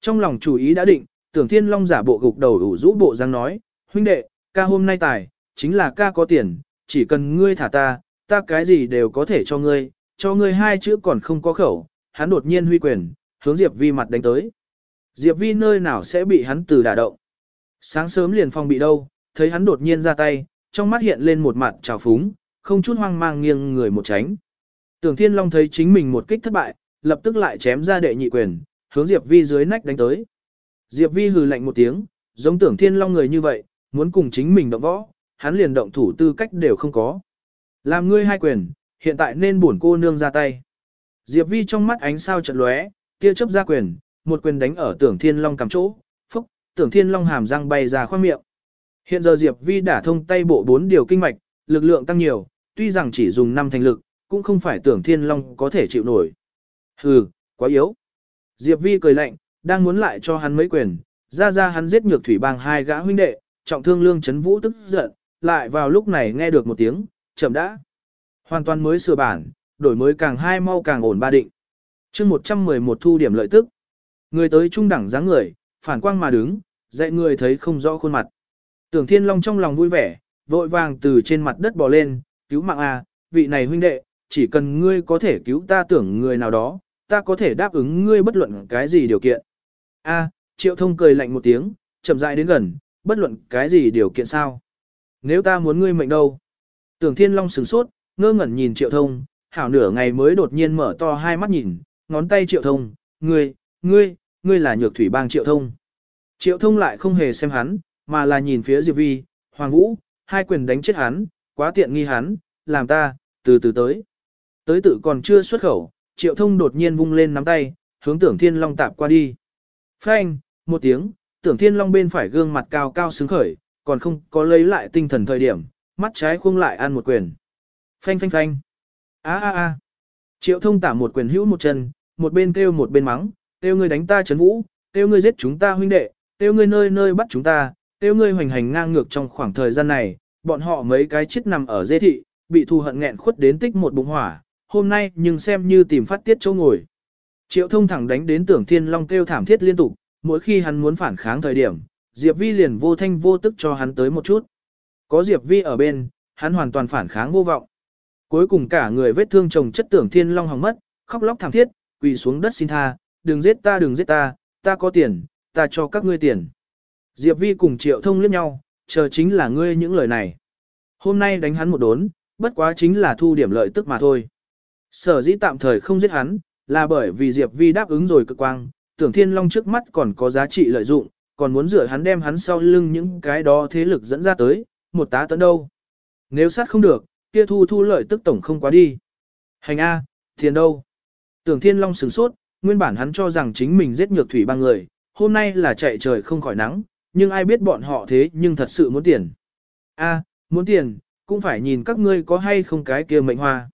Trong lòng chủ ý đã định, tưởng thiên long giả bộ gục đầu ủ rũ bộ răng nói, huynh đệ, ca hôm nay tài, chính là ca có tiền, chỉ cần ngươi thả ta, ta cái gì đều có thể cho ngươi, cho ngươi hai chữ còn không có khẩu, hắn đột nhiên huy quyền, hướng Diệp Vi mặt đánh tới. Diệp Vi nơi nào sẽ bị hắn từ đả động. Sáng sớm liền phòng bị đâu, thấy hắn đột nhiên ra tay, trong mắt hiện lên một mặt trào phúng, không chút hoang mang nghiêng người một tránh. Tưởng Thiên Long thấy chính mình một kích thất bại, lập tức lại chém ra đệ nhị quyền, hướng Diệp Vi dưới nách đánh tới. Diệp Vi hừ lạnh một tiếng, giống Tưởng Thiên Long người như vậy, muốn cùng chính mình động võ, hắn liền động thủ tư cách đều không có. Làm ngươi hai quyền, hiện tại nên bổn cô nương ra tay. Diệp Vi trong mắt ánh sao chợt lóe, kia chớp ra quyền, một quyền đánh ở Tưởng Thiên Long cầm chỗ, phốc, Tưởng Thiên Long hàm răng bay ra khoang miệng. Hiện giờ Diệp Vi đã thông tay bộ bốn điều kinh mạch, lực lượng tăng nhiều, tuy rằng chỉ dùng năm thành lực, cũng không phải Tưởng Thiên Long có thể chịu nổi. Hừ, quá yếu. Diệp Vi cười lạnh, đang muốn lại cho hắn mấy quyền, ra ra hắn giết nhược thủy bang hai gã huynh đệ, trọng thương lương chấn vũ tức giận, lại vào lúc này nghe được một tiếng, chậm đã. Hoàn toàn mới sửa bản, đổi mới càng hai mau càng ổn ba định. chương 111 thu điểm lợi tức. Người tới trung đẳng dáng người, phản quang mà đứng, dạy người thấy không rõ khuôn mặt. Tưởng Thiên Long trong lòng vui vẻ, vội vàng từ trên mặt đất bò lên, cứu mạng a, vị này huynh đệ, chỉ cần ngươi có thể cứu ta tưởng người nào đó, ta có thể đáp ứng ngươi bất luận cái gì điều kiện. A, Triệu Thông cười lạnh một tiếng, chậm rãi đến gần, bất luận cái gì điều kiện sao? Nếu ta muốn ngươi mệnh đâu? Tưởng Thiên Long sửng sốt, ngơ ngẩn nhìn Triệu Thông, hảo nửa ngày mới đột nhiên mở to hai mắt nhìn, ngón tay Triệu Thông, ngươi, ngươi, ngươi là nhược thủy bang Triệu Thông. Triệu Thông lại không hề xem hắn, mà là nhìn phía Diệp Vi, Hoàng Vũ, hai quyền đánh chết hắn, quá tiện nghi hắn, làm ta, từ từ tới. Tới tự còn chưa xuất khẩu, Triệu Thông đột nhiên vung lên nắm tay, hướng Tưởng Thiên Long tạp qua đi. Phanh, một tiếng, Tưởng Thiên Long bên phải gương mặt cao cao sướng khởi, còn không có lấy lại tinh thần thời điểm, mắt trái khung lại ăn một quyền. Phanh phanh phanh. A a a. Triệu Thông tả một quyền hữu một chân, một bên kêu một bên mắng, kêu ngươi đánh ta chấn vũ, kêu ngươi giết chúng ta huynh đệ, kêu ngươi nơi nơi bắt chúng ta, kêu ngươi hoành hành ngang ngược trong khoảng thời gian này, bọn họ mấy cái chết nằm ở dê thị, bị thù hận nghẹn khuất đến tích một bụng hỏa, hôm nay nhưng xem như tìm phát tiết chỗ ngồi. Triệu thông thẳng đánh đến tưởng thiên long kêu thảm thiết liên tục, mỗi khi hắn muốn phản kháng thời điểm, Diệp Vi liền vô thanh vô tức cho hắn tới một chút. Có Diệp Vi ở bên, hắn hoàn toàn phản kháng vô vọng. Cuối cùng cả người vết thương chồng chất tưởng thiên long hỏng mất, khóc lóc thảm thiết, quỳ xuống đất xin tha, đừng giết ta đừng giết ta, ta có tiền, ta cho các ngươi tiền. Diệp Vi cùng triệu thông liếc nhau, chờ chính là ngươi những lời này. Hôm nay đánh hắn một đốn, bất quá chính là thu điểm lợi tức mà thôi. Sở dĩ tạm thời không giết hắn, là bởi vì Diệp Vi đáp ứng rồi cực quang, tưởng thiên long trước mắt còn có giá trị lợi dụng, còn muốn rửa hắn đem hắn sau lưng những cái đó thế lực dẫn ra tới, một tá tấn đâu. Nếu sát không được, kia thu thu lợi tức tổng không quá đi. Hành A, tiền đâu? Tưởng thiên long sửng sốt, nguyên bản hắn cho rằng chính mình giết nhược thủy ba người, hôm nay là chạy trời không khỏi nắng, nhưng ai biết bọn họ thế nhưng thật sự muốn tiền. A, muốn tiền, cũng phải nhìn các ngươi có hay không cái kia mệnh hoa.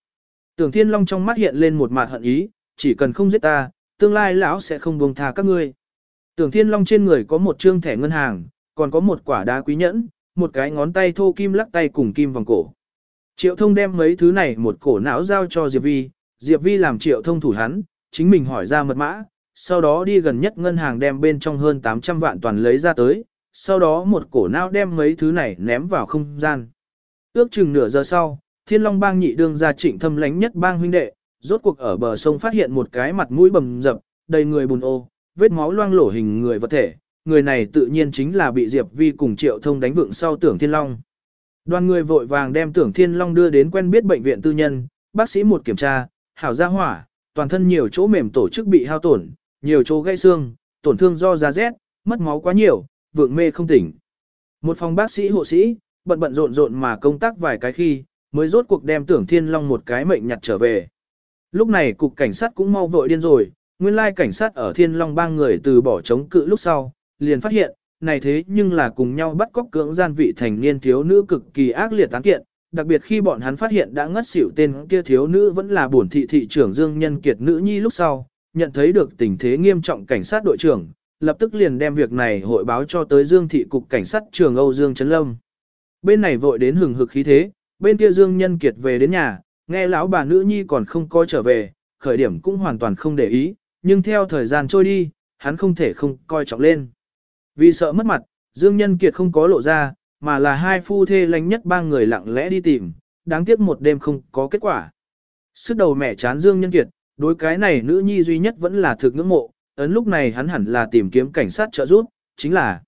Tưởng Thiên Long trong mắt hiện lên một mặt hận ý, chỉ cần không giết ta, tương lai lão sẽ không buông tha các ngươi. Tưởng Thiên Long trên người có một trương thẻ ngân hàng, còn có một quả đá quý nhẫn, một cái ngón tay thô kim lắc tay cùng kim vòng cổ. Triệu Thông đem mấy thứ này một cổ não giao cho Diệp Vi, Diệp Vi làm Triệu Thông thủ hắn, chính mình hỏi ra mật mã, sau đó đi gần nhất ngân hàng đem bên trong hơn 800 vạn toàn lấy ra tới, sau đó một cổ não đem mấy thứ này ném vào không gian. Ước chừng nửa giờ sau, Thiên Long bang nhị đương ra trịnh thâm lánh nhất bang huynh đệ, rốt cuộc ở bờ sông phát hiện một cái mặt mũi bầm dập, đầy người bùn ô, vết máu loang lổ hình người vật thể. Người này tự nhiên chính là bị Diệp Vi cùng Triệu Thông đánh vượng sau tưởng Thiên Long. Đoàn người vội vàng đem tưởng Thiên Long đưa đến quen biết bệnh viện tư nhân, bác sĩ một kiểm tra, hảo ra hỏa, toàn thân nhiều chỗ mềm tổ chức bị hao tổn, nhiều chỗ gãy xương, tổn thương do giá rét, mất máu quá nhiều, vượng mê không tỉnh. Một phòng bác sĩ hộ sĩ, bận bận rộn rộn mà công tác vài cái khi, mới rốt cuộc đem tưởng thiên long một cái mệnh nhặt trở về. Lúc này cục cảnh sát cũng mau vội điên rồi, nguyên lai cảnh sát ở thiên long ba người từ bỏ chống cự lúc sau, liền phát hiện, này thế nhưng là cùng nhau bắt cóc cưỡng gian vị thành niên thiếu nữ cực kỳ ác liệt tán kiện, đặc biệt khi bọn hắn phát hiện đã ngất xỉu tên kia thiếu nữ vẫn là bổn thị thị trưởng Dương Nhân Kiệt nữ nhi lúc sau, nhận thấy được tình thế nghiêm trọng cảnh sát đội trưởng, lập tức liền đem việc này hội báo cho tới Dương thị cục cảnh sát trường Âu Dương Trấn Lâm. Bên này vội đến hừng hực khí thế, bên kia Dương Nhân Kiệt về đến nhà, nghe lão bà nữ nhi còn không có trở về, khởi điểm cũng hoàn toàn không để ý, nhưng theo thời gian trôi đi, hắn không thể không coi trọng lên. Vì sợ mất mặt, Dương Nhân Kiệt không có lộ ra, mà là hai phu thê lánh nhất ba người lặng lẽ đi tìm, đáng tiếc một đêm không có kết quả. Sức đầu mẹ chán Dương Nhân Kiệt, đối cái này nữ nhi duy nhất vẫn là thực ngưỡng mộ, ấn lúc này hắn hẳn là tìm kiếm cảnh sát trợ giúp, chính là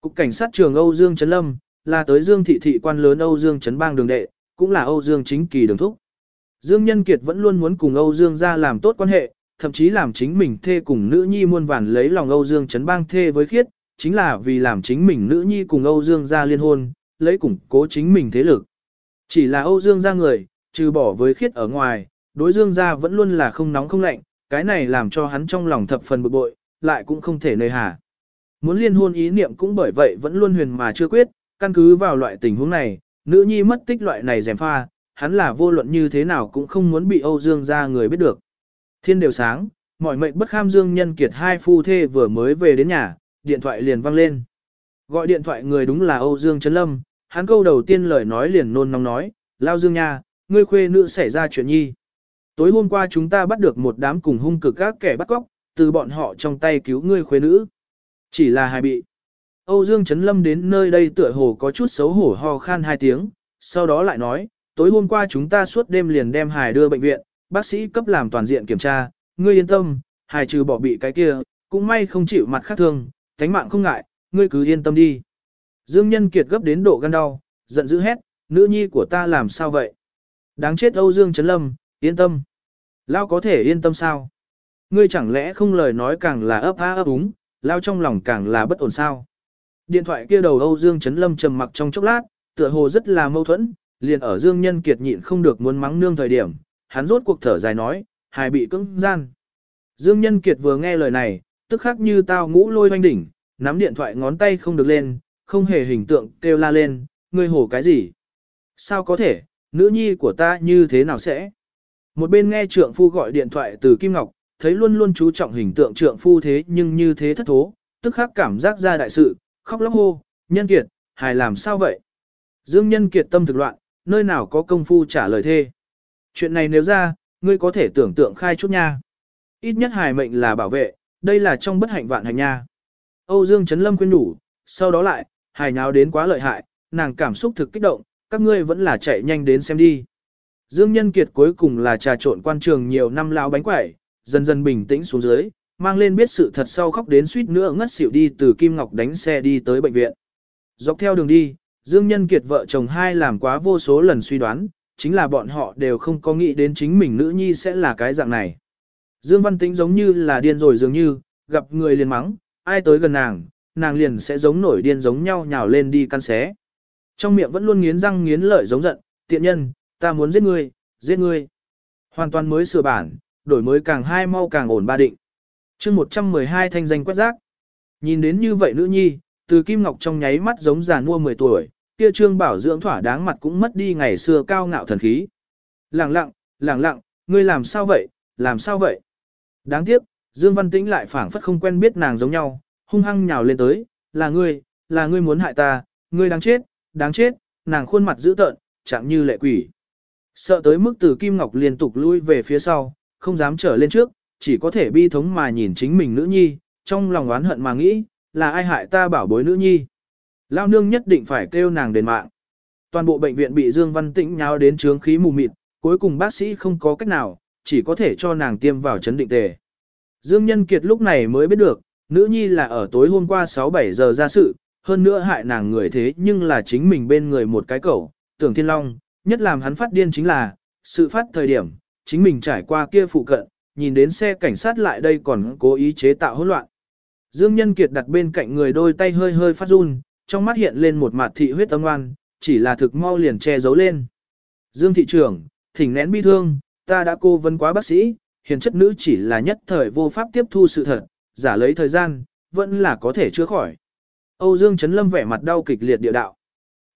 Cục Cảnh sát trường Âu Dương Trấn Lâm, là tới Dương Thị Thị quan lớn Âu Dương Trấn Bang đường đệ, cũng là Âu Dương chính kỳ đường thúc. Dương Nhân Kiệt vẫn luôn muốn cùng Âu Dương ra làm tốt quan hệ, thậm chí làm chính mình thê cùng nữ nhi muôn vàn lấy lòng Âu Dương Trấn Bang thê với khiết, chính là vì làm chính mình nữ nhi cùng Âu Dương ra liên hôn, lấy củng cố chính mình thế lực. Chỉ là Âu Dương ra người, trừ bỏ với khiết ở ngoài, đối Dương ra vẫn luôn là không nóng không lạnh, cái này làm cho hắn trong lòng thập phần bực bội, lại cũng không thể nơi hà. Muốn liên hôn ý niệm cũng bởi vậy vẫn luôn huyền mà chưa quyết, căn cứ vào loại tình huống này, nữ nhi mất tích loại này dèm pha, hắn là vô luận như thế nào cũng không muốn bị Âu Dương ra người biết được. Thiên đều sáng, mọi mệnh bất kham Dương nhân kiệt hai phu thê vừa mới về đến nhà, điện thoại liền vang lên. Gọi điện thoại người đúng là Âu Dương Trấn Lâm, hắn câu đầu tiên lời nói liền nôn nóng nói, Lao Dương nha, ngươi khuê nữ xảy ra chuyện nhi. Tối hôm qua chúng ta bắt được một đám cùng hung cực các kẻ bắt cóc, từ bọn họ trong tay cứu ngươi khuê nữ. Chỉ là hài bị. Âu Dương Trấn Lâm đến nơi đây tựa hồ có chút xấu hổ ho khan hai tiếng, sau đó lại nói, tối hôm qua chúng ta suốt đêm liền đem Hải đưa bệnh viện, bác sĩ cấp làm toàn diện kiểm tra, ngươi yên tâm, Hải trừ bỏ bị cái kia, cũng may không chịu mặt khác thương, thánh mạng không ngại, ngươi cứ yên tâm đi. Dương Nhân Kiệt gấp đến độ gan đau, giận dữ hét, nữ nhi của ta làm sao vậy? Đáng chết Âu Dương Trấn Lâm, yên tâm. Lao có thể yên tâm sao? Ngươi chẳng lẽ không lời nói càng là ấp á ấp úng, Lao trong lòng càng là bất ổn sao? Điện thoại kia đầu Âu Dương Trấn Lâm trầm mặc trong chốc lát, tựa hồ rất là mâu thuẫn, liền ở Dương Nhân Kiệt nhịn không được muốn mắng nương thời điểm, hắn rốt cuộc thở dài nói, hài bị cưỡng gian. Dương Nhân Kiệt vừa nghe lời này, tức khắc như tao ngũ lôi hoanh đỉnh, nắm điện thoại ngón tay không được lên, không hề hình tượng kêu la lên, ngươi hổ cái gì? Sao có thể, nữ nhi của ta như thế nào sẽ? Một bên nghe trượng phu gọi điện thoại từ Kim Ngọc, thấy luôn luôn chú trọng hình tượng trượng phu thế nhưng như thế thất thố, tức khắc cảm giác ra đại sự, khóc lóc hô, nhân kiệt, hài làm sao vậy? Dương nhân kiệt tâm thực loạn, nơi nào có công phu trả lời thê. Chuyện này nếu ra, ngươi có thể tưởng tượng khai chút nha. Ít nhất hài mệnh là bảo vệ, đây là trong bất hạnh vạn hành nha. Âu Dương Trấn Lâm khuyên nhủ, sau đó lại, hài nháo đến quá lợi hại, nàng cảm xúc thực kích động, các ngươi vẫn là chạy nhanh đến xem đi. Dương Nhân Kiệt cuối cùng là trà trộn quan trường nhiều năm lao bánh quẩy, dần dần bình tĩnh xuống dưới, mang lên biết sự thật sau khóc đến suýt nữa ngất xỉu đi từ Kim Ngọc đánh xe đi tới bệnh viện. Dọc theo đường đi, Dương Nhân Kiệt vợ chồng hai làm quá vô số lần suy đoán, chính là bọn họ đều không có nghĩ đến chính mình nữ nhi sẽ là cái dạng này. Dương Văn Tĩnh giống như là điên rồi dường như, gặp người liền mắng, ai tới gần nàng, nàng liền sẽ giống nổi điên giống nhau nhào lên đi căn xé. Trong miệng vẫn luôn nghiến răng nghiến lợi giống giận, tiện nhân, ta muốn giết ngươi, giết ngươi. Hoàn toàn mới sửa bản, đổi mới càng hai mau càng ổn ba định chương 112 thanh danh quét rác. Nhìn đến như vậy nữ nhi, từ Kim Ngọc trong nháy mắt giống già nua 10 tuổi, kia trương bảo dưỡng thỏa đáng mặt cũng mất đi ngày xưa cao ngạo thần khí. lẳng lặng, lẳng lặng, ngươi làm sao vậy, làm sao vậy? Đáng tiếc, Dương Văn Tĩnh lại phảng phất không quen biết nàng giống nhau, hung hăng nhào lên tới, là ngươi, là ngươi muốn hại ta, ngươi đáng chết, đáng chết, nàng khuôn mặt dữ tợn, chẳng như lệ quỷ. Sợ tới mức từ Kim Ngọc liên tục lui về phía sau, không dám trở lên trước, chỉ có thể bi thống mà nhìn chính mình nữ nhi, trong lòng oán hận mà nghĩ, là ai hại ta bảo bối nữ nhi. Lao nương nhất định phải kêu nàng đền mạng. Toàn bộ bệnh viện bị Dương Văn Tĩnh nháo đến trướng khí mù mịt, cuối cùng bác sĩ không có cách nào, chỉ có thể cho nàng tiêm vào chấn định tề. Dương Nhân Kiệt lúc này mới biết được, nữ nhi là ở tối hôm qua 6-7 giờ ra sự, hơn nữa hại nàng người thế nhưng là chính mình bên người một cái cẩu, tưởng thiên long, nhất làm hắn phát điên chính là, sự phát thời điểm, chính mình trải qua kia phụ cận, nhìn đến xe cảnh sát lại đây còn cố ý chế tạo hỗn loạn. Dương Nhân Kiệt đặt bên cạnh người đôi tay hơi hơi phát run, trong mắt hiện lên một mặt thị huyết âm oan, chỉ là thực mau liền che giấu lên. Dương thị trưởng, thỉnh nén bi thương, ta đã cô vấn quá bác sĩ, hiền chất nữ chỉ là nhất thời vô pháp tiếp thu sự thật, giả lấy thời gian, vẫn là có thể chữa khỏi. Âu Dương Trấn Lâm vẻ mặt đau kịch liệt địa đạo.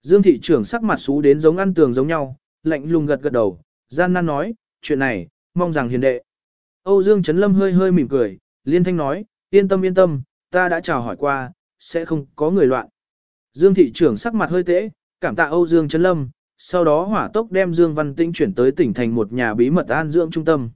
Dương thị trưởng sắc mặt xú đến giống ăn tường giống nhau, lạnh lùng gật gật đầu, gian nan nói, chuyện này, mong rằng hiền đệ. Âu Dương Trấn Lâm hơi hơi mỉm cười, liên thanh nói, yên tâm yên tâm, ta đã chào hỏi qua, sẽ không có người loạn. Dương thị trưởng sắc mặt hơi tễ, cảm tạ Âu Dương Trấn Lâm, sau đó hỏa tốc đem Dương Văn Tĩnh chuyển tới tỉnh thành một nhà bí mật an dưỡng trung tâm.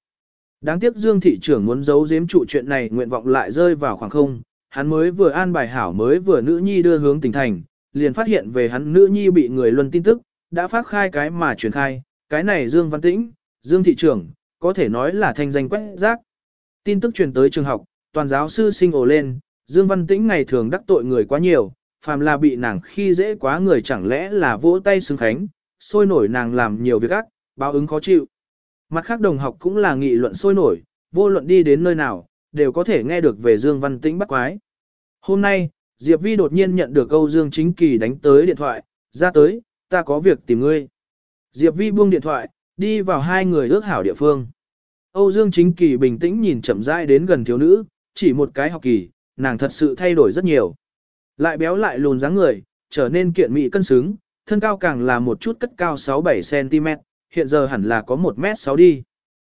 Đáng tiếc Dương thị trưởng muốn giấu giếm trụ chuyện này nguyện vọng lại rơi vào khoảng không, hắn mới vừa an bài hảo mới vừa nữ nhi đưa hướng tỉnh thành, liền phát hiện về hắn nữ nhi bị người luân tin tức, đã phát khai cái mà truyền khai, cái này Dương Văn Tĩnh, Dương thị trưởng, có thể nói là thanh danh quét rác. Tin tức truyền tới trường học, toàn giáo sư sinh ồ lên, Dương Văn Tĩnh ngày thường đắc tội người quá nhiều, phàm là bị nàng khi dễ quá người chẳng lẽ là vỗ tay xứng khánh, sôi nổi nàng làm nhiều việc ác, báo ứng khó chịu. Mặt khác đồng học cũng là nghị luận sôi nổi, vô luận đi đến nơi nào, đều có thể nghe được về Dương Văn Tĩnh bắt quái. Hôm nay, Diệp Vi đột nhiên nhận được Âu Dương Chính Kỳ đánh tới điện thoại, ra tới, ta có việc tìm ngươi. Diệp Vi buông điện thoại, đi vào hai người ước hảo địa phương. Âu Dương Chính Kỳ bình tĩnh nhìn chậm rãi đến gần thiếu nữ, chỉ một cái học kỳ, nàng thật sự thay đổi rất nhiều. Lại béo lại lùn dáng người, trở nên kiện mỹ cân xứng, thân cao càng là một chút cất cao 6-7 cm, hiện giờ hẳn là có 1m6 đi.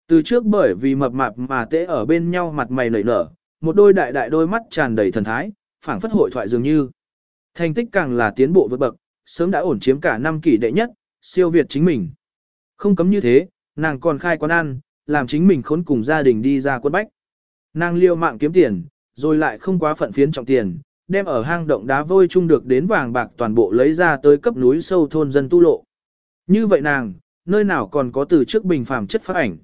Từ trước bởi vì mập mạp mà tễ ở bên nhau mặt mày nảy nở, một đôi đại đại đôi mắt tràn đầy thần thái, phảng phất hội thoại dường như. Thành tích càng là tiến bộ vượt bậc, sớm đã ổn chiếm cả năm kỳ đệ nhất, siêu việt chính mình. Không cấm như thế, nàng còn khai quán ăn, làm chính mình khốn cùng gia đình đi ra quân bách. Nàng liêu mạng kiếm tiền, rồi lại không quá phận phiến trọng tiền, đem ở hang động đá vôi chung được đến vàng bạc toàn bộ lấy ra tới cấp núi sâu thôn dân tu lộ. Như vậy nàng, nơi nào còn có từ trước bình phàm chất phát ảnh.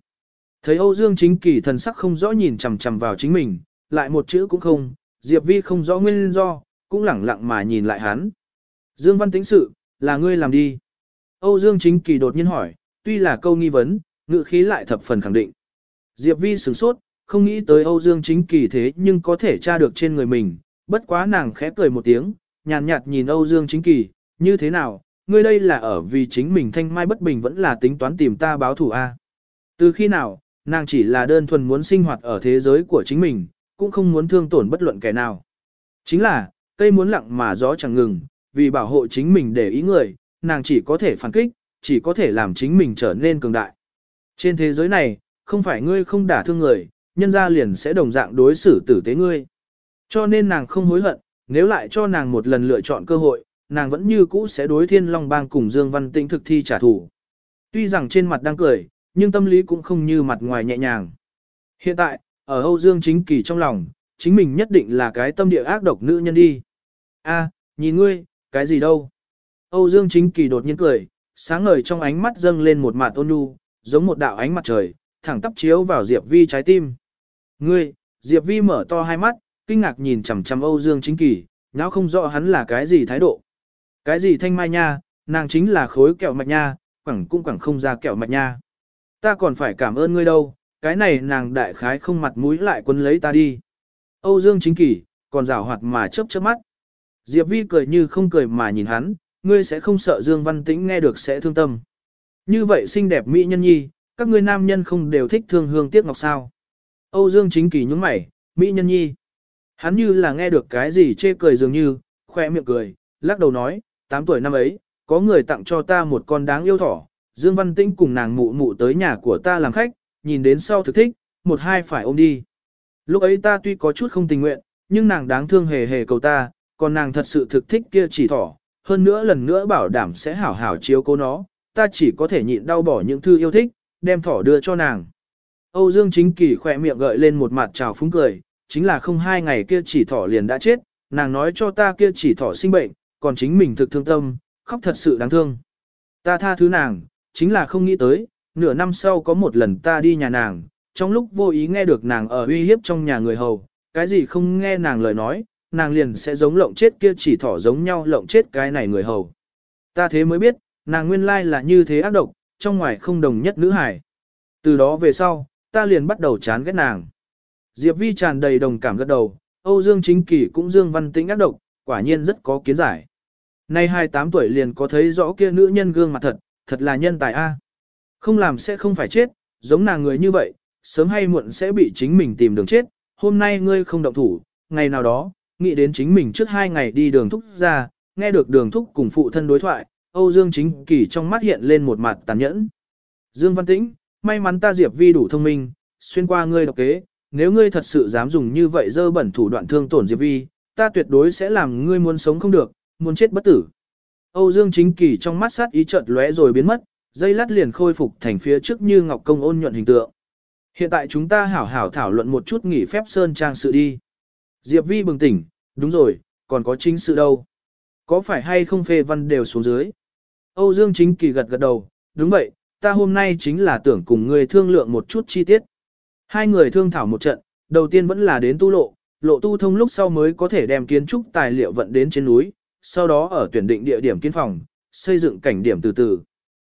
Thấy Âu Dương chính kỳ thần sắc không rõ nhìn chằm chằm vào chính mình, lại một chữ cũng không, Diệp Vi không rõ nguyên do, cũng lẳng lặng mà nhìn lại hắn. Dương Văn tính sự, là ngươi làm đi. Âu Dương chính kỳ đột nhiên hỏi, tuy là câu nghi vấn, ngữ khí lại thập phần khẳng định. Diệp Vi sửng sốt, không nghĩ tới Âu Dương chính kỳ thế nhưng có thể tra được trên người mình, bất quá nàng khẽ cười một tiếng, nhàn nhạt nhìn Âu Dương chính kỳ, như thế nào, ngươi đây là ở vì chính mình thanh mai bất bình vẫn là tính toán tìm ta báo thù a. Từ khi nào, nàng chỉ là đơn thuần muốn sinh hoạt ở thế giới của chính mình, cũng không muốn thương tổn bất luận kẻ nào. Chính là, cây muốn lặng mà gió chẳng ngừng, vì bảo hộ chính mình để ý người, nàng chỉ có thể phản kích, chỉ có thể làm chính mình trở nên cường đại. Trên thế giới này, không phải ngươi không đả thương người, nhân ra liền sẽ đồng dạng đối xử tử tế ngươi. Cho nên nàng không hối hận, nếu lại cho nàng một lần lựa chọn cơ hội, nàng vẫn như cũ sẽ đối thiên long bang cùng Dương Văn Tĩnh thực thi trả thù. Tuy rằng trên mặt đang cười, nhưng tâm lý cũng không như mặt ngoài nhẹ nhàng. Hiện tại, ở Âu Dương chính kỳ trong lòng, chính mình nhất định là cái tâm địa ác độc nữ nhân đi. A, nhìn ngươi, cái gì đâu? Âu Dương chính kỳ đột nhiên cười, sáng ngời trong ánh mắt dâng lên một mạt ôn nhu, giống một đạo ánh mặt trời, thẳng tắp chiếu vào Diệp Vi trái tim. Ngươi, Diệp Vi mở to hai mắt, kinh ngạc nhìn chằm chằm Âu Dương chính kỳ, não không rõ hắn là cái gì thái độ. Cái gì thanh mai nha, nàng chính là khối kẹo mạch nha, quẳng cũng quẳng không ra kẹo mạch nha. Ta còn phải cảm ơn ngươi đâu, cái này nàng đại khái không mặt mũi lại quân lấy ta đi. Âu Dương chính Kỳ, còn rào hoạt mà chớp chớp mắt. Diệp Vi cười như không cười mà nhìn hắn, ngươi sẽ không sợ Dương Văn Tĩnh nghe được sẽ thương tâm. Như vậy xinh đẹp mỹ nhân nhi, các ngươi nam nhân không đều thích thương hương tiếc ngọc sao. Âu Dương chính kỳ nhướng mày, mỹ nhân nhi. Hắn như là nghe được cái gì chê cười dường như, khoe miệng cười, lắc đầu nói, 8 tuổi năm ấy, có người tặng cho ta một con đáng yêu thỏ, Dương Văn Tĩnh cùng nàng mụ mụ tới nhà của ta làm khách, nhìn đến sau thực thích, một hai phải ôm đi. Lúc ấy ta tuy có chút không tình nguyện, nhưng nàng đáng thương hề hề cầu ta, còn nàng thật sự thực thích kia chỉ thỏ, hơn nữa lần nữa bảo đảm sẽ hảo hảo chiếu cố nó, ta chỉ có thể nhịn đau bỏ những thư yêu thích, đem thỏ đưa cho nàng. Âu Dương Chính Kỳ khỏe miệng gợi lên một mặt trào phúng cười, chính là không hai ngày kia chỉ thỏ liền đã chết, nàng nói cho ta kia chỉ thỏ sinh bệnh, còn chính mình thực thương tâm, khóc thật sự đáng thương. Ta tha thứ nàng, chính là không nghĩ tới, nửa năm sau có một lần ta đi nhà nàng, trong lúc vô ý nghe được nàng ở uy hiếp trong nhà người hầu, cái gì không nghe nàng lời nói, nàng liền sẽ giống lộng chết kia chỉ thỏ giống nhau lộng chết cái này người hầu. Ta thế mới biết, nàng nguyên lai là như thế ác độc, trong ngoài không đồng nhất nữ hải. Từ đó về sau, ta liền bắt đầu chán ghét nàng. Diệp Vi tràn đầy đồng cảm gật đầu, Âu Dương Chính Kỳ cũng Dương Văn Tĩnh ác độc, quả nhiên rất có kiến giải. Nay 28 tuổi liền có thấy rõ kia nữ nhân gương mặt thật, thật là nhân tài a. Không làm sẽ không phải chết, giống nàng người như vậy, sớm hay muộn sẽ bị chính mình tìm đường chết. Hôm nay ngươi không động thủ, ngày nào đó, nghĩ đến chính mình trước hai ngày đi đường thúc ra, nghe được đường thúc cùng phụ thân đối thoại, Âu Dương Chính Kỳ trong mắt hiện lên một mặt tàn nhẫn. Dương Văn Tĩnh, may mắn ta Diệp Vi đủ thông minh, xuyên qua ngươi độc kế, nếu ngươi thật sự dám dùng như vậy dơ bẩn thủ đoạn thương tổn Diệp Vi, ta tuyệt đối sẽ làm ngươi muốn sống không được, muốn chết bất tử. Âu Dương Chính Kỳ trong mắt sát ý chợt lóe rồi biến mất, dây lát liền khôi phục thành phía trước như ngọc công ôn nhuận hình tượng. Hiện tại chúng ta hảo hảo thảo luận một chút nghỉ phép sơn trang sự đi. Diệp Vi bừng tỉnh, đúng rồi, còn có chính sự đâu. Có phải hay không phê văn đều xuống dưới? Âu Dương Chính Kỳ gật gật đầu, đúng vậy, ta hôm nay chính là tưởng cùng ngươi thương lượng một chút chi tiết. Hai người thương thảo một trận, đầu tiên vẫn là đến tu lộ, lộ tu thông lúc sau mới có thể đem kiến trúc tài liệu vận đến trên núi, sau đó ở tuyển định địa điểm kiến phòng, xây dựng cảnh điểm từ từ.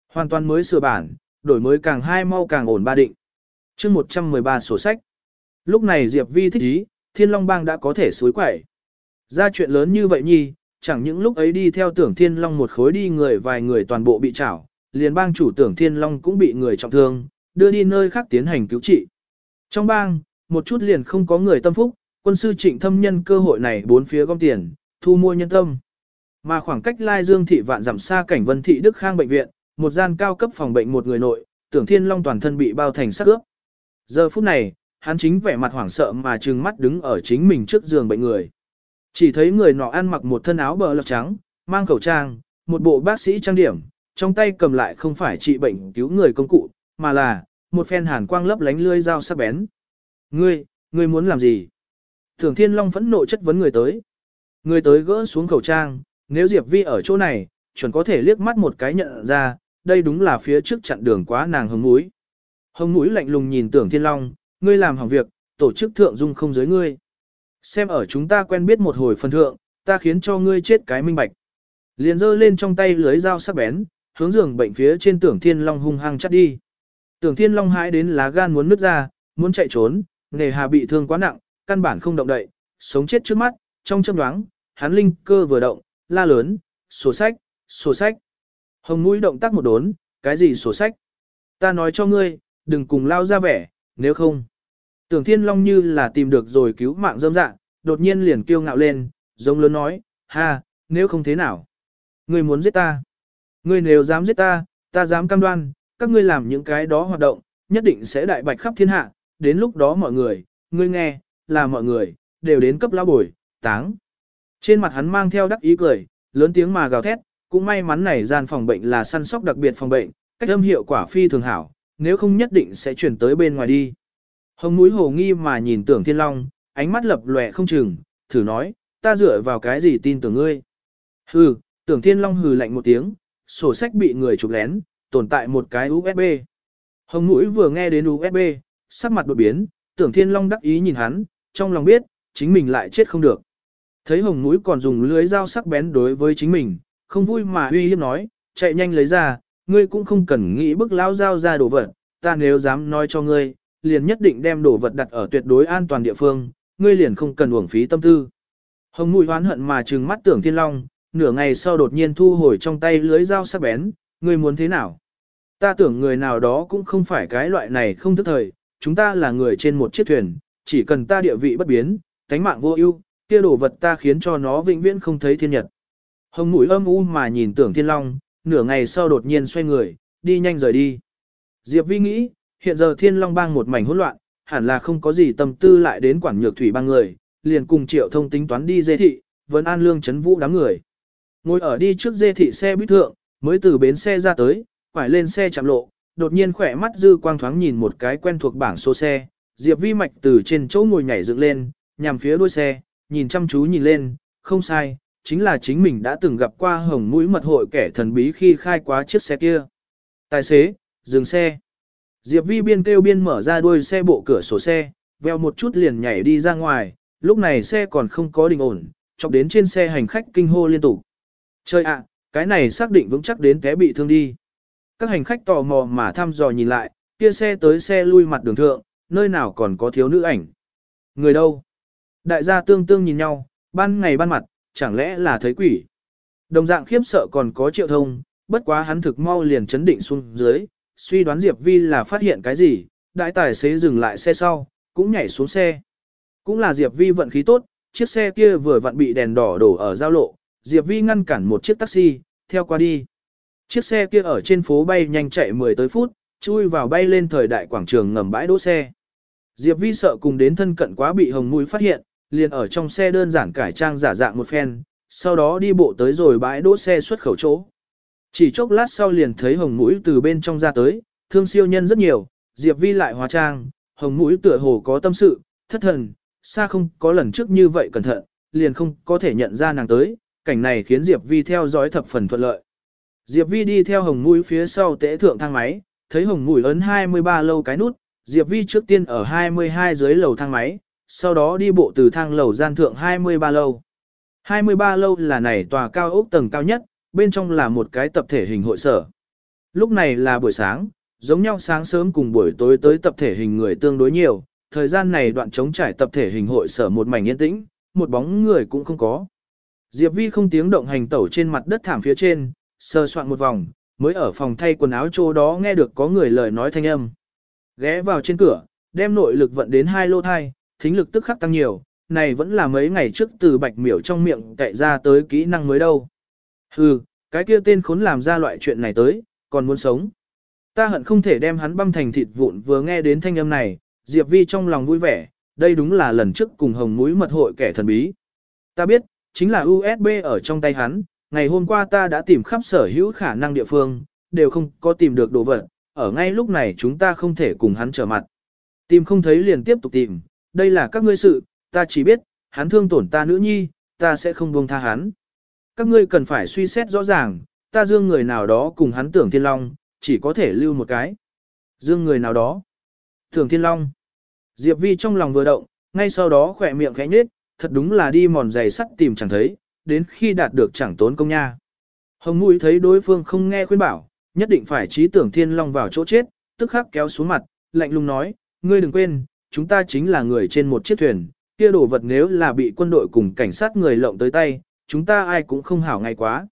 Hoàn toàn mới sửa bản, đổi mới càng hai mau càng ổn ba định. chương 113 sổ sách. Lúc này Diệp Vi thích ý, Thiên Long Bang đã có thể suối quẩy. Ra chuyện lớn như vậy nhi, chẳng những lúc ấy đi theo tưởng Thiên Long một khối đi người vài người toàn bộ bị trảo, liền bang chủ tưởng Thiên Long cũng bị người trọng thương, đưa đi nơi khác tiến hành cứu trị. Trong bang, một chút liền không có người tâm phúc, quân sư trịnh thâm nhân cơ hội này bốn phía gom tiền, thu mua nhân tâm. Mà khoảng cách Lai Dương thị vạn giảm xa cảnh Vân thị Đức Khang bệnh viện, một gian cao cấp phòng bệnh một người nội, tưởng Thiên Long toàn thân bị bao thành sắc ướp. Giờ phút này, hắn chính vẻ mặt hoảng sợ mà trừng mắt đứng ở chính mình trước giường bệnh người. Chỉ thấy người nọ ăn mặc một thân áo bờ lọc trắng, mang khẩu trang, một bộ bác sĩ trang điểm, trong tay cầm lại không phải trị bệnh cứu người công cụ, mà là một phen hàn quang lấp lánh lươi dao sắc bén. Ngươi, ngươi muốn làm gì? Thường Thiên Long phẫn nộ chất vấn người tới. Người tới gỡ xuống khẩu trang, nếu Diệp Vi ở chỗ này, chuẩn có thể liếc mắt một cái nhận ra, đây đúng là phía trước chặn đường quá nàng hồng mũi. Hồng mũi lạnh lùng nhìn Tưởng Thiên Long, ngươi làm hỏng việc, tổ chức thượng dung không giới ngươi. Xem ở chúng ta quen biết một hồi phần thượng, ta khiến cho ngươi chết cái minh bạch. Liền giơ lên trong tay lưới dao sắc bén, hướng giường bệnh phía trên Tưởng Thiên Long hung hăng chắt đi. Tưởng Thiên Long hãi đến lá gan muốn nứt ra, muốn chạy trốn, nề hà bị thương quá nặng, căn bản không động đậy, sống chết trước mắt, trong châm đoáng, hắn linh cơ vừa động, la lớn, sổ sách, sổ sách. Hồng mũi động tác một đốn, cái gì sổ sách? Ta nói cho ngươi, đừng cùng lao ra vẻ, nếu không. Tưởng Thiên Long như là tìm được rồi cứu mạng dâm dạ, đột nhiên liền kiêu ngạo lên, giống lớn nói, ha, nếu không thế nào? Ngươi muốn giết ta? Ngươi nếu dám giết ta, ta dám cam đoan, các ngươi làm những cái đó hoạt động, nhất định sẽ đại bạch khắp thiên hạ, đến lúc đó mọi người, ngươi nghe, là mọi người, đều đến cấp lao bồi, táng. Trên mặt hắn mang theo đắc ý cười, lớn tiếng mà gào thét, cũng may mắn này gian phòng bệnh là săn sóc đặc biệt phòng bệnh, cách âm hiệu quả phi thường hảo, nếu không nhất định sẽ chuyển tới bên ngoài đi. Hồng mũi hồ nghi mà nhìn tưởng thiên long, ánh mắt lập lòe không chừng, thử nói, ta dựa vào cái gì tin tưởng ngươi. Hừ, tưởng thiên long hừ lạnh một tiếng, sổ sách bị người chụp lén, tồn tại một cái USB. Hồng mũi vừa nghe đến USB, sắc mặt đột biến, tưởng thiên long đắc ý nhìn hắn, trong lòng biết, chính mình lại chết không được. Thấy hồng mũi còn dùng lưới dao sắc bén đối với chính mình, không vui mà uy hiếp nói, chạy nhanh lấy ra, ngươi cũng không cần nghĩ bức lao dao ra đồ vật, ta nếu dám nói cho ngươi, liền nhất định đem đồ vật đặt ở tuyệt đối an toàn địa phương, ngươi liền không cần uổng phí tâm tư. Hồng mũi hoán hận mà trừng mắt tưởng thiên long, nửa ngày sau đột nhiên thu hồi trong tay lưới dao sắc bén, ngươi muốn thế nào? Ta tưởng người nào đó cũng không phải cái loại này không thức thời, chúng ta là người trên một chiếc thuyền, chỉ cần ta địa vị bất biến, tánh mạng vô ưu, kia đồ vật ta khiến cho nó vĩnh viễn không thấy thiên nhật. Hồng mũi âm u mà nhìn tưởng thiên long, nửa ngày sau đột nhiên xoay người, đi nhanh rời đi. Diệp vi nghĩ, hiện giờ thiên long bang một mảnh hỗn loạn, hẳn là không có gì tâm tư lại đến quản nhược thủy bang người, liền cùng triệu thông tính toán đi dê thị, vẫn an lương chấn vũ đám người. Ngồi ở đi trước dê thị xe buýt thượng, mới từ bến xe ra tới, quải lên xe chạm lộ, đột nhiên khỏe mắt dư quang thoáng nhìn một cái quen thuộc bảng số xe, Diệp Vi mạch từ trên chỗ ngồi nhảy dựng lên, nhằm phía đuôi xe, nhìn chăm chú nhìn lên, không sai, chính là chính mình đã từng gặp qua hồng mũi mật hội kẻ thần bí khi khai quá chiếc xe kia. Tài xế, dừng xe. Diệp Vi biên kêu biên mở ra đuôi xe bộ cửa sổ xe, veo một chút liền nhảy đi ra ngoài, lúc này xe còn không có đình ổn, chọc đến trên xe hành khách kinh hô liên tục. Chơi ạ, cái này xác định vững chắc đến té bị thương đi. Các hành khách tò mò mà thăm dò nhìn lại, kia xe tới xe lui mặt đường thượng, nơi nào còn có thiếu nữ ảnh. Người đâu? Đại gia tương tương nhìn nhau, ban ngày ban mặt, chẳng lẽ là thấy quỷ. Đồng dạng khiếp sợ còn có triệu thông, bất quá hắn thực mau liền chấn định xuống dưới, suy đoán Diệp Vi là phát hiện cái gì, đại tài xế dừng lại xe sau, cũng nhảy xuống xe. Cũng là Diệp Vi vận khí tốt, chiếc xe kia vừa vặn bị đèn đỏ đổ ở giao lộ, Diệp Vi ngăn cản một chiếc taxi, theo qua đi. Chiếc xe kia ở trên phố bay nhanh chạy 10 tới phút, chui vào bay lên thời đại quảng trường ngầm bãi đỗ xe. Diệp Vi sợ cùng đến thân cận quá bị hồng mũi phát hiện, liền ở trong xe đơn giản cải trang giả dạng một phen, sau đó đi bộ tới rồi bãi đỗ xe xuất khẩu chỗ. Chỉ chốc lát sau liền thấy hồng mũi từ bên trong ra tới, thương siêu nhân rất nhiều, Diệp Vi lại hóa trang, hồng mũi tựa hồ có tâm sự, thất thần, xa không có lần trước như vậy cẩn thận, liền không có thể nhận ra nàng tới, cảnh này khiến Diệp Vi theo dõi thập phần thuận lợi. Diệp Vi đi theo hồng mũi phía sau tễ thượng thang máy, thấy hồng mũi ấn 23 lâu cái nút, Diệp Vi trước tiên ở 22 dưới lầu thang máy, sau đó đi bộ từ thang lầu gian thượng 23 lâu. 23 lâu là này tòa cao ốc tầng cao nhất, bên trong là một cái tập thể hình hội sở. Lúc này là buổi sáng, giống nhau sáng sớm cùng buổi tối tới tập thể hình người tương đối nhiều, thời gian này đoạn trống trải tập thể hình hội sở một mảnh yên tĩnh, một bóng người cũng không có. Diệp Vi không tiếng động hành tẩu trên mặt đất thảm phía trên, sơ soạn một vòng, mới ở phòng thay quần áo chỗ đó nghe được có người lời nói thanh âm. Ghé vào trên cửa, đem nội lực vận đến hai lô thai, thính lực tức khắc tăng nhiều, này vẫn là mấy ngày trước từ bạch miểu trong miệng cậy ra tới kỹ năng mới đâu. Hừ, cái kia tên khốn làm ra loại chuyện này tới, còn muốn sống. Ta hận không thể đem hắn băm thành thịt vụn vừa nghe đến thanh âm này, Diệp Vi trong lòng vui vẻ, đây đúng là lần trước cùng hồng mũi mật hội kẻ thần bí. Ta biết, chính là USB ở trong tay hắn, ngày hôm qua ta đã tìm khắp sở hữu khả năng địa phương, đều không có tìm được đồ vật, ở ngay lúc này chúng ta không thể cùng hắn trở mặt. Tìm không thấy liền tiếp tục tìm, đây là các ngươi sự, ta chỉ biết, hắn thương tổn ta nữ nhi, ta sẽ không buông tha hắn. Các ngươi cần phải suy xét rõ ràng, ta dương người nào đó cùng hắn tưởng thiên long, chỉ có thể lưu một cái. Dương người nào đó. Tưởng thiên long. Diệp Vi trong lòng vừa động, ngay sau đó khỏe miệng khẽ nhếch, thật đúng là đi mòn giày sắt tìm chẳng thấy, đến khi đạt được chẳng tốn công nha. Hồng mũi thấy đối phương không nghe khuyên bảo, nhất định phải trí tưởng thiên long vào chỗ chết, tức khắc kéo xuống mặt, lạnh lùng nói, ngươi đừng quên, chúng ta chính là người trên một chiếc thuyền, kia đồ vật nếu là bị quân đội cùng cảnh sát người lộng tới tay, chúng ta ai cũng không hảo ngay quá.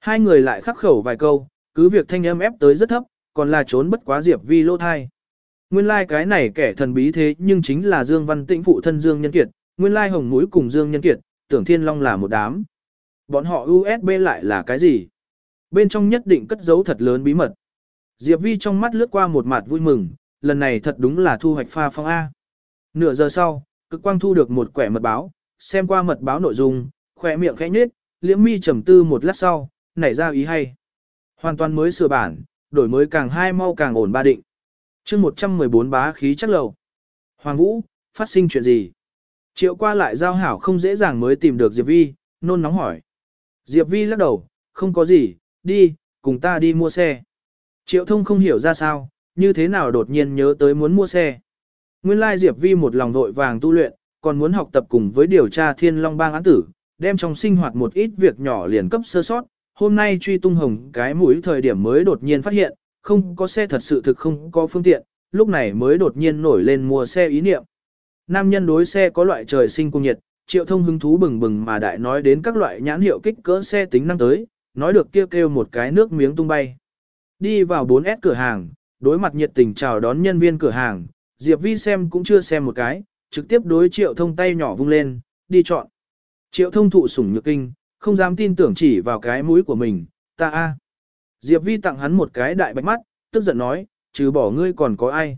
Hai người lại khắc khẩu vài câu, cứ việc thanh âm ép tới rất thấp, còn là trốn bất quá Diệp Vi lô thai. Nguyên lai like cái này kẻ thần bí thế nhưng chính là Dương Văn Tĩnh phụ thân Dương Nhân Kiệt, nguyên lai like hồng mũi cùng Dương Nhân Kiệt, tưởng Thiên Long là một đám. Bọn họ USB lại là cái gì? Bên trong nhất định cất giấu thật lớn bí mật. Diệp Vi trong mắt lướt qua một mặt vui mừng, lần này thật đúng là thu hoạch pha phong A. Nửa giờ sau, cực quang thu được một quẻ mật báo, xem qua mật báo nội dung, khỏe miệng khẽ nhếch, liễm mi trầm tư một lát sau, nảy ra ý hay. Hoàn toàn mới sửa bản, đổi mới càng hai mau càng ổn ba định. chương 114 bá khí chắc lầu. Hoàng Vũ, phát sinh chuyện gì? Triệu qua lại giao hảo không dễ dàng mới tìm được Diệp Vi, nôn nóng hỏi. Diệp Vi lắc đầu, không có gì, đi, cùng ta đi mua xe. Triệu thông không hiểu ra sao, như thế nào đột nhiên nhớ tới muốn mua xe. Nguyên lai Diệp Vi một lòng vội vàng tu luyện, còn muốn học tập cùng với điều tra thiên long bang án tử, đem trong sinh hoạt một ít việc nhỏ liền cấp sơ sót. Hôm nay truy tung hồng cái mũi thời điểm mới đột nhiên phát hiện, không có xe thật sự thực không có phương tiện, lúc này mới đột nhiên nổi lên mua xe ý niệm. Nam nhân đối xe có loại trời sinh cung nhiệt, triệu thông hứng thú bừng bừng mà đại nói đến các loại nhãn hiệu kích cỡ xe tính năng tới, nói được kêu kêu một cái nước miếng tung bay. Đi vào 4S cửa hàng, đối mặt nhiệt tình chào đón nhân viên cửa hàng, Diệp Vi xem cũng chưa xem một cái, trực tiếp đối triệu thông tay nhỏ vung lên, đi chọn. Triệu thông thụ sủng nhược kinh, không dám tin tưởng chỉ vào cái mũi của mình, ta a. Diệp Vi tặng hắn một cái đại bạch mắt, tức giận nói, trừ bỏ ngươi còn có ai.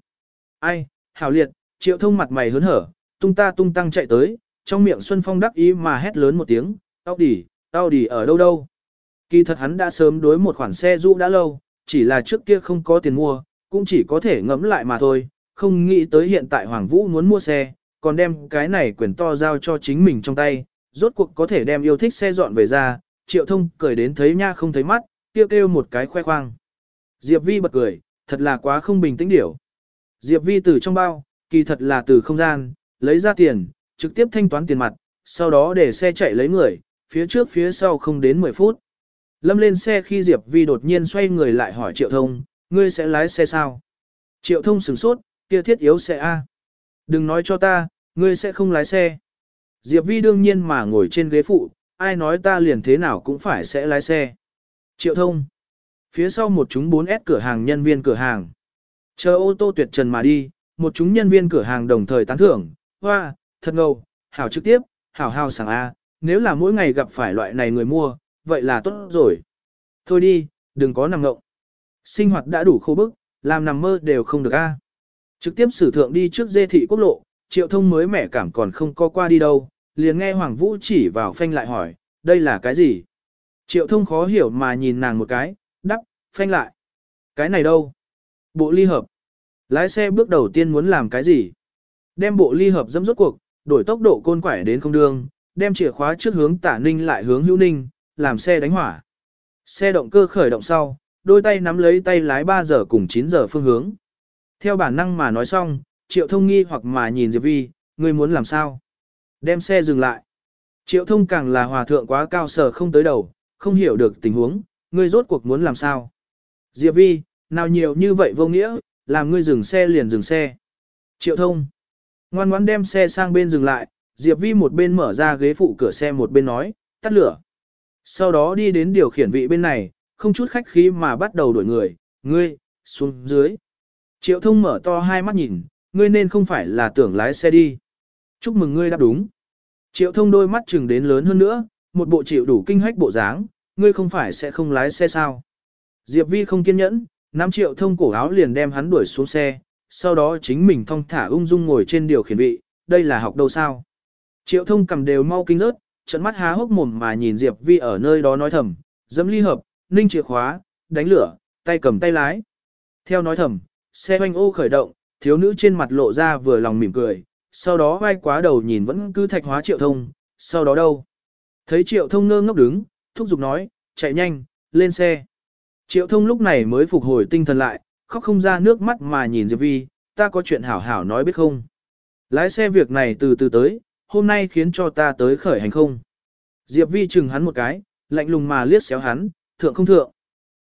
Ai, hào liệt, triệu thông mặt mày hớn hở, tung ta tung tăng chạy tới, trong miệng Xuân Phong đắc ý mà hét lớn một tiếng, tao đỉ, tao đỉ ở đâu đâu. Kỳ thật hắn đã sớm đối một khoản xe dụ đã lâu, chỉ là trước kia không có tiền mua, cũng chỉ có thể ngẫm lại mà thôi, không nghĩ tới hiện tại Hoàng Vũ muốn mua xe, còn đem cái này quyền to giao cho chính mình trong tay, rốt cuộc có thể đem yêu thích xe dọn về ra, triệu thông cười đến thấy nha không thấy mắt, kêu kêu một cái khoe khoang. Diệp Vi bật cười, thật là quá không bình tĩnh điểu. Diệp Vi từ trong bao, kỳ thật là từ không gian, lấy ra tiền, trực tiếp thanh toán tiền mặt, sau đó để xe chạy lấy người, phía trước phía sau không đến 10 phút. Lâm lên xe khi Diệp Vi đột nhiên xoay người lại hỏi Triệu Thông, ngươi sẽ lái xe sao? Triệu Thông sửng sốt, kia thiết yếu xe A. Đừng nói cho ta, ngươi sẽ không lái xe. Diệp Vi đương nhiên mà ngồi trên ghế phụ, ai nói ta liền thế nào cũng phải sẽ lái xe. Triệu Thông. Phía sau một chúng 4S cửa hàng nhân viên cửa hàng. Chờ ô tô tuyệt trần mà đi, một chúng nhân viên cửa hàng đồng thời tán thưởng, hoa, thật ngầu, hảo trực tiếp, hảo hào sảng A, nếu là mỗi ngày gặp phải loại này người mua, vậy là tốt rồi. Thôi đi, đừng có nằm ngộng. Sinh hoạt đã đủ khô bức, làm nằm mơ đều không được A. Trực tiếp sử thượng đi trước dê thị quốc lộ, triệu thông mới mẻ cảm còn không có qua đi đâu, liền nghe Hoàng Vũ chỉ vào phanh lại hỏi, đây là cái gì? Triệu thông khó hiểu mà nhìn nàng một cái, đắp, phanh lại. Cái này đâu? Bộ ly hợp. Lái xe bước đầu tiên muốn làm cái gì? Đem bộ ly hợp dẫm rốt cuộc, đổi tốc độ côn quải đến không đường, đem chìa khóa trước hướng tả ninh lại hướng hữu ninh, làm xe đánh hỏa. Xe động cơ khởi động sau, đôi tay nắm lấy tay lái 3 giờ cùng 9 giờ phương hướng. Theo bản năng mà nói xong, triệu thông nghi hoặc mà nhìn Diệp Vi, ngươi muốn làm sao? Đem xe dừng lại. Triệu thông càng là hòa thượng quá cao sở không tới đầu, không hiểu được tình huống, ngươi rốt cuộc muốn làm sao? Diệp Vi, nào nhiều như vậy vô nghĩa, làm ngươi dừng xe liền dừng xe. Triệu thông. Ngoan ngoãn đem xe sang bên dừng lại, Diệp Vi một bên mở ra ghế phụ cửa xe một bên nói, tắt lửa. Sau đó đi đến điều khiển vị bên này, không chút khách khí mà bắt đầu đuổi người, ngươi, xuống dưới. Triệu thông mở to hai mắt nhìn, ngươi nên không phải là tưởng lái xe đi. Chúc mừng ngươi đáp đúng. Triệu thông đôi mắt chừng đến lớn hơn nữa, một bộ chịu đủ kinh hách bộ dáng, ngươi không phải sẽ không lái xe sao. Diệp Vi không kiên nhẫn, nắm triệu thông cổ áo liền đem hắn đuổi xuống xe, sau đó chính mình thong thả ung dung ngồi trên điều khiển vị, đây là học đâu sao. Triệu thông cầm đều mau kinh rớt, trận mắt há hốc mồm mà nhìn Diệp Vi ở nơi đó nói thầm, dẫm ly hợp, ninh chìa khóa, đánh lửa, tay cầm tay lái. Theo nói thầm, xe oanh ô khởi động, thiếu nữ trên mặt lộ ra vừa lòng mỉm cười, sau đó vai quá đầu nhìn vẫn cứ thạch hóa triệu thông, sau đó đâu. Thấy triệu thông ngơ ngốc đứng, thúc giục nói, chạy nhanh, lên xe. Triệu thông lúc này mới phục hồi tinh thần lại, khóc không ra nước mắt mà nhìn Diệp Vi, ta có chuyện hảo hảo nói biết không. Lái xe việc này từ từ tới, hôm nay khiến cho ta tới khởi hành không. Diệp Vi chừng hắn một cái, lạnh lùng mà liếc xéo hắn, thượng không thượng.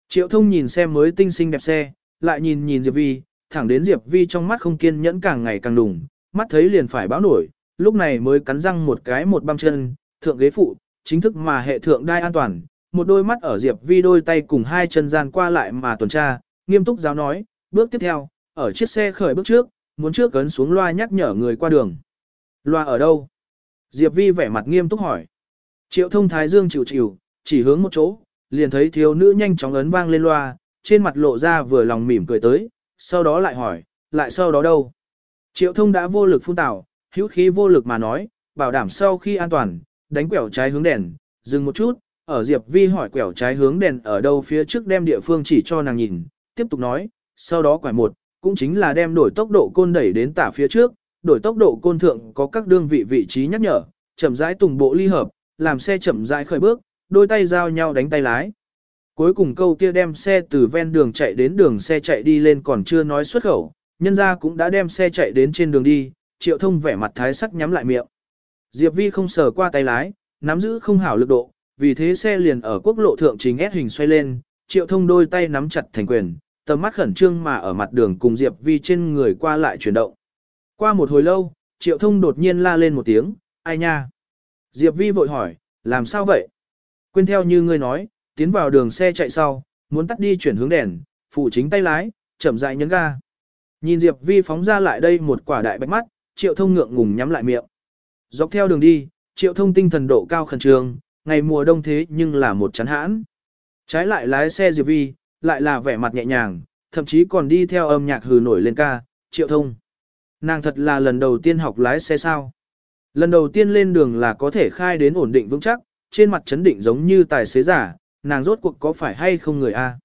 Triệu thông nhìn xem mới tinh xinh đẹp xe, lại nhìn nhìn Diệp Vi, thẳng đến Diệp Vi trong mắt không kiên nhẫn càng ngày càng đủng mắt thấy liền phải báo nổi, lúc này mới cắn răng một cái một băm chân, thượng ghế phụ, chính thức mà hệ thượng đai an toàn, một đôi mắt ở Diệp Vi đôi tay cùng hai chân gian qua lại mà tuần tra, nghiêm túc giáo nói, bước tiếp theo, ở chiếc xe khởi bước trước, muốn trước cấn xuống loa nhắc nhở người qua đường. Loa ở đâu? Diệp Vi vẻ mặt nghiêm túc hỏi. Triệu thông thái dương chịu chịu, chỉ hướng một chỗ, liền thấy thiếu nữ nhanh chóng ấn vang lên loa, trên mặt lộ ra vừa lòng mỉm cười tới, sau đó lại hỏi, lại sau đó đâu? Triệu thông đã vô lực phun tảo, hữu khí vô lực mà nói, bảo đảm sau khi an toàn, đánh quẹo trái hướng đèn, dừng một chút, ở Diệp Vi hỏi quẹo trái hướng đèn ở đâu phía trước đem địa phương chỉ cho nàng nhìn, tiếp tục nói, sau đó quải một, cũng chính là đem đổi tốc độ côn đẩy đến tả phía trước, đổi tốc độ côn thượng có các đương vị vị trí nhắc nhở, chậm rãi tùng bộ ly hợp, làm xe chậm rãi khởi bước, đôi tay giao nhau đánh tay lái. Cuối cùng câu kia đem xe từ ven đường chạy đến đường xe chạy đi lên còn chưa nói xuất khẩu, nhân ra cũng đã đem xe chạy đến trên đường đi, triệu thông vẻ mặt thái sắc nhắm lại miệng. Diệp Vi không sờ qua tay lái, nắm giữ không hảo lực độ, vì thế xe liền ở quốc lộ thượng chính ép hình xoay lên, triệu thông đôi tay nắm chặt thành quyền, tầm mắt khẩn trương mà ở mặt đường cùng Diệp Vi trên người qua lại chuyển động. Qua một hồi lâu, triệu thông đột nhiên la lên một tiếng, ai nha? Diệp Vi vội hỏi, làm sao vậy? Quên theo như ngươi nói, tiến vào đường xe chạy sau, muốn tắt đi chuyển hướng đèn, phụ chính tay lái, chậm rãi nhấn ga. Nhìn Diệp Vi phóng ra lại đây một quả đại bạch mắt, triệu thông ngượng ngùng nhắm lại miệng. Dọc theo đường đi, triệu thông tinh thần độ cao khẩn trương, ngày mùa đông thế nhưng là một chán hãn. Trái lại lái xe Diệp Vi, lại là vẻ mặt nhẹ nhàng, thậm chí còn đi theo âm nhạc hừ nổi lên ca, triệu thông. Nàng thật là lần đầu tiên học lái xe sao. Lần đầu tiên lên đường là có thể khai đến ổn định vững chắc, trên mặt chấn định giống như tài xế giả, nàng rốt cuộc có phải hay không người A.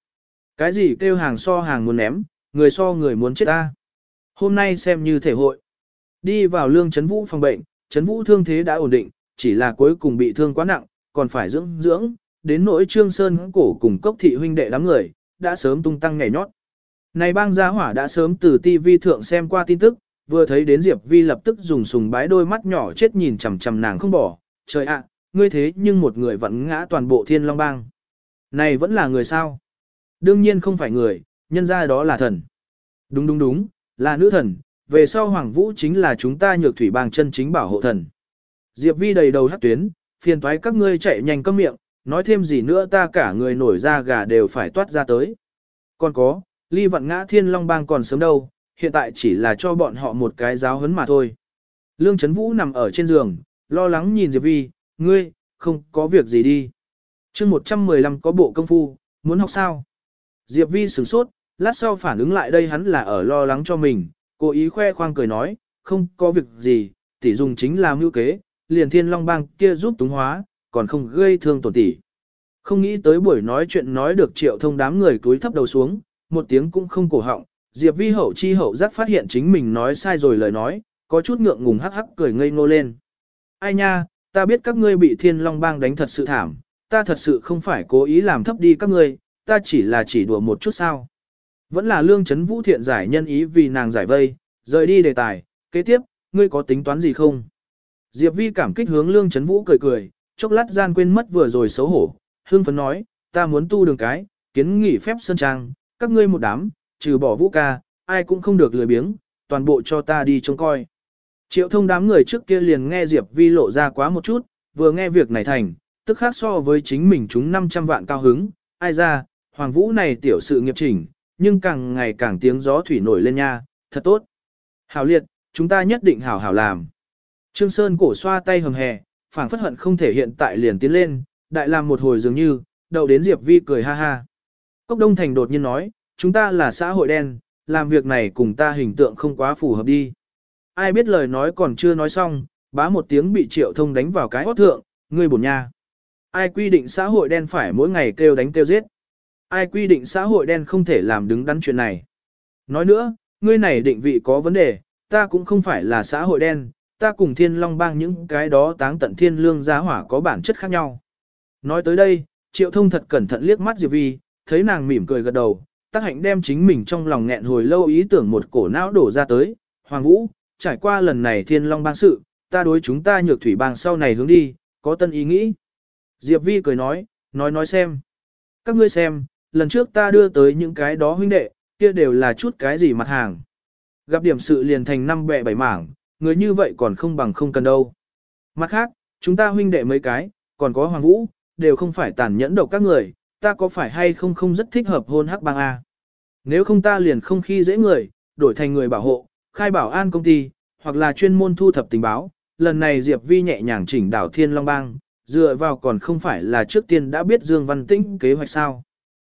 Cái gì kêu hàng so hàng muốn ném, người so người muốn chết ta Hôm nay xem như thể hội. Đi vào lương chấn vũ phòng bệnh, chấn vũ thương thế đã ổn định, chỉ là cuối cùng bị thương quá nặng, còn phải dưỡng dưỡng, đến nỗi trương sơn cổ cùng cốc thị huynh đệ đám người, đã sớm tung tăng nhảy nhót. Này bang gia hỏa đã sớm từ TV thượng xem qua tin tức, vừa thấy đến Diệp Vi lập tức dùng sùng bái đôi mắt nhỏ chết nhìn chằm chằm nàng không bỏ, trời ạ, ngươi thế nhưng một người vẫn ngã toàn bộ thiên long bang. Này vẫn là người sao? Đương nhiên không phải người, nhân ra đó là thần. Đúng đúng đúng, là nữ thần, về sau Hoàng Vũ chính là chúng ta nhược thủy bang chân chính bảo hộ thần. Diệp Vi đầy đầu hát tuyến, phiền toái các ngươi chạy nhanh cơm miệng, nói thêm gì nữa ta cả người nổi da gà đều phải toát ra tới. Còn có, ly vận ngã thiên long bang còn sớm đâu, hiện tại chỉ là cho bọn họ một cái giáo huấn mà thôi. Lương Trấn Vũ nằm ở trên giường, lo lắng nhìn Diệp Vi, ngươi, không có việc gì đi. chương 115 có bộ công phu, muốn học sao? Diệp Vi sửng sốt, lát sau phản ứng lại đây hắn là ở lo lắng cho mình, cố ý khoe khoang cười nói, không có việc gì, tỷ dùng chính là mưu kế, liền thiên long bang kia giúp túng hóa, còn không gây thương tổn tỷ. Không nghĩ tới buổi nói chuyện nói được triệu thông đám người cúi thấp đầu xuống, một tiếng cũng không cổ họng, Diệp Vi hậu chi hậu giác phát hiện chính mình nói sai rồi lời nói, có chút ngượng ngùng hắc hắc cười ngây ngô lên. Ai nha, ta biết các ngươi bị thiên long bang đánh thật sự thảm, ta thật sự không phải cố ý làm thấp đi các ngươi, ta chỉ là chỉ đùa một chút sao. Vẫn là lương chấn vũ thiện giải nhân ý vì nàng giải vây, rời đi đề tài, kế tiếp, ngươi có tính toán gì không? Diệp Vi cảm kích hướng lương chấn vũ cười cười, chốc lát gian quên mất vừa rồi xấu hổ, hương phấn nói, ta muốn tu đường cái, kiến nghỉ phép sân trang, các ngươi một đám, trừ bỏ vũ ca, ai cũng không được lười biếng, toàn bộ cho ta đi trông coi. Triệu thông đám người trước kia liền nghe Diệp Vi lộ ra quá một chút, vừa nghe việc này thành, tức khác so với chính mình chúng 500 vạn cao hứng, ai ra, Hoàng Vũ này tiểu sự nghiệp chỉnh, nhưng càng ngày càng tiếng gió thủy nổi lên nha, thật tốt. Hảo liệt, chúng ta nhất định hảo hảo làm. Trương Sơn cổ xoa tay hầm hè, phảng phất hận không thể hiện tại liền tiến lên, đại làm một hồi dường như, đầu đến Diệp Vi cười ha ha. Cốc Đông Thành đột nhiên nói, chúng ta là xã hội đen, làm việc này cùng ta hình tượng không quá phù hợp đi. Ai biết lời nói còn chưa nói xong, bá một tiếng bị triệu thông đánh vào cái hót thượng, ngươi bổn nha. Ai quy định xã hội đen phải mỗi ngày kêu đánh kêu giết. Ai quy định xã hội đen không thể làm đứng đắn chuyện này. Nói nữa, ngươi này định vị có vấn đề, ta cũng không phải là xã hội đen, ta cùng thiên long bang những cái đó táng tận thiên lương giá hỏa có bản chất khác nhau. Nói tới đây, triệu thông thật cẩn thận liếc mắt Diệp Vi, thấy nàng mỉm cười gật đầu, tác hạnh đem chính mình trong lòng nghẹn hồi lâu ý tưởng một cổ não đổ ra tới. Hoàng Vũ, trải qua lần này thiên long bang sự, ta đối chúng ta nhược thủy bang sau này hướng đi, có tân ý nghĩ. Diệp Vi cười nói, nói nói xem. Các ngươi xem, lần trước ta đưa tới những cái đó huynh đệ, kia đều là chút cái gì mặt hàng. Gặp điểm sự liền thành năm bẹ bảy mảng, người như vậy còn không bằng không cần đâu. Mặt khác, chúng ta huynh đệ mấy cái, còn có Hoàng Vũ, đều không phải tàn nhẫn độc các người, ta có phải hay không không rất thích hợp hôn hắc bang A. Nếu không ta liền không khi dễ người, đổi thành người bảo hộ, khai bảo an công ty, hoặc là chuyên môn thu thập tình báo, lần này Diệp Vi nhẹ nhàng chỉnh đảo Thiên Long Bang, dựa vào còn không phải là trước tiên đã biết Dương Văn Tĩnh kế hoạch sao.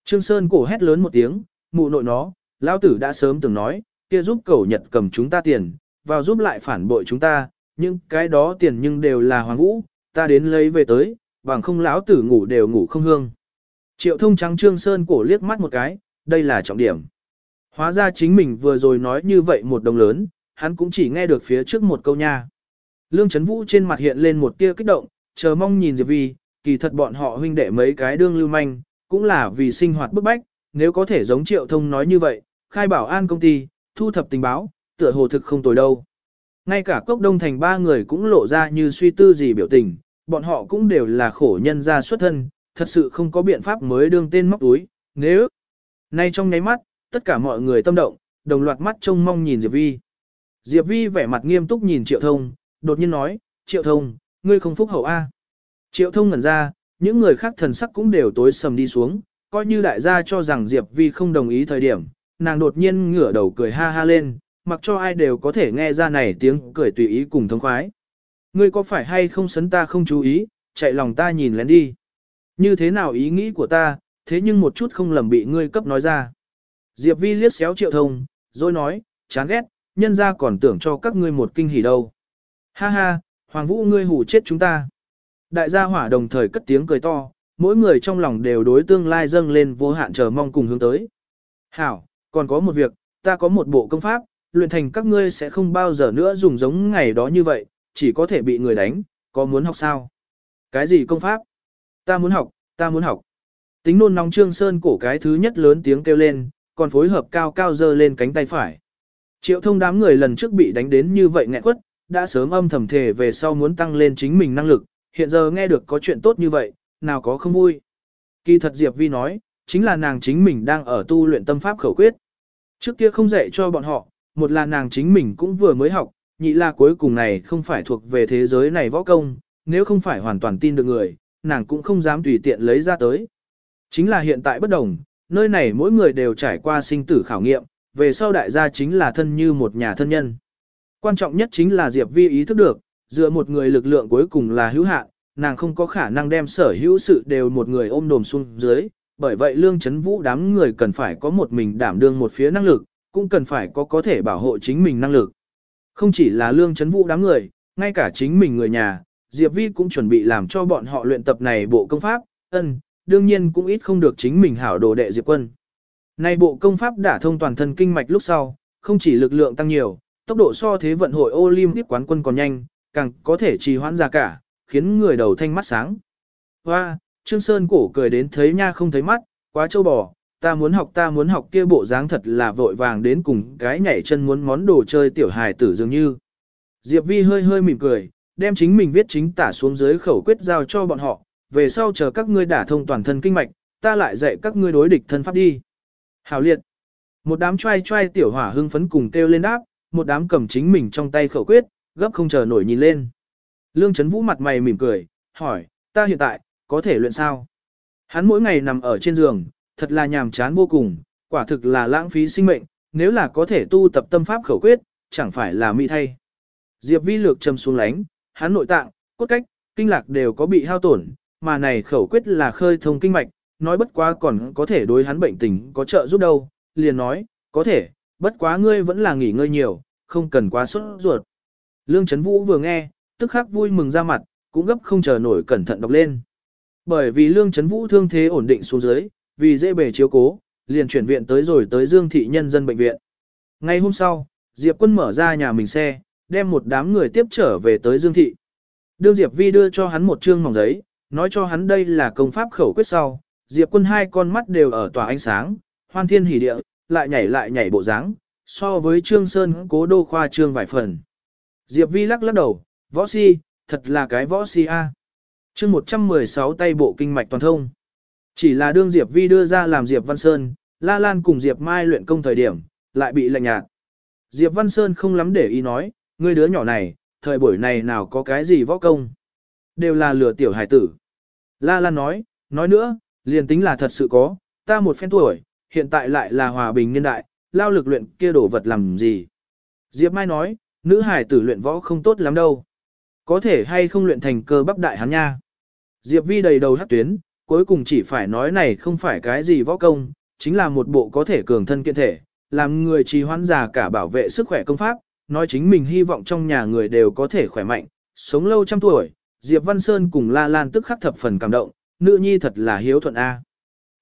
Trương Sơn cổ hét lớn một tiếng, mụ nội nó, lão tử đã sớm từng nói, kia giúp cầu Nhật cầm chúng ta tiền, vào giúp lại phản bội chúng ta, nhưng cái đó tiền nhưng đều là hoàng vũ, ta đến lấy về tới, bằng không lão tử ngủ đều ngủ không hương. Triệu thông trắng Trương Sơn cổ liếc mắt một cái, đây là trọng điểm. Hóa ra chính mình vừa rồi nói như vậy một đồng lớn, hắn cũng chỉ nghe được phía trước một câu nha. Lương Trấn Vũ trên mặt hiện lên một tia kích động, chờ mong nhìn Diệp Vi, kỳ thật bọn họ huynh đệ mấy cái đương lưu manh, cũng là vì sinh hoạt bức bách, nếu có thể giống Triệu Thông nói như vậy, khai bảo an công ty, thu thập tình báo, tựa hồ thực không tồi đâu. Ngay cả cốc đông thành ba người cũng lộ ra như suy tư gì biểu tình, bọn họ cũng đều là khổ nhân gia xuất thân, thật sự không có biện pháp mới đương tên móc túi, nếu... Nay trong nháy mắt, tất cả mọi người tâm động, đồng loạt mắt trông mong nhìn Diệp Vi. Diệp Vi vẻ mặt nghiêm túc nhìn Triệu Thông, đột nhiên nói, Triệu Thông, ngươi không phúc hậu A. Triệu Thông ngẩn ra, những người khác thần sắc cũng đều tối sầm đi xuống, coi như đại gia cho rằng Diệp Vi không đồng ý thời điểm, nàng đột nhiên ngửa đầu cười ha ha lên, mặc cho ai đều có thể nghe ra này tiếng cười tùy ý cùng thông khoái. Ngươi có phải hay không sấn ta không chú ý, chạy lòng ta nhìn lén đi. Như thế nào ý nghĩ của ta, thế nhưng một chút không lầm bị ngươi cấp nói ra. Diệp Vi liếc xéo triệu thông, rồi nói, chán ghét, nhân ra còn tưởng cho các ngươi một kinh hỉ đâu. Ha ha, Hoàng Vũ ngươi hủ chết chúng ta. Đại gia hỏa đồng thời cất tiếng cười to, mỗi người trong lòng đều đối tương lai dâng lên vô hạn chờ mong cùng hướng tới. Hảo, còn có một việc, ta có một bộ công pháp, luyện thành các ngươi sẽ không bao giờ nữa dùng giống ngày đó như vậy, chỉ có thể bị người đánh, có muốn học sao? Cái gì công pháp? Ta muốn học, ta muốn học. Tính nôn nóng trương sơn cổ cái thứ nhất lớn tiếng kêu lên, còn phối hợp cao cao dơ lên cánh tay phải. Triệu thông đám người lần trước bị đánh đến như vậy nghẹn quất, đã sớm âm thầm thể về sau muốn tăng lên chính mình năng lực, hiện giờ nghe được có chuyện tốt như vậy, nào có không vui. Kỳ thật Diệp Vi nói, chính là nàng chính mình đang ở tu luyện tâm pháp khẩu quyết. Trước kia không dạy cho bọn họ, một là nàng chính mình cũng vừa mới học, nhị là cuối cùng này không phải thuộc về thế giới này võ công, nếu không phải hoàn toàn tin được người, nàng cũng không dám tùy tiện lấy ra tới. Chính là hiện tại bất đồng, nơi này mỗi người đều trải qua sinh tử khảo nghiệm, về sau đại gia chính là thân như một nhà thân nhân. Quan trọng nhất chính là Diệp Vi ý thức được, dựa một người lực lượng cuối cùng là hữu hạn, nàng không có khả năng đem sở hữu sự đều một người ôm đồm xuống dưới, bởi vậy lương chấn vũ đám người cần phải có một mình đảm đương một phía năng lực, cũng cần phải có có thể bảo hộ chính mình năng lực. Không chỉ là lương chấn vũ đám người, ngay cả chính mình người nhà, Diệp Vi cũng chuẩn bị làm cho bọn họ luyện tập này bộ công pháp, ân, đương nhiên cũng ít không được chính mình hảo đồ đệ Diệp Quân. Này bộ công pháp đả thông toàn thân kinh mạch lúc sau, không chỉ lực lượng tăng nhiều, tốc độ so thế vận hội Olympic quán quân còn nhanh, càng có thể trì hoãn ra cả, khiến người đầu thanh mắt sáng. Hoa, Trương Sơn cổ cười đến thấy nha không thấy mắt, quá châu bò, ta muốn học ta muốn học kia bộ dáng thật là vội vàng đến cùng cái nhảy chân muốn món đồ chơi tiểu hài tử dường như. Diệp Vi hơi hơi mỉm cười, đem chính mình viết chính tả xuống dưới khẩu quyết giao cho bọn họ, về sau chờ các ngươi đả thông toàn thân kinh mạch, ta lại dạy các ngươi đối địch thân pháp đi. Hảo liệt. Một đám trai trai tiểu hỏa hưng phấn cùng kêu lên đáp, một đám cầm chính mình trong tay khẩu quyết, gấp không chờ nổi nhìn lên. Lương Trấn Vũ mặt mày mỉm cười, hỏi, ta hiện tại, có thể luyện sao? Hắn mỗi ngày nằm ở trên giường, thật là nhàm chán vô cùng, quả thực là lãng phí sinh mệnh, nếu là có thể tu tập tâm pháp khẩu quyết, chẳng phải là mỹ thay. Diệp vi lược trầm xuống lánh, hắn nội tạng, cốt cách, kinh lạc đều có bị hao tổn, mà này khẩu quyết là khơi thông kinh mạch, nói bất quá còn có thể đối hắn bệnh tình có trợ giúp đâu, liền nói, có thể, bất quá ngươi vẫn là nghỉ ngơi nhiều, không cần quá sốt ruột. Lương Trấn Vũ vừa nghe, tức khắc vui mừng ra mặt, cũng gấp không chờ nổi cẩn thận đọc lên. Bởi vì Lương Trấn Vũ thương thế ổn định xuống dưới, vì dễ bề chiếu cố, liền chuyển viện tới rồi tới Dương Thị Nhân dân bệnh viện. Ngay hôm sau, Diệp Quân mở ra nhà mình xe, đem một đám người tiếp trở về tới Dương Thị. Đương Diệp Vi đưa cho hắn một trương mỏng giấy, nói cho hắn đây là công pháp khẩu quyết sau, Diệp Quân hai con mắt đều ở tỏa ánh sáng, hoan thiên hỉ địa, lại nhảy lại nhảy bộ dáng, so với Trương Sơn cố đô khoa trương vài phần. Diệp Vi lắc lắc đầu, võ si, thật là cái võ si a. Chương 116 tay bộ kinh mạch toàn thông. Chỉ là đương Diệp Vi đưa ra làm Diệp Văn Sơn, La Lan cùng Diệp Mai luyện công thời điểm, lại bị lạnh nhạt. Diệp Văn Sơn không lắm để ý nói, ngươi đứa nhỏ này, thời buổi này nào có cái gì võ công. Đều là lừa tiểu hải tử. La Lan nói, nói nữa, liền tính là thật sự có, ta một phen tuổi, hiện tại lại là hòa bình niên đại, lao lực luyện kia đổ vật làm gì. Diệp Mai nói, nữ hải tử luyện võ không tốt lắm đâu. Có thể hay không luyện thành cơ bắp đại hắn nha. Diệp Vi đầy đầu hát tuyến, cuối cùng chỉ phải nói này không phải cái gì võ công, chính là một bộ có thể cường thân kiện thể, làm người trì hoãn già cả bảo vệ sức khỏe công pháp, nói chính mình hy vọng trong nhà người đều có thể khỏe mạnh, sống lâu trăm tuổi. Diệp Văn Sơn cùng La Lan tức khắc thập phần cảm động, nữ nhi thật là hiếu thuận A.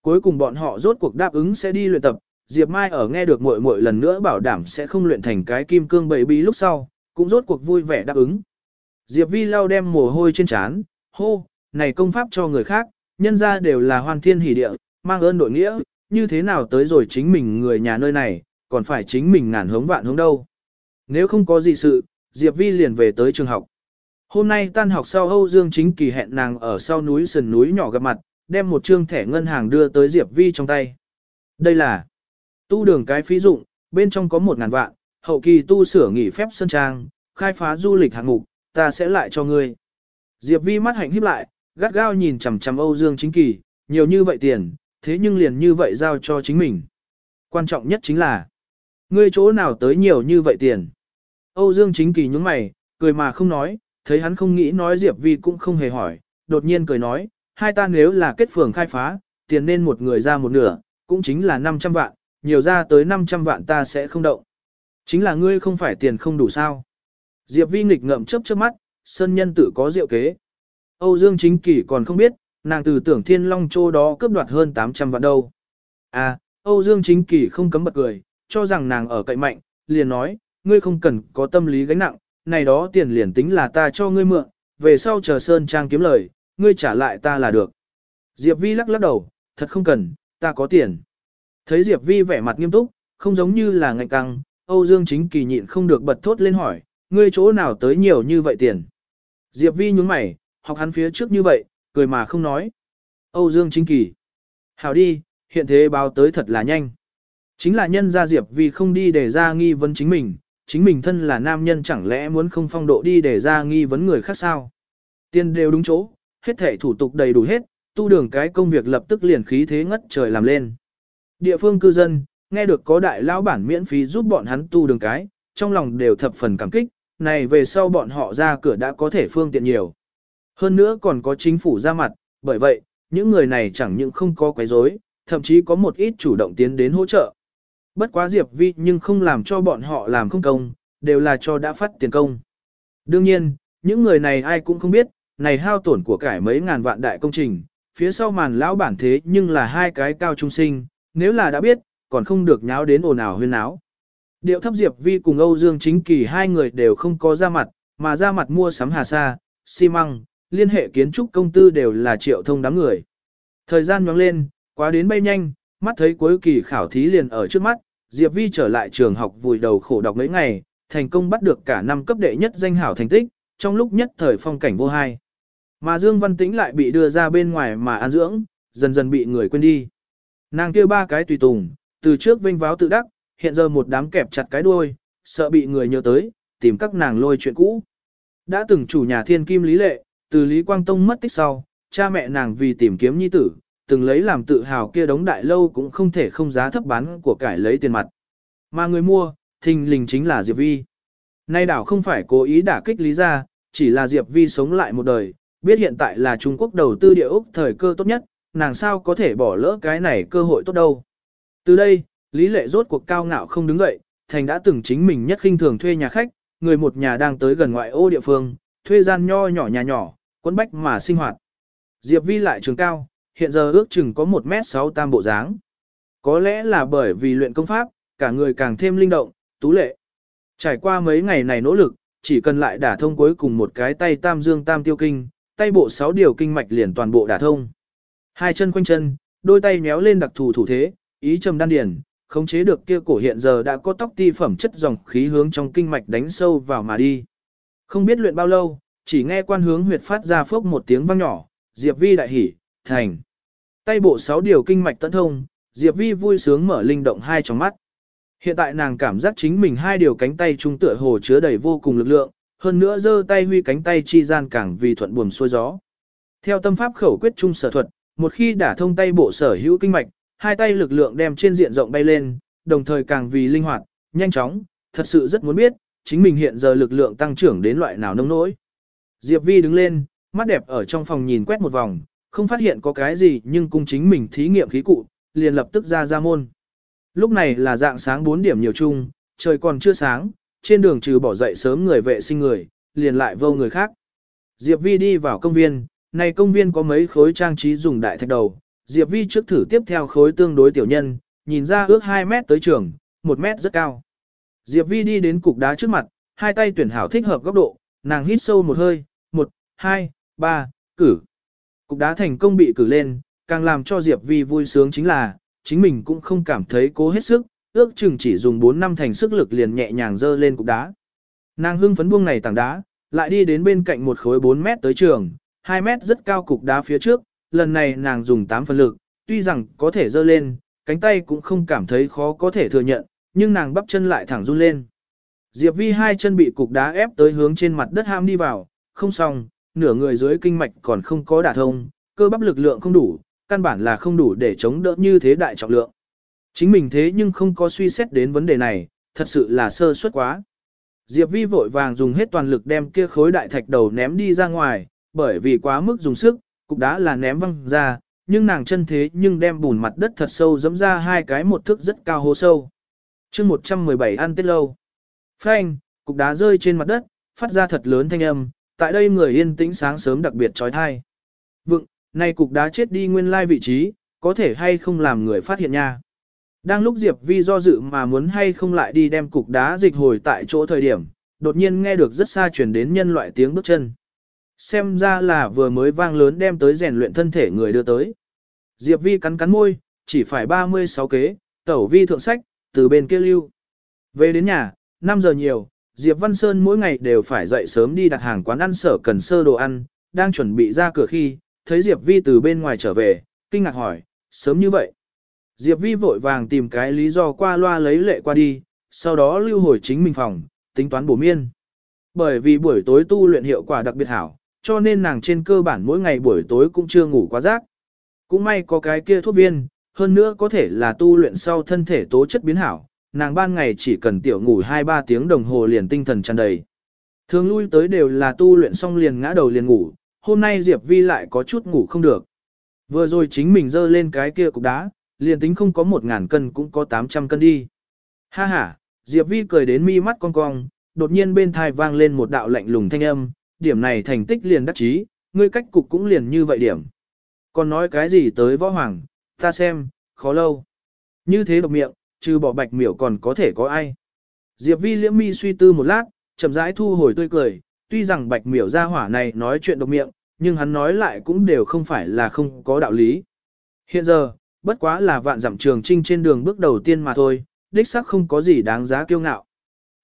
Cuối cùng bọn họ rốt cuộc đáp ứng sẽ đi luyện tập, Diệp Mai ở nghe được muội muội lần nữa bảo đảm sẽ không luyện thành cái kim cương bầy bí lúc sau, cũng rốt cuộc vui vẻ đáp ứng. Diệp Vi lau đem mồ hôi trên trán, hô, này công pháp cho người khác, nhân ra đều là hoàn thiên hỷ địa, mang ơn đội nghĩa, như thế nào tới rồi chính mình người nhà nơi này, còn phải chính mình ngàn hướng vạn hướng đâu. Nếu không có gì sự, Diệp Vi liền về tới trường học. Hôm nay tan học sau Âu Dương Chính Kỳ hẹn nàng ở sau núi sườn núi nhỏ gặp mặt, đem một trương thẻ ngân hàng đưa tới Diệp Vi trong tay. Đây là tu đường cái phí dụng, bên trong có một ngàn vạn, hậu kỳ tu sửa nghỉ phép sân trang, khai phá du lịch hạng mục, ta sẽ lại cho ngươi. Diệp Vi mắt hạnh híp lại, gắt gao nhìn chằm chằm Âu Dương Chính Kỳ, nhiều như vậy tiền, thế nhưng liền như vậy giao cho chính mình. Quan trọng nhất chính là, ngươi chỗ nào tới nhiều như vậy tiền. Âu Dương Chính Kỳ nhướng mày, cười mà không nói, thấy hắn không nghĩ nói Diệp Vi cũng không hề hỏi, đột nhiên cười nói, hai ta nếu là kết phường khai phá, tiền nên một người ra một nửa, cũng chính là 500 vạn, nhiều ra tới 500 vạn ta sẽ không động. Chính là ngươi không phải tiền không đủ sao. Diệp Vi nghịch ngậm chớp chớp mắt, sơn nhân tự có diệu kế. Âu Dương Chính Kỳ còn không biết, nàng từ tưởng Thiên Long Châu đó cướp đoạt hơn 800 vạn đâu. À, Âu Dương Chính Kỳ không cấm bật cười, cho rằng nàng ở cậy mạnh, liền nói, ngươi không cần có tâm lý gánh nặng, này đó tiền liền tính là ta cho ngươi mượn, về sau chờ Sơn Trang kiếm lời, ngươi trả lại ta là được. Diệp Vi lắc lắc đầu, thật không cần, ta có tiền. Thấy Diệp Vi vẻ mặt nghiêm túc, không giống như là ngạnh căng, Âu Dương Chính Kỳ nhịn không được bật thốt lên hỏi, ngươi chỗ nào tới nhiều như vậy tiền. Diệp Vi nhúng mày, học hắn phía trước như vậy, cười mà không nói. Âu Dương Chính Kỳ. Hảo đi, hiện thế báo tới thật là nhanh. Chính là nhân gia Diệp Vi không đi để ra nghi vấn chính mình, chính mình thân là nam nhân chẳng lẽ muốn không phong độ đi để ra nghi vấn người khác sao. Tiền đều đúng chỗ, hết thể thủ tục đầy đủ hết, tu đường cái công việc lập tức liền khí thế ngất trời làm lên. Địa phương cư dân, nghe được có đại lão bản miễn phí giúp bọn hắn tu đường cái, trong lòng đều thập phần cảm kích, này về sau bọn họ ra cửa đã có thể phương tiện nhiều. Hơn nữa còn có chính phủ ra mặt, bởi vậy, những người này chẳng những không có quấy rối, thậm chí có một ít chủ động tiến đến hỗ trợ. Bất quá Diệp Vi nhưng không làm cho bọn họ làm không công, đều là cho đã phát tiền công. Đương nhiên, những người này ai cũng không biết, này hao tổn của cải mấy ngàn vạn đại công trình, phía sau màn lão bản thế nhưng là hai cái cao trung sinh, nếu là đã biết, còn không được nháo đến ồn ào huyên náo. Điệu thấp Diệp Vi cùng Âu Dương Chính Kỳ hai người đều không có ra mặt, mà ra mặt mua sắm hà sa, xi măng, liên hệ kiến trúc công tư đều là triệu thông đám người. Thời gian nhoáng lên, quá đến bay nhanh, mắt thấy cuối kỳ khảo thí liền ở trước mắt, Diệp Vi trở lại trường học vùi đầu khổ đọc mấy ngày, thành công bắt được cả năm cấp đệ nhất danh hảo thành tích, trong lúc nhất thời phong cảnh vô hai. Mà Dương Văn Tĩnh lại bị đưa ra bên ngoài mà an dưỡng, dần dần bị người quên đi. Nàng kêu ba cái tùy tùng, từ trước vinh váo tự đắc, hiện giờ một đám kẹp chặt cái đuôi, sợ bị người nhớ tới, tìm các nàng lôi chuyện cũ. Đã từng chủ nhà thiên kim lý lệ, từ Lý Quang Tông mất tích sau, cha mẹ nàng vì tìm kiếm nhi tử, từng lấy làm tự hào kia đống đại lâu cũng không thể không giá thấp bán của cải lấy tiền mặt. Mà người mua, thình lình chính là Diệp Vi. Nay đảo không phải cố ý đả kích lý ra, chỉ là Diệp Vi sống lại một đời, biết hiện tại là Trung Quốc đầu tư địa ốc thời cơ tốt nhất, nàng sao có thể bỏ lỡ cái này cơ hội tốt đâu. Từ đây, Lý Lệ rốt cuộc cao ngạo không đứng dậy, thành đã từng chính mình nhất khinh thường thuê nhà khách, người một nhà đang tới gần ngoại ô địa phương, thuê gian nho nhỏ nhà nhỏ, quấn bách mà sinh hoạt. Diệp Vi lại trường cao, hiện giờ ước chừng có 1m6 tam bộ dáng. Có lẽ là bởi vì luyện công pháp, cả người càng thêm linh động, tú lệ. Trải qua mấy ngày này nỗ lực, chỉ cần lại đả thông cuối cùng một cái tay tam dương tam tiêu kinh, tay bộ sáu điều kinh mạch liền toàn bộ đả thông. Hai chân quanh chân, đôi tay méo lên đặc thù thủ thế, ý trầm đan điển, khống chế được kia cổ hiện giờ đã có tóc ti phẩm chất dòng khí hướng trong kinh mạch đánh sâu vào mà đi. Không biết luyện bao lâu, chỉ nghe quan hướng huyệt phát ra phốc một tiếng vang nhỏ, Diệp Vi đại hỉ, thành. Tay bộ sáu điều kinh mạch tận thông, Diệp Vi vui sướng mở linh động hai trong mắt. Hiện tại nàng cảm giác chính mình hai điều cánh tay trung tựa hồ chứa đầy vô cùng lực lượng, hơn nữa giơ tay huy cánh tay chi gian càng vì thuận buồm xuôi gió. Theo tâm pháp khẩu quyết trung sở thuật, một khi đả thông tay bộ sở hữu kinh mạch, hai tay lực lượng đem trên diện rộng bay lên, đồng thời càng vì linh hoạt, nhanh chóng, thật sự rất muốn biết, chính mình hiện giờ lực lượng tăng trưởng đến loại nào nông nỗi. Diệp Vi đứng lên, mắt đẹp ở trong phòng nhìn quét một vòng, không phát hiện có cái gì nhưng cung chính mình thí nghiệm khí cụ, liền lập tức ra ra môn. Lúc này là dạng sáng 4 điểm nhiều chung, trời còn chưa sáng, trên đường trừ bỏ dậy sớm người vệ sinh người, liền lại vô người khác. Diệp Vi đi vào công viên, này công viên có mấy khối trang trí dùng đại thạch đầu, Diệp Vi trước thử tiếp theo khối tương đối tiểu nhân, nhìn ra ước 2 mét tới trường, 1 mét rất cao. Diệp Vi đi đến cục đá trước mặt, hai tay tuyển hảo thích hợp góc độ, nàng hít sâu một hơi, 1, 2, 3, cử. Cục đá thành công bị cử lên, càng làm cho Diệp Vi vui sướng chính là, chính mình cũng không cảm thấy cố hết sức, ước chừng chỉ dùng 4 năm thành sức lực liền nhẹ nhàng dơ lên cục đá. Nàng hưng phấn buông này tảng đá, lại đi đến bên cạnh một khối 4 mét tới trường, 2 mét rất cao cục đá phía trước, lần này nàng dùng 8 phần lực, tuy rằng có thể dơ lên, cánh tay cũng không cảm thấy khó có thể thừa nhận, nhưng nàng bắp chân lại thẳng run lên. Diệp Vi hai chân bị cục đá ép tới hướng trên mặt đất ham đi vào, không xong, nửa người dưới kinh mạch còn không có đả thông, cơ bắp lực lượng không đủ, căn bản là không đủ để chống đỡ như thế đại trọng lượng. Chính mình thế nhưng không có suy xét đến vấn đề này, thật sự là sơ suất quá. Diệp Vi vội vàng dùng hết toàn lực đem kia khối đại thạch đầu ném đi ra ngoài, bởi vì quá mức dùng sức, cục đá là ném văng ra, nhưng nàng chân thế nhưng đem bùn mặt đất thật sâu dẫm ra hai cái một thước rất cao hố sâu. chương 117 ăn tết lâu. Phanh, cục đá rơi trên mặt đất, phát ra thật lớn thanh âm, tại đây người yên tĩnh sáng sớm đặc biệt trói thai. Vựng, này cục đá chết đi nguyên lai vị trí, có thể hay không làm người phát hiện nha. Đang lúc Diệp Vi do dự mà muốn hay không lại đi đem cục đá dịch hồi tại chỗ thời điểm, đột nhiên nghe được rất xa chuyển đến nhân loại tiếng bước chân. Xem ra là vừa mới vang lớn đem tới rèn luyện thân thể người đưa tới. Diệp Vi cắn cắn môi, chỉ phải 36 kế, tẩu vi thượng sách, từ bên kia lưu. Về đến nhà, 5 giờ nhiều, Diệp Văn Sơn mỗi ngày đều phải dậy sớm đi đặt hàng quán ăn sở cần sơ đồ ăn, đang chuẩn bị ra cửa khi, thấy Diệp Vi từ bên ngoài trở về, kinh ngạc hỏi, sớm như vậy. Diệp Vi vội vàng tìm cái lý do qua loa lấy lệ qua đi, sau đó lưu hồi chính mình phòng, tính toán bổ miên. Bởi vì buổi tối tu luyện hiệu quả đặc biệt hảo, cho nên nàng trên cơ bản mỗi ngày buổi tối cũng chưa ngủ quá giấc. Cũng may có cái kia thuốc viên, hơn nữa có thể là tu luyện sau thân thể tố chất biến hảo, nàng ban ngày chỉ cần tiểu ngủ 2-3 tiếng đồng hồ liền tinh thần tràn đầy. Thường lui tới đều là tu luyện xong liền ngã đầu liền ngủ, hôm nay Diệp Vi lại có chút ngủ không được. Vừa rồi chính mình dơ lên cái kia cục đá, liền tính không có 1.000 cân cũng có 800 cân đi. Ha ha, Diệp Vi cười đến mi mắt cong cong, đột nhiên bên thai vang lên một đạo lạnh lùng thanh âm, điểm này thành tích liền đắc chí, ngươi cách cục cũng liền như vậy điểm. Còn nói cái gì tới võ hoàng, ta xem, khó lâu. Như thế độc miệng, trừ bỏ bạch miểu còn có thể có ai. Diệp vi liễm mi suy tư một lát, chậm rãi thu hồi tươi cười, tuy rằng bạch miểu gia hỏa này nói chuyện độc miệng, nhưng hắn nói lại cũng đều không phải là không có đạo lý. Hiện giờ, bất quá là vạn dặm trường trinh trên đường bước đầu tiên mà thôi, đích xác không có gì đáng giá kiêu ngạo.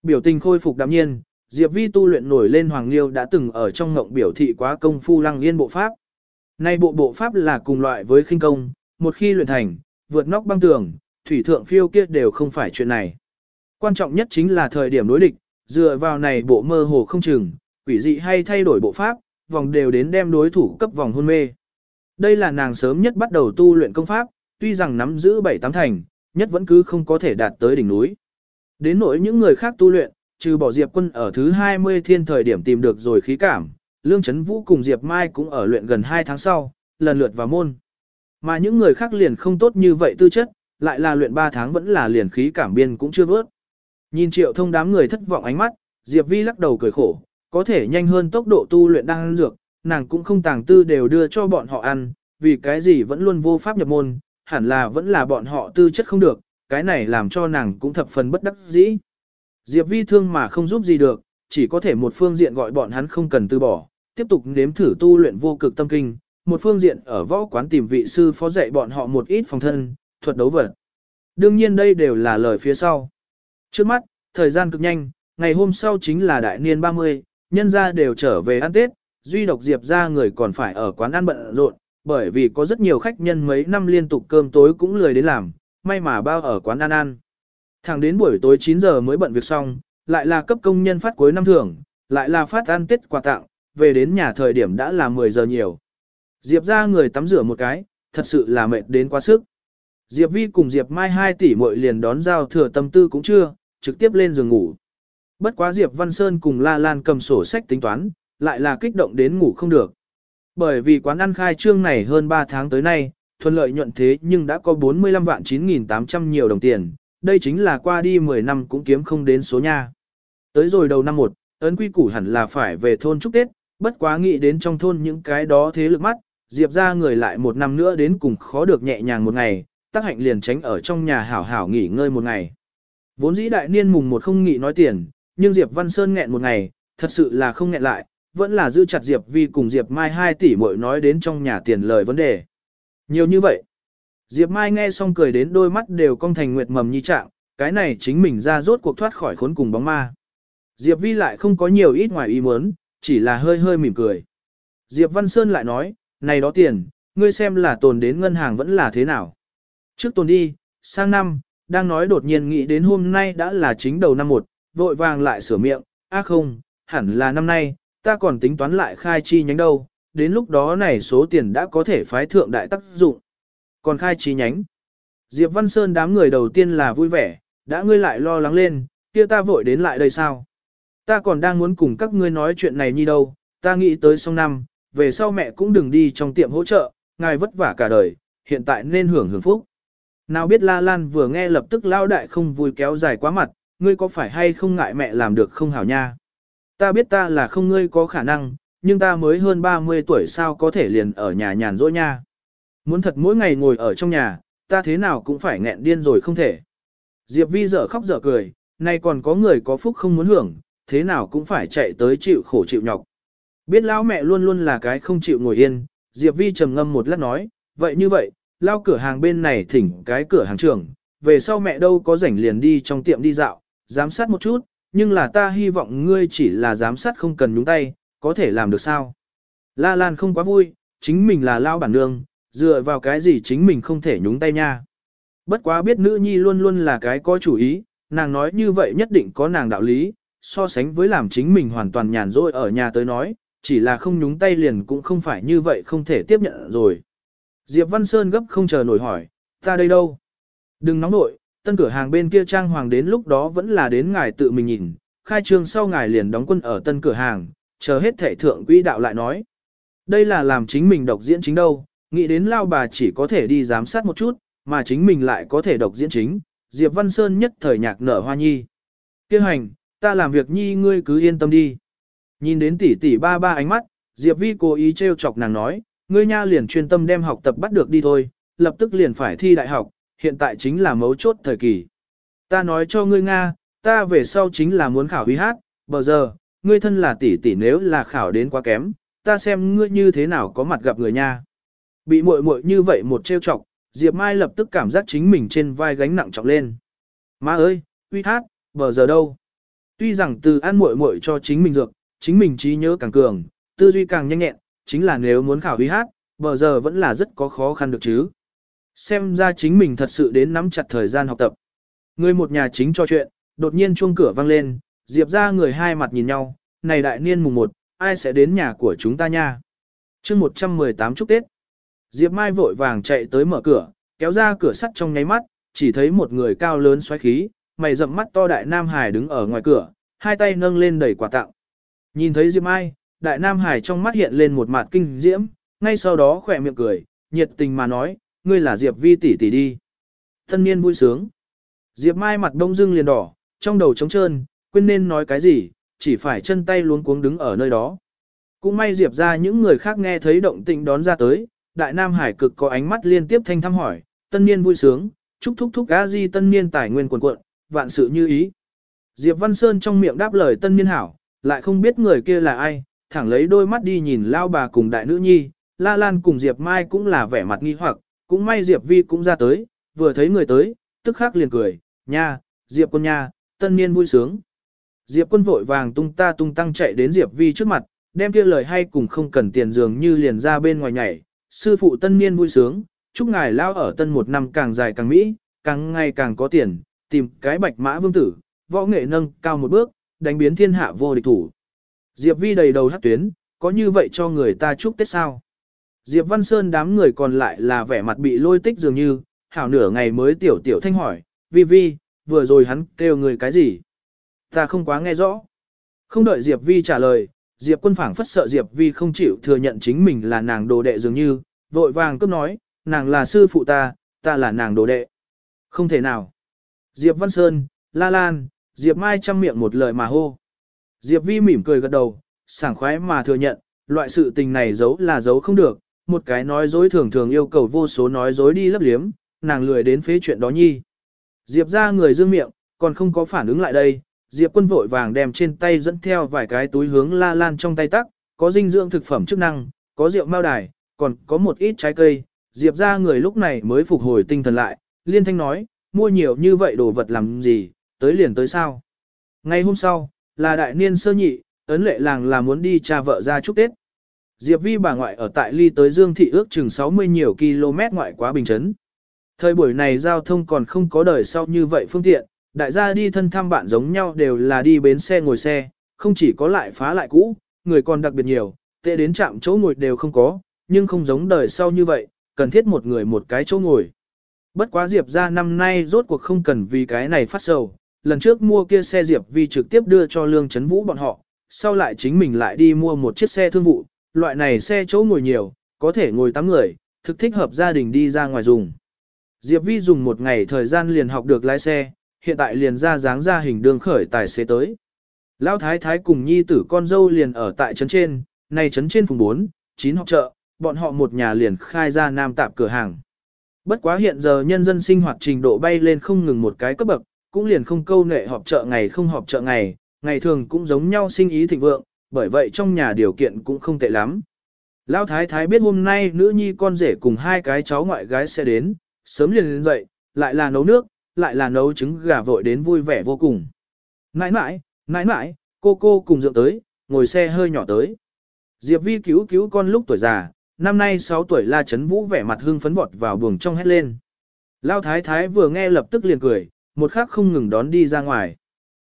Biểu tình khôi phục đạm nhiên, Diệp Vi tu luyện nổi lên Hoàng Liêu đã từng ở trong ngộng biểu thị quá công phu lăng yên bộ pháp. Nay bộ bộ pháp là cùng loại với khinh công, một khi luyện thành, vượt nóc băng tường, thủy thượng phiêu kia đều không phải chuyện này. Quan trọng nhất chính là thời điểm đối địch, dựa vào này bộ mơ hồ không chừng, quỷ dị hay thay đổi bộ pháp, vòng đều đến đem đối thủ cấp vòng hôn mê. Đây là nàng sớm nhất bắt đầu tu luyện công pháp, tuy rằng nắm giữ bảy tám thành, nhất vẫn cứ không có thể đạt tới đỉnh núi. Đến nỗi những người khác tu luyện, trừ bỏ Diệp Quân ở thứ 20 thiên thời điểm tìm được rồi khí cảm, Lương Chấn Vũ cùng Diệp Mai cũng ở luyện gần 2 tháng sau, lần lượt vào môn. Mà những người khác liền không tốt như vậy tư chất, lại là luyện 3 tháng vẫn là liền khí cảm biên cũng chưa vớt. Nhìn triệu thông đám người thất vọng ánh mắt, Diệp Vi lắc đầu cười khổ, có thể nhanh hơn tốc độ tu luyện đang dược, nàng cũng không tàng tư đều đưa cho bọn họ ăn, vì cái gì vẫn luôn vô pháp nhập môn, hẳn là vẫn là bọn họ tư chất không được, cái này làm cho nàng cũng thập phần bất đắc dĩ. Diệp Vi thương mà không giúp gì được, chỉ có thể một phương diện gọi bọn hắn không cần từ bỏ, tiếp tục nếm thử tu luyện vô cực tâm kinh, một phương diện ở võ quán tìm vị sư phó dạy bọn họ một ít phòng thân, thuật đấu vật. Đương nhiên đây đều là lời phía sau. Trước mắt, thời gian cực nhanh, ngày hôm sau chính là đại niên 30, nhân gia đều trở về ăn Tết, duy độc Diệp ra người còn phải ở quán ăn bận rộn, bởi vì có rất nhiều khách nhân mấy năm liên tục cơm tối cũng lười đến làm, may mà bao ở quán ăn ăn. Thẳng đến buổi tối 9 giờ mới bận việc xong, lại là cấp công nhân phát cuối năm thưởng, lại là phát ăn Tết quà tặng, về đến nhà thời điểm đã là 10 giờ nhiều. Diệp ra người tắm rửa một cái, thật sự là mệt đến quá sức. Diệp Vi cùng Diệp Mai 2 tỷ muội liền đón giao thừa tâm tư cũng chưa, trực tiếp lên giường ngủ. Bất quá Diệp Văn Sơn cùng La Lan cầm sổ sách tính toán, lại là kích động đến ngủ không được. Bởi vì quán ăn khai trương này hơn 3 tháng tới nay, thuận lợi nhuận thế nhưng đã có 45 vạn 9.800 nhiều đồng tiền, đây chính là qua đi 10 năm cũng kiếm không đến số nha. Tới rồi đầu năm 1, ấn quy củ hẳn là phải về thôn chúc Tết, bất quá nghĩ đến trong thôn những cái đó thế lực mắt, Diệp ra người lại một năm nữa đến cùng khó được nhẹ nhàng một ngày, tác hạnh liền tránh ở trong nhà hảo hảo nghỉ ngơi một ngày. Vốn dĩ đại niên mùng một không nghỉ nói tiền, nhưng Diệp Văn Sơn nghẹn một ngày, thật sự là không nghẹn lại, vẫn là giữ chặt Diệp Vi cùng Diệp Mai 2 tỷ mỗi nói đến trong nhà tiền lời vấn đề. Nhiều như vậy. Diệp Mai nghe xong cười đến đôi mắt đều cong thành nguyệt mầm như trạng, cái này chính mình ra rốt cuộc thoát khỏi khốn cùng bóng ma. Diệp Vi lại không có nhiều ít ngoài ý muốn, chỉ là hơi hơi mỉm cười. Diệp Văn Sơn lại nói, này đó tiền, ngươi xem là tồn đến ngân hàng vẫn là thế nào. Trước tồn đi, sang năm, đang nói đột nhiên nghĩ đến hôm nay đã là chính đầu năm một, vội vàng lại sửa miệng, á không, hẳn là năm nay, ta còn tính toán lại khai chi nhánh đâu, đến lúc đó này số tiền đã có thể phái thượng đại tác dụng. Còn khai chi nhánh. Diệp Văn Sơn đám người đầu tiên là vui vẻ, đã ngươi lại lo lắng lên, kia ta vội đến lại đây sao? Ta còn đang muốn cùng các ngươi nói chuyện này như đâu, ta nghĩ tới xong năm, về sau mẹ cũng đừng đi trong tiệm hỗ trợ, ngài vất vả cả đời, hiện tại nên hưởng hưởng phúc. Nào biết La Lan vừa nghe lập tức lao đại không vui kéo dài quá mặt, ngươi có phải hay không ngại mẹ làm được không hảo nha? Ta biết ta là không ngươi có khả năng, nhưng ta mới hơn 30 tuổi sao có thể liền ở nhà nhàn rỗi nha. Muốn thật mỗi ngày ngồi ở trong nhà, ta thế nào cũng phải nghẹn điên rồi không thể. Diệp Vi dở khóc dở cười, nay còn có người có phúc không muốn hưởng, thế nào cũng phải chạy tới chịu khổ chịu nhọc. Biết lão mẹ luôn luôn là cái không chịu ngồi yên, Diệp Vi trầm ngâm một lát nói, vậy như vậy, lao cửa hàng bên này thỉnh cái cửa hàng trưởng, về sau mẹ đâu có rảnh liền đi trong tiệm đi dạo, giám sát một chút, nhưng là ta hy vọng ngươi chỉ là giám sát không cần nhúng tay, có thể làm được sao? La Lan không quá vui, chính mình là lao bản nương, dựa vào cái gì chính mình không thể nhúng tay nha. Bất quá biết nữ nhi luôn luôn là cái có chủ ý, nàng nói như vậy nhất định có nàng đạo lý, so sánh với làm chính mình hoàn toàn nhàn rỗi ở nhà tới nói, chỉ là không nhúng tay liền cũng không phải như vậy không thể tiếp nhận rồi. Diệp Văn Sơn gấp không chờ nổi hỏi, ta đây đâu? Đừng nóng nội, tân cửa hàng bên kia trang hoàng đến lúc đó vẫn là đến ngài tự mình nhìn, khai trương sau ngài liền đóng quân ở tân cửa hàng, chờ hết thể thượng quỹ đạo lại nói. Đây là làm chính mình độc diễn chính đâu, nghĩ đến lao bà chỉ có thể đi giám sát một chút, mà chính mình lại có thể độc diễn chính, Diệp Văn Sơn nhất thời nhạc nở hoa nhi. Kêu hành, ta làm việc nhi ngươi cứ yên tâm đi. Nhìn đến tỷ tỷ ba ba ánh mắt, Diệp Vi cố ý trêu chọc nàng nói, ngươi nha liền chuyên tâm đem học tập bắt được đi thôi, lập tức liền phải thi đại học, hiện tại chính là mấu chốt thời kỳ. Ta nói cho ngươi Nga, ta về sau chính là muốn khảo huy hát, bờ giờ, ngươi thân là tỷ tỷ nếu là khảo đến quá kém, ta xem ngươi như thế nào có mặt gặp người nha. Bị muội muội như vậy một trêu chọc, Diệp Mai lập tức cảm giác chính mình trên vai gánh nặng trọng lên. Má ơi, uy hát, bờ giờ đâu? Tuy rằng từ ăn muội muội cho chính mình dược, chính mình trí nhớ càng cường, tư duy càng nhanh nhẹn, chính là nếu muốn khảo uy hát, bờ giờ vẫn là rất có khó khăn được chứ. Xem ra chính mình thật sự đến nắm chặt thời gian học tập. Người một nhà chính cho chuyện, đột nhiên chuông cửa vang lên, Diệp ra người hai mặt nhìn nhau, này đại niên mùng 1, ai sẽ đến nhà của chúng ta nha? chương 118 chúc Tết. Diệp Mai vội vàng chạy tới mở cửa, kéo ra cửa sắt trong nháy mắt, chỉ thấy một người cao lớn xoáy khí, mày rậm mắt to đại Nam Hải đứng ở ngoài cửa, hai tay nâng lên đẩy quà tặng. Nhìn thấy Diệp Mai, đại Nam Hải trong mắt hiện lên một mặt kinh diễm, ngay sau đó khỏe miệng cười, nhiệt tình mà nói, ngươi là Diệp vi tỷ tỷ đi. Thân niên vui sướng. Diệp Mai mặt đông dưng liền đỏ, trong đầu trống trơn, quên nên nói cái gì, chỉ phải chân tay luống cuống đứng ở nơi đó. Cũng may Diệp ra những người khác nghe thấy động tĩnh đón ra tới, Đại Nam Hải cực có ánh mắt liên tiếp thanh thăm hỏi, tân niên vui sướng, chúc thúc thúc a di tân niên tài nguyên quần cuộn, vạn sự như ý. Diệp Văn Sơn trong miệng đáp lời tân niên hảo, lại không biết người kia là ai, thẳng lấy đôi mắt đi nhìn lao bà cùng đại nữ nhi, La Lan cùng Diệp Mai cũng là vẻ mặt nghi hoặc, cũng may Diệp Vi cũng ra tới, vừa thấy người tới, tức khắc liền cười, nha, Diệp quân nha, tân niên vui sướng. Diệp quân vội vàng tung ta tung tăng chạy đến Diệp Vi trước mặt, đem kia lời hay cùng không cần tiền dường như liền ra bên ngoài nhảy, sư phụ tân niên vui sướng, chúc ngài lao ở tân một năm càng dài càng mỹ, càng ngày càng có tiền, tìm cái bạch mã vương tử, võ nghệ nâng cao một bước, đánh biến thiên hạ vô địch thủ. Diệp Vi đầy đầu hát tuyến, có như vậy cho người ta chúc Tết sao? Diệp Văn Sơn đám người còn lại là vẻ mặt bị lôi tích dường như, hảo nửa ngày mới tiểu tiểu thanh hỏi, Vi Vi, vừa rồi hắn kêu người cái gì? Ta không quá nghe rõ. Không đợi Diệp Vi trả lời, Diệp quân phảng phất sợ Diệp Vi không chịu thừa nhận chính mình là nàng đồ đệ dường như, vội vàng cấp nói, nàng là sư phụ ta, ta là nàng đồ đệ. Không thể nào. Diệp Văn Sơn, La Lan, Diệp Mai chăm miệng một lời mà hô. Diệp Vi mỉm cười gật đầu, sảng khoái mà thừa nhận, loại sự tình này giấu là giấu không được, một cái nói dối thường thường yêu cầu vô số nói dối đi lấp liếm, nàng lười đến phế chuyện đó nhi. Diệp ra người dương miệng, còn không có phản ứng lại đây, Diệp quân vội vàng đem trên tay dẫn theo vài cái túi hướng la lan trong tay tắc, có dinh dưỡng thực phẩm chức năng, có rượu mao đài, còn có một ít trái cây. Diệp ra người lúc này mới phục hồi tinh thần lại, liên thanh nói, mua nhiều như vậy đồ vật làm gì, tới liền tới sao. Ngày hôm sau, là đại niên sơ nhị, ấn lệ làng là muốn đi cha vợ ra chúc Tết. Diệp Vi bà ngoại ở tại ly tới Dương Thị ước chừng 60 nhiều km ngoại quá bình chấn. Thời buổi này giao thông còn không có đời sau như vậy phương tiện, đại gia đi thân thăm bạn giống nhau đều là đi bến xe ngồi xe, không chỉ có lại phá lại cũ, người còn đặc biệt nhiều, tệ đến chạm chỗ ngồi đều không có, nhưng không giống đời sau như vậy, cần thiết một người một cái chỗ ngồi. Bất quá Diệp ra năm nay rốt cuộc không cần vì cái này phát sầu, lần trước mua kia xe Diệp Vi trực tiếp đưa cho Lương Trấn Vũ bọn họ, sau lại chính mình lại đi mua một chiếc xe thương vụ, loại này xe chỗ ngồi nhiều, có thể ngồi 8 người, thực thích hợp gia đình đi ra ngoài dùng. Diệp Vi dùng một ngày thời gian liền học được lái xe, hiện tại liền ra dáng ra hình đường khởi tài xế tới. Lão thái thái cùng nhi tử con dâu liền ở tại trấn trên, này trấn trên phùng 4, 9 học chợ, bọn họ một nhà liền khai ra nam tạp cửa hàng. Bất quá hiện giờ nhân dân sinh hoạt trình độ bay lên không ngừng một cái cấp bậc, cũng liền không câu nệ họp chợ ngày không họp chợ ngày, ngày thường cũng giống nhau sinh ý thịnh vượng, bởi vậy trong nhà điều kiện cũng không tệ lắm. Lão thái thái biết hôm nay nữ nhi con rể cùng hai cái cháu ngoại gái sẽ đến, sớm liền lên dậy, lại là nấu nước, lại là nấu trứng gà vội đến vui vẻ vô cùng. Nãi nãi, nãi nãi, cô cô cùng dượng tới, ngồi xe hơi nhỏ tới. Diệp Vi cứu cứu con lúc tuổi già, năm nay 6 tuổi La Trấn Vũ vẻ mặt hưng phấn vọt vào buồng trong hét lên. Lão thái thái vừa nghe lập tức liền cười, một khắc không ngừng đón đi ra ngoài.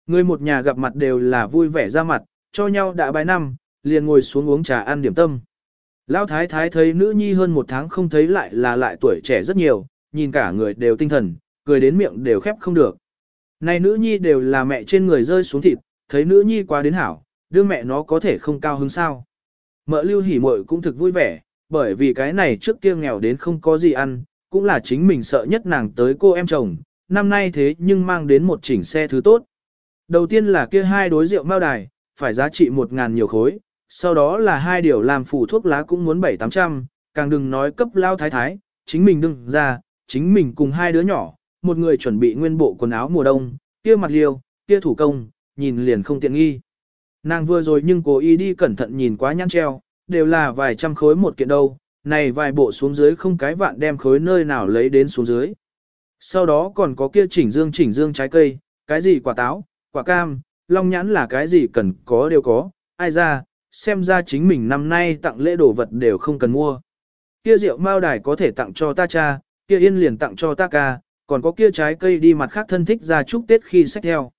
Người một nhà gặp mặt đều là vui vẻ ra mặt, cho nhau đã bái năm, liền ngồi xuống uống trà ăn điểm tâm. Lão thái thái thấy nữ nhi hơn một tháng không thấy lại là lại tuổi trẻ rất nhiều, nhìn cả người đều tinh thần, cười đến miệng đều khép không được. Này nữ nhi đều là mẹ trên người rơi xuống thịt, thấy nữ nhi quá đến hảo, đưa mẹ nó có thể không cao hứng sao. Mợ lưu hỉ muội cũng thực vui vẻ, bởi vì cái này trước kia nghèo đến không có gì ăn, cũng là chính mình sợ nhất nàng tới cô em chồng, năm nay thế nhưng mang đến một chỉnh xe thứ tốt. Đầu tiên là kia hai đối rượu mao đài, phải giá trị một ngàn nhiều khối, sau đó là hai điều làm phủ thuốc lá cũng muốn bảy tám trăm, càng đừng nói cấp lao thái thái, chính mình đừng ra, chính mình cùng hai đứa nhỏ, một người chuẩn bị nguyên bộ quần áo mùa đông, kia mặt liêu, kia thủ công, nhìn liền không tiện nghi. Nàng vừa rồi nhưng cố ý đi cẩn thận nhìn quá nhăn treo, đều là vài trăm khối một kiện đâu, này vài bộ xuống dưới không cái vạn đem khối nơi nào lấy đến xuống dưới. Sau đó còn có kia chỉnh dương chỉnh dương trái cây, cái gì quả táo, quả cam, long nhãn là cái gì cần có đều có, ai ra, xem ra chính mình năm nay tặng lễ đồ vật đều không cần mua. Kia rượu mao đài có thể tặng cho ta cha, kia yên liền tặng cho ta ca, còn có kia trái cây đi mặt khác thân thích ra chúc Tết khi sách theo.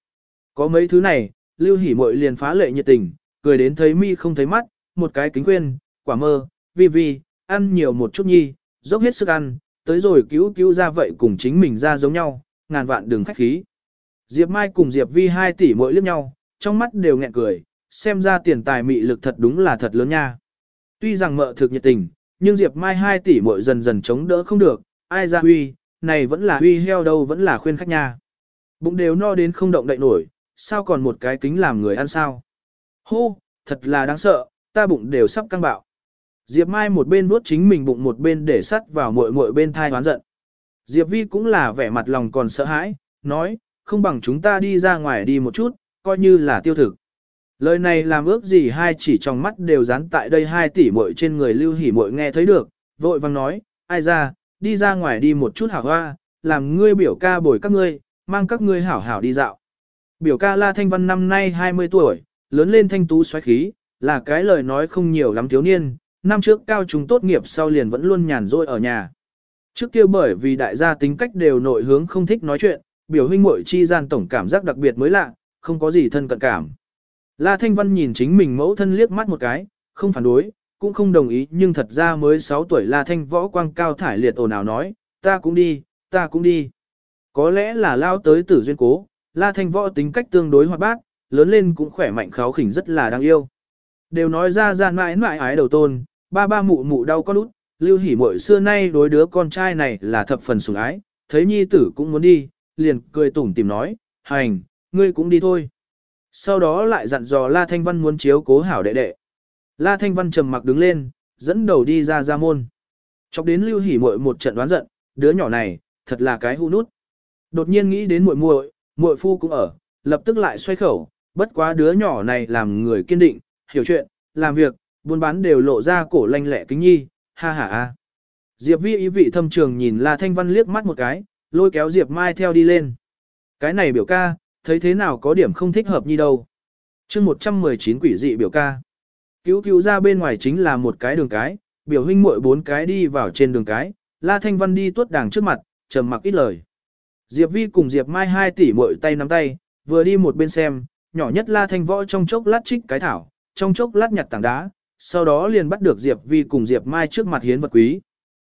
Có mấy thứ này, Lưu Hỷ Mội liền phá lệ nhiệt tình, cười đến thấy mi không thấy mắt, một cái kính khuyên, quả mơ, vi vi, ăn nhiều một chút nhi, dốc hết sức ăn, tới rồi cứu cứu ra vậy cùng chính mình ra giống nhau, ngàn vạn đừng khách khí. Diệp Mai cùng Diệp Vi hai tỷ mỗi liếc nhau, trong mắt đều nghẹn cười, xem ra tiền tài mị lực thật đúng là thật lớn nha. Tuy rằng mợ thực nhiệt tình, nhưng Diệp Mai hai tỷ mỗi dần dần chống đỡ không được, ai ra huy, này vẫn là huy heo đâu vẫn là khuyên khách nha. Bụng đều no đến không động đậy nổi, sao còn một cái kính làm người ăn sao? Hô, thật là đáng sợ, ta bụng đều sắp căng bạo. Diệp Mai một bên vuốt chính mình bụng một bên để sắt vào muội muội bên thai hoán giận. Diệp Vi cũng là vẻ mặt lòng còn sợ hãi, nói, không bằng chúng ta đi ra ngoài đi một chút, coi như là tiêu thực. Lời này làm ước gì hai chỉ trong mắt đều dán tại đây hai tỷ muội trên người lưu hỉ muội nghe thấy được, vội vang nói, ai ra, đi ra ngoài đi một chút hảo hoa, làm ngươi biểu ca bồi các ngươi, mang các ngươi hảo hảo đi dạo. Biểu ca La Thanh Văn năm nay 20 tuổi, lớn lên thanh tú xoáy khí, là cái lời nói không nhiều lắm thiếu niên, năm trước cao trung tốt nghiệp sau liền vẫn luôn nhàn rỗi ở nhà. Trước kia bởi vì đại gia tính cách đều nội hướng không thích nói chuyện, biểu huynh muội chi gian tổng cảm giác đặc biệt mới lạ, không có gì thân cận cảm. La Thanh Văn nhìn chính mình mẫu thân liếc mắt một cái, không phản đối, cũng không đồng ý nhưng thật ra mới 6 tuổi La Thanh võ quang cao thải liệt ồn ào nói, ta cũng đi, ta cũng đi. Có lẽ là lao tới tử duyên cố, La Thanh võ tính cách tương đối hoạt bát, lớn lên cũng khỏe mạnh kháo khỉnh rất là đáng yêu. Đều nói ra gian mãi mãi ái đầu tôn, ba ba mụ mụ đau con út, lưu hỉ muội xưa nay đối đứa con trai này là thập phần sủng ái, thấy nhi tử cũng muốn đi, liền cười tủm tìm nói, hành, ngươi cũng đi thôi. Sau đó lại dặn dò La Thanh Văn muốn chiếu cố hảo đệ đệ. La Thanh Văn trầm mặc đứng lên, dẫn đầu đi ra ra môn. Chọc đến lưu hỉ muội một trận đoán giận, đứa nhỏ này, thật là cái hũ nút. Đột nhiên nghĩ đến muội muội, muội phu cũng ở, lập tức lại xoay khẩu, bất quá đứa nhỏ này làm người kiên định, hiểu chuyện, làm việc, buôn bán đều lộ ra cổ lanh lẹ kính nhi, ha ha a. Diệp Vi ý vị thâm trường nhìn La Thanh Văn liếc mắt một cái, lôi kéo Diệp Mai theo đi lên. Cái này biểu ca, thấy thế nào có điểm không thích hợp như đâu. chương 119 quỷ dị biểu ca. Cứu cứu ra bên ngoài chính là một cái đường cái, biểu huynh muội bốn cái đi vào trên đường cái, La Thanh Văn đi tuốt đàng trước mặt, trầm mặc ít lời. Diệp Vi cùng Diệp Mai hai tỷ muội tay nắm tay, vừa đi một bên xem, nhỏ nhất La Thanh Võ trong chốc lát trích cái thảo, trong chốc lát nhặt tảng đá, sau đó liền bắt được Diệp Vi cùng Diệp Mai trước mặt hiến vật quý.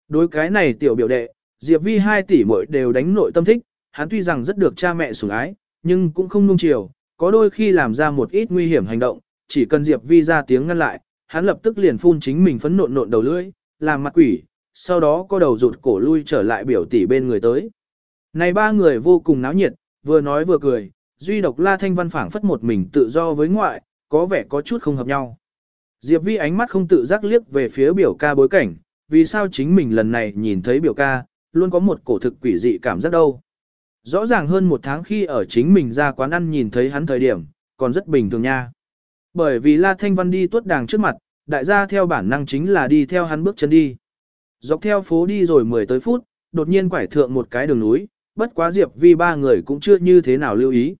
Đối cái này tiểu biểu đệ, Diệp Vi hai tỷ muội đều đánh nội tâm thích, hắn tuy rằng rất được cha mẹ sủng ái, nhưng cũng không nung chiều, có đôi khi làm ra một ít nguy hiểm hành động, chỉ cần Diệp Vi ra tiếng ngăn lại, hắn lập tức liền phun chính mình phấn nộn nộn đầu lưỡi, làm mặt quỷ, sau đó có đầu rụt cổ lui trở lại biểu tỷ bên người tới. Này ba người vô cùng náo nhiệt, vừa nói vừa cười, duy độc La Thanh Văn phảng phất một mình tự do với ngoại, có vẻ có chút không hợp nhau. Diệp Vi ánh mắt không tự giác liếc về phía biểu ca bối cảnh, vì sao chính mình lần này nhìn thấy biểu ca, luôn có một cổ thực quỷ dị cảm giác đâu. Rõ ràng hơn một tháng khi ở chính mình ra quán ăn nhìn thấy hắn thời điểm, còn rất bình thường nha. Bởi vì La Thanh Văn đi tuốt đàng trước mặt, đại gia theo bản năng chính là đi theo hắn bước chân đi. Dọc theo phố đi rồi 10 tới phút, đột nhiên quải thượng một cái đường núi, bất quá Diệp Vi ba người cũng chưa như thế nào lưu ý.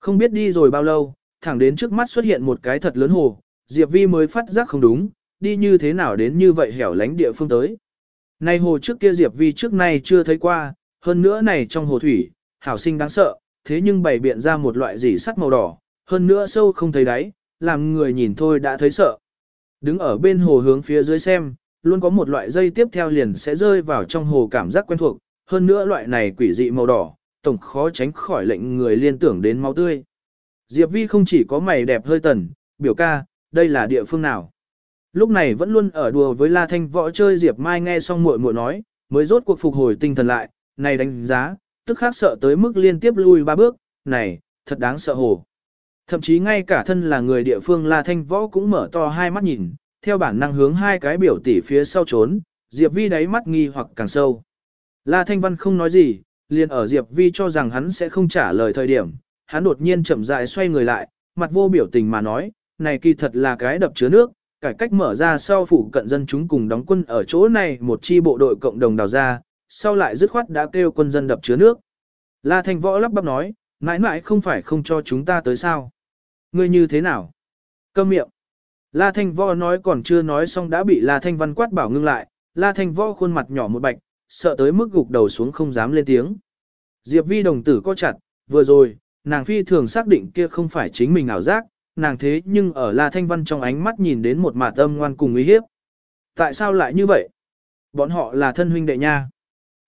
Không biết đi rồi bao lâu, thẳng đến trước mắt xuất hiện một cái thật lớn hồ, Diệp Vi mới phát giác không đúng, đi như thế nào đến như vậy hẻo lánh địa phương tới. Này hồ trước kia Diệp Vi trước nay chưa thấy qua, hơn nữa này trong hồ thủy, hảo sinh đáng sợ, thế nhưng bày biện ra một loại gì sắt màu đỏ, hơn nữa sâu không thấy đáy, làm người nhìn thôi đã thấy sợ. Đứng ở bên hồ hướng phía dưới xem, luôn có một loại dây tiếp theo liền sẽ rơi vào trong hồ cảm giác quen thuộc, hơn nữa loại này quỷ dị màu đỏ, tổng khó tránh khỏi lệnh người liên tưởng đến máu tươi. Diệp Vi không chỉ có mày đẹp hơi tần, biểu ca, đây là địa phương nào. Lúc này vẫn luôn ở đùa với La Thanh võ chơi Diệp Mai nghe xong muội muội nói, mới rốt cuộc phục hồi tinh thần lại, này đánh giá, tức khác sợ tới mức liên tiếp lui ba bước, này, thật đáng sợ hồ. Thậm chí ngay cả thân là người địa phương La Thanh võ cũng mở to hai mắt nhìn, theo bản năng hướng hai cái biểu tỷ phía sau trốn, Diệp Vi đáy mắt nghi hoặc càng sâu. La Thanh Văn không nói gì, liền ở Diệp Vi cho rằng hắn sẽ không trả lời thời điểm, hắn đột nhiên chậm rãi xoay người lại, mặt vô biểu tình mà nói, này kỳ thật là cái đập chứa nước, cải cách mở ra sau phủ cận dân chúng cùng đóng quân ở chỗ này một chi bộ đội cộng đồng đào ra, sau lại dứt khoát đã kêu quân dân đập chứa nước. La Thanh Võ lắp bắp nói, mãi mãi không phải không cho chúng ta tới sao. Ngươi như thế nào? Câm miệng. La Thanh Võ nói còn chưa nói xong đã bị La Thanh Văn quát bảo ngưng lại, La Thanh Võ khuôn mặt nhỏ một bạch, sợ tới mức gục đầu xuống không dám lên tiếng. Diệp Vi đồng tử co chặt, vừa rồi, nàng phi thường xác định kia không phải chính mình ảo giác, nàng thế nhưng ở La Thanh Văn trong ánh mắt nhìn đến một mạt âm ngoan cùng uy hiếp. Tại sao lại như vậy? Bọn họ là thân huynh đệ nha.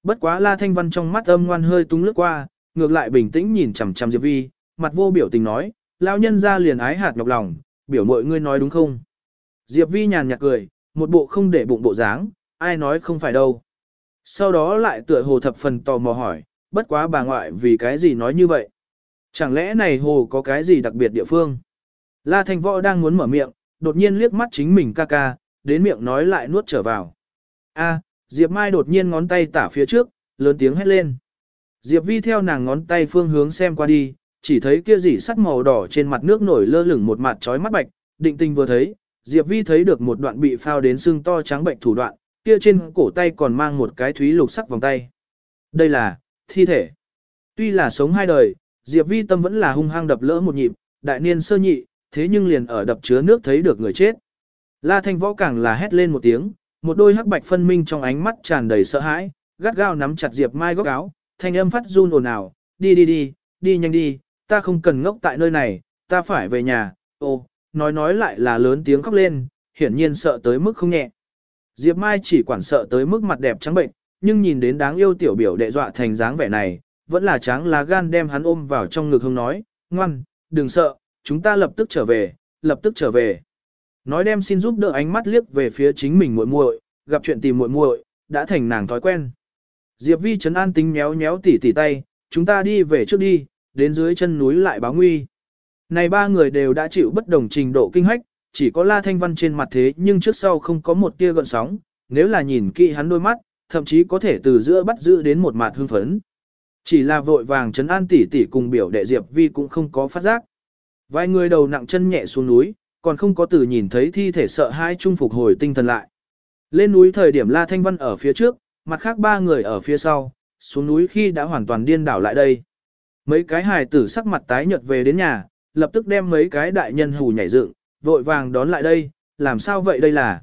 Bất quá La Thanh Văn trong mắt âm ngoan hơi túng lướt qua, ngược lại bình tĩnh nhìn chằm chằm Diệp Vi, mặt vô biểu tình nói, lão nhân ra liền ái hạt nhọc lòng, biểu mọi ngươi nói đúng không? Diệp Vi nhàn nhạt cười, một bộ không để bụng bộ dáng, ai nói không phải đâu. Sau đó lại tựa hồ thập phần tò mò hỏi, bất quá bà ngoại vì cái gì nói như vậy? Chẳng lẽ này hồ có cái gì đặc biệt địa phương? La Thanh Võ đang muốn mở miệng, đột nhiên liếc mắt chính mình ca ca, đến miệng nói lại nuốt trở vào. A, Diệp Mai đột nhiên ngón tay tả phía trước, lớn tiếng hét lên. Diệp Vi theo nàng ngón tay phương hướng xem qua đi, chỉ thấy kia dỉ sắt màu đỏ trên mặt nước nổi lơ lửng một mặt trói mắt bạch, định tình vừa thấy, Diệp Vi thấy được một đoạn bị phao đến xương to trắng bệnh thủ đoạn, kia trên cổ tay còn mang một cái thúy lục sắc vòng tay. Đây là, thi thể. Tuy là sống hai đời, Diệp Vi tâm vẫn là hung hăng đập lỡ một nhịp, đại niên sơ nhị, thế nhưng liền ở đập chứa nước thấy được người chết. La Thanh Võ càng là hét lên một tiếng, một đôi hắc bạch phân minh trong ánh mắt tràn đầy sợ hãi, gắt gao nắm chặt Diệp Mai góc áo, thanh âm phát run ồn ào, đi đi đi, đi nhanh đi, ta không cần ngốc tại nơi này, ta phải về nhà, ô, nói nói lại là lớn tiếng khóc lên, hiển nhiên sợ tới mức không nhẹ. Diệp Mai chỉ quản sợ tới mức mặt đẹp trắng bệnh, nhưng nhìn đến đáng yêu tiểu biểu đệ dọa thành dáng vẻ này, vẫn là tráng lá gan đem hắn ôm vào trong ngực hông nói, ngoan, đừng sợ, chúng ta lập tức trở về, lập tức trở về. Nói đem xin giúp đỡ ánh mắt liếc về phía chính mình muội muội, gặp chuyện tìm muội muội, đã thành nàng thói quen. Diệp Vi trấn an tính méo méo tỉ tỉ tay, chúng ta đi về trước đi, đến dưới chân núi lại báo nguy. Này ba người đều đã chịu bất đồng trình độ kinh hách, chỉ có La Thanh Văn trên mặt thế nhưng trước sau không có một tia gợn sóng, nếu là nhìn kỹ hắn đôi mắt, thậm chí có thể từ giữa bắt giữ đến một mặt hưng phấn. Chỉ là vội vàng trấn an tỉ tỉ cùng biểu đệ Diệp Vi cũng không có phát giác. Vài người đầu nặng chân nhẹ xuống núi, còn không có từ nhìn thấy thi thể sợ hai chung phục hồi tinh thần lại. Lên núi thời điểm La Thanh Văn ở phía trước, mặt khác ba người ở phía sau, xuống núi khi đã hoàn toàn điên đảo lại đây. Mấy cái hài tử sắc mặt tái nhợt về đến nhà, lập tức đem mấy cái đại nhân hù nhảy dựng, vội vàng đón lại đây, làm sao vậy đây là?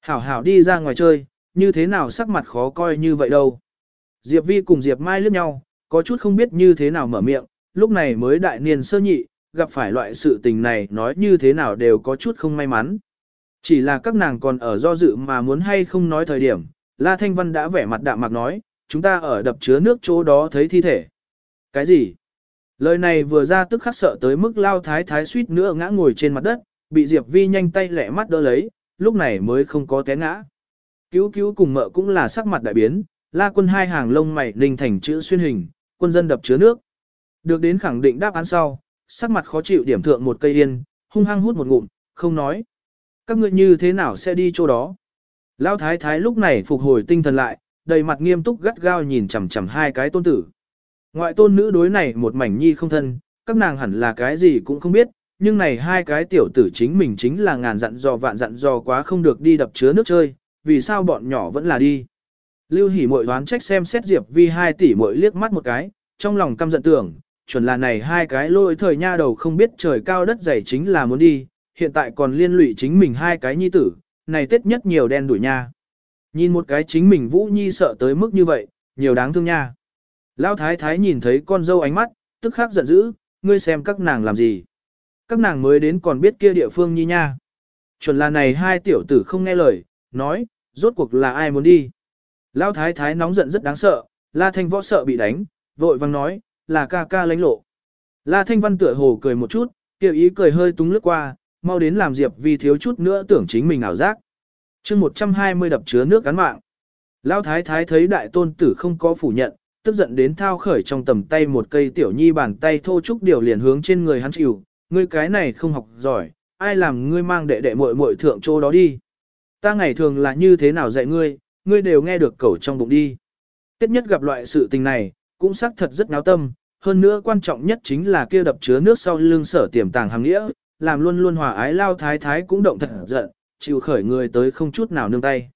Hảo hảo đi ra ngoài chơi, như thế nào sắc mặt khó coi như vậy đâu? Diệp Vi cùng Diệp Mai liếc nhau, có chút không biết như thế nào mở miệng, lúc này mới đại niên sơ nhị, gặp phải loại sự tình này nói như thế nào đều có chút không may mắn. Chỉ là các nàng còn ở do dự mà muốn hay không nói thời điểm, La Thanh Văn đã vẻ mặt đạm mạc nói, chúng ta ở đập chứa nước chỗ đó thấy thi thể. Cái gì? Lời này vừa ra tức khắc sợ tới mức lao thái thái suýt nữa ngã ngồi trên mặt đất, bị Diệp Vi nhanh tay lẹ mắt đỡ lấy, lúc này mới không có té ngã. Cứu cứu cùng mợ cũng là sắc mặt đại biến, la quân hai hàng lông mày ninh thành chữ xuyên hình, quân dân đập chứa nước. Được đến khẳng định đáp án sau, sắc mặt khó chịu điểm thượng một cây yên, hung hăng hút một ngụm, không nói. Các ngươi như thế nào sẽ đi chỗ đó? lao thái thái lúc này phục hồi tinh thần lại, đầy mặt nghiêm túc gắt gao nhìn chằm chằm hai cái tôn tử. Ngoại tôn nữ đối này một mảnh nhi không thân, các nàng hẳn là cái gì cũng không biết, nhưng này hai cái tiểu tử chính mình chính là ngàn dặn dò vạn dặn dò quá không được đi đập chứa nước chơi, vì sao bọn nhỏ vẫn là đi. Lưu hỉ muội đoán trách xem xét Diệp Vi hai tỷ muội liếc mắt một cái, trong lòng căm giận tưởng, chuẩn là này hai cái lôi thời nha đầu không biết trời cao đất dày chính là muốn đi, hiện tại còn liên lụy chính mình hai cái nhi tử, này tết nhất nhiều đen đuổi nha. Nhìn một cái chính mình Vũ Nhi sợ tới mức như vậy, nhiều đáng thương nha. Lão thái thái nhìn thấy con dâu ánh mắt, tức khắc giận dữ, ngươi xem các nàng làm gì. Các nàng mới đến còn biết kia địa phương nhi nha. Chuẩn là này hai tiểu tử không nghe lời, nói, rốt cuộc là ai muốn đi. Lão thái thái nóng giận rất đáng sợ, la thanh võ sợ bị đánh, vội vang nói, là ca ca lánh lộ. La thanh văn tựa hồ cười một chút, kiểu ý cười hơi túng lướt qua, mau đến làm Diệp vì thiếu chút nữa tưởng chính mình ảo giác. chương 120 đập chứa nước cán mạng. Lão thái thái thấy đại tôn tử không có phủ nhận, tức giận đến thao khởi trong tầm tay một cây tiểu nhi bàn tay thô trúc điều liền hướng trên người hắn chịu, ngươi cái này không học giỏi, ai làm ngươi mang đệ đệ muội muội thượng chỗ đó đi. Ta ngày thường là như thế nào dạy ngươi, ngươi đều nghe được cẩu trong bụng đi. Tiết nhất gặp loại sự tình này, cũng xác thật rất náo tâm, hơn nữa quan trọng nhất chính là kia đập chứa nước sau lưng sở tiềm tàng hàng nghĩa, làm luôn luôn hòa ái lao thái thái cũng động thật giận, chịu khởi người tới không chút nào nương tay.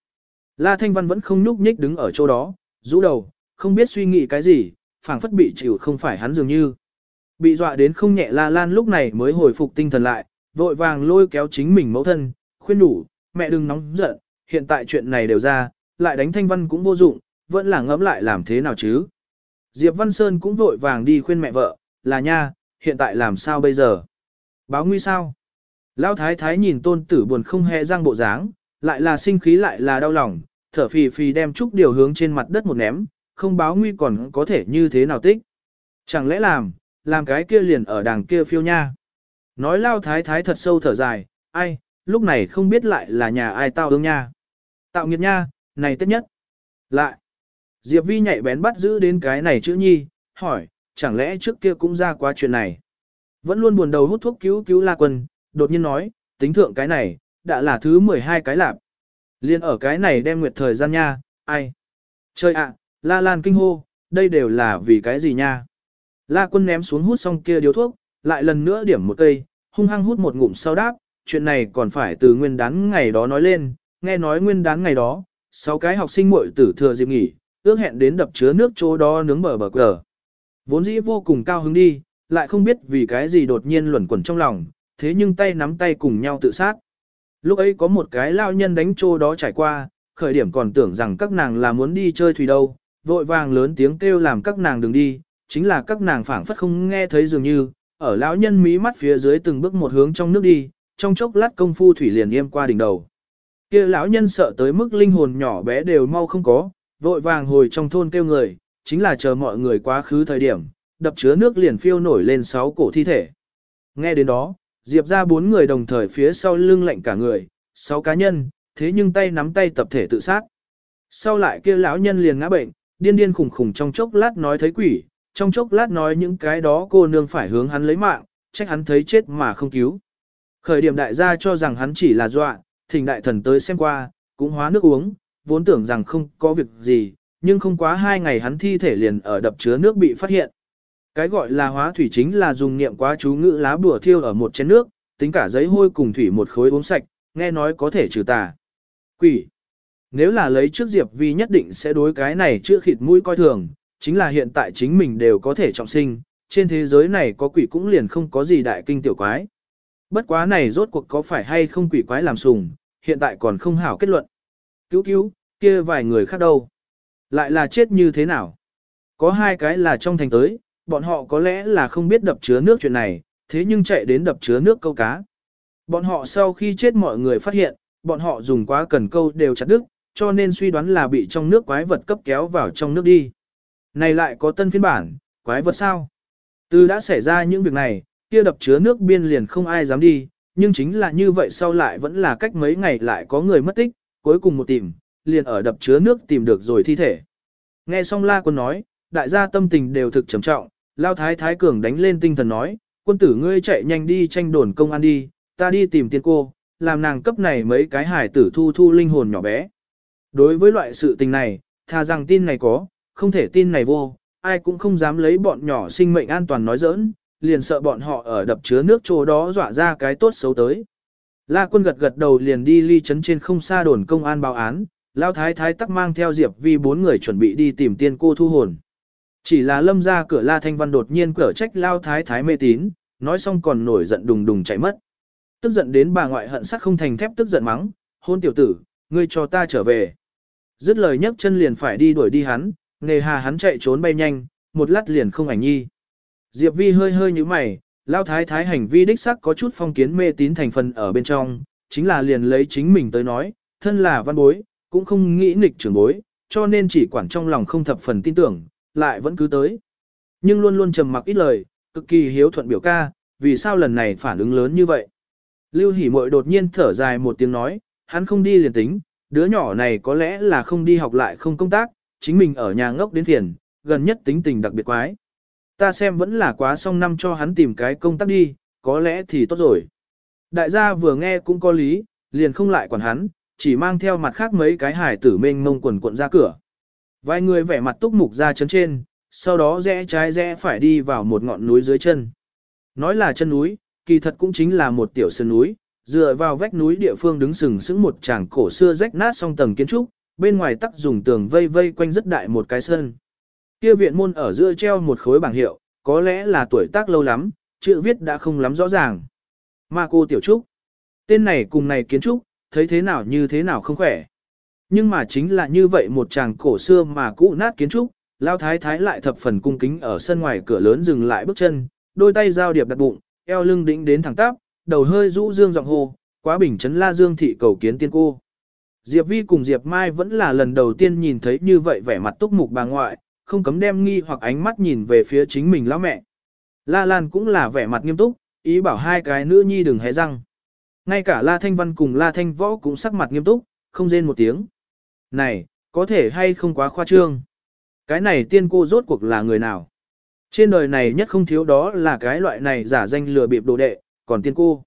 La Thanh Văn vẫn không nhúc nhích đứng ở chỗ đó, rũ đầu, không biết suy nghĩ cái gì, phảng phất bị chịu không phải hắn dường như. Bị dọa đến không nhẹ La Lan lúc này mới hồi phục tinh thần lại, vội vàng lôi kéo chính mình mẫu thân, khuyên đủ, mẹ đừng nóng giận, hiện tại chuyện này đều ra, lại đánh Thanh Văn cũng vô dụng, vẫn là ngẫm lại làm thế nào chứ. Diệp Văn Sơn cũng vội vàng đi khuyên mẹ vợ, là nha, hiện tại làm sao bây giờ? Báo nguy sao? Lão thái thái nhìn tôn tử buồn không hề răng bộ dáng, lại là sinh khí lại là đau lòng, thở phì phì đem chút điều hướng trên mặt đất một ném, không báo nguy còn có thể như thế nào tích. Chẳng lẽ làm, làm cái kia liền ở đàng kia phiêu nha. Nói lao thái thái thật sâu thở dài, ai, lúc này không biết lại là nhà ai tao ương nha. Tạo nghiệt nha, này tất nhất. Lại, Diệp Vi nhạy bén bắt giữ đến cái này chữ nhi, hỏi, chẳng lẽ trước kia cũng ra quá chuyện này. Vẫn luôn buồn đầu hút thuốc cứu cứu la quân, đột nhiên nói, tính thượng cái này, đã là thứ 12 cái lạp. Liên ở cái này đem nguyệt thời gian nha, ai? Chơi ạ, la lan kinh hô, đây đều là vì cái gì nha? La quân ném xuống hút xong kia điếu thuốc, lại lần nữa điểm một cây, hung hăng hút một ngụm sau đáp, chuyện này còn phải từ nguyên đán ngày đó nói lên, nghe nói nguyên đán ngày đó, sáu cái học sinh muội tử thừa dịp nghỉ, ước hẹn đến đập chứa nước chỗ đó nướng bờ bờ cờ. Vốn dĩ vô cùng cao hứng đi, lại không biết vì cái gì đột nhiên luẩn quẩn trong lòng, thế nhưng tay nắm tay cùng nhau tự sát. Lúc ấy có một cái lao nhân đánh chỗ đó trải qua, khởi điểm còn tưởng rằng các nàng là muốn đi chơi thủy đâu, vội vàng lớn tiếng kêu làm các nàng đừng đi, chính là các nàng phảng phất không nghe thấy dường như, ở lão nhân mí mắt phía dưới từng bước một hướng trong nước đi, trong chốc lát công phu thủy liền yêm qua đỉnh đầu. Kia lão nhân sợ tới mức linh hồn nhỏ bé đều mau không có, vội vàng hồi trong thôn kêu người, chính là chờ mọi người quá khứ thời điểm, đập chứa nước liền phiêu nổi lên sáu cổ thi thể. Nghe đến đó, Diệp ra bốn người đồng thời phía sau lưng lạnh cả người, sáu cá nhân, thế nhưng tay nắm tay tập thể tự sát. Sau lại kia lão nhân liền ngã bệnh, điên điên khủng khủng trong chốc lát nói thấy quỷ, trong chốc lát nói những cái đó cô nương phải hướng hắn lấy mạng, trách hắn thấy chết mà không cứu. Khởi điểm đại gia cho rằng hắn chỉ là dọa, thỉnh đại thần tới xem qua, cũng hóa nước uống, vốn tưởng rằng không có việc gì, nhưng không quá hai ngày hắn thi thể liền ở đập chứa nước bị phát hiện. Cái gọi là hóa thủy chính là dùng niệm quá chú ngữ lá bùa thiêu ở một chén nước, tính cả giấy hôi cùng thủy một khối uống sạch, nghe nói có thể trừ tà. Quỷ. Nếu là lấy trước Diệp Vi nhất định sẽ đối cái này chưa khịt mũi coi thường, chính là hiện tại chính mình đều có thể trọng sinh, trên thế giới này có quỷ cũng liền không có gì đại kinh tiểu quái. Bất quá này rốt cuộc có phải hay không quỷ quái làm sùng, hiện tại còn không hảo kết luận. Cứu cứu, kia vài người khác đâu? Lại là chết như thế nào? Có hai cái là trong thành tới, bọn họ có lẽ là không biết đập chứa nước chuyện này, thế nhưng chạy đến đập chứa nước câu cá. Bọn họ sau khi chết mọi người phát hiện, bọn họ dùng quá cần câu đều chặt đứt, cho nên suy đoán là bị trong nước quái vật cấp kéo vào trong nước đi. Này lại có tân phiên bản, quái vật sao? Từ đã xảy ra những việc này, kia đập chứa nước biên liền không ai dám đi, nhưng chính là như vậy sau lại vẫn là cách mấy ngày lại có người mất tích, cuối cùng một tìm, liền ở đập chứa nước tìm được rồi thi thể. Nghe xong la quân nói, đại gia tâm tình đều thực trầm trọng, lao thái thái cường đánh lên tinh thần nói, quân tử ngươi chạy nhanh đi tranh đồn công an đi, ta đi tìm tiên cô, làm nàng cấp này mấy cái hải tử thu thu linh hồn nhỏ bé. Đối với loại sự tình này, thà rằng tin này có, không thể tin này vô, ai cũng không dám lấy bọn nhỏ sinh mệnh an toàn nói giỡn, liền sợ bọn họ ở đập chứa nước chỗ đó dọa ra cái tốt xấu tới. La quân gật gật đầu liền đi ly chấn trên không xa đồn công an báo án, Lao Thái Thái tắc mang theo Diệp Vi bốn người chuẩn bị đi tìm tiên cô thu hồn. Chỉ là lâm ra cửa La Thanh Văn đột nhiên cửa trách Lao Thái Thái mê tín, nói xong còn nổi giận đùng đùng chạy mất. Tức giận đến bà ngoại hận sắc không thành thép tức giận mắng, hôn tiểu tử, ngươi cho ta trở về. Dứt lời nhấc chân liền phải đi đuổi đi hắn, nghề hà hắn chạy trốn bay nhanh, một lát liền không ảnh nhi. Diệp Vi hơi hơi như mày, Lao Thái Thái hành vi đích sắc có chút phong kiến mê tín thành phần ở bên trong, chính là liền lấy chính mình tới nói, thân là văn bối, cũng không nghĩ nghịch trưởng bối, cho nên chỉ quản trong lòng không thập phần tin tưởng, lại vẫn cứ tới. Nhưng luôn luôn trầm mặc ít lời, cực kỳ hiếu thuận biểu ca, vì sao lần này phản ứng lớn như vậy. Lưu Hỷ Mội đột nhiên thở dài một tiếng nói, hắn không đi liền tính, đứa nhỏ này có lẽ là không đi học lại không công tác, chính mình ở nhà ngốc đến phiền, gần nhất tính tình đặc biệt quái. Ta xem vẫn là quá xong năm cho hắn tìm cái công tác đi, có lẽ thì tốt rồi. Đại gia vừa nghe cũng có lý, liền không lại quản hắn, chỉ mang theo mặt khác mấy cái hải tử mênh mông quần cuộn ra cửa. Vài người vẻ mặt túc mục ra chấn trên, sau đó rẽ trái rẽ phải đi vào một ngọn núi dưới chân. Nói là chân núi, kỳ thật cũng chính là một tiểu sơn núi, dựa vào vách núi địa phương đứng sừng sững một tràng cổ xưa rách nát song tầng kiến trúc, bên ngoài tắc dùng tường vây vây quanh rất đại một cái sân. Kia viện môn ở giữa treo một khối bảng hiệu, có lẽ là tuổi tác lâu lắm, chữ viết đã không lắm rõ ràng. Ma cô tiểu trúc. Tên này cùng này kiến trúc, thấy thế nào như thế nào không khỏe. Nhưng mà chính là như vậy một chàng cổ xưa mà cũ nát kiến trúc, lao thái thái lại thập phần cung kính ở sân ngoài cửa lớn dừng lại bước chân, đôi tay giao điệp đặt bụng, eo lưng đĩnh đến thẳng tắp, đầu hơi rũ dương giọng hô, quá bình chấn la dương thị cầu kiến tiên cô. Diệp Vi cùng Diệp Mai vẫn là lần đầu tiên nhìn thấy như vậy vẻ mặt túc mục bà ngoại, không cấm đem nghi hoặc ánh mắt nhìn về phía chính mình lão mẹ. La Lan cũng là vẻ mặt nghiêm túc, ý bảo hai cái nữ nhi đừng hé răng. Ngay cả La Thanh Văn cùng La Thanh Võ cũng sắc mặt nghiêm túc, không rên một tiếng. Này, có thể hay không quá khoa trương. Cái này tiên cô rốt cuộc là người nào? Trên đời này nhất không thiếu đó là cái loại này giả danh lừa bịp đồ đệ, còn tiên cô.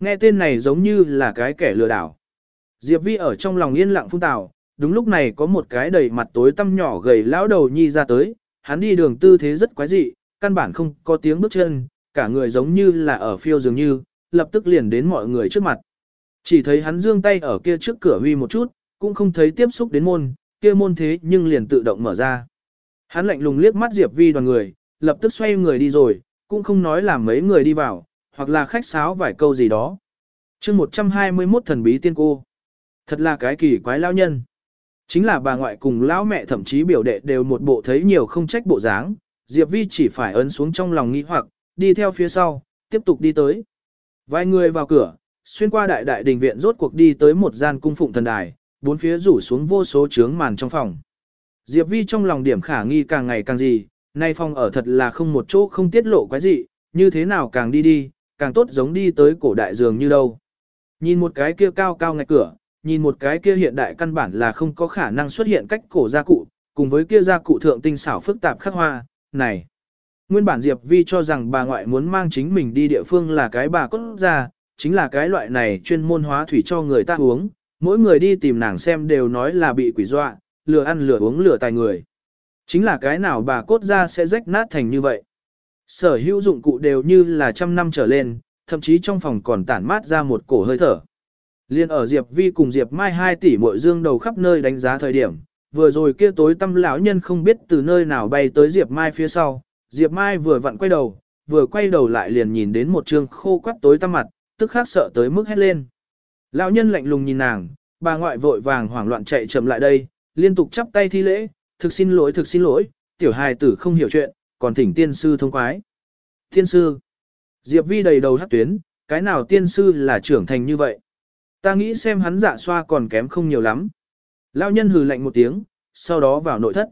Nghe tên này giống như là cái kẻ lừa đảo. Diệp Vi ở trong lòng yên lặng phun tào, đúng lúc này có một cái đầy mặt tối tăm nhỏ gầy lão đầu nhi ra tới, hắn đi đường tư thế rất quái dị, căn bản không có tiếng bước chân, cả người giống như là ở phiêu dường như, lập tức liền đến mọi người trước mặt. Chỉ thấy hắn dương tay ở kia trước cửa huy một chút, cũng không thấy tiếp xúc đến môn, kia môn thế nhưng liền tự động mở ra. Hắn lạnh lùng liếc mắt Diệp Vi đoàn người, lập tức xoay người đi rồi, cũng không nói làm mấy người đi vào, hoặc là khách sáo vài câu gì đó. chương 121 thần bí tiên cô. Thật là cái kỳ quái lão nhân. Chính là bà ngoại cùng lão mẹ thậm chí biểu đệ đều một bộ thấy nhiều không trách bộ dáng, Diệp Vi chỉ phải ấn xuống trong lòng nghĩ hoặc, đi theo phía sau, tiếp tục đi tới. Vài người vào cửa, xuyên qua đại đại đình viện rốt cuộc đi tới một gian cung phụng thần đài, bốn phía rủ xuống vô số trướng màn trong phòng. Diệp Vi trong lòng điểm khả nghi càng ngày càng gì, nay phòng ở thật là không một chỗ không tiết lộ quái gì, như thế nào càng đi đi, càng tốt giống đi tới cổ đại giường như đâu. Nhìn một cái kia cao cao ngạch cửa, nhìn một cái kia hiện đại căn bản là không có khả năng xuất hiện cách cổ gia cụ, cùng với kia gia cụ thượng tinh xảo phức tạp khắc hoa, này. Nguyên bản Diệp Vi cho rằng bà ngoại muốn mang chính mình đi địa phương là cái bà cốt ra, chính là cái loại này chuyên môn hóa thủy cho người ta uống, mỗi người đi tìm nàng xem đều nói là bị quỷ dọa, lừa ăn lừa uống lừa tài người. Chính là cái nào bà cốt ra sẽ rách nát thành như vậy. Sở hữu dụng cụ đều như là trăm năm trở lên, thậm chí trong phòng còn tản mát ra một cổ hơi thở. Liên ở Diệp Vi cùng Diệp Mai hai tỷ muội dương đầu khắp nơi đánh giá thời điểm, vừa rồi kia tối tâm lão nhân không biết từ nơi nào bay tới Diệp Mai phía sau, Diệp Mai vừa vặn quay đầu, vừa quay đầu lại liền nhìn đến một trương khô quắt tối tăm mặt, tức khắc sợ tới mức hét lên. Lão nhân lạnh lùng nhìn nàng, bà ngoại vội vàng hoảng loạn chạy chậm lại đây, liên tục chắp tay thi lễ, thực xin lỗi thực xin lỗi, tiểu hài tử không hiểu chuyện, còn thỉnh tiên sư thông quái. Tiên sư. Diệp Vi đầy đầu hắc tuyến, cái nào tiên sư là trưởng thành như vậy? Ta nghĩ xem hắn dạ xoa còn kém không nhiều lắm. Lão nhân hừ lạnh một tiếng, sau đó vào nội thất.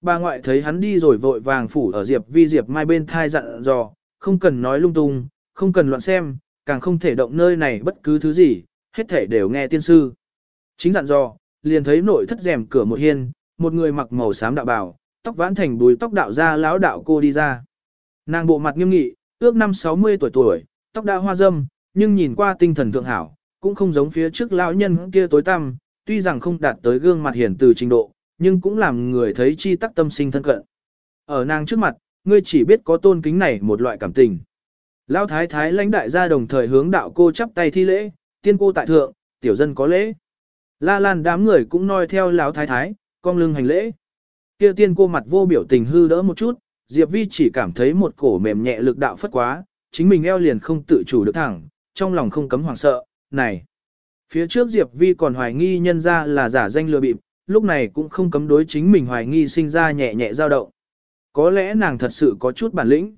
Bà ngoại thấy hắn đi rồi vội vàng phủ ở Diệp Vi Diệp Mai bên thai dặn dò, không cần nói lung tung, không cần loạn xem, càng không thể động nơi này bất cứ thứ gì, hết thể đều nghe tiên sư. Chính dặn dò, liền thấy nội thất rèm cửa một hiên, một người mặc màu xám đạo bào, tóc vãn thành bùi tóc đạo ra lão đạo cô đi ra. Nàng bộ mặt nghiêm nghị, ước năm 60 tuổi tuổi, tóc đã hoa dâm, nhưng nhìn qua tinh thần thượng hảo, cũng không giống phía trước lão nhân kia tối tăm, tuy rằng không đạt tới gương mặt hiển từ trình độ, nhưng cũng làm người thấy chi tắc tâm sinh thân cận. Ở nàng trước mặt, ngươi chỉ biết có tôn kính này một loại cảm tình. Lão thái thái lãnh đại gia đồng thời hướng đạo cô chắp tay thi lễ, tiên cô tại thượng, tiểu dân có lễ. La Lan đám người cũng noi theo lão thái thái, cong lưng hành lễ. Kia tiên cô mặt vô biểu tình hư đỡ một chút, Diệp Vi chỉ cảm thấy một cổ mềm nhẹ lực đạo phất quá, chính mình eo liền không tự chủ được thẳng, trong lòng không cấm hoảng sợ, này. Phía trước Diệp Vi còn hoài nghi nhân ra là giả danh lừa bịp, lúc này cũng không cấm đối chính mình hoài nghi sinh ra nhẹ nhẹ dao động. Có lẽ nàng thật sự có chút bản lĩnh.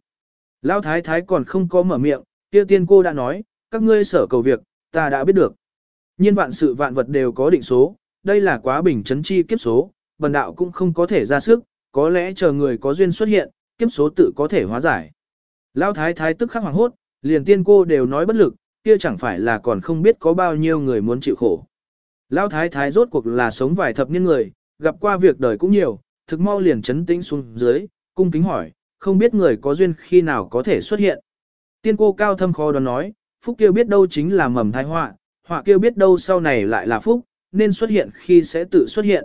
Lão thái thái còn không có mở miệng, kia tiên cô đã nói, các ngươi sở cầu việc, ta đã biết được. Nhiên vạn sự vạn vật đều có định số, đây là quá bình chấn chi kiếp số, bần đạo cũng không có thể ra sức, có lẽ chờ người có duyên xuất hiện, kiếp số tự có thể hóa giải. Lão thái thái tức khắc hoàng hốt, liền tiên cô đều nói bất lực, kia chẳng phải là còn không biết có bao nhiêu người muốn chịu khổ. Lão thái thái rốt cuộc là sống vài thập niên người, gặp qua việc đời cũng nhiều, thực mau liền chấn tĩnh xuống dưới, cung kính hỏi, không biết người có duyên khi nào có thể xuất hiện. Tiên cô cao thâm khó đoán nói, phúc kia biết đâu chính là mầm thai họa, họa kia biết đâu sau này lại là phúc, nên xuất hiện khi sẽ tự xuất hiện.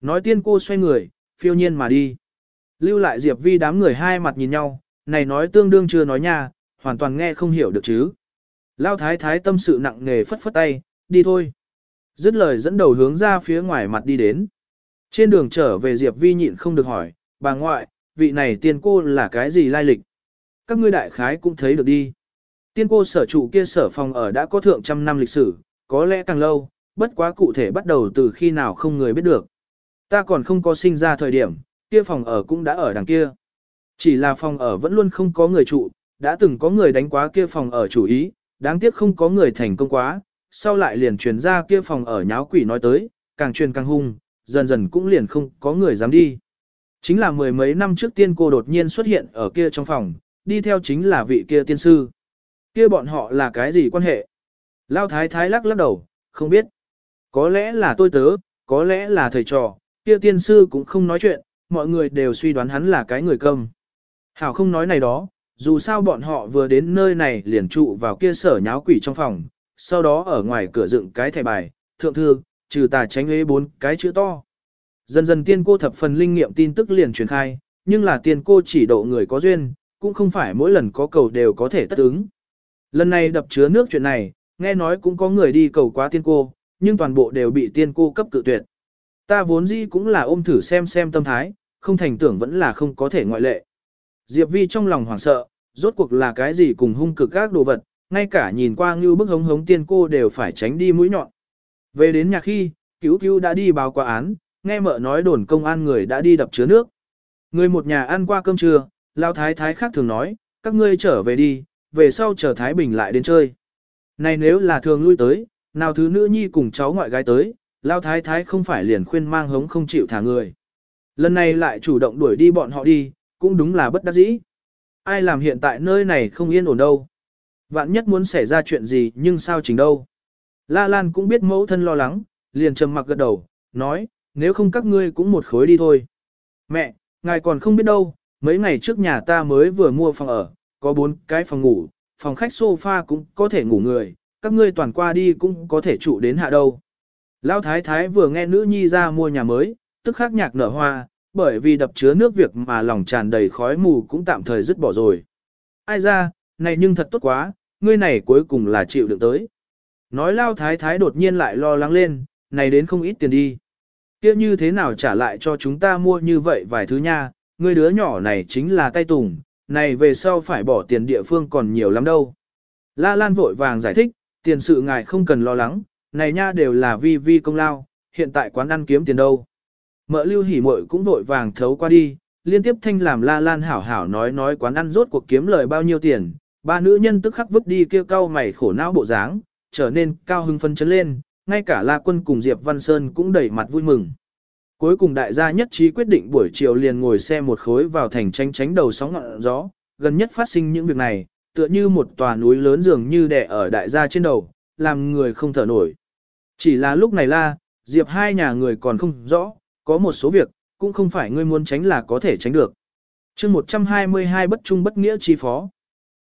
Nói tiên cô xoay người, phiêu nhiên mà đi. Lưu lại Diệp Vi đám người hai mặt nhìn nhau, này nói tương đương chưa nói nha, hoàn toàn nghe không hiểu được chứ. Lao thái thái tâm sự nặng nề phất phất tay, đi thôi. Dứt lời dẫn đầu hướng ra phía ngoài mặt đi đến. Trên đường trở về Diệp Vi nhịn không được hỏi, bà ngoại, vị này tiên cô là cái gì lai lịch? Các ngươi đại khái cũng thấy được đi. Tiên cô sở trụ kia sở phòng ở đã có thượng trăm năm lịch sử, có lẽ càng lâu, bất quá cụ thể bắt đầu từ khi nào không người biết được. Ta còn không có sinh ra thời điểm, kia phòng ở cũng đã ở đằng kia. Chỉ là phòng ở vẫn luôn không có người trụ, đã từng có người đánh quá kia phòng ở chủ ý, đáng tiếc không có người thành công quá, sau lại liền truyền ra kia phòng ở nháo quỷ nói tới, càng truyền càng hung, dần dần cũng liền không có người dám đi. Chính là mười mấy năm trước tiên cô đột nhiên xuất hiện ở kia trong phòng, đi theo chính là vị kia tiên sư. Kia bọn họ là cái gì quan hệ? Lao thái thái lắc lắc đầu, không biết. Có lẽ là tôi tớ, có lẽ là thầy trò, kia tiên sư cũng không nói chuyện, mọi người đều suy đoán hắn là cái người công. Hảo không nói này đó, dù sao bọn họ vừa đến nơi này liền trụ vào kia sở nháo quỷ trong phòng, sau đó ở ngoài cửa dựng cái thẻ bài, thượng thư, trừ tà tránh ế bốn cái chữ to. Dần dần tiên cô thập phần linh nghiệm tin tức liền truyền khai, nhưng là tiên cô chỉ độ người có duyên, cũng không phải mỗi lần có cầu đều có thể tất ứng. Lần này đập chứa nước chuyện này, nghe nói cũng có người đi cầu quá tiên cô, nhưng toàn bộ đều bị tiên cô cấp cự tuyệt. Ta vốn dĩ cũng là ôm thử xem xem tâm thái, không thành tưởng vẫn là không có thể ngoại lệ. Diệp Vi trong lòng hoảng sợ, rốt cuộc là cái gì cùng hung cực các đồ vật, ngay cả nhìn qua như bức hống hống tiên cô đều phải tránh đi mũi nhọn. Về đến nhà khi, cứu cứu đã đi báo qua án, nghe mợ nói đồn công an người đã đi đập chứa nước. Người một nhà ăn qua cơm trưa, lao thái thái khác thường nói, các ngươi trở về đi, về sau chờ Thái Bình lại đến chơi. Này nếu là thường lui tới, nào thứ nữ nhi cùng cháu ngoại gái tới, lao thái thái không phải liền khuyên mang hống không chịu thả người. Lần này lại chủ động đuổi đi bọn họ đi, cũng đúng là bất đắc dĩ. Ai làm hiện tại nơi này không yên ổn đâu. Vạn nhất muốn xảy ra chuyện gì nhưng sao chỉnh đâu. La Lan cũng biết mẫu thân lo lắng, liền trầm mặc gật đầu, nói, nếu không các ngươi cũng một khối đi thôi. Mẹ, ngài còn không biết đâu, mấy ngày trước nhà ta mới vừa mua phòng ở, có bốn cái phòng ngủ, phòng khách sofa cũng có thể ngủ người, các ngươi toàn qua đi cũng có thể trụ đến hạ đâu. Lão thái thái vừa nghe nữ nhi ra mua nhà mới, tức khắc nhạc nở hoa, bởi vì đập chứa nước việc mà lòng tràn đầy khói mù cũng tạm thời dứt bỏ rồi. Ai ra, này nhưng thật tốt quá, ngươi này cuối cùng là chịu được tới. Nói lao thái thái đột nhiên lại lo lắng lên, này đến không ít tiền đi. Kia như thế nào trả lại cho chúng ta mua như vậy vài thứ nha, ngươi đứa nhỏ này chính là tay tùng, này về sau phải bỏ tiền địa phương còn nhiều lắm đâu. La Lan vội vàng giải thích, tiền sự ngài không cần lo lắng, này nha đều là vi vi công lao, hiện tại quán ăn kiếm tiền đâu. Mợ lưu hỉ muội cũng vội vàng thấu qua đi, liên tiếp thanh làm La Lan hảo hảo nói nói quán ăn rốt cuộc kiếm lời bao nhiêu tiền, ba nữ nhân tức khắc vứt đi kêu cao mày khổ não bộ dáng, trở nên cao hưng phân chấn lên, ngay cả La Quân cùng Diệp Văn Sơn cũng đẩy mặt vui mừng. Cuối cùng đại gia nhất trí quyết định buổi chiều liền ngồi xe một khối vào thành tránh tránh đầu sóng ngọn gió, gần nhất phát sinh những việc này, tựa như một tòa núi lớn dường như đè ở đại gia trên đầu, làm người không thở nổi. Chỉ là lúc này la, Diệp hai nhà người còn không rõ, có một số việc, cũng không phải ngươi muốn tránh là có thể tránh được. chương 122 bất trung bất nghĩa chi phó.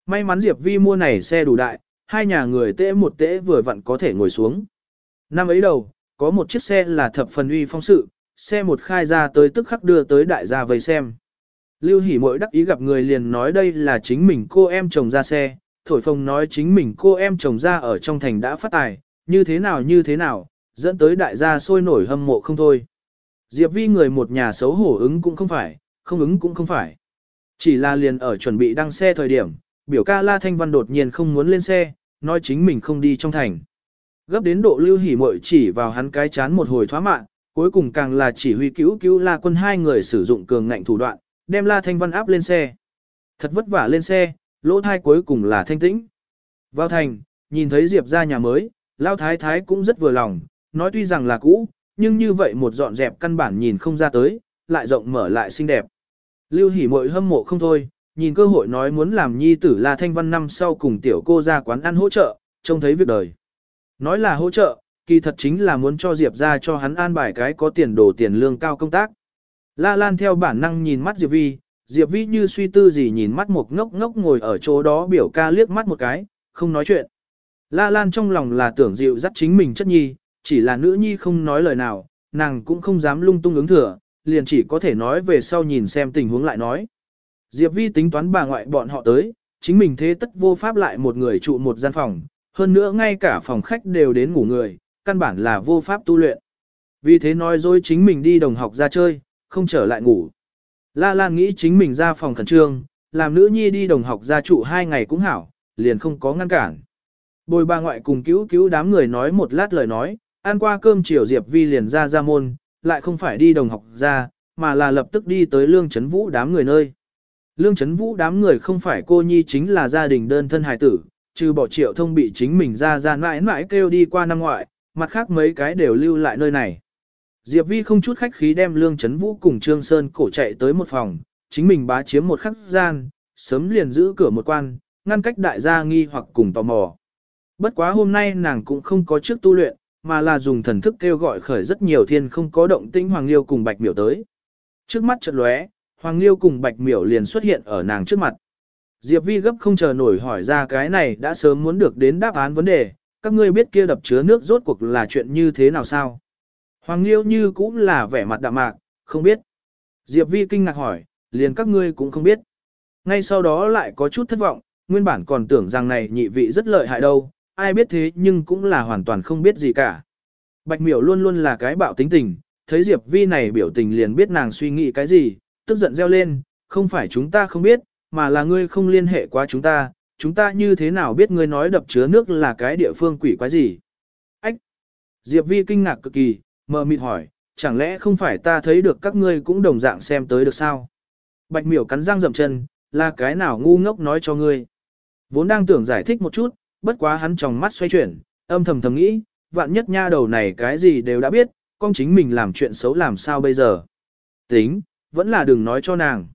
May mắn Diệp Vi mua này xe đủ đại, hai nhà người tễ một tễ vừa vặn có thể ngồi xuống. Năm ấy đầu, có một chiếc xe là thập phần uy phong sự, xe một khai ra tới tức khắc đưa tới đại gia vây xem. Lưu Hỷ mỗi đắc ý gặp người liền nói đây là chính mình cô em chồng ra xe, thổi phồng nói chính mình cô em chồng ra ở trong thành đã phát tài, như thế nào như thế nào, dẫn tới đại gia sôi nổi hâm mộ không thôi. Diệp Vi người một nhà xấu hổ ứng cũng không phải, không ứng cũng không phải. Chỉ là liền ở chuẩn bị đăng xe thời điểm, biểu ca La Thanh Văn đột nhiên không muốn lên xe, nói chính mình không đi trong thành. Gấp đến độ lưu hỉ Mội chỉ vào hắn cái chán một hồi thoá mạng, cuối cùng càng là chỉ huy cứu cứu La Quân hai người sử dụng cường ngạnh thủ đoạn, đem La Thanh Văn áp lên xe. Thật vất vả lên xe, lỗ thai cuối cùng là thanh tĩnh. Vào thành, nhìn thấy Diệp ra nhà mới, Lao Thái Thái cũng rất vừa lòng, nói tuy rằng là cũ, nhưng như vậy một dọn dẹp căn bản nhìn không ra tới, lại rộng mở lại xinh đẹp. Lưu Hỷ Mội hâm mộ không thôi, nhìn cơ hội nói muốn làm nhi tử La Thanh Văn năm sau cùng tiểu cô ra quán ăn hỗ trợ, trông thấy việc đời. Nói là hỗ trợ, kỳ thật chính là muốn cho Diệp ra cho hắn an bài cái có tiền đồ tiền lương cao công tác. La Lan theo bản năng nhìn mắt Diệp Vi, Diệp Vi như suy tư gì nhìn mắt một ngốc ngốc ngồi ở chỗ đó biểu ca liếc mắt một cái, không nói chuyện. La Lan trong lòng là tưởng dịu dắt chính mình chất nhi, chỉ là nữ nhi không nói lời nào, nàng cũng không dám lung tung ứng thừa, liền chỉ có thể nói về sau nhìn xem tình huống lại nói. Diệp Vi tính toán bà ngoại bọn họ tới, chính mình thế tất vô pháp lại một người trụ một gian phòng, hơn nữa ngay cả phòng khách đều đến ngủ người, căn bản là vô pháp tu luyện. Vì thế nói dối chính mình đi đồng học ra chơi, không trở lại ngủ. La Lan nghĩ chính mình ra phòng khẩn trương, làm nữ nhi đi đồng học ra trụ hai ngày cũng hảo, liền không có ngăn cản. Bồi bà ngoại cùng cứu cứu đám người nói một lát lời nói, ăn qua cơm chiều Diệp Vi liền ra ra môn, lại không phải đi đồng học ra, mà là lập tức đi tới lương chấn vũ đám người nơi. Lương chấn vũ đám người không phải cô nhi chính là gia đình đơn thân hài tử, trừ bỏ triệu thông bị chính mình ra ra mãi mãi kêu đi qua năm ngoại, mặt khác mấy cái đều lưu lại nơi này. Diệp Vi không chút khách khí đem Lương Chấn Vũ cùng Trương Sơn cổ chạy tới một phòng, chính mình bá chiếm một khắc gian, sớm liền giữ cửa một quan, ngăn cách đại gia nghi hoặc cùng tò mò. Bất quá hôm nay nàng cũng không có trước tu luyện, mà là dùng thần thức kêu gọi khởi rất nhiều thiên không có động tĩnh Hoàng Liêu cùng Bạch Miểu tới. Trước mắt chợt lóe, Hoàng Liêu cùng Bạch Miểu liền xuất hiện ở nàng trước mặt. Diệp Vi gấp không chờ nổi hỏi ra cái này đã sớm muốn được đến đáp án vấn đề, các ngươi biết kia đập chứa nước rốt cuộc là chuyện như thế nào sao? Hoàng Liêu như cũng là vẻ mặt đạm mạc, không biết. Diệp Vi kinh ngạc hỏi, liền các ngươi cũng không biết. Ngay sau đó lại có chút thất vọng, nguyên bản còn tưởng rằng này nhị vị rất lợi hại đâu, ai biết thế nhưng cũng là hoàn toàn không biết gì cả. Bạch miểu luôn luôn là cái bạo tính tình, thấy Diệp Vi này biểu tình liền biết nàng suy nghĩ cái gì, tức giận reo lên, không phải chúng ta không biết, mà là ngươi không liên hệ quá chúng ta, chúng ta như thế nào biết ngươi nói đập chứa nước là cái địa phương quỷ quái gì. Ách! Diệp Vi kinh ngạc cực kỳ, mờ mịt hỏi, chẳng lẽ không phải ta thấy được các ngươi cũng đồng dạng xem tới được sao? Bạch miểu cắn răng dậm chân, là cái nào ngu ngốc nói cho ngươi. Vốn đang tưởng giải thích một chút, bất quá hắn trong mắt xoay chuyển, âm thầm thầm nghĩ, vạn nhất nha đầu này cái gì đều đã biết, con chính mình làm chuyện xấu làm sao bây giờ. Tính, vẫn là đừng nói cho nàng.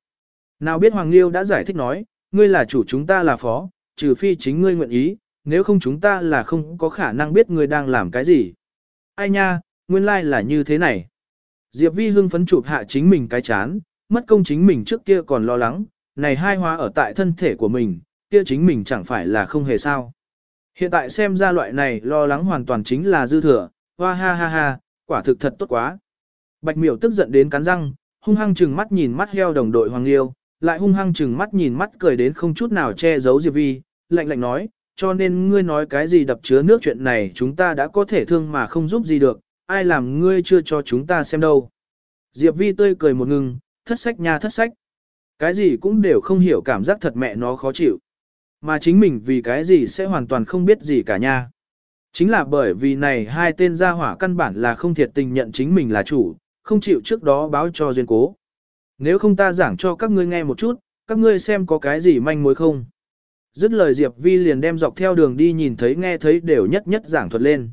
Nào biết Hoàng Liêu đã giải thích nói, ngươi là chủ chúng ta là phó, trừ phi chính ngươi nguyện ý, nếu không chúng ta là không có khả năng biết ngươi đang làm cái gì. Ai nha, nguyên lai like là như thế này. Diệp Vi hưng phấn chụp hạ chính mình cái chán, mất công chính mình trước kia còn lo lắng, này hai hóa ở tại thân thể của mình, kia chính mình chẳng phải là không hề sao. Hiện tại xem ra loại này lo lắng hoàn toàn chính là dư thừa, hoa ha ha ha, quả thực thật tốt quá. Bạch miểu tức giận đến cắn răng, hung hăng chừng mắt nhìn mắt heo đồng đội Hoàng Liêu, lại hung hăng chừng mắt nhìn mắt cười đến không chút nào che giấu Diệp Vi, lạnh lạnh nói, cho nên ngươi nói cái gì đập chứa nước chuyện này chúng ta đã có thể thương mà không giúp gì được, ai làm ngươi chưa cho chúng ta xem đâu. Diệp Vi tươi cười một ngừng, thất sách nha thất sách. Cái gì cũng đều không hiểu cảm giác thật mẹ nó khó chịu. Mà chính mình vì cái gì sẽ hoàn toàn không biết gì cả nha. Chính là bởi vì này hai tên gia hỏa căn bản là không thiệt tình nhận chính mình là chủ, không chịu trước đó báo cho duyên cố. Nếu không ta giảng cho các ngươi nghe một chút, các ngươi xem có cái gì manh mối không. Dứt lời Diệp Vi liền đem dọc theo đường đi nhìn thấy nghe thấy đều nhất nhất giảng thuật lên.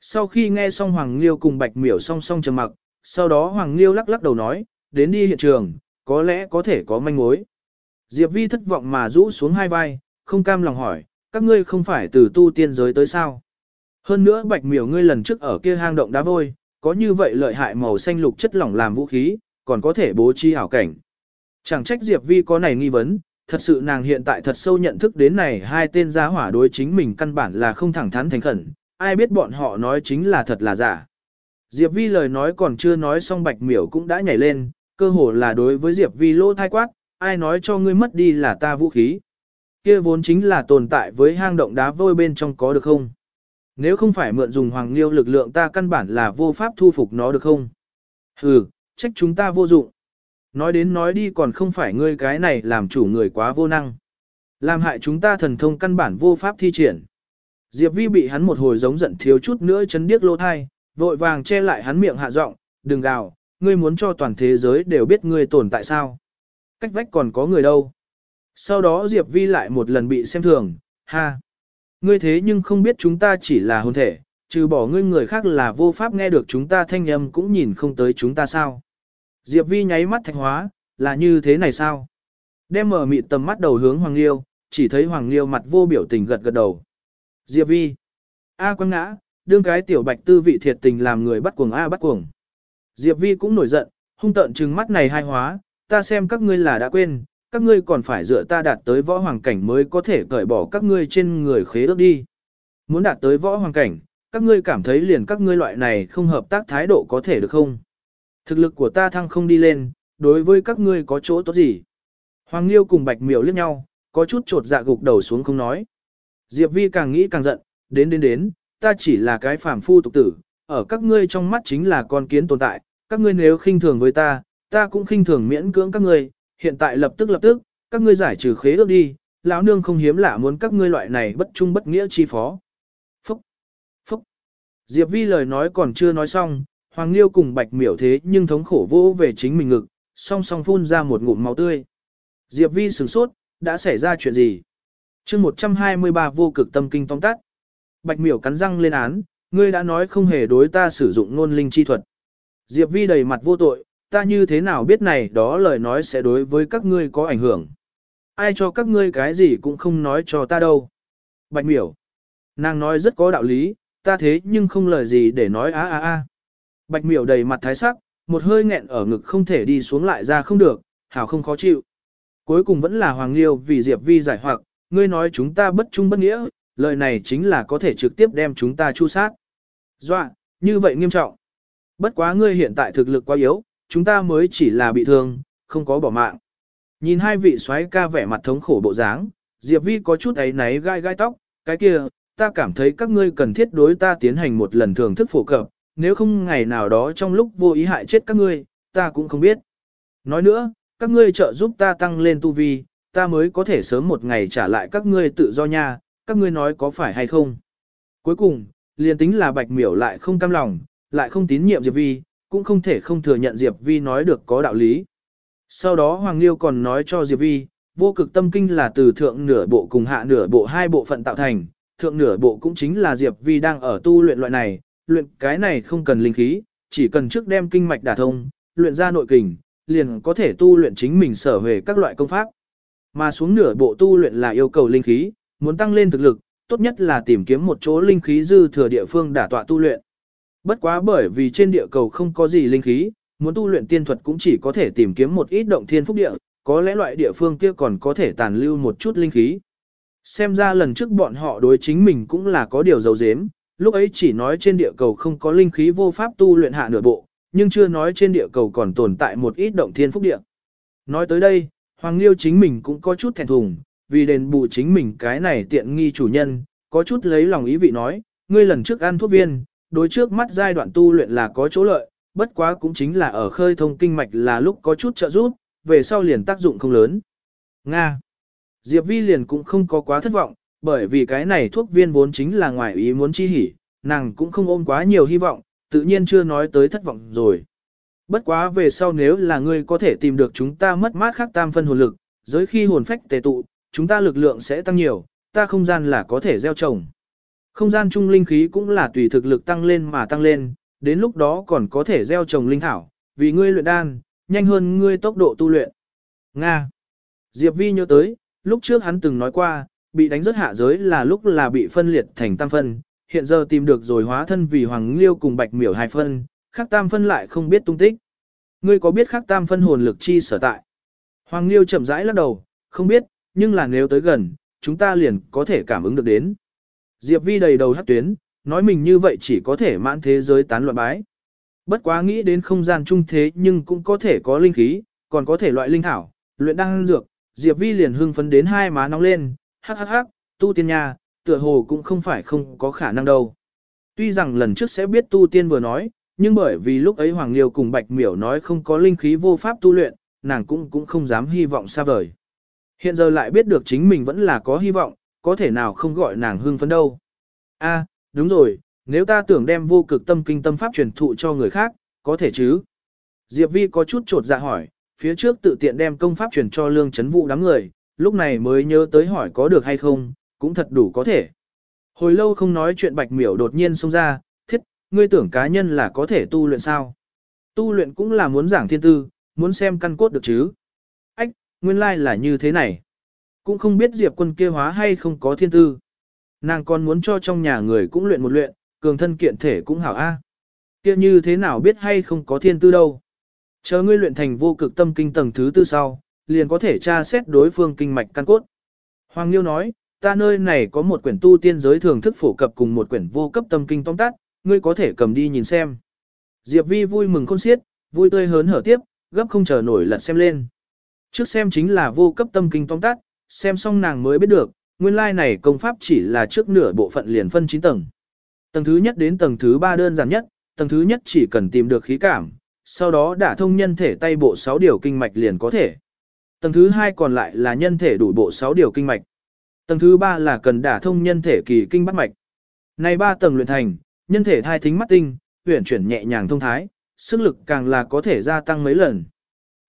Sau khi nghe xong Hoàng Liêu cùng Bạch Miểu song song trầm mặc, sau đó Hoàng Liêu lắc lắc đầu nói, đến đi hiện trường, có lẽ có thể có manh mối. Diệp Vi thất vọng mà rũ xuống hai vai, không cam lòng hỏi, các ngươi không phải từ tu tiên giới tới sao? Hơn nữa Bạch Miểu ngươi lần trước ở kia hang động đá vôi, có như vậy lợi hại màu xanh lục chất lỏng làm vũ khí, còn có thể bố trí hảo cảnh. Chẳng trách Diệp Vi có này nghi vấn, thật sự nàng hiện tại thật sâu nhận thức đến này hai tên giá hỏa đối chính mình căn bản là không thẳng thắn thành khẩn, ai biết bọn họ nói chính là thật là giả. Diệp Vi lời nói còn chưa nói xong Bạch Miểu cũng đã nhảy lên, cơ hồ là đối với Diệp Vi lỗ thai quát, ai nói cho ngươi mất đi là ta vũ khí. Kia vốn chính là tồn tại với hang động đá vôi bên trong có được không? Nếu không phải mượn dùng hoàng liêu lực lượng ta căn bản là vô pháp thu phục nó được không? Hừ, trách chúng ta vô dụng. Nói đến nói đi còn không phải ngươi cái này làm chủ người quá vô năng. Làm hại chúng ta thần thông căn bản vô pháp thi triển. Diệp Vi bị hắn một hồi giống giận thiếu chút nữa chấn điếc lỗ thai, vội vàng che lại hắn miệng hạ giọng, đừng gào, ngươi muốn cho toàn thế giới đều biết ngươi tồn tại sao. Cách vách còn có người đâu. Sau đó Diệp Vi lại một lần bị xem thường, ha. Ngươi thế nhưng không biết chúng ta chỉ là hồn thể, trừ bỏ ngươi người khác là vô pháp nghe được chúng ta thanh âm cũng nhìn không tới chúng ta sao. Diệp Vi nháy mắt thạch hóa, là như thế này sao? Đem mở mịt tầm mắt đầu hướng Hoàng Liêu, chỉ thấy Hoàng Liêu mặt vô biểu tình gật gật đầu. Diệp Vi. A à, quăng ngã, đương cái tiểu bạch tư vị thiệt tình làm người bắt cuồng A bắt cuồng. Diệp Vi cũng nổi giận, hung tợn trừng mắt này hai hóa, ta xem các ngươi là đã quên, các ngươi còn phải dựa ta đạt tới võ hoàng cảnh mới có thể cởi bỏ các ngươi trên người khế ước đi. Muốn đạt tới võ hoàng cảnh, các ngươi cảm thấy liền các ngươi loại này không hợp tác thái độ có thể được không? Thực lực của ta thăng không đi lên, đối với các ngươi có chỗ tốt gì? Hoàng Liêu cùng Bạch Miểu liếc nhau, có chút trột dạ gục đầu xuống không nói. Diệp Vi càng nghĩ càng giận, đến đến đến, ta chỉ là cái phàm phu tục tử, ở các ngươi trong mắt chính là con kiến tồn tại, các ngươi nếu khinh thường với ta, ta cũng khinh thường miễn cưỡng các ngươi, hiện tại lập tức lập tức, các ngươi giải trừ khế ước đi, lão nương không hiếm lạ muốn các ngươi loại này bất trung bất nghĩa chi phó. Phúc! Phúc! Diệp Vi lời nói còn chưa nói xong, Hoàng Liêu cùng Bạch Miểu thế nhưng thống khổ vô về chính mình ngực, song song phun ra một ngụm máu tươi. Diệp Vi sửng sốt, đã xảy ra chuyện gì? chương 123 vô cực tâm kinh tóm tắt. Bạch miểu cắn răng lên án, ngươi đã nói không hề đối ta sử dụng ngôn linh chi thuật. Diệp Vi đầy mặt vô tội, ta như thế nào biết này đó lời nói sẽ đối với các ngươi có ảnh hưởng. Ai cho các ngươi cái gì cũng không nói cho ta đâu. Bạch miểu. Nàng nói rất có đạo lý, ta thế nhưng không lời gì để nói á á á. Bạch miểu đầy mặt thái sắc, một hơi nghẹn ở ngực không thể đi xuống lại ra không được, hảo không khó chịu. Cuối cùng vẫn là Hoàng Liêu vì Diệp Vi giải hoặc, ngươi nói chúng ta bất trung bất nghĩa, lời này chính là có thể trực tiếp đem chúng ta chu sát. Dọa, như vậy nghiêm trọng. Bất quá ngươi hiện tại thực lực quá yếu, chúng ta mới chỉ là bị thương, không có bỏ mạng. Nhìn hai vị soái ca vẻ mặt thống khổ bộ dáng, Diệp Vi có chút ấy náy gai gai tóc, cái kia, ta cảm thấy các ngươi cần thiết đối ta tiến hành một lần thưởng thức phổ cập, nếu không ngày nào đó trong lúc vô ý hại chết các ngươi, ta cũng không biết. Nói nữa, các ngươi trợ giúp ta tăng lên tu vi, ta mới có thể sớm một ngày trả lại các ngươi tự do nha, các ngươi nói có phải hay không. Cuối cùng, liền tính là bạch miểu lại không cam lòng, lại không tín nhiệm Diệp Vi, cũng không thể không thừa nhận Diệp Vi nói được có đạo lý. Sau đó Hoàng Liêu còn nói cho Diệp Vi, vô cực tâm kinh là từ thượng nửa bộ cùng hạ nửa bộ hai bộ phận tạo thành, thượng nửa bộ cũng chính là Diệp Vi đang ở tu luyện loại này, luyện cái này không cần linh khí, chỉ cần trước đem kinh mạch đả thông, luyện ra nội kình, liền có thể tu luyện chính mình sở về các loại công pháp. Mà xuống nửa bộ tu luyện là yêu cầu linh khí, muốn tăng lên thực lực, tốt nhất là tìm kiếm một chỗ linh khí dư thừa địa phương đả tọa tu luyện. Bất quá bởi vì trên địa cầu không có gì linh khí, muốn tu luyện tiên thuật cũng chỉ có thể tìm kiếm một ít động thiên phúc địa, có lẽ loại địa phương kia còn có thể tàn lưu một chút linh khí. Xem ra lần trước bọn họ đối chính mình cũng là có điều dấu dếm, lúc ấy chỉ nói trên địa cầu không có linh khí vô pháp tu luyện hạ nửa bộ, nhưng chưa nói trên địa cầu còn tồn tại một ít động thiên phúc địa. Nói tới đây, Hoàng Liêu chính mình cũng có chút thẹn thùng, vì đền bù chính mình cái này tiện nghi chủ nhân, có chút lấy lòng ý vị nói, ngươi lần trước ăn thuốc viên, đối trước mắt giai đoạn tu luyện là có chỗ lợi, bất quá cũng chính là ở khơi thông kinh mạch là lúc có chút trợ giúp, về sau liền tác dụng không lớn. Nga. Diệp Vi liền cũng không có quá thất vọng, bởi vì cái này thuốc viên vốn chính là ngoài ý muốn chi hỉ, nàng cũng không ôm quá nhiều hy vọng, tự nhiên chưa nói tới thất vọng rồi. Bất quá về sau nếu là ngươi có thể tìm được chúng ta mất mát khác tam phân hồn lực, giới khi hồn phách tề tụ, chúng ta lực lượng sẽ tăng nhiều, ta không gian là có thể gieo trồng. Không gian trung linh khí cũng là tùy thực lực tăng lên mà tăng lên, đến lúc đó còn có thể gieo trồng linh thảo, vì ngươi luyện đan, nhanh hơn ngươi tốc độ tu luyện. Nga. Diệp Vi nhớ tới, lúc trước hắn từng nói qua, bị đánh rất hạ giới là lúc là bị phân liệt thành tam phân, hiện giờ tìm được rồi hóa thân vì Hoàng Liêu cùng Bạch Miểu hai phân, Khắc tam phân lại không biết tung tích. Ngươi có biết Khắc tam phân hồn lực chi sở tại? Hoàng Liêu chậm rãi lắc đầu, không biết, nhưng là nếu tới gần, chúng ta liền có thể cảm ứng được đến. Diệp Vi đầy đầu hát tuyến, nói mình như vậy chỉ có thể mãn thế giới tán loạn bái. Bất quá nghĩ đến không gian trung thế nhưng cũng có thể có linh khí, còn có thể loại linh thảo, luyện đăng dược, Diệp Vi liền hưng phấn đến hai má nóng lên, hắc hắc hắc, tu tiên nha, tựa hồ cũng không phải không có khả năng đâu. Tuy rằng lần trước sẽ biết tu tiên vừa nói, nhưng bởi vì lúc ấy Hoàng Liêu cùng Bạch Miểu nói không có linh khí vô pháp tu luyện, nàng cũng cũng không dám hy vọng xa vời. Hiện giờ lại biết được chính mình vẫn là có hy vọng, có thể nào không gọi nàng hưng phấn đâu. A, đúng rồi, nếu ta tưởng đem vô cực tâm kinh tâm pháp truyền thụ cho người khác, có thể chứ? Diệp Vi có chút trột dạ hỏi, phía trước tự tiện đem công pháp truyền cho lương chấn vụ đám người, lúc này mới nhớ tới hỏi có được hay không, cũng thật đủ có thể. Hồi lâu không nói chuyện bạch miểu đột nhiên xông ra, thiết, ngươi tưởng cá nhân là có thể tu luyện sao? Tu luyện cũng là muốn giảng thiên tư, muốn xem căn cốt được chứ? Ách, nguyên lai là như thế này. Cũng không biết diệp quân kia hóa hay không có thiên tư. Nàng còn muốn cho trong nhà người cũng luyện một luyện, cường thân kiện thể cũng hảo a. Kia như thế nào biết hay không có thiên tư đâu. Chờ ngươi luyện thành vô cực tâm kinh tầng thứ tư sau, liền có thể tra xét đối phương kinh mạch căn cốt. Hoàng Liêu nói, ta nơi này có một quyển tu tiên giới thường thức phổ cập cùng một quyển vô cấp tâm kinh tóm tắt, ngươi có thể cầm đi nhìn xem. Diệp Vi vui mừng khôn xiết, vui tươi hớn hở tiếp, gấp không chờ nổi lật xem lên. Trước xem chính là vô cấp tâm kinh tóm tắt, xem xong nàng mới biết được, nguyên lai like này công pháp chỉ là trước nửa bộ phận liền phân 9 tầng. Tầng thứ nhất đến tầng thứ ba đơn giản nhất, tầng thứ nhất chỉ cần tìm được khí cảm, sau đó đả thông nhân thể tay bộ 6 điều kinh mạch liền có thể. Tầng thứ hai còn lại là nhân thể đủ bộ 6 điều kinh mạch. Tầng thứ ba là cần đả thông nhân thể kỳ kinh bắt mạch. Này ba tầng luyện thành, nhân thể thai thính mắt tinh, huyển chuyển nhẹ nhàng thông thái, sức lực càng là có thể gia tăng mấy lần.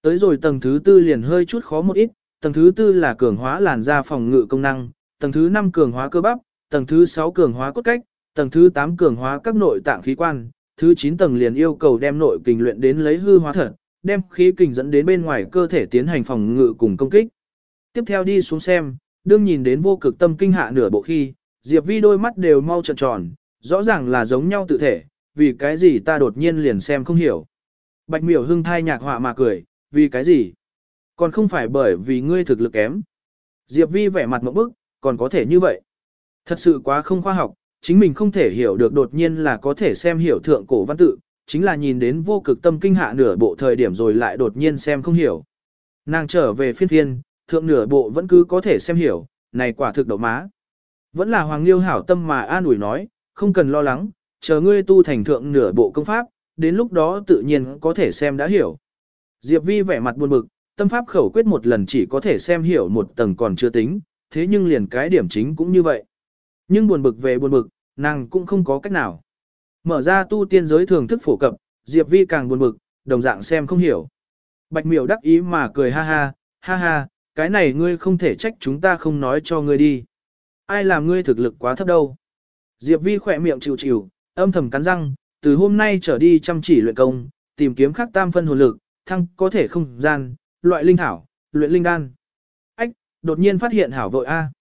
Tới rồi tầng thứ tư liền hơi chút khó một ít, tầng thứ tư là cường hóa làn da phòng ngự công năng, tầng thứ năm cường hóa cơ bắp, tầng thứ sáu cường hóa cốt cách, tầng thứ tám cường hóa các nội tạng khí quan, thứ chín tầng liền yêu cầu đem nội kình luyện đến lấy hư hóa thật, đem khí kình dẫn đến bên ngoài cơ thể tiến hành phòng ngự cùng công kích. Tiếp theo đi xuống xem, đương nhìn đến vô cực tâm kinh hạ nửa bộ khi, Diệp Vi đôi mắt đều mau trợn tròn, rõ ràng là giống nhau tự thể, vì cái gì ta đột nhiên liền xem không hiểu. Bạch miểu hưng thai nhạc họa mà cười, vì cái gì? Còn không phải bởi vì ngươi thực lực kém. Diệp Vi vẻ mặt một bức, còn có thể như vậy. Thật sự quá không khoa học, chính mình không thể hiểu được đột nhiên là có thể xem hiểu thượng cổ văn tự, chính là nhìn đến vô cực tâm kinh hạ nửa bộ thời điểm rồi lại đột nhiên xem không hiểu. Nàng trở về phiên thiên thượng nửa bộ vẫn cứ có thể xem hiểu, này quả thực đậu má. Vẫn là Hoàng Liêu hảo tâm mà an ủi nói, không cần lo lắng, chờ ngươi tu thành thượng nửa bộ công pháp, đến lúc đó tự nhiên có thể xem đã hiểu. Diệp Vi vẻ mặt buồn bực, tâm pháp khẩu quyết một lần chỉ có thể xem hiểu một tầng còn chưa tính, thế nhưng liền cái điểm chính cũng như vậy. Nhưng buồn bực về buồn bực, nàng cũng không có cách nào. Mở ra tu tiên giới thường thức phổ cập, Diệp Vi càng buồn bực, đồng dạng xem không hiểu. Bạch miểu đắc ý mà cười ha ha, ha ha, cái này ngươi không thể trách chúng ta không nói cho ngươi đi. Ai làm ngươi thực lực quá thấp đâu. Diệp Vi khỏe miệng chịu chịu, âm thầm cắn răng, từ hôm nay trở đi chăm chỉ luyện công, tìm kiếm khắc tam phân hồn lực, thăng có thể không gian, loại linh thảo, luyện linh đan. Ách, đột nhiên phát hiện hảo vội A.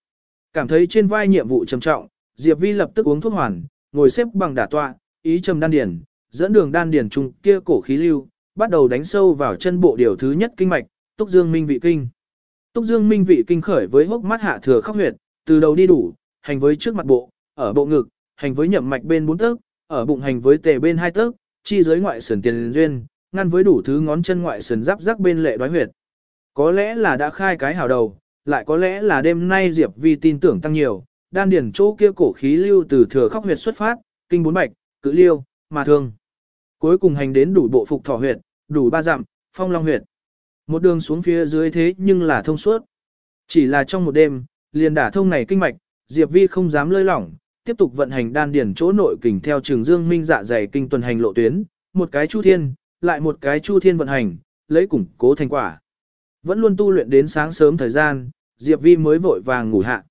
Cảm thấy trên vai nhiệm vụ trầm trọng, Diệp Vi lập tức uống thuốc hoàn, ngồi xếp bằng đả tọa, ý trầm đan điển, dẫn đường đan điển trung kia cổ khí lưu, bắt đầu đánh sâu vào chân bộ điều thứ nhất kinh mạch, Túc Dương Minh vị kinh. Túc Dương Minh vị kinh khởi với hốc mắt hạ thừa khóc huyệt, từ đầu đi đủ, hành với trước mặt bộ, ở bộ ngực, hành với nhậm mạch bên bốn tấc, ở bụng hành với tề bên hai tấc, chi giới ngoại sườn tiền duyên, ngăn với đủ thứ ngón chân ngoại sườn giáp rắc bên lệ đoái huyệt. Có lẽ là đã khai cái hào đầu, lại có lẽ là đêm nay Diệp Vi tin tưởng tăng nhiều, đan điển chỗ kia cổ khí lưu từ thừa khóc huyệt xuất phát, kinh bốn bạch, cự liêu, mà thương. Cuối cùng hành đến đủ bộ phục thỏ huyệt, đủ ba dặm, phong long huyệt. Một đường xuống phía dưới thế nhưng là thông suốt. Chỉ là trong một đêm, liền đả thông này kinh mạch, Diệp Vi không dám lơi lỏng, tiếp tục vận hành đan điển chỗ nội kình theo trường dương minh dạ dày kinh tuần hành lộ tuyến, một cái chu thiên, lại một cái chu thiên vận hành, lấy củng cố thành quả. Vẫn luôn tu luyện đến sáng sớm thời gian, Diệp Vi mới vội vàng ngủ hạ.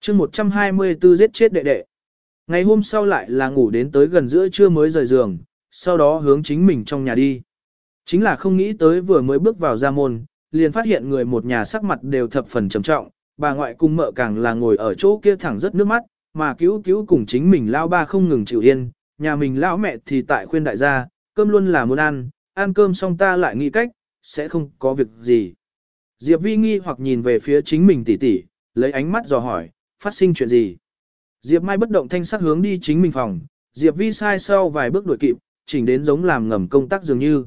chương 124 giết chết đệ đệ. Ngày hôm sau lại là ngủ đến tới gần giữa trưa mới rời giường, sau đó hướng chính mình trong nhà đi. Chính là không nghĩ tới vừa mới bước vào gia môn, liền phát hiện người một nhà sắc mặt đều thập phần trầm trọng, bà ngoại cung mợ càng là ngồi ở chỗ kia thẳng rất nước mắt, mà cứu cứu cùng chính mình lao ba không ngừng chịu yên, nhà mình lão mẹ thì tại khuyên đại gia, cơm luôn là muốn ăn, ăn cơm xong ta lại nghĩ cách, sẽ không có việc gì. Diệp Vi nghi hoặc nhìn về phía chính mình tỉ tỉ, lấy ánh mắt dò hỏi, phát sinh chuyện gì. Diệp Mai bất động thanh sắc hướng đi chính mình phòng, Diệp Vi sai sau vài bước đuổi kịp, chỉnh đến giống làm ngầm công tác dường như.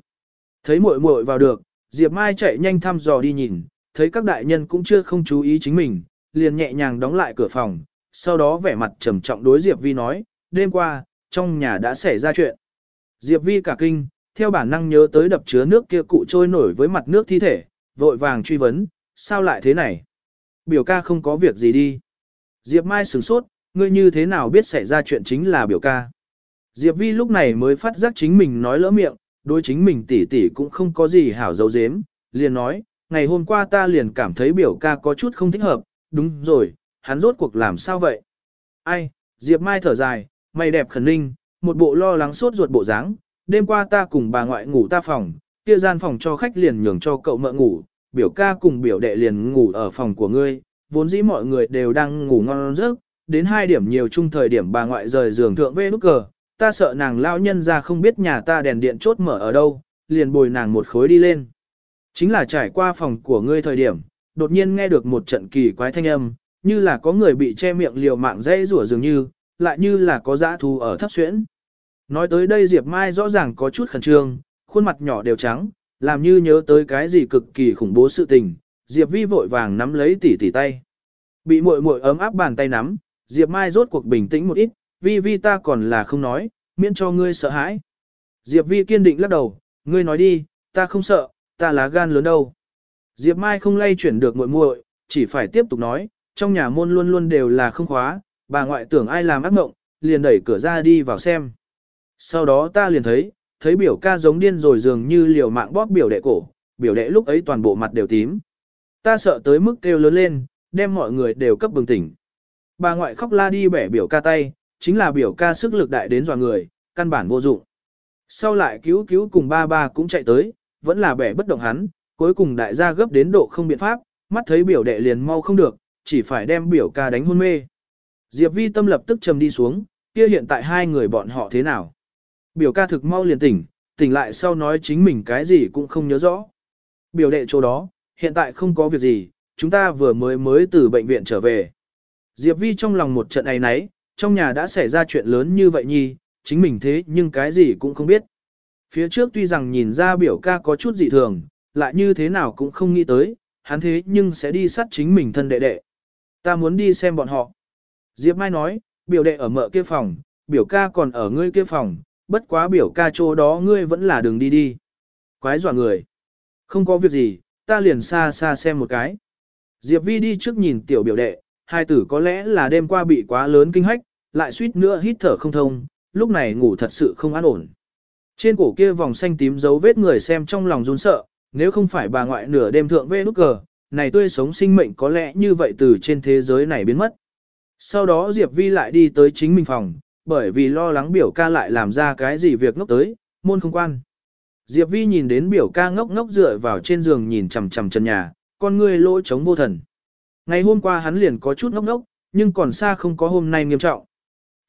Thấy muội muội vào được, Diệp Mai chạy nhanh thăm dò đi nhìn, thấy các đại nhân cũng chưa không chú ý chính mình, liền nhẹ nhàng đóng lại cửa phòng, sau đó vẻ mặt trầm trọng đối Diệp Vi nói, đêm qua, trong nhà đã xảy ra chuyện. Diệp Vi cả kinh, theo bản năng nhớ tới đập chứa nước kia cụ trôi nổi với mặt nước thi thể, vội vàng truy vấn, sao lại thế này? Biểu ca không có việc gì đi. Diệp Mai sửng sốt, ngươi như thế nào biết xảy ra chuyện chính là biểu ca? Diệp Vi lúc này mới phát giác chính mình nói lỡ miệng, đối chính mình tỉ tỉ cũng không có gì hảo dấu dếm, liền nói, ngày hôm qua ta liền cảm thấy biểu ca có chút không thích hợp, đúng rồi, hắn rốt cuộc làm sao vậy? Ai, Diệp Mai thở dài, mày đẹp khẩn ninh, một bộ lo lắng sốt ruột bộ dáng. đêm qua ta cùng bà ngoại ngủ ta phòng, kia gian phòng cho khách liền nhường cho cậu mợ ngủ, biểu ca cùng biểu đệ liền ngủ ở phòng của ngươi, vốn dĩ mọi người đều đang ngủ ngon giấc, đến hai điểm nhiều chung thời điểm bà ngoại rời giường thượng về nút cờ, ta sợ nàng lao nhân ra không biết nhà ta đèn điện chốt mở ở đâu, liền bồi nàng một khối đi lên. Chính là trải qua phòng của ngươi thời điểm, đột nhiên nghe được một trận kỳ quái thanh âm, như là có người bị che miệng liều mạng dây rủa dường như, lại như là có dã thú ở thấp xuyễn. Nói tới đây Diệp Mai rõ ràng có chút khẩn trương, khuôn mặt nhỏ đều trắng, làm như nhớ tới cái gì cực kỳ khủng bố sự tình, Diệp Vi vội vàng nắm lấy tỷ tỷ tay. Bị muội muội ấm áp bàn tay nắm, Diệp Mai rốt cuộc bình tĩnh một ít, Vi Vi ta còn là không nói, miễn cho ngươi sợ hãi. Diệp Vi kiên định lắc đầu, ngươi nói đi, ta không sợ, ta là gan lớn đâu. Diệp Mai không lay chuyển được muội muội, chỉ phải tiếp tục nói, trong nhà môn luôn luôn đều là không khóa, bà ngoại tưởng ai làm ác mộng, liền đẩy cửa ra đi vào xem. Sau đó ta liền thấy, thấy biểu ca giống điên rồi dường như liều mạng bóp biểu đệ cổ, biểu đệ lúc ấy toàn bộ mặt đều tím. Ta sợ tới mức kêu lớn lên, đem mọi người đều cấp bừng tỉnh. Bà ngoại khóc la đi bẻ biểu ca tay, chính là biểu ca sức lực đại đến dò người, căn bản vô dụng. Sau lại cứu cứu cùng ba ba cũng chạy tới, vẫn là bẻ bất động hắn, cuối cùng đại gia gấp đến độ không biện pháp, mắt thấy biểu đệ liền mau không được, chỉ phải đem biểu ca đánh hôn mê. Diệp vi tâm lập tức trầm đi xuống, kia hiện tại hai người bọn họ thế nào? Biểu ca thực mau liền tỉnh, tỉnh lại sau nói chính mình cái gì cũng không nhớ rõ. Biểu đệ chỗ đó, hiện tại không có việc gì, chúng ta vừa mới mới từ bệnh viện trở về. Diệp Vi trong lòng một trận ấy nấy, trong nhà đã xảy ra chuyện lớn như vậy nhi, chính mình thế nhưng cái gì cũng không biết. Phía trước tuy rằng nhìn ra biểu ca có chút dị thường, lại như thế nào cũng không nghĩ tới, hắn thế nhưng sẽ đi sát chính mình thân đệ đệ. Ta muốn đi xem bọn họ. Diệp Mai nói, biểu đệ ở mợ kia phòng, biểu ca còn ở ngươi kia phòng, bất quá biểu ca chỗ đó ngươi vẫn là đường đi đi. Quái dọa người. Không có việc gì, ta liền xa xa xem một cái. Diệp Vi đi trước nhìn tiểu biểu đệ, hai tử có lẽ là đêm qua bị quá lớn kinh hách, lại suýt nữa hít thở không thông, lúc này ngủ thật sự không an ổn. Trên cổ kia vòng xanh tím dấu vết người xem trong lòng run sợ, nếu không phải bà ngoại nửa đêm thượng vê nút cờ, này tươi sống sinh mệnh có lẽ như vậy từ trên thế giới này biến mất. Sau đó Diệp Vi lại đi tới chính mình phòng, bởi vì lo lắng biểu ca lại làm ra cái gì việc ngốc tới, môn không quan. Diệp Vi nhìn đến biểu ca ngốc ngốc dựa vào trên giường nhìn chằm chằm chân nhà, con người lỗ chống vô thần. Ngày hôm qua hắn liền có chút ngốc ngốc, nhưng còn xa không có hôm nay nghiêm trọng.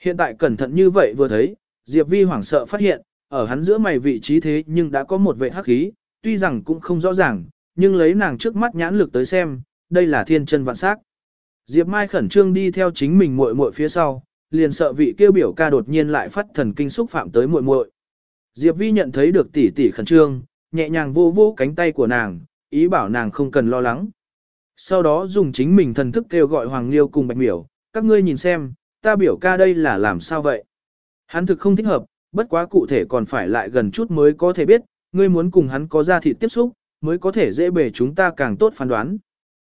Hiện tại cẩn thận như vậy vừa thấy, Diệp Vi hoảng sợ phát hiện, ở hắn giữa mày vị trí thế nhưng đã có một vệ hắc khí, tuy rằng cũng không rõ ràng, nhưng lấy nàng trước mắt nhãn lực tới xem, đây là thiên chân vạn sắc. Diệp Mai khẩn trương đi theo chính mình muội muội phía sau, liền sợ vị kêu biểu ca đột nhiên lại phát thần kinh xúc phạm tới muội muội. Diệp Vi nhận thấy được tỷ tỷ khẩn trương, nhẹ nhàng vô vô cánh tay của nàng, ý bảo nàng không cần lo lắng. Sau đó dùng chính mình thần thức kêu gọi Hoàng Liêu cùng Bạch Miểu, các ngươi nhìn xem, ta biểu ca đây là làm sao vậy? Hắn thực không thích hợp, bất quá cụ thể còn phải lại gần chút mới có thể biết, ngươi muốn cùng hắn có ra thịt tiếp xúc, mới có thể dễ bề chúng ta càng tốt phán đoán.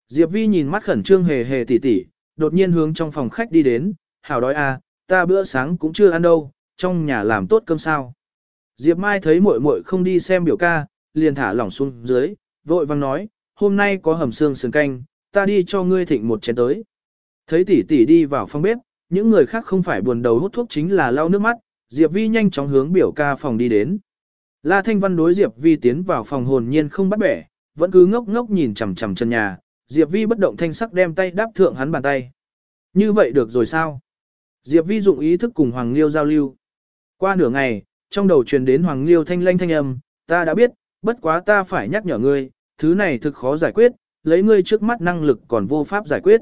Diệp Vi nhìn mắt khẩn trương hề hề tỉ tỉ, đột nhiên hướng trong phòng khách đi đến, hảo đói à, ta bữa sáng cũng chưa ăn đâu, trong nhà làm tốt cơm sao. Diệp Mai thấy muội muội không đi xem biểu ca, liền thả lỏng xuống dưới, vội vang nói, hôm nay có hầm xương sườn canh, ta đi cho ngươi thịnh một chén tới. Thấy tỷ tỷ đi vào phòng bếp, những người khác không phải buồn đầu hút thuốc chính là lau nước mắt, Diệp Vi nhanh chóng hướng biểu ca phòng đi đến. La Thanh Văn đối Diệp Vi tiến vào phòng hồn nhiên không bắt bẻ, vẫn cứ ngốc ngốc nhìn chằm chằm chân nhà, Diệp Vi bất động thanh sắc đem tay đáp thượng hắn bàn tay. Như vậy được rồi sao? Diệp Vi dụng ý thức cùng Hoàng Liêu giao lưu. Qua nửa ngày, trong đầu truyền đến Hoàng Liêu thanh lanh thanh âm, ta đã biết, bất quá ta phải nhắc nhở ngươi, thứ này thực khó giải quyết, lấy ngươi trước mắt năng lực còn vô pháp giải quyết.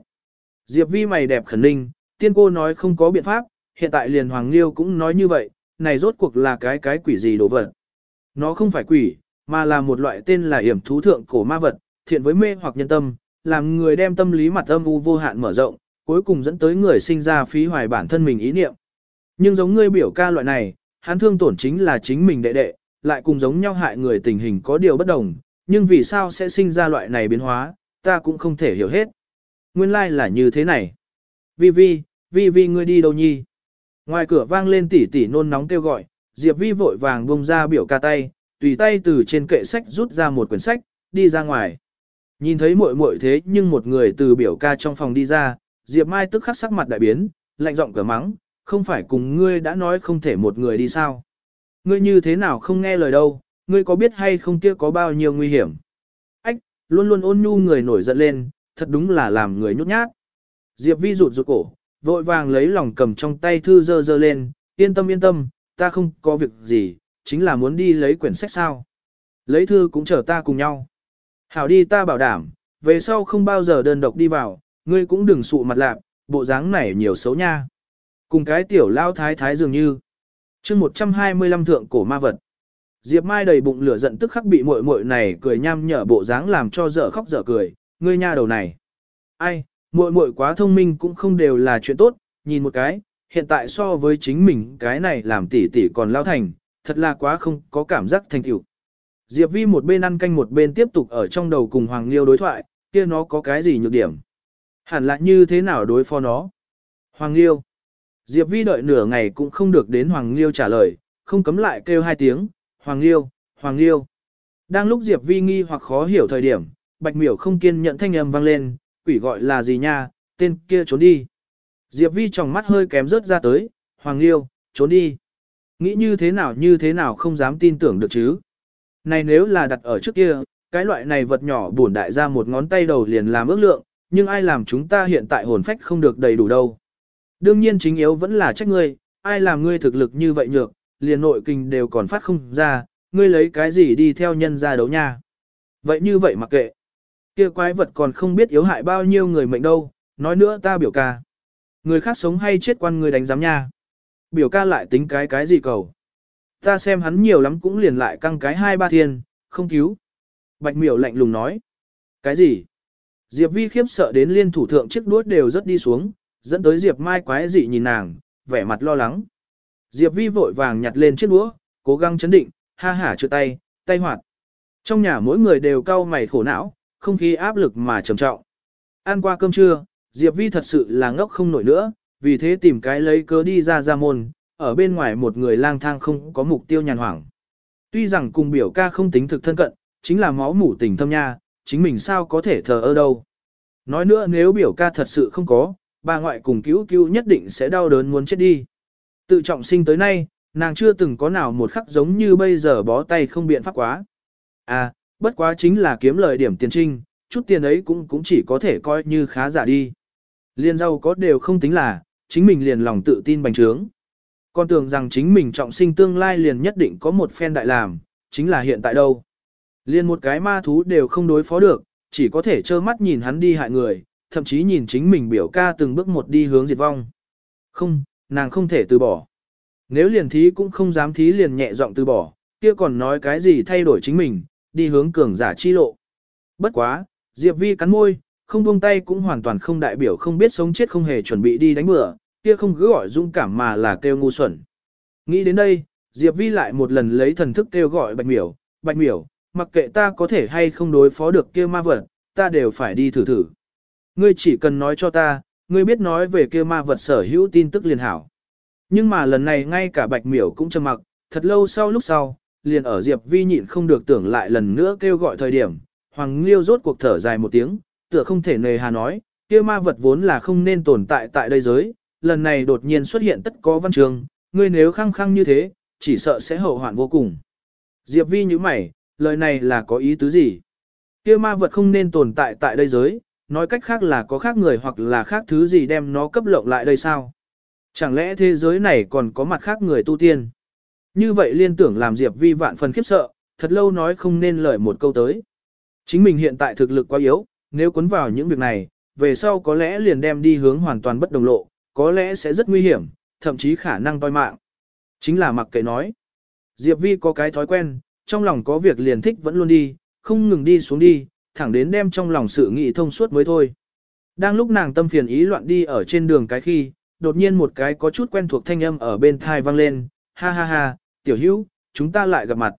Diệp Vi mày đẹp khẩn ninh, tiên cô nói không có biện pháp, hiện tại liền Hoàng Liêu cũng nói như vậy, này rốt cuộc là cái cái quỷ gì đồ vật. Nó không phải quỷ, mà là một loại tên là hiểm thú thượng cổ ma vật, thiện với mê hoặc nhân tâm, làm người đem tâm lý mặt âm u vô hạn mở rộng, cuối cùng dẫn tới người sinh ra phí hoài bản thân mình ý niệm. Nhưng giống ngươi biểu ca loại này, hắn thương tổn chính là chính mình đệ đệ, lại cùng giống nhau hại người tình hình có điều bất đồng, nhưng vì sao sẽ sinh ra loại này biến hóa, ta cũng không thể hiểu hết. Nguyên lai like là như thế này. Vi Vi, Vi Vi ngươi đi đâu nhi? Ngoài cửa vang lên tỉ tỉ nôn nóng kêu gọi, Diệp Vi vội vàng bông ra biểu ca tay, tùy tay từ trên kệ sách rút ra một quyển sách, đi ra ngoài. Nhìn thấy muội muội thế nhưng một người từ biểu ca trong phòng đi ra, Diệp Mai tức khắc sắc mặt đại biến, lạnh giọng cửa mắng, không phải cùng ngươi đã nói không thể một người đi sao. Ngươi như thế nào không nghe lời đâu, ngươi có biết hay không kia có bao nhiêu nguy hiểm. Ách, luôn luôn ôn nhu người nổi giận lên, thật đúng là làm người nhút nhát. Diệp Vi rụt rụt cổ, vội vàng lấy lòng cầm trong tay thư dơ dơ lên, yên tâm yên tâm, ta không có việc gì, chính là muốn đi lấy quyển sách sao. Lấy thư cũng chờ ta cùng nhau. Hảo đi ta bảo đảm, về sau không bao giờ đơn độc đi vào, ngươi cũng đừng sụ mặt lạc, bộ dáng này nhiều xấu nha. Cùng cái tiểu lao thái thái dường như. chương 125 thượng cổ ma vật. Diệp Mai đầy bụng lửa giận tức khắc bị muội muội này cười nham nhở bộ dáng làm cho dở khóc dở cười, ngươi nha đầu này. Ai, muội muội quá thông minh cũng không đều là chuyện tốt, nhìn một cái, hiện tại so với chính mình cái này làm tỷ tỷ còn lao thành, thật là quá không có cảm giác thành tựu. Diệp Vi một bên ăn canh một bên tiếp tục ở trong đầu cùng Hoàng Liêu đối thoại, kia nó có cái gì nhược điểm? Hẳn là như thế nào đối phó nó? Hoàng Liêu. Diệp Vi đợi nửa ngày cũng không được đến Hoàng Liêu trả lời, không cấm lại kêu hai tiếng, Hoàng Liêu, Hoàng Liêu. Đang lúc Diệp Vi nghi hoặc khó hiểu thời điểm, Bạch Miểu không kiên nhận thanh âm vang lên, quỷ gọi là gì nha, tên kia trốn đi. Diệp Vi trong mắt hơi kém rớt ra tới, Hoàng Liêu, trốn đi. Nghĩ như thế nào như thế nào không dám tin tưởng được chứ. Này nếu là đặt ở trước kia, cái loại này vật nhỏ buồn đại ra một ngón tay đầu liền làm ước lượng, nhưng ai làm chúng ta hiện tại hồn phách không được đầy đủ đâu. Đương nhiên chính yếu vẫn là trách ngươi, ai làm ngươi thực lực như vậy nhược, liền nội kinh đều còn phát không ra, ngươi lấy cái gì đi theo nhân ra đấu nha. Vậy như vậy mặc kệ. kia quái vật còn không biết yếu hại bao nhiêu người mệnh đâu, nói nữa ta biểu ca. Người khác sống hay chết quan người đánh giám nha. Biểu ca lại tính cái cái gì cầu. Ta xem hắn nhiều lắm cũng liền lại căng cái hai ba thiên, không cứu. Bạch miểu lạnh lùng nói. Cái gì? Diệp vi khiếp sợ đến liên thủ thượng chiếc đuốt đều rất đi xuống, dẫn tới Diệp mai quái dị nhìn nàng, vẻ mặt lo lắng. Diệp vi vội vàng nhặt lên chiếc đũa, cố gắng chấn định, ha hả chưa tay, tay hoạt. Trong nhà mỗi người đều cau mày khổ não, không khí áp lực mà trầm trọng. Ăn qua cơm trưa, Diệp Vi thật sự là ngốc không nổi nữa, vì thế tìm cái lấy cớ đi ra ra môn, ở bên ngoài một người lang thang không có mục tiêu nhàn hoảng. Tuy rằng cùng biểu ca không tính thực thân cận, chính là máu mủ tình thâm nha, chính mình sao có thể thờ ơ đâu. Nói nữa nếu biểu ca thật sự không có, bà ngoại cùng cứu cứu nhất định sẽ đau đớn muốn chết đi. Tự trọng sinh tới nay, nàng chưa từng có nào một khắc giống như bây giờ bó tay không biện pháp quá. À, bất quá chính là kiếm lời điểm tiền trinh, chút tiền ấy cũng cũng chỉ có thể coi như khá giả đi. Liên giàu có đều không tính là, chính mình liền lòng tự tin bành trướng. Con tưởng rằng chính mình trọng sinh tương lai liền nhất định có một phen đại làm, chính là hiện tại đâu. liền một cái ma thú đều không đối phó được, chỉ có thể trơ mắt nhìn hắn đi hại người, thậm chí nhìn chính mình biểu ca từng bước một đi hướng diệt vong. Không, nàng không thể từ bỏ. Nếu liền thí cũng không dám thí liền nhẹ giọng từ bỏ, kia còn nói cái gì thay đổi chính mình, đi hướng cường giả chi lộ. Bất quá, Diệp Vi cắn môi, không buông tay cũng hoàn toàn không đại biểu không biết sống chết không hề chuẩn bị đi đánh bừa, kia không cứ gọi dũng cảm mà là kêu ngu xuẩn. Nghĩ đến đây, Diệp Vi lại một lần lấy thần thức kêu gọi Bạch Miểu, Bạch Miểu, mặc kệ ta có thể hay không đối phó được kia ma vật, ta đều phải đi thử thử. Ngươi chỉ cần nói cho ta, ngươi biết nói về kia ma vật sở hữu tin tức liền hảo. Nhưng mà lần này ngay cả Bạch Miểu cũng trầm mặc, thật lâu sau lúc sau, liền ở Diệp Vi nhịn không được tưởng lại lần nữa kêu gọi thời điểm, Hoàng Liêu rốt cuộc thở dài một tiếng, tựa không thể nề hà nói, kia ma vật vốn là không nên tồn tại tại đây giới, lần này đột nhiên xuất hiện tất có văn trường, ngươi nếu khăng khăng như thế, chỉ sợ sẽ hậu hoạn vô cùng. Diệp Vi như mày, lời này là có ý tứ gì? Kia ma vật không nên tồn tại tại đây giới, nói cách khác là có khác người hoặc là khác thứ gì đem nó cấp lộng lại đây sao? Chẳng lẽ thế giới này còn có mặt khác người tu tiên? Như vậy liên tưởng làm Diệp Vi vạn phần khiếp sợ, thật lâu nói không nên lời một câu tới. Chính mình hiện tại thực lực quá yếu, nếu cuốn vào những việc này, về sau có lẽ liền đem đi hướng hoàn toàn bất đồng lộ, có lẽ sẽ rất nguy hiểm, thậm chí khả năng toi mạng. Chính là mặc kệ nói. Diệp Vi có cái thói quen, trong lòng có việc liền thích vẫn luôn đi, không ngừng đi xuống đi, thẳng đến đem trong lòng sự nghị thông suốt mới thôi. Đang lúc nàng tâm phiền ý loạn đi ở trên đường cái khi, đột nhiên một cái có chút quen thuộc thanh âm ở bên thai vang lên, ha ha ha, tiểu hữu, chúng ta lại gặp mặt.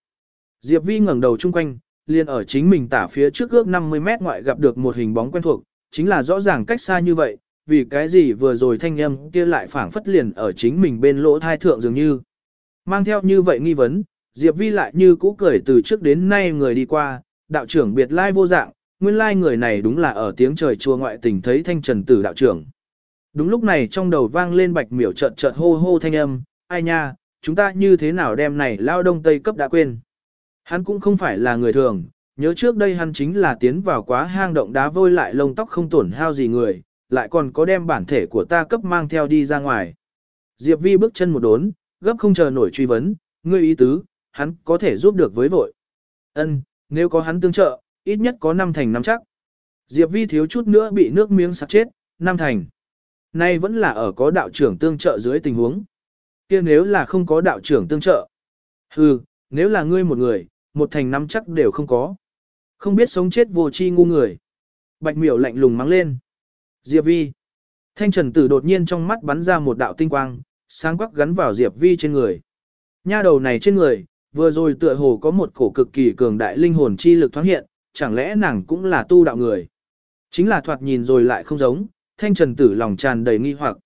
Diệp Vi ngẩng đầu chung quanh, liền ở chính mình tả phía trước ước 50 mét ngoại gặp được một hình bóng quen thuộc, chính là rõ ràng cách xa như vậy, vì cái gì vừa rồi thanh âm kia lại phảng phất liền ở chính mình bên lỗ thai thượng dường như. Mang theo như vậy nghi vấn, Diệp Vi lại như cũ cười từ trước đến nay người đi qua, đạo trưởng biệt lai vô dạng, nguyên lai người này đúng là ở tiếng trời chùa ngoại tình thấy thanh trần tử đạo trưởng. Đúng lúc này trong đầu vang lên bạch miểu chợt chợt hô hô thanh âm, ai nha, chúng ta như thế nào đem này lao đông tây cấp đã quên. Hắn cũng không phải là người thường, nhớ trước đây hắn chính là tiến vào quá hang động đá vôi lại lông tóc không tổn hao gì người, lại còn có đem bản thể của ta cấp mang theo đi ra ngoài. Diệp Vi bước chân một đốn, gấp không chờ nổi truy vấn, ngươi ý tứ, hắn có thể giúp được với vội. Ân, nếu có hắn tương trợ, ít nhất có năm thành năm chắc. Diệp Vi thiếu chút nữa bị nước miếng sặc chết, năm thành. Nay vẫn là ở có đạo trưởng tương trợ dưới tình huống. kia nếu là không có đạo trưởng tương trợ. Hừ, nếu là ngươi một người, một thành năm chắc đều không có. Không biết sống chết vô chi ngu người. Bạch miểu lạnh lùng mắng lên. Diệp Vi. Thanh trần tử đột nhiên trong mắt bắn ra một đạo tinh quang, sáng quắc gắn vào Diệp Vi trên người. Nha đầu này trên người, vừa rồi tựa hồ có một cổ cực kỳ cường đại linh hồn chi lực thoáng hiện, chẳng lẽ nàng cũng là tu đạo người. Chính là thoạt nhìn rồi lại không giống, thanh trần tử lòng tràn đầy nghi hoặc.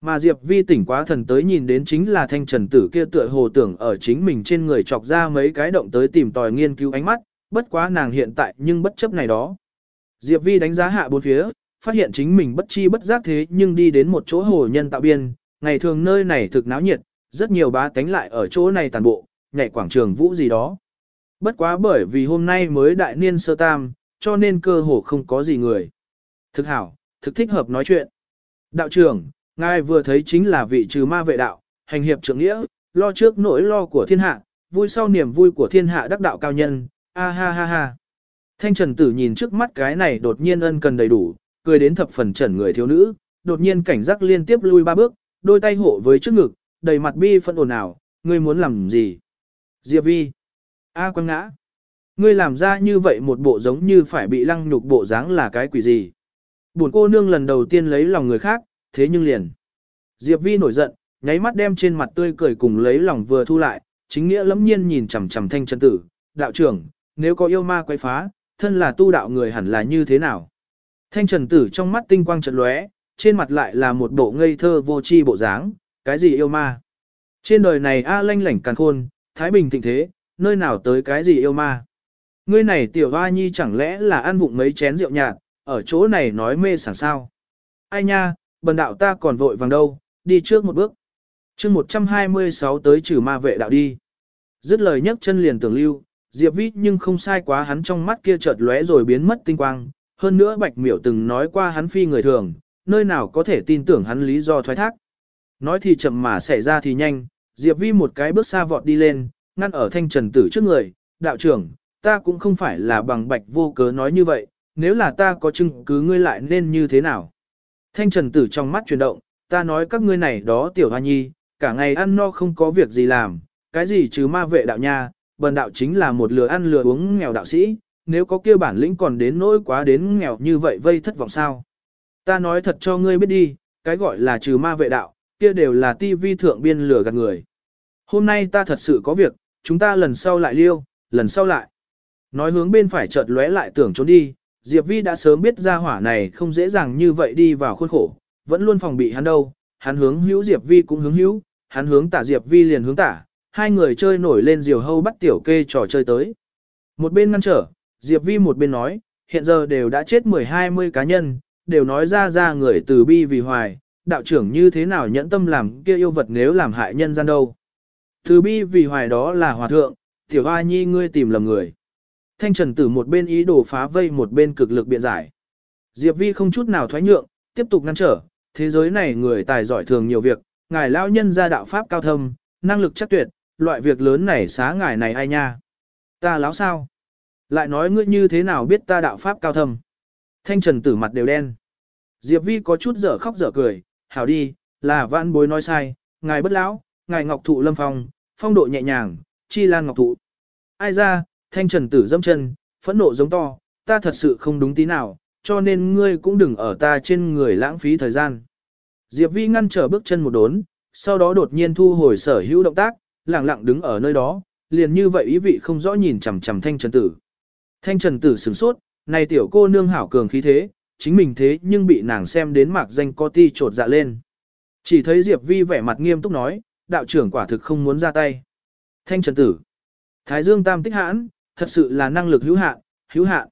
Mà Diệp Vi tỉnh quá thần tới nhìn đến chính là thanh trần tử kia tựa hồ tưởng ở chính mình trên người chọc ra mấy cái động tới tìm tòi nghiên cứu ánh mắt, bất quá nàng hiện tại nhưng bất chấp này đó. Diệp Vi đánh giá hạ bốn phía, phát hiện chính mình bất chi bất giác thế nhưng đi đến một chỗ hồ nhân tạo biên, ngày thường nơi này thực náo nhiệt, rất nhiều bá tánh lại ở chỗ này tàn bộ, nhảy quảng trường vũ gì đó. Bất quá bởi vì hôm nay mới đại niên sơ tam, cho nên cơ hồ không có gì người. Thực hảo, thực thích hợp nói chuyện. Đạo trưởng, ngài vừa thấy chính là vị trừ ma vệ đạo, hành hiệp trưởng nghĩa, lo trước nỗi lo của thiên hạ, vui sau niềm vui của thiên hạ đắc đạo cao nhân, a ha ha ha. Thanh trần tử nhìn trước mắt cái này đột nhiên ân cần đầy đủ, cười đến thập phần trần người thiếu nữ, đột nhiên cảnh giác liên tiếp lui ba bước, đôi tay hộ với trước ngực, đầy mặt bi phẫn ồn ào, ngươi muốn làm gì? Diệp vi. A à, quăng ngã. Ngươi làm ra như vậy một bộ giống như phải bị lăng nhục bộ dáng là cái quỷ gì? Buồn cô nương lần đầu tiên lấy lòng người khác, thế nhưng liền. Diệp vi nổi giận, nháy mắt đem trên mặt tươi cười cùng lấy lòng vừa thu lại, chính nghĩa lẫm nhiên nhìn chằm chằm thanh chân tử, đạo trưởng, nếu có yêu ma quay phá, thân là tu đạo người hẳn là như thế nào? Thanh trần tử trong mắt tinh quang trận lóe, trên mặt lại là một bộ ngây thơ vô tri bộ dáng, cái gì yêu ma? Trên đời này A lanh lảnh càng khôn, Thái Bình thịnh thế, nơi nào tới cái gì yêu ma? Ngươi này tiểu hoa nhi chẳng lẽ là ăn vụng mấy chén rượu nhạt, ở chỗ này nói mê sảng sao? Ai nha, bần đạo ta còn vội vàng đâu, đi trước một bước. chương 126 tới trừ ma vệ đạo đi. Dứt lời nhấc chân liền tưởng lưu, Diệp Vĩ nhưng không sai quá hắn trong mắt kia chợt lóe rồi biến mất tinh quang. Hơn nữa Bạch Miểu từng nói qua hắn phi người thường, nơi nào có thể tin tưởng hắn lý do thoái thác. Nói thì chậm mà xảy ra thì nhanh, Diệp Vi một cái bước xa vọt đi lên, ngăn ở thanh trần tử trước người, đạo trưởng, ta cũng không phải là bằng bạch vô cớ nói như vậy, nếu là ta có chứng cứ ngươi lại nên như thế nào. Thanh trần tử trong mắt chuyển động, ta nói các ngươi này đó tiểu hoa nhi, cả ngày ăn no không có việc gì làm, cái gì chứ ma vệ đạo nha, bần đạo chính là một lừa ăn lừa uống nghèo đạo sĩ, nếu có kia bản lĩnh còn đến nỗi quá đến nghèo như vậy vây thất vọng sao. Ta nói thật cho ngươi biết đi, cái gọi là trừ ma vệ đạo, kia đều là ti vi thượng biên lừa gạt người. Hôm nay ta thật sự có việc, chúng ta lần sau lại liêu, lần sau lại. Nói hướng bên phải chợt lóe lại tưởng trốn đi, Diệp Vi đã sớm biết ra hỏa này không dễ dàng như vậy đi vào khuôn khổ, vẫn luôn phòng bị hắn đâu. Hắn hướng hữu Diệp Vi cũng hướng hữu, hắn hướng tả Diệp Vi liền hướng tả, hai người chơi nổi lên diều hâu bắt tiểu kê trò chơi tới. Một bên ngăn trở, Diệp Vi một bên nói, hiện giờ đều đã chết 10-20 cá nhân, đều nói ra ra người từ bi vì hoài, đạo trưởng như thế nào nhẫn tâm làm kia yêu vật nếu làm hại nhân gian đâu. Từ bi vì hoài đó là hòa thượng, tiểu hoa nhi ngươi tìm lầm người. Thanh trần tử một bên ý đồ phá vây một bên cực lực biện giải. Diệp vi không chút nào thoái nhượng, tiếp tục ngăn trở, thế giới này người tài giỏi thường nhiều việc, ngài lão nhân ra đạo pháp cao thâm, năng lực chắc tuyệt, loại việc lớn này xá ngài này ai nha. Ta láo sao? Lại nói ngươi như thế nào biết ta đạo pháp cao thâm? Thanh trần tử mặt đều đen. Diệp vi có chút dở khóc dở cười, hảo đi, là vãn bối nói sai, ngài bất lão, ngài ngọc thụ lâm phong, phong độ nhẹ nhàng, chi lan ngọc thụ. Ai ra, thanh trần tử dâm chân, phẫn nộ giống to, ta thật sự không đúng tí nào, cho nên ngươi cũng đừng ở ta trên người lãng phí thời gian. Diệp Vi ngăn trở bước chân một đốn, sau đó đột nhiên thu hồi sở hữu động tác, lặng lặng đứng ở nơi đó, liền như vậy ý vị không rõ nhìn chằm chằm thanh trần tử. Thanh trần tử sửng sốt, này tiểu cô nương hảo cường khí thế, chính mình thế nhưng bị nàng xem đến mạc danh có ti trột dạ lên. Chỉ thấy Diệp Vi vẻ mặt nghiêm túc nói, đạo trưởng quả thực không muốn ra tay. Thanh trần tử. Thái dương tam tích hãn, thật sự là năng lực hữu hạn, hữu hạn.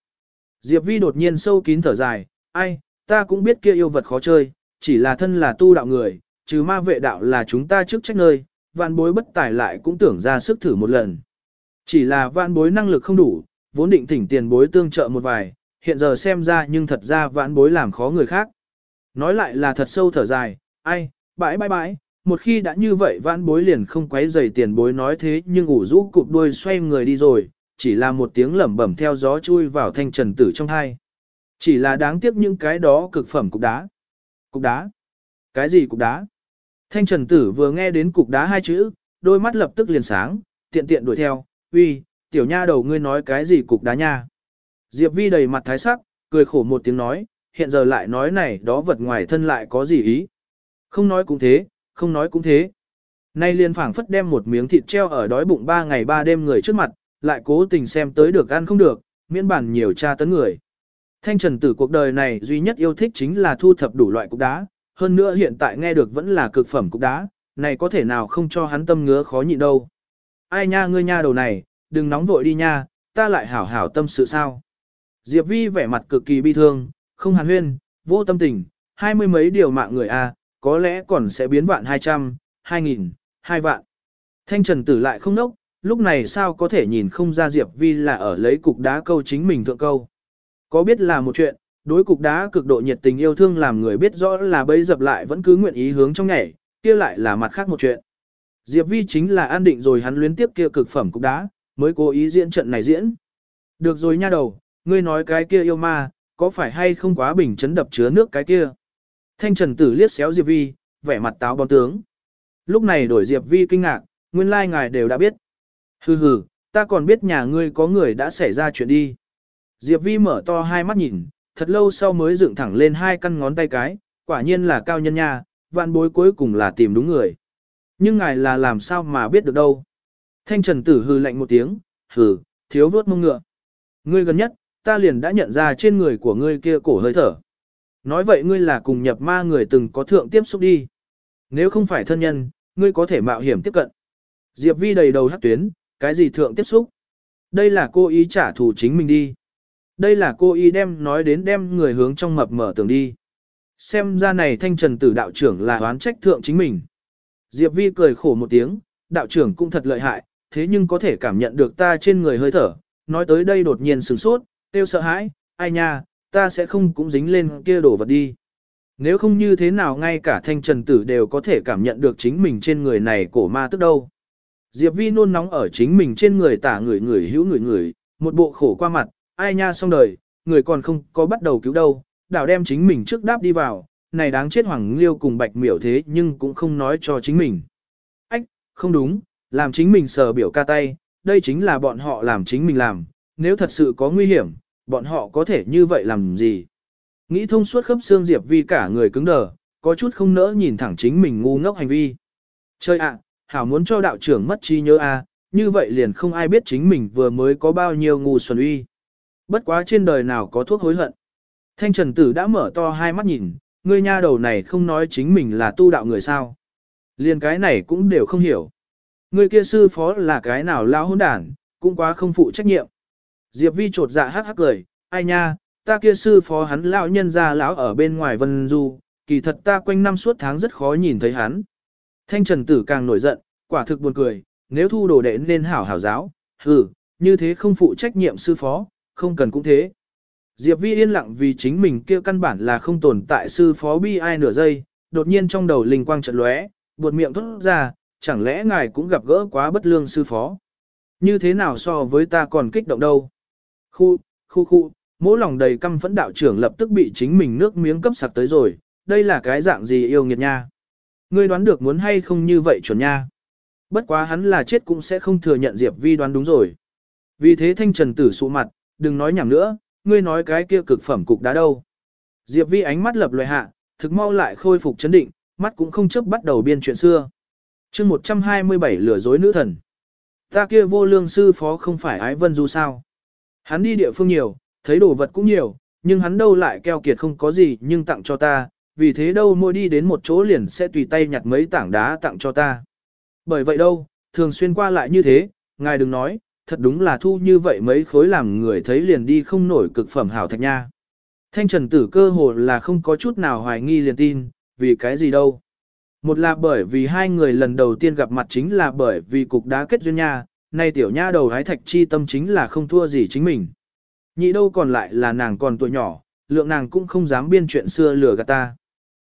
Diệp Vi đột nhiên sâu kín thở dài, ai, ta cũng biết kia yêu vật khó chơi, chỉ là thân là tu đạo người, trừ ma vệ đạo là chúng ta trước trách nơi, vạn bối bất tài lại cũng tưởng ra sức thử một lần. Chỉ là vạn bối năng lực không đủ, vốn định thỉnh tiền bối tương trợ một vài, hiện giờ xem ra nhưng thật ra vãn bối làm khó người khác. Nói lại là thật sâu thở dài, ai, bãi bãi bãi, một khi đã như vậy vãn bối liền không quấy giày tiền bối nói thế nhưng ủ rũ cụp đuôi xoay người đi rồi, chỉ là một tiếng lẩm bẩm theo gió chui vào thanh trần tử trong hai. Chỉ là đáng tiếc những cái đó cực phẩm cục đá. Cục đá? Cái gì cục đá? Thanh trần tử vừa nghe đến cục đá hai chữ, đôi mắt lập tức liền sáng, tiện tiện đuổi theo, uy, tiểu nha đầu ngươi nói cái gì cục đá nha. Diệp Vi đầy mặt thái sắc, cười khổ một tiếng nói, hiện giờ lại nói này đó vật ngoài thân lại có gì ý. Không nói cũng thế, không nói cũng thế. Nay liền phảng phất đem một miếng thịt treo ở đói bụng ba ngày ba đêm người trước mặt, lại cố tình xem tới được ăn không được, miễn bản nhiều tra tấn người. Thanh trần tử cuộc đời này duy nhất yêu thích chính là thu thập đủ loại cục đá, hơn nữa hiện tại nghe được vẫn là cực phẩm cục đá, này có thể nào không cho hắn tâm ngứa khó nhịn đâu. Ai nha ngươi nha đầu này, đừng nóng vội đi nha, ta lại hảo hảo tâm sự sao. Diệp Vi vẻ mặt cực kỳ bi thương, không hàn huyên, vô tâm tình, hai mươi mấy điều mạng người a, có lẽ còn sẽ biến vạn hai trăm, hai nghìn, hai vạn. Thanh trần tử lại không nốc, lúc này sao có thể nhìn không ra Diệp Vi là ở lấy cục đá câu chính mình thượng câu. Có biết là một chuyện, đối cục đá cực độ nhiệt tình yêu thương làm người biết rõ là bấy dập lại vẫn cứ nguyện ý hướng trong nhảy, kia lại là mặt khác một chuyện. Diệp Vi chính là an định rồi hắn luyến tiếp kia cực phẩm cục đá, mới cố ý diễn trận này diễn. Được rồi nha đầu, ngươi nói cái kia yêu ma, có phải hay không quá bình chấn đập chứa nước cái kia. Thanh trần tử liếc xéo Diệp Vi, vẻ mặt táo bón tướng. Lúc này đổi Diệp Vi kinh ngạc, nguyên lai ngài đều đã biết. Hừ hừ, ta còn biết nhà ngươi có người đã xảy ra chuyện đi. Diệp Vi mở to hai mắt nhìn, thật lâu sau mới dựng thẳng lên hai căn ngón tay cái, quả nhiên là cao nhân nha, vạn bối cuối cùng là tìm đúng người. Nhưng ngài là làm sao mà biết được đâu. Thanh trần tử hừ lạnh một tiếng, hừ, thiếu vớt mông ngựa. Ngươi gần nhất, ta liền đã nhận ra trên người của ngươi kia cổ hơi thở. Nói vậy ngươi là cùng nhập ma người từng có thượng tiếp xúc đi. Nếu không phải thân nhân, ngươi có thể mạo hiểm tiếp cận. Diệp Vi đầy đầu hát tuyến, cái gì thượng tiếp xúc? Đây là cô ý trả thù chính mình đi. Đây là cô ý đem nói đến đem người hướng trong mập mở tường đi. Xem ra này thanh trần tử đạo trưởng là oán trách thượng chính mình. Diệp Vi cười khổ một tiếng, đạo trưởng cũng thật lợi hại, thế nhưng có thể cảm nhận được ta trên người hơi thở. Nói tới đây đột nhiên sửng sốt, tiêu sợ hãi, ai nha, ta sẽ không cũng dính lên kia đổ vật đi. Nếu không như thế nào ngay cả thanh trần tử đều có thể cảm nhận được chính mình trên người này cổ ma tức đâu. Diệp Vi nôn nóng ở chính mình trên người tả người người hữu người người, một bộ khổ qua mặt, ai nha xong đời, người còn không có bắt đầu cứu đâu, đảo đem chính mình trước đáp đi vào, này đáng chết Hoàng Liêu cùng Bạch Miểu thế nhưng cũng không nói cho chính mình. Ách, không đúng, làm chính mình sờ biểu ca tay, đây chính là bọn họ làm chính mình làm, nếu thật sự có nguy hiểm, bọn họ có thể như vậy làm gì? Nghĩ thông suốt khớp xương Diệp Vi cả người cứng đờ, có chút không nỡ nhìn thẳng chính mình ngu ngốc hành vi. Chơi ạ, hảo muốn cho đạo trưởng mất trí nhớ a, như vậy liền không ai biết chính mình vừa mới có bao nhiêu ngu xuẩn uy. Bất quá trên đời nào có thuốc hối hận. Thanh Trần Tử đã mở to hai mắt nhìn, ngươi nha đầu này không nói chính mình là tu đạo người sao. Liền cái này cũng đều không hiểu. Người kia sư phó là cái nào lão hỗn đản, cũng quá không phụ trách nhiệm. Diệp Vi trột dạ hắc hắc cười, ai nha, ta kia sư phó hắn lão nhân ra lão ở bên ngoài vân du, kỳ thật ta quanh năm suốt tháng rất khó nhìn thấy hắn. Thanh trần tử càng nổi giận, quả thực buồn cười, nếu thu đồ đệ nên hảo hảo giáo, hừ, như thế không phụ trách nhiệm sư phó, không cần cũng thế. Diệp Vi yên lặng vì chính mình kia căn bản là không tồn tại sư phó bi ai nửa giây, đột nhiên trong đầu linh quang chợt lóe, buột miệng thốt ra, chẳng lẽ ngài cũng gặp gỡ quá bất lương sư phó. Như thế nào so với ta còn kích động đâu. Khu, khu khu, mỗi lòng đầy căm phẫn đạo trưởng lập tức bị chính mình nước miếng cấp sặc tới rồi, đây là cái dạng gì yêu nghiệt nha. Ngươi đoán được muốn hay không như vậy chuẩn nha. Bất quá hắn là chết cũng sẽ không thừa nhận Diệp Vi đoán đúng rồi. Vì thế thanh trần tử sụ mặt, đừng nói nhảm nữa, ngươi nói cái kia cực phẩm cục đá đâu. Diệp Vi ánh mắt lập loại hạ, thực mau lại khôi phục chấn định, mắt cũng không chấp bắt đầu biên chuyện xưa chương 127 lừa dối nữ thần. Ta kia vô lương sư phó không phải ái vân du sao. Hắn đi địa phương nhiều, thấy đồ vật cũng nhiều, nhưng hắn đâu lại keo kiệt không có gì nhưng tặng cho ta, vì thế đâu mỗi đi đến một chỗ liền sẽ tùy tay nhặt mấy tảng đá tặng cho ta. Bởi vậy đâu, thường xuyên qua lại như thế, ngài đừng nói, thật đúng là thu như vậy mấy khối làm người thấy liền đi không nổi cực phẩm hảo thạch nha. Thanh trần tử cơ hồ là không có chút nào hoài nghi liền tin, vì cái gì đâu. Một là bởi vì hai người lần đầu tiên gặp mặt chính là bởi vì cục đá kết duyên nha, nay tiểu nha đầu hái thạch chi tâm chính là không thua gì chính mình. Nhị đâu còn lại là nàng còn tuổi nhỏ, lượng nàng cũng không dám biên chuyện xưa lừa gạt ta.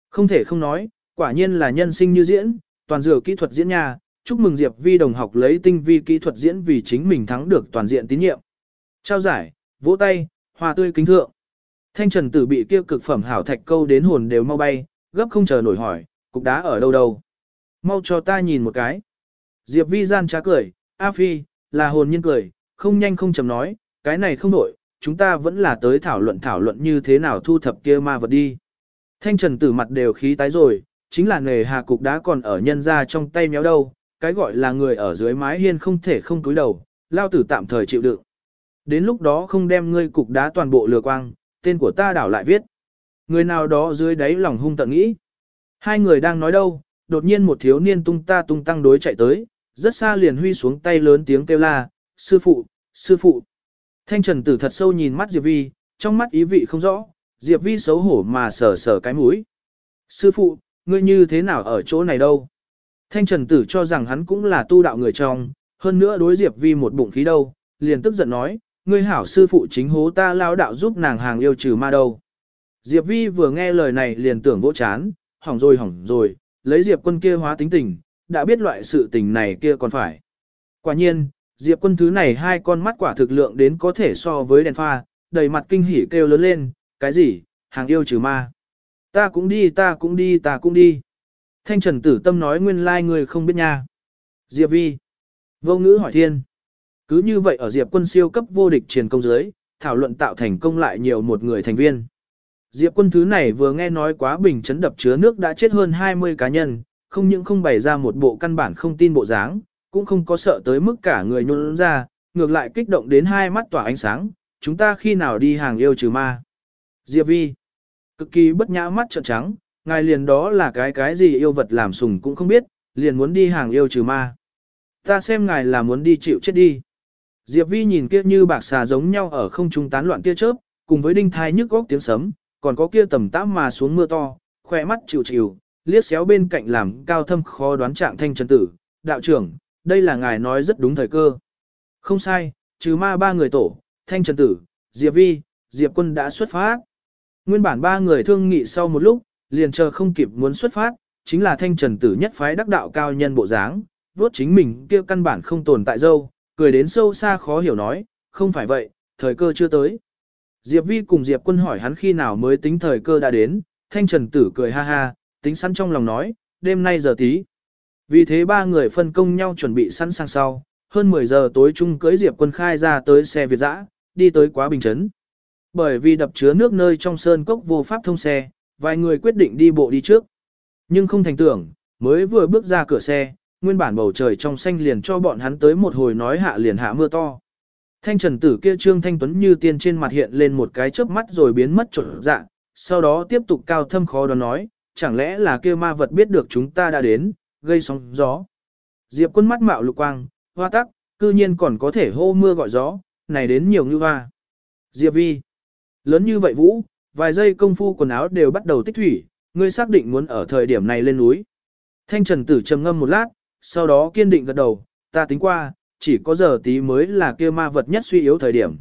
Không thể không nói, quả nhiên là nhân sinh như diễn, toàn dựa kỹ thuật diễn nha, chúc mừng Diệp Vi đồng học lấy tinh vi kỹ thuật diễn vì chính mình thắng được toàn diện tín nhiệm. Trao giải, vỗ tay, hoa tươi kính thượng. Thanh Trần Tử bị kia cực phẩm hảo thạch câu đến hồn đều mau bay, gấp không chờ nổi hỏi, cục đá ở đâu đâu. Mau cho ta nhìn một cái. Diệp Vi gian trá cười, A Phi, là hồn nhiên cười, không nhanh không chậm nói, cái này không đổi, chúng ta vẫn là tới thảo luận thảo luận như thế nào thu thập kia ma vật đi. Thanh trần tử mặt đều khí tái rồi, chính là nghề hà cục đá còn ở nhân ra trong tay méo đâu, cái gọi là người ở dưới mái hiên không thể không cúi đầu, lao tử tạm thời chịu đựng. Đến lúc đó không đem ngươi cục đá toàn bộ lừa quang, tên của ta đảo lại viết. Người nào đó dưới đáy lòng hung tận nghĩ. Hai người đang nói đâu, đột nhiên một thiếu niên tung ta tung tăng đối chạy tới, rất xa liền huy xuống tay lớn tiếng kêu la, sư phụ, sư phụ. Thanh trần tử thật sâu nhìn mắt Diệp Vi, trong mắt ý vị không rõ, Diệp Vi xấu hổ mà sờ sờ cái mũi. Sư phụ, ngươi như thế nào ở chỗ này đâu? Thanh trần tử cho rằng hắn cũng là tu đạo người trong, hơn nữa đối Diệp Vi một bụng khí đâu, liền tức giận nói, ngươi hảo sư phụ chính hố ta lao đạo giúp nàng hàng yêu trừ ma đâu. Diệp Vi vừa nghe lời này liền tưởng vỗ chán, hỏng rồi hỏng rồi, lấy Diệp quân kia hóa tính tình, đã biết loại sự tình này kia còn phải. Quả nhiên, Diệp quân thứ này hai con mắt quả thực lượng đến có thể so với đèn pha, đầy mặt kinh hỉ kêu lớn lên, cái gì, hàng yêu trừ ma. Ta cũng đi, ta cũng đi, ta cũng đi. Thanh trần tử tâm nói nguyên lai like người không biết nha. Diệp vi. Vô ngữ hỏi thiên. Cứ như vậy ở Diệp quân siêu cấp vô địch truyền công giới, thảo luận tạo thành công lại nhiều một người thành viên. Diệp quân thứ này vừa nghe nói quá bình chấn đập chứa nước đã chết hơn 20 cá nhân, không những không bày ra một bộ căn bản không tin bộ dáng, cũng không có sợ tới mức cả người nhôn ra, ngược lại kích động đến hai mắt tỏa ánh sáng, chúng ta khi nào đi hàng yêu trừ ma. Diệp Vi, cực kỳ bất nhã mắt trợn trắng, ngài liền đó là cái cái gì yêu vật làm sùng cũng không biết, liền muốn đi hàng yêu trừ ma. Ta xem ngài là muốn đi chịu chết đi. Diệp Vi nhìn kia như bạc xà giống nhau ở không trung tán loạn tia chớp, cùng với đinh thai nhức góc tiếng sấm, còn có kia tầm tã mà xuống mưa to, khỏe mắt chịu chịu, liếc xéo bên cạnh làm cao thâm khó đoán trạng thanh trần tử, đạo trưởng, đây là ngài nói rất đúng thời cơ. Không sai, trừ ma ba người tổ, thanh trần tử, Diệp Vi, Diệp quân đã xuất phát. Nguyên bản ba người thương nghị sau một lúc, liền chờ không kịp muốn xuất phát, chính là thanh trần tử nhất phái đắc đạo cao nhân bộ dáng, vuốt chính mình kia căn bản không tồn tại dâu, cười đến sâu xa khó hiểu nói, không phải vậy, thời cơ chưa tới. Diệp Vi cùng Diệp quân hỏi hắn khi nào mới tính thời cơ đã đến, thanh trần tử cười ha ha, tính sẵn trong lòng nói, đêm nay giờ tí. Vì thế ba người phân công nhau chuẩn bị sẵn sàng sau, hơn 10 giờ tối chung cưới Diệp quân khai ra tới xe Việt dã, đi tới quá bình chấn. Bởi vì đập chứa nước nơi trong sơn cốc vô pháp thông xe, vài người quyết định đi bộ đi trước. Nhưng không thành tưởng, mới vừa bước ra cửa xe, nguyên bản bầu trời trong xanh liền cho bọn hắn tới một hồi nói hạ liền hạ mưa to. Thanh trần tử kia trương thanh tuấn như tiên trên mặt hiện lên một cái chớp mắt rồi biến mất trộn dạng, sau đó tiếp tục cao thâm khó đoán nói, chẳng lẽ là kia ma vật biết được chúng ta đã đến, gây sóng gió. Diệp quân mắt mạo lục quang, hoa tắc, cư nhiên còn có thể hô mưa gọi gió, này đến nhiều như hoa. Diệp vi, lớn như vậy vũ, vài giây công phu quần áo đều bắt đầu tích thủy, ngươi xác định muốn ở thời điểm này lên núi. Thanh trần tử trầm ngâm một lát, sau đó kiên định gật đầu, ta tính qua, chỉ có giờ tí mới là kia ma vật nhất suy yếu thời điểm.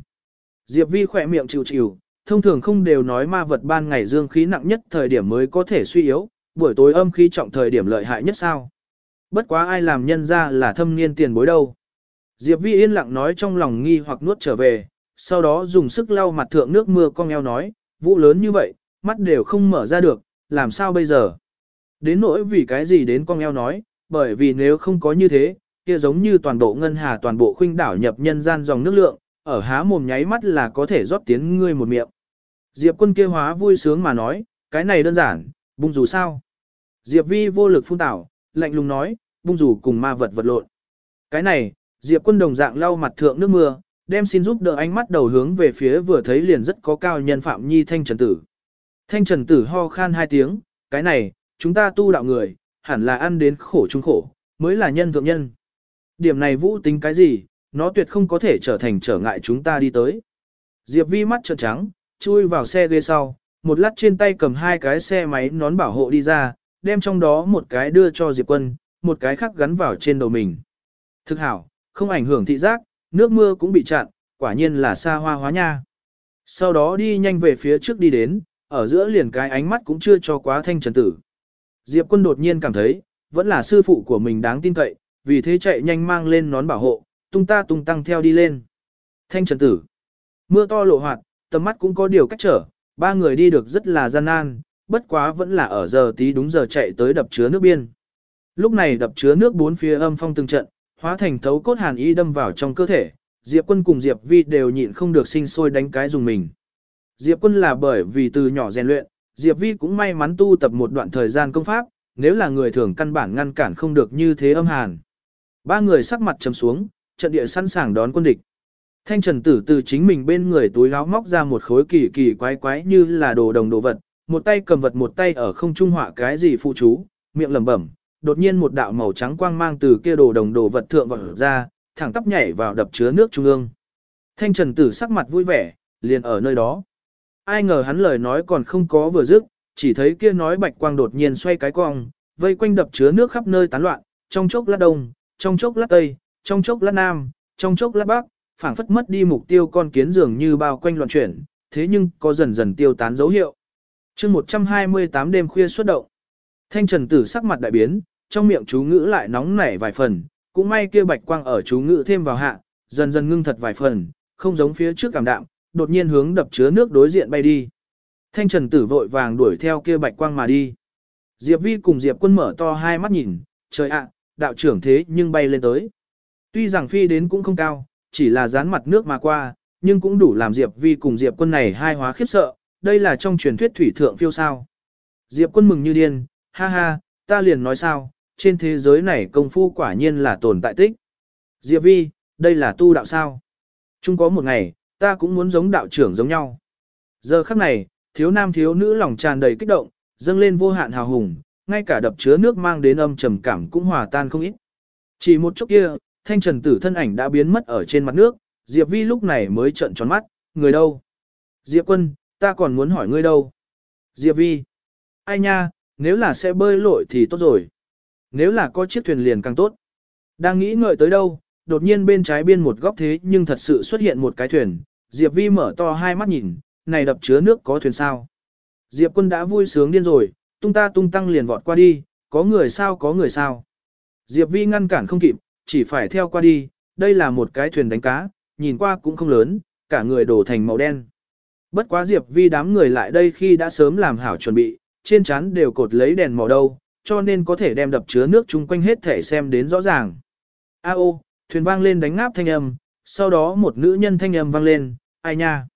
Diệp vi khỏe miệng chịu chịu, thông thường không đều nói ma vật ban ngày dương khí nặng nhất thời điểm mới có thể suy yếu, buổi tối âm khí trọng thời điểm lợi hại nhất sao. Bất quá ai làm nhân ra là thâm niên tiền bối đâu. Diệp Vi yên lặng nói trong lòng nghi hoặc nuốt trở về, sau đó dùng sức lau mặt thượng nước mưa cong eo nói, vũ lớn như vậy, mắt đều không mở ra được, làm sao bây giờ? Đến nỗi vì cái gì đến cong eo nói, bởi vì nếu không có như thế, kia giống như toàn bộ ngân hà toàn bộ khuynh đảo nhập nhân gian dòng nước lượng, ở há mồm nháy mắt là có thể rót tiến ngươi một miệng. Diệp quân kia hóa vui sướng mà nói, cái này đơn giản, bung dù sao. Diệp vi vô lực phun tảo, lạnh lùng nói, bung dù cùng ma vật vật lộn. Cái này, Diệp quân đồng dạng lau mặt thượng nước mưa, đem xin giúp đỡ ánh mắt đầu hướng về phía vừa thấy liền rất có cao nhân phạm nhi thanh trần tử. Thanh trần tử ho khan hai tiếng, cái này, chúng ta tu đạo người, hẳn là ăn đến khổ chung khổ, mới là nhân thượng nhân. Điểm này vũ tính cái gì, nó tuyệt không có thể trở thành trở ngại chúng ta đi tới. Diệp vi mắt trợn trắng, chui vào xe ghế sau, một lát trên tay cầm hai cái xe máy nón bảo hộ đi ra, đem trong đó một cái đưa cho Diệp quân, một cái khác gắn vào trên đầu mình. Thực hảo, không ảnh hưởng thị giác, nước mưa cũng bị chặn, quả nhiên là xa hoa hóa nha. Sau đó đi nhanh về phía trước đi đến, ở giữa liền cái ánh mắt cũng chưa cho quá thanh trần tử. Diệp quân đột nhiên cảm thấy, vẫn là sư phụ của mình đáng tin cậy, vì thế chạy nhanh mang lên nón bảo hộ, tung ta tung tăng theo đi lên. Thanh trần tử. Mưa to lộ hoạt, tầm mắt cũng có điều cách trở, ba người đi được rất là gian nan, bất quá vẫn là ở giờ tí đúng giờ chạy tới đập chứa nước biên. Lúc này đập chứa nước bốn phía âm phong từng trận, hóa thành thấu cốt hàn y đâm vào trong cơ thể, Diệp Quân cùng Diệp Vi đều nhịn không được sinh sôi đánh cái dùng mình. Diệp Quân là bởi vì từ nhỏ rèn luyện, Diệp Vi cũng may mắn tu tập một đoạn thời gian công pháp, nếu là người thường căn bản ngăn cản không được như thế âm hàn. Ba người sắc mặt trầm xuống, trận địa sẵn sàng đón quân địch. Thanh trần tử từ chính mình bên người túi áo móc ra một khối kỳ kỳ quái quái như là đồ đồng đồ vật, một tay cầm vật một tay ở không trung họa cái gì phụ chú, miệng lẩm bẩm, đột nhiên một đạo màu trắng quang mang từ kia đồ đồng đồ vật thượng vọt ra, thẳng tắp nhảy vào đập chứa nước trung ương. Thanh trần tử sắc mặt vui vẻ, liền ở nơi đó. Ai ngờ hắn lời nói còn không có vừa dứt, chỉ thấy kia nói bạch quang đột nhiên xoay cái cong, vây quanh đập chứa nước khắp nơi tán loạn, trong chốc lát đông, trong chốc lát tây, trong chốc lát nam, trong chốc lát bắc, phảng phất mất đi mục tiêu con kiến dường như bao quanh loạn chuyển, thế nhưng có dần dần tiêu tán dấu hiệu. chương 128 đêm khuya xuất động. Thanh trần tử sắc mặt đại biến, trong miệng chú ngữ lại nóng nảy vài phần, cũng may kia bạch quang ở chú ngữ thêm vào hạ, dần dần ngưng thật vài phần, không giống phía trước cảm đạm, đột nhiên hướng đập chứa nước đối diện bay đi. Thanh trần tử vội vàng đuổi theo kia bạch quang mà đi. Diệp vi cùng Diệp quân mở to hai mắt nhìn, trời ạ, đạo trưởng thế nhưng bay lên tới. Tuy rằng phi đến cũng không cao, chỉ là dán mặt nước mà qua, nhưng cũng đủ làm Diệp Vi cùng Diệp quân này hai hóa khiếp sợ, đây là trong truyền thuyết thủy thượng phiêu sao. Diệp quân mừng như điên, ha ha, ta liền nói sao, trên thế giới này công phu quả nhiên là tồn tại tích. Diệp Vi, đây là tu đạo sao. Chung có một ngày, ta cũng muốn giống đạo trưởng giống nhau. Giờ khắc này, thiếu nam thiếu nữ lòng tràn đầy kích động, dâng lên vô hạn hào hùng, ngay cả đập chứa nước mang đến âm trầm cảm cũng hòa tan không ít. Chỉ một chút kia, thanh trần tử thân ảnh đã biến mất ở trên mặt nước, Diệp Vi lúc này mới trợn tròn mắt, người đâu? Diệp quân, ta còn muốn hỏi ngươi đâu? Diệp Vi, ai nha, nếu là sẽ bơi lội thì tốt rồi. Nếu là có chiếc thuyền liền càng tốt. Đang nghĩ ngợi tới đâu, đột nhiên bên trái biên một góc thế nhưng thật sự xuất hiện một cái thuyền. Diệp Vi mở to hai mắt nhìn, này đập chứa nước có thuyền sao? Diệp quân đã vui sướng điên rồi, tung ta tung tăng liền vọt qua đi, có người sao có người sao? Diệp Vi ngăn cản không kịp, chỉ phải theo qua đi, đây là một cái thuyền đánh cá, nhìn qua cũng không lớn, cả người đổ thành màu đen. Bất quá Diệp Vi đám người lại đây khi đã sớm làm hảo chuẩn bị, trên chắn đều cột lấy đèn màu đâu, cho nên có thể đem đập chứa nước chung quanh hết thể xem đến rõ ràng. A ô, thuyền vang lên đánh ngáp thanh âm, sau đó một nữ nhân thanh âm vang lên, ai nha.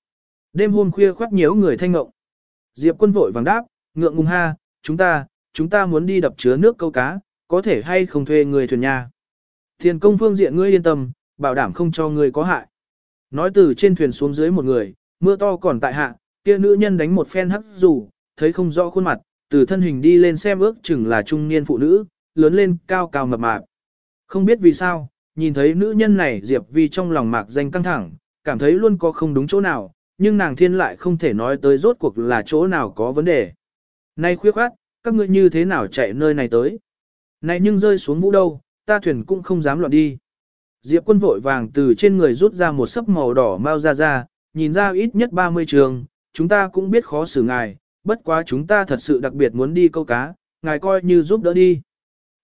Đêm hôm khuya khoác nhiễu người thanh ngộng. Diệp quân vội vàng đáp, ngượng ngùng ha, chúng ta, chúng ta muốn đi đập chứa nước câu cá, có thể hay không thuê người thuyền nhà. Thiền công phương diện ngươi yên tâm, bảo đảm không cho ngươi có hại. Nói từ trên thuyền xuống dưới một người, mưa to còn tại hạ, kia nữ nhân đánh một phen hắc dù, thấy không rõ khuôn mặt, từ thân hình đi lên xem ước chừng là trung niên phụ nữ, lớn lên cao cao mập mạp. Không biết vì sao, nhìn thấy nữ nhân này Diệp Vi trong lòng mạc danh căng thẳng, cảm thấy luôn có không đúng chỗ nào, nhưng nàng thiên lại không thể nói tới rốt cuộc là chỗ nào có vấn đề. Nay khuyết khoát, các ngươi như thế nào chạy nơi này tới? Này nhưng rơi xuống vũ đâu, ta thuyền cũng không dám loạn đi. Diệp quân vội vàng từ trên người rút ra một sấp màu đỏ mau ra ra, nhìn ra ít nhất 30 trường, chúng ta cũng biết khó xử ngài, bất quá chúng ta thật sự đặc biệt muốn đi câu cá, ngài coi như giúp đỡ đi.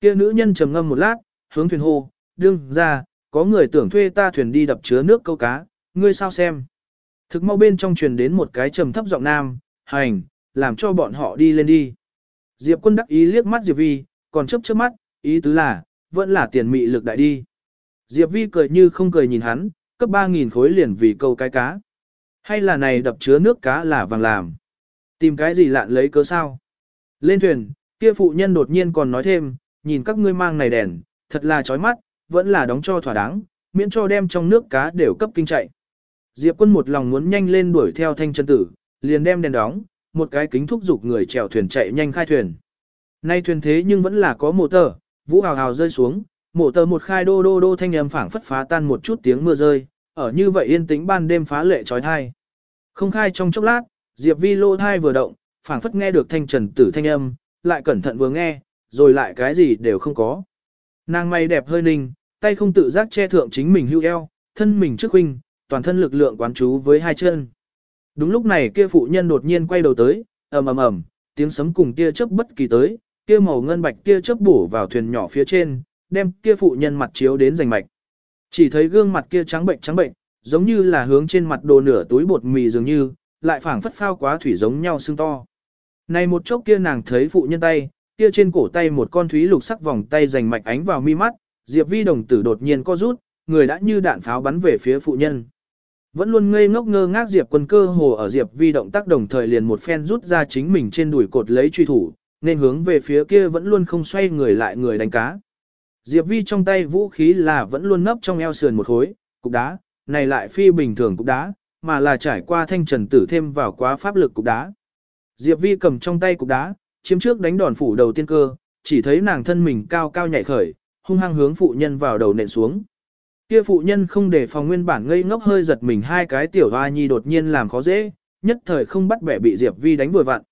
Kia nữ nhân trầm ngâm một lát, hướng thuyền hô, đương ra, có người tưởng thuê ta thuyền đi đập chứa nước câu cá, ngươi sao xem. Thực mau bên trong truyền đến một cái trầm thấp giọng nam, hành, làm cho bọn họ đi lên đi. Diệp quân đắc ý liếc mắt Diệp Vi, còn chấp chớp mắt, ý tứ là, vẫn là tiền mị lực đại đi. Diệp Vi cười như không cười nhìn hắn, cấp 3.000 khối liền vì câu cái cá. Hay là này đập chứa nước cá là vàng làm. Tìm cái gì lạn lấy cớ sao? Lên thuyền, kia phụ nhân đột nhiên còn nói thêm, nhìn các ngươi mang này đèn, thật là chói mắt, vẫn là đóng cho thỏa đáng, miễn cho đem trong nước cá đều cấp kinh chạy. Diệp quân một lòng muốn nhanh lên đuổi theo thanh chân tử, liền đem đèn đóng, một cái kính thúc giục người chèo thuyền chạy nhanh khai thuyền. Nay thuyền thế nhưng vẫn là có mộ tờ, vũ hào hào rơi xuống, mộ tờ một khai đô đô đô thanh âm phảng phất phá tan một chút tiếng mưa rơi, ở như vậy yên tĩnh ban đêm phá lệ trói thai. Không khai trong chốc lát, Diệp Vi lô thai vừa động, phảng phất nghe được thanh trần tử thanh âm, lại cẩn thận vừa nghe, rồi lại cái gì đều không có. Nàng may đẹp hơi ninh, tay không tự giác che thượng chính mình hưu eo, thân mình trước huynh, toàn thân lực lượng quán chú với hai chân. Đúng lúc này kia phụ nhân đột nhiên quay đầu tới, ầm ầm ầm, tiếng sấm cùng tia chớp bất kỳ tới, kia màu ngân bạch tia chớp bổ vào thuyền nhỏ phía trên, đem kia phụ nhân mặt chiếu đến rành mạch. Chỉ thấy gương mặt kia trắng bệnh trắng bệnh, giống như là hướng trên mặt đồ nửa túi bột mì dường như, lại phảng phất phao quá thủy giống nhau xương to. Này một chốc kia nàng thấy phụ nhân tay, kia trên cổ tay một con thúy lục sắc vòng tay rành mạch ánh vào mi mắt, Diệp Vi đồng tử đột nhiên co rút, người đã như đạn pháo bắn về phía phụ nhân. Vẫn luôn ngây ngốc ngơ ngác Diệp quân cơ hồ ở Diệp Vi động tác đồng thời liền một phen rút ra chính mình trên đùi cột lấy truy thủ, nên hướng về phía kia vẫn luôn không xoay người lại người đánh cá. Diệp Vi trong tay vũ khí là vẫn luôn nấp trong eo sườn một khối, cục đá, này lại phi bình thường cục đá, mà là trải qua thanh trần tử thêm vào quá pháp lực cục đá. Diệp Vi cầm trong tay cục đá, chiếm trước đánh đòn phủ đầu tiên cơ, chỉ thấy nàng thân mình cao cao nhảy khởi, hung hăng hướng phụ nhân vào đầu nện xuống. Kia phụ nhân không để phòng nguyên bản ngây ngốc hơi giật mình hai cái tiểu hoa nhi đột nhiên làm khó dễ, nhất thời không bắt bẻ bị Diệp Vi đánh vừa vặn.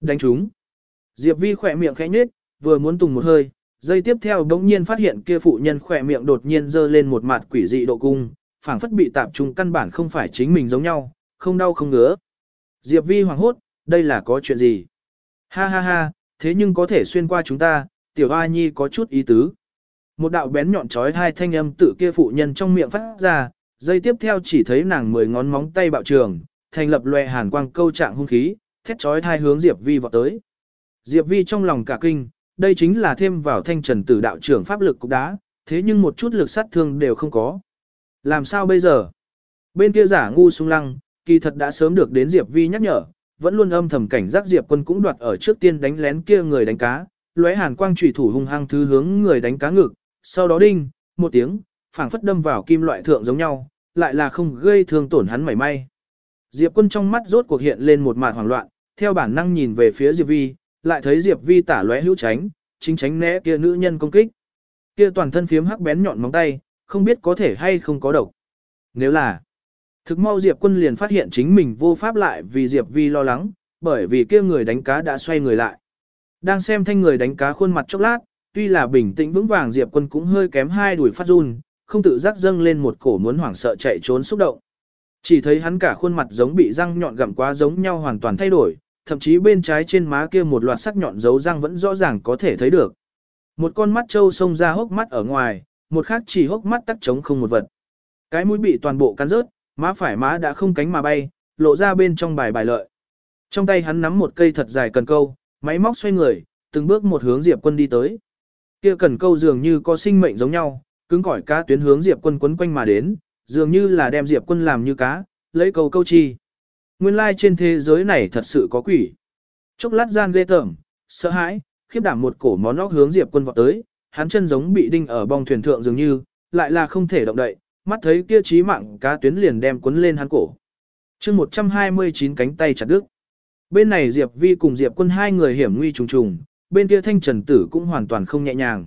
Đánh chúng. Diệp Vi khỏe miệng khẽ nhếch, vừa muốn tùng một hơi, giây tiếp theo bỗng nhiên phát hiện kia phụ nhân khỏe miệng đột nhiên dơ lên một mặt quỷ dị độ cung, phảng phất bị tạp trùng căn bản không phải chính mình giống nhau, không đau không ngứa. Diệp Vi hoảng hốt, đây là có chuyện gì? Ha ha ha, thế nhưng có thể xuyên qua chúng ta, tiểu A Nhi có chút ý tứ. Một đạo bén nhọn trói hai thanh âm tự kia phụ nhân trong miệng phát ra, dây tiếp theo chỉ thấy nàng mười ngón móng tay bạo trường, thành lập loè hàn quang câu trạng hung khí, thét trói hai hướng Diệp Vi vọt tới. Diệp Vi trong lòng cả kinh, đây chính là thêm vào thanh trần tử đạo trưởng pháp lực cục đá, thế nhưng một chút lực sát thương đều không có. Làm sao bây giờ? Bên kia giả ngu sung lăng, kỳ thật đã sớm được đến Diệp Vi nhắc nhở, vẫn luôn âm thầm cảnh giác Diệp quân cũng đoạt ở trước tiên đánh lén kia người đánh cá, lóe hàn quang chủy thủ hung hăng thứ hướng người đánh cá ngực, sau đó đinh, một tiếng, phảng phất đâm vào kim loại thượng giống nhau, lại là không gây thương tổn hắn mảy may. Diệp quân trong mắt rốt cuộc hiện lên một mạt hoảng loạn, theo bản năng nhìn về phía Diệp Vi, lại thấy Diệp Vi tả lóe hữu tránh, chính tránh né kia nữ nhân công kích. Kia toàn thân phiếm hắc bén nhọn móng tay, không biết có thể hay không có độc. Nếu là, thực mau Diệp quân liền phát hiện chính mình vô pháp lại vì Diệp Vi lo lắng, bởi vì kia người đánh cá đã xoay người lại. Đang xem thanh người đánh cá khuôn mặt chốc lát, tuy là bình tĩnh vững vàng Diệp quân cũng hơi kém hai đuổi phát run, không tự giác dâng lên một cổ muốn hoảng sợ chạy trốn xúc động. Chỉ thấy hắn cả khuôn mặt giống bị răng nhọn gặm quá giống nhau hoàn toàn thay đổi, thậm chí bên trái trên má kia một loạt sắc nhọn dấu răng vẫn rõ ràng có thể thấy được. Một con mắt trâu xông ra hốc mắt ở ngoài, một khác chỉ hốc mắt tắc trống không một vật. Cái mũi bị toàn bộ cắn rớt, má phải má đã không cánh mà bay, lộ ra bên trong bài bài lợi. Trong tay hắn nắm một cây thật dài cần câu, máy móc xoay người, từng bước một hướng Diệp Quân đi tới. Kia cần câu dường như có sinh mệnh giống nhau, cứng cỏi cá tuyến hướng Diệp Quân quấn quanh mà đến, dường như là đem Diệp Quân làm như cá, lấy câu câu chi. Nguyên lai trên thế giới này thật sự có quỷ. Chốc lát gian ghê tởm, sợ hãi, khiếp đảm một cổ món óc hướng Diệp Quân vọt tới, hắn chân giống bị đinh ở bong thuyền thượng dường như, lại là không thể động đậy, mắt thấy kia chí mạng cá tuyến liền đem cuốn lên hắn cổ. chương 129 cánh tay chặt đứt. Bên này Diệp Vi cùng Diệp Quân hai người hiểm nguy trùng trùng, bên kia Thanh Trần Tử cũng hoàn toàn không nhẹ nhàng.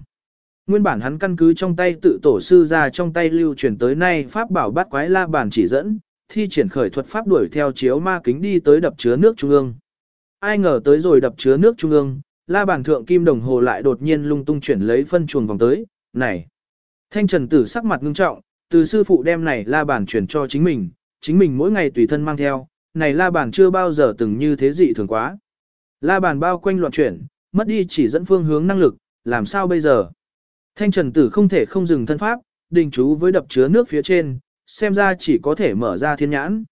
Nguyên bản hắn căn cứ trong tay tự tổ sư ra trong tay lưu truyền tới nay pháp bảo bát quái la bản chỉ dẫn, thi triển khởi thuật pháp đuổi theo chiếu ma kính đi tới đập chứa nước trung ương. Ai ngờ tới rồi đập chứa nước trung ương, la bàn thượng kim đồng hồ lại đột nhiên lung tung chuyển lấy phân chuồng vòng tới, này. Thanh trần tử sắc mặt ngưng trọng, từ sư phụ đem này la bàn chuyển cho chính mình, chính mình mỗi ngày tùy thân mang theo, này la bàn chưa bao giờ từng như thế dị thường quá. La bàn bao quanh loạn chuyển, mất đi chỉ dẫn phương hướng năng lực, làm sao bây giờ? Thanh trần tử không thể không dừng thân pháp, đình chú với đập chứa nước phía trên, xem ra chỉ có thể mở ra thiên nhãn.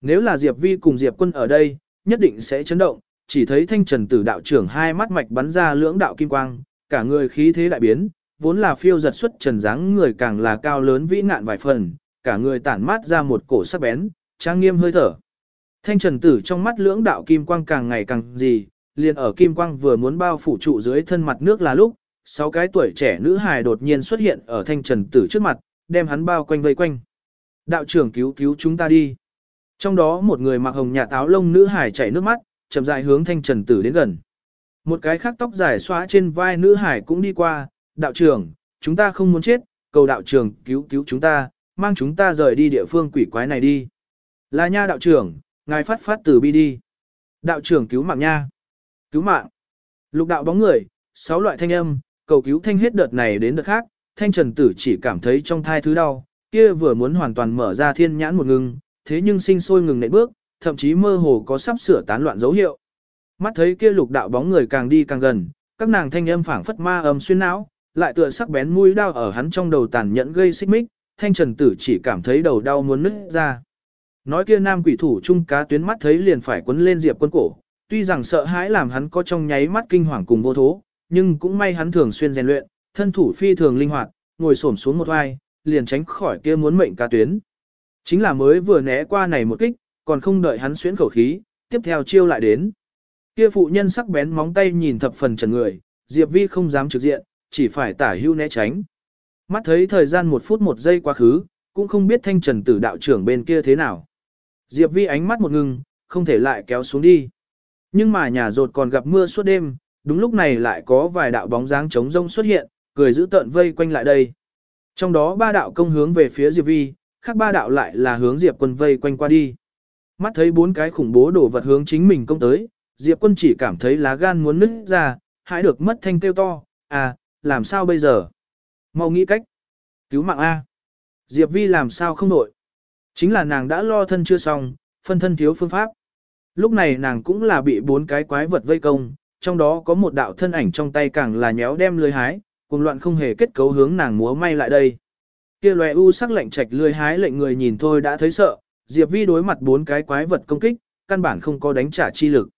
Nếu là Diệp Vi cùng Diệp quân ở đây, nhất định sẽ chấn động, chỉ thấy thanh trần tử đạo trưởng hai mắt mạch bắn ra lưỡng đạo kim quang, cả người khí thế đại biến, vốn là phiêu giật xuất trần dáng người càng là cao lớn vĩ ngạn vài phần, cả người tản mát ra một cổ sắc bén, trang nghiêm hơi thở. Thanh trần tử trong mắt lưỡng đạo kim quang càng ngày càng gì, liền ở kim quang vừa muốn bao phủ trụ dưới thân mặt nước là lúc, sáu cái tuổi trẻ nữ hài đột nhiên xuất hiện ở thanh trần tử trước mặt, đem hắn bao quanh vây quanh. Đạo trưởng cứu cứu chúng ta đi. Trong đó một người mặc hồng nhà táo lông nữ hải chảy nước mắt, chậm rãi hướng thanh trần tử đến gần. Một cái khác tóc dài xóa trên vai nữ hải cũng đi qua, đạo trưởng, chúng ta không muốn chết, cầu đạo trưởng cứu cứu chúng ta, mang chúng ta rời đi địa phương quỷ quái này đi. Là nha đạo trưởng, ngài phát phát từ bi đi. Đạo trưởng cứu mạng nha. Cứu mạng. Lục đạo bóng người, sáu loại thanh âm, cầu cứu thanh hết đợt này đến đợt khác, thanh trần tử chỉ cảm thấy trong thai thứ đau, kia vừa muốn hoàn toàn mở ra thiên nhãn một ngừng, thế nhưng sinh sôi ngừng nệm bước, thậm chí mơ hồ có sắp sửa tán loạn dấu hiệu. Mắt thấy kia lục đạo bóng người càng đi càng gần, các nàng thanh âm phảng phất ma âm xuyên não, lại tựa sắc bén mũi đao ở hắn trong đầu tàn nhẫn gây xích mích, thanh trần tử chỉ cảm thấy đầu đau muốn nứt ra. Nói kia nam quỷ thủ trung cá tuyến mắt thấy liền phải quấn lên diệp quân cổ, tuy rằng sợ hãi làm hắn có trong nháy mắt kinh hoàng cùng vô thố, nhưng cũng may hắn thường xuyên rèn luyện, thân thủ phi thường linh hoạt, ngồi xổm xuống một vai, liền tránh khỏi kia muốn mệnh ca tuyến. Chính là mới vừa né qua này một kích, còn không đợi hắn xuyến khẩu khí, tiếp theo chiêu lại đến. Kia phụ nhân sắc bén móng tay nhìn thập phần trần người, Diệp Vi không dám trực diện, chỉ phải tả hưu né tránh. Mắt thấy thời gian một phút một giây quá khứ, cũng không biết thanh trần tử đạo trưởng bên kia thế nào. Diệp Vi ánh mắt một ngừng, không thể lại kéo xuống đi. Nhưng mà nhà rột còn gặp mưa suốt đêm, đúng lúc này lại có vài đạo bóng dáng trống rông xuất hiện, cười giữ tợn vây quanh lại đây. Trong đó ba đạo công hướng về phía Diệp Vi, khác ba đạo lại là hướng Diệp quân vây quanh qua đi. Mắt thấy bốn cái khủng bố đổ vật hướng chính mình công tới, Diệp quân chỉ cảm thấy lá gan muốn nứt ra, hãy được mất thanh kêu to, à, làm sao bây giờ? Mau nghĩ cách. Cứu mạng A. Diệp Vi làm sao không nổi. Chính là nàng đã lo thân chưa xong, phân thân thiếu phương pháp. Lúc này nàng cũng là bị bốn cái quái vật vây công, trong đó có một đạo thân ảnh trong tay càng là nhéo đem lưới hái, cùng loạn không hề kết cấu hướng nàng múa may lại đây. Kia loè u sắc lạnh trạch lưới hái lệnh người nhìn thôi đã thấy sợ, Diệp Vi đối mặt bốn cái quái vật công kích, căn bản không có đánh trả chi lực.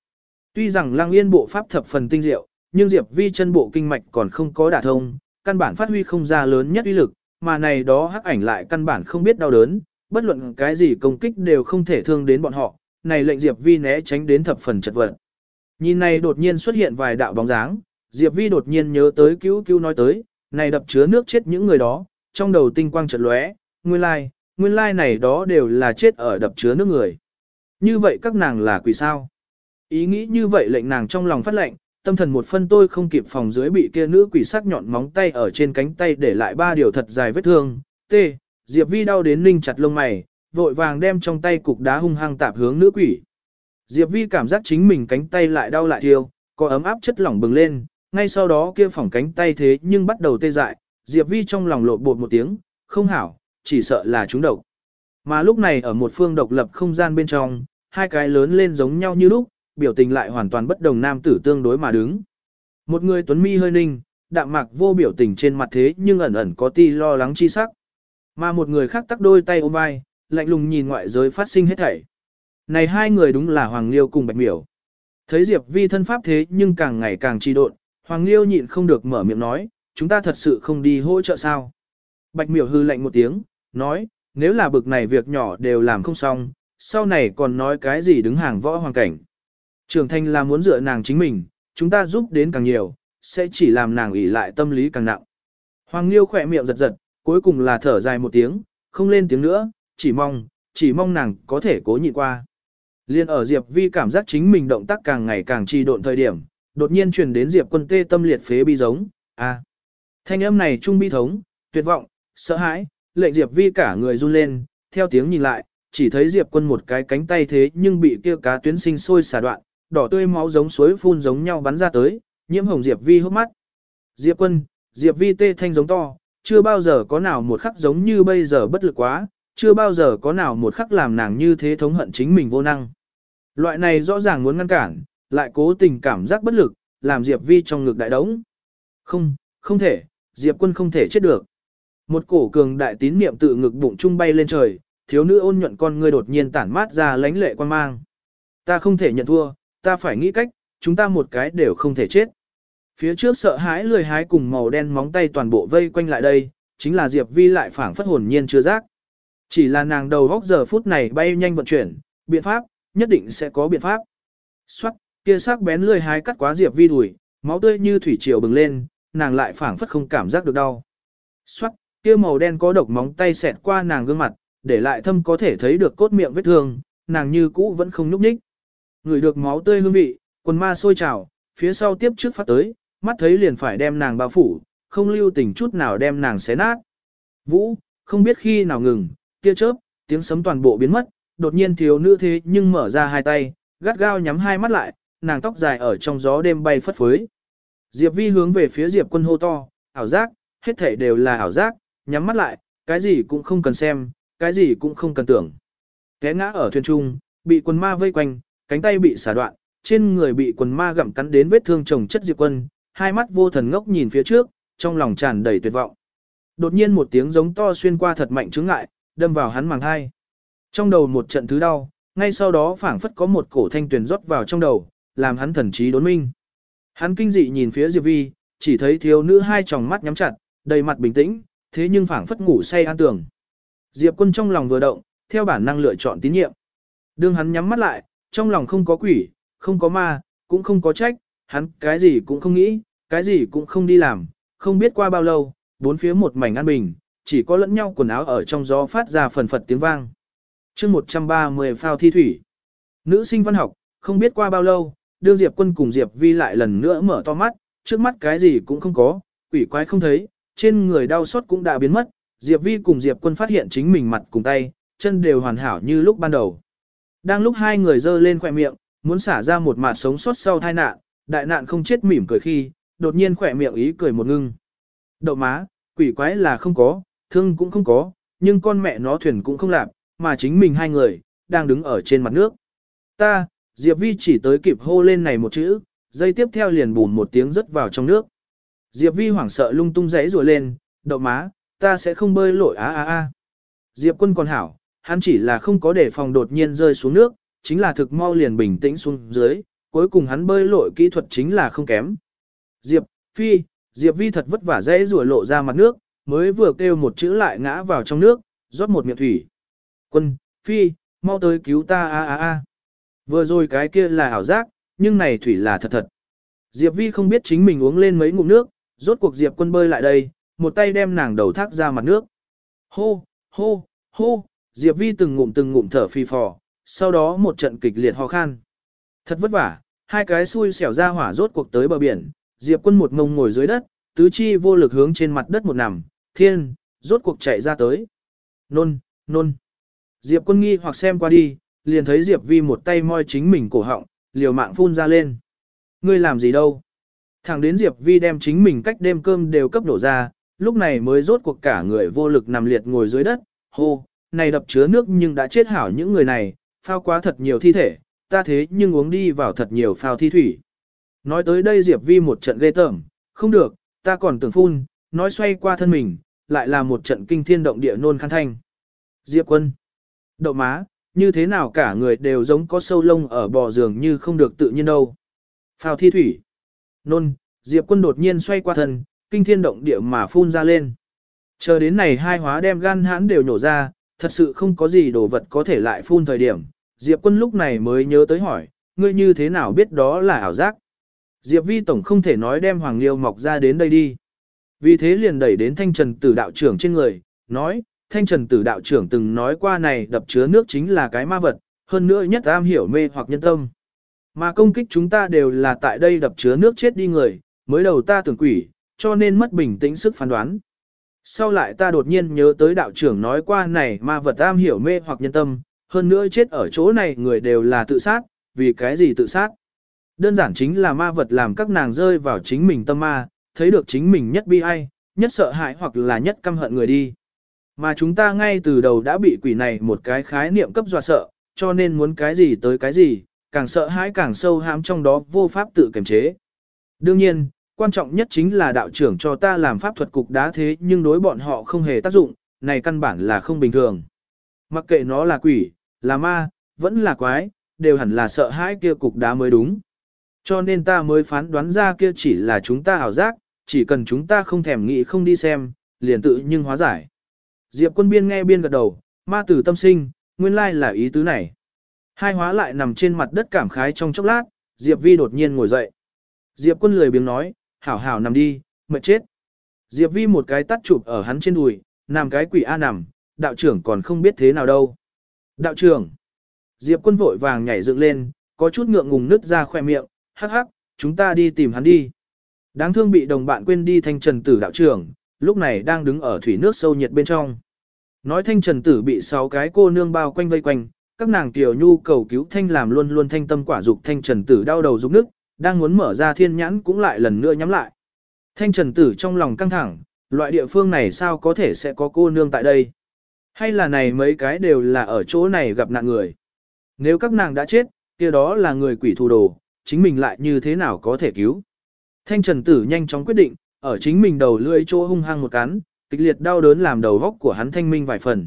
Tuy rằng Lăng Yên bộ pháp thập phần tinh diệu, nhưng Diệp Vi chân bộ kinh mạch còn không có đả thông, căn bản phát huy không ra lớn nhất uy lực, mà này đó hắc ảnh lại căn bản không biết đau đớn, bất luận cái gì công kích đều không thể thương đến bọn họ, này lệnh Diệp Vi né tránh đến thập phần chật vật. Nhìn này đột nhiên xuất hiện vài đạo bóng dáng, Diệp Vi đột nhiên nhớ tới cứu cứu nói tới, này đập chứa nước chết những người đó, trong đầu tinh quang chợt lóe, nguyên lai, nguyên lai này đó đều là chết ở đập chứa nước người. Như vậy các nàng là quỷ sao? Ý nghĩ như vậy lệnh nàng trong lòng phát lệnh, tâm thần một phân tôi không kịp phòng dưới bị kia nữ quỷ sắc nhọn móng tay ở trên cánh tay để lại ba điều thật dài vết thương. T. Diệp Vi đau đến ninh chặt lông mày, vội vàng đem trong tay cục đá hung hăng tạp hướng nữ quỷ. Diệp Vi cảm giác chính mình cánh tay lại đau lại thiêu, có ấm áp chất lỏng bừng lên, ngay sau đó kia phỏng cánh tay thế nhưng bắt đầu tê dại, Diệp Vi trong lòng lộn bột một tiếng, không hảo, chỉ sợ là chúng độc. Mà lúc này ở một phương độc lập không gian bên trong, hai cái lớn lên giống nhau như lúc, biểu tình lại hoàn toàn bất đồng nam tử tương đối mà đứng. Một người tuấn mi hơi ninh, đạm mạc vô biểu tình trên mặt thế nhưng ẩn ẩn có ti lo lắng chi sắc. Mà một người khác tắc đôi tay ôm vai, lạnh lùng nhìn ngoại giới phát sinh hết thảy. Này hai người đúng là Hoàng Liêu cùng Bạch Miểu. Thấy Diệp Vi thân pháp thế nhưng càng ngày càng trì độn, Hoàng Liêu nhịn không được mở miệng nói, chúng ta thật sự không đi hỗ trợ sao. Bạch Miểu hư lạnh một tiếng, nói, nếu là bực này việc nhỏ đều làm không xong, sau này còn nói cái gì đứng hàng võ hoàng cảnh. Trường Thanh là muốn dựa nàng chính mình, chúng ta giúp đến càng nhiều, sẽ chỉ làm nàng ủy lại tâm lý càng nặng. Hoàng Liêu khỏe miệng giật giật, cuối cùng là thở dài một tiếng, không lên tiếng nữa, chỉ mong, chỉ mong nàng có thể cố nhịn qua. Liên ở Diệp Vi cảm giác chính mình động tác càng ngày càng trì độn thời điểm, đột nhiên truyền đến Diệp quân tê tâm liệt phế bi giống, a Thanh âm này trung bi thống, tuyệt vọng, sợ hãi, lệnh Diệp Vi cả người run lên, theo tiếng nhìn lại, chỉ thấy Diệp quân một cái cánh tay thế nhưng bị kia cá tuyến sinh sôi xả đoạn, đỏ tươi máu giống suối phun giống nhau bắn ra tới, nhiễm hồng Diệp Vi hốc mắt. Diệp quân, Diệp Vi tê thanh giống to, chưa bao giờ có nào một khắc giống như bây giờ bất lực quá, chưa bao giờ có nào một khắc làm nàng như thế thống hận chính mình vô năng. Loại này rõ ràng muốn ngăn cản, lại cố tình cảm giác bất lực, làm Diệp Vi trong ngực đại đống. Không, không thể, Diệp quân không thể chết được. Một cổ cường đại tín niệm tự ngực bụng trung bay lên trời, thiếu nữ ôn nhuận con ngươi đột nhiên tản mát ra lánh lệ quan mang. Ta không thể nhận thua, ta phải nghĩ cách, chúng ta một cái đều không thể chết. Phía trước sợ hãi lười hái cùng màu đen móng tay toàn bộ vây quanh lại đây, chính là Diệp Vi lại phảng phất hồn nhiên chưa giác. Chỉ là nàng đầu góc giờ phút này bay nhanh vận chuyển, biện pháp, nhất định sẽ có biện pháp. Xoát, kia sắc bén lười hái cắt quá Diệp Vi đuổi, máu tươi như thủy triều bừng lên, nàng lại phảng phất không cảm giác được đau. Xoát, kia màu đen có độc móng tay xẹt qua nàng gương mặt, để lại thâm có thể thấy được cốt miệng vết thương, nàng như cũ vẫn không nhúc nhích. Người được máu tươi hương vị, quần ma sôi trào, phía sau tiếp trước phát tới, mắt thấy liền phải đem nàng bao phủ, không lưu tình chút nào đem nàng xé nát. Vũ, không biết khi nào ngừng, tia chớp, tiếng sấm toàn bộ biến mất, đột nhiên thiếu nữ thế nhưng mở ra hai tay, gắt gao nhắm hai mắt lại, nàng tóc dài ở trong gió đêm bay phất phới. Diệp Vi hướng về phía Diệp quân hô to, ảo giác, hết thảy đều là ảo giác, nhắm mắt lại, cái gì cũng không cần xem, cái gì cũng không cần tưởng. Té ngã ở thuyền trung, bị quần ma vây quanh, cánh tay bị xả đoạn, trên người bị quần ma gặm cắn đến vết thương chồng chất Diệp quân, hai mắt vô thần ngốc nhìn phía trước, trong lòng tràn đầy tuyệt vọng. Đột nhiên một tiếng giống to xuyên qua thật mạnh chướng ngại, đâm vào hắn màng hai. Trong đầu một trận thứ đau, ngay sau đó phảng phất có một cổ thanh tuyền rót vào trong đầu, làm hắn thần trí đốn minh. Hắn kinh dị nhìn phía Diệp Vi, chỉ thấy thiếu nữ hai tròng mắt nhắm chặt, đầy mặt bình tĩnh, thế nhưng phảng phất ngủ say an tường. Diệp quân trong lòng vừa động, theo bản năng lựa chọn tín nhiệm. Đương hắn nhắm mắt lại, trong lòng không có quỷ, không có ma, cũng không có trách, hắn cái gì cũng không nghĩ, cái gì cũng không đi làm, không biết qua bao lâu, bốn phía một mảnh an bình, chỉ có lẫn nhau quần áo ở trong gió phát ra phần phật tiếng vang. chương 130 phao thi thủy. Nữ sinh văn học, không biết qua bao lâu, đương Diệp quân cùng Diệp vi lại lần nữa mở to mắt, trước mắt cái gì cũng không có, quỷ quái không thấy, trên người đau xót cũng đã biến mất, Diệp vi cùng Diệp quân phát hiện chính mình mặt cùng tay, chân đều hoàn hảo như lúc ban đầu. Đang lúc hai người dơ lên khỏe miệng, muốn xả ra một mặt sống sót sau tai nạn, đại nạn không chết mỉm cười khi, đột nhiên khỏe miệng ý cười một ngưng. Đậu má, quỷ quái là không có, thương cũng không có, nhưng con mẹ nó thuyền cũng không làm, mà chính mình hai người, đang đứng ở trên mặt nước. Ta, Diệp Vi chỉ tới kịp hô lên này một chữ, dây tiếp theo liền bùn một tiếng rớt vào trong nước. Diệp Vi hoảng sợ lung tung rẽ rùa lên, đậu má, ta sẽ không bơi lội á á á. Diệp quân còn hảo, hắn chỉ là không có để phòng đột nhiên rơi xuống nước, chính là thực mau liền bình tĩnh xuống dưới, cuối cùng hắn bơi lội kỹ thuật chính là không kém. Diệp, Phi, Diệp Vi thật vất vả rẽ rùa lộ ra mặt nước, mới vừa kêu một chữ lại ngã vào trong nước, rót một miệng thủy. Quân, Phi, mau tới cứu ta a a a. Vừa rồi cái kia là ảo giác, nhưng này thủy là thật thật. Diệp Vi không biết chính mình uống lên mấy ngụm nước, rốt cuộc Diệp quân bơi lại đây, một tay đem nàng đầu thác ra mặt nước. Hô, hô, hô, Diệp Vi từng ngụm từng ngụm thở phi phò, sau đó một trận kịch liệt ho khan. Thật vất vả, hai cái xui xẻo ra hỏa rốt cuộc tới bờ biển, Diệp quân một ngông ngồi dưới đất, tứ chi vô lực hướng trên mặt đất một nằm, thiên, rốt cuộc chạy ra tới. Nôn, nôn. Diệp quân nghi hoặc xem qua đi, liền thấy Diệp Vi một tay moi chính mình cổ họng, liều mạng phun ra lên. Ngươi làm gì đâu? Thẳng đến Diệp Vi đem chính mình cách đêm cơm đều cấp đổ ra, lúc này mới rốt cuộc cả người vô lực nằm liệt ngồi dưới đất, hô, này đập chứa nước nhưng đã chết hảo những người này, phao quá thật nhiều thi thể, ta thế nhưng uống đi vào thật nhiều phao thi thủy. Nói tới đây Diệp Vi một trận ghê tởm, không được, ta còn tưởng phun, nói xoay qua thân mình, lại là một trận kinh thiên động địa nôn khăn thanh. Diệp quân, đậu má, như thế nào cả người đều giống có sâu lông ở bò giường như không được tự nhiên đâu. Phào thi thủy, nôn, Diệp quân đột nhiên xoay qua thân, kinh thiên động địa mà phun ra lên. Chờ đến này hai hóa đem gan hãn đều nhổ ra, thật sự không có gì đồ vật có thể lại phun thời điểm. Diệp quân lúc này mới nhớ tới hỏi, ngươi như thế nào biết đó là ảo giác? Diệp vi tổng không thể nói đem Hoàng Liêu mọc ra đến đây đi. Vì thế liền đẩy đến thanh trần tử đạo trưởng trên người, nói, thanh trần tử đạo trưởng từng nói qua này đập chứa nước chính là cái ma vật, hơn nữa nhất am hiểu mê hoặc nhân tâm. Mà công kích chúng ta đều là tại đây đập chứa nước chết đi người, mới đầu ta tưởng quỷ, cho nên mất bình tĩnh sức phán đoán. Sau lại ta đột nhiên nhớ tới đạo trưởng nói qua này ma vật am hiểu mê hoặc nhân tâm, hơn nữa chết ở chỗ này người đều là tự sát, vì cái gì tự sát? Đơn giản chính là ma vật làm các nàng rơi vào chính mình tâm ma, thấy được chính mình nhất bi ai, nhất sợ hãi hoặc là nhất căm hận người đi. Mà chúng ta ngay từ đầu đã bị quỷ này một cái khái niệm cấp dọa sợ, cho nên muốn cái gì tới cái gì, càng sợ hãi càng sâu hãm trong đó vô pháp tự kiềm chế. Đương nhiên, quan trọng nhất chính là đạo trưởng cho ta làm pháp thuật cục đá thế nhưng đối bọn họ không hề tác dụng, này căn bản là không bình thường. Mặc kệ nó là quỷ, là ma, vẫn là quái, đều hẳn là sợ hãi kia cục đá mới đúng. Cho nên ta mới phán đoán ra kia chỉ là chúng ta ảo giác, chỉ cần chúng ta không thèm nghĩ không đi xem, liền tự nhưng hóa giải. Diệp quân biên nghe biên gật đầu, ma tử tâm sinh, nguyên lai là ý tứ này. Hai hóa lại nằm trên mặt đất cảm khái trong chốc lát, Diệp vi đột nhiên ngồi dậy. Diệp quân lười biếng nói, hảo hảo nằm đi, mệt chết. Diệp vi một cái tắt chụp ở hắn trên đùi, nằm cái quỷ A nằm, đạo trưởng còn không biết thế nào đâu. Đạo trưởng. Diệp quân vội vàng nhảy dựng lên, có chút ngượng ngùng nứt ra khoe miệng, hắc hắc, chúng ta đi tìm hắn đi. Đáng thương bị đồng bạn quên đi thanh trần tử đạo trưởng, lúc này đang đứng ở thủy nước sâu nhiệt bên trong. Nói thanh trần tử bị sáu cái cô nương bao quanh vây quanh, các nàng tiểu nhu cầu cứu thanh làm luôn luôn thanh tâm quả dục thanh trần tử đau đầu dục nước, đang muốn mở ra thiên nhãn cũng lại lần nữa nhắm lại. Thanh trần tử trong lòng căng thẳng, loại địa phương này sao có thể sẽ có cô nương tại đây? Hay là này mấy cái đều là ở chỗ này gặp nạn người? Nếu các nàng đã chết, kia đó là người quỷ thù đồ, chính mình lại như thế nào có thể cứu? Thanh trần tử nhanh chóng quyết định, ở chính mình đầu lưỡi chỗ hung hăng một cắn, kịch liệt đau đớn làm đầu góc của hắn thanh minh vài phần.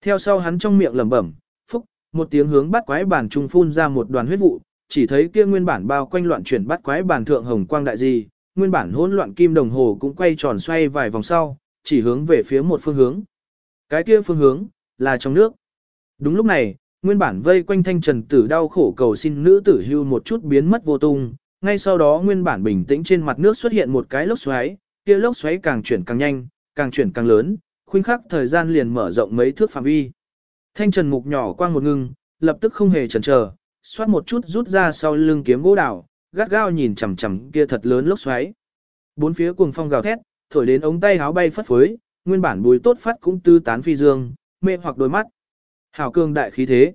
Theo sau hắn trong miệng lẩm bẩm, phúc, một tiếng hướng bắt quái bản trung phun ra một đoàn huyết vụ, chỉ thấy kia nguyên bản bao quanh loạn chuyển bắt quái bản thượng hồng quang đại gì, nguyên bản hỗn loạn kim đồng hồ cũng quay tròn xoay vài vòng sau, chỉ hướng về phía một phương hướng. Cái kia phương hướng, là trong nước. Đúng lúc này, nguyên bản vây quanh thanh trần tử đau khổ cầu xin nữ tử hưu một chút biến mất vô tung, ngay sau đó nguyên bản bình tĩnh trên mặt nước xuất hiện một cái lốc xoáy, kia lốc xoáy càng chuyển càng nhanh, càng chuyển càng lớn, khuynh khắc thời gian liền mở rộng mấy thước phạm vi. Thanh trần mục nhỏ quang một ngưng, lập tức không hề chần chờ, xoát một chút rút ra sau lưng kiếm gỗ đảo, gắt gao nhìn chằm chằm kia thật lớn lốc xoáy. Bốn phía cuồng phong gào thét, thổi đến ống tay áo bay phất phới, nguyên bản bùi tốt phát cũng tư tán phi dương, mê hoặc đôi mắt. Hảo cường đại khí thế.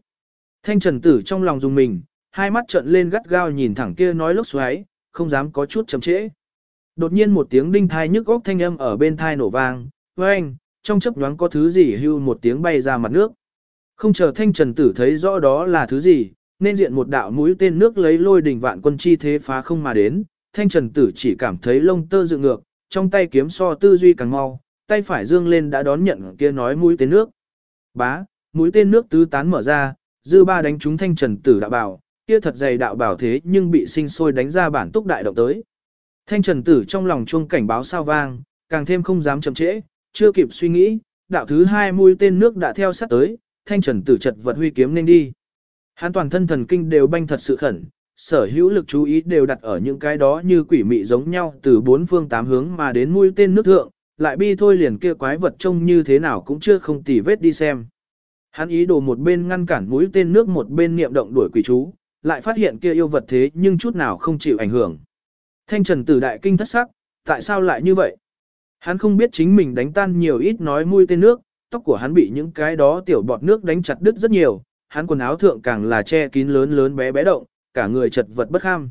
Thanh trần tử trong lòng dùng mình, hai mắt trợn lên gắt gao nhìn thẳng kia nói lốc xoáy, không dám có chút chậm trễ. Đột nhiên một tiếng đinh thai nhức góc thanh âm ở bên thai nổ vang, với anh, trong chớp nhoáng có thứ gì hưu một tiếng bay ra mặt nước. Không chờ thanh trần tử thấy rõ đó là thứ gì, nên diện một đạo mũi tên nước lấy lôi đỉnh vạn quân chi thế phá không mà đến, thanh trần tử chỉ cảm thấy lông tơ dựng ngược, trong tay kiếm so tư duy càng mau, tay phải dương lên đã đón nhận kia nói mũi tên nước. Bá, mũi tên nước tứ tán mở ra, dư ba đánh trúng thanh trần tử đã bảo, kia thật dày đạo bảo thế nhưng bị sinh sôi đánh ra bản túc đại động tới. Thanh trần tử trong lòng chuông cảnh báo sao vang, càng thêm không dám chậm trễ, chưa kịp suy nghĩ, đạo thứ hai mũi tên nước đã theo sát tới, thanh trần tử chật vật huy kiếm nên đi. Hắn toàn thân thần kinh đều banh thật sự khẩn, sở hữu lực chú ý đều đặt ở những cái đó như quỷ mị giống nhau từ bốn phương tám hướng mà đến mũi tên nước thượng, lại bi thôi liền kia quái vật trông như thế nào cũng chưa không tỉ vết đi xem. Hắn ý đồ một bên ngăn cản mũi tên nước một bên niệm động đuổi quỷ chú, lại phát hiện kia yêu vật thế nhưng chút nào không chịu ảnh hưởng. Thanh trần tử đại kinh thất sắc, tại sao lại như vậy? Hắn không biết chính mình đánh tan nhiều ít nói mũi tên nước, tóc của hắn bị những cái đó tiểu bọt nước đánh chặt đứt rất nhiều, hắn quần áo thượng càng là che kín lớn lớn bé bé động, cả người chật vật bất kham.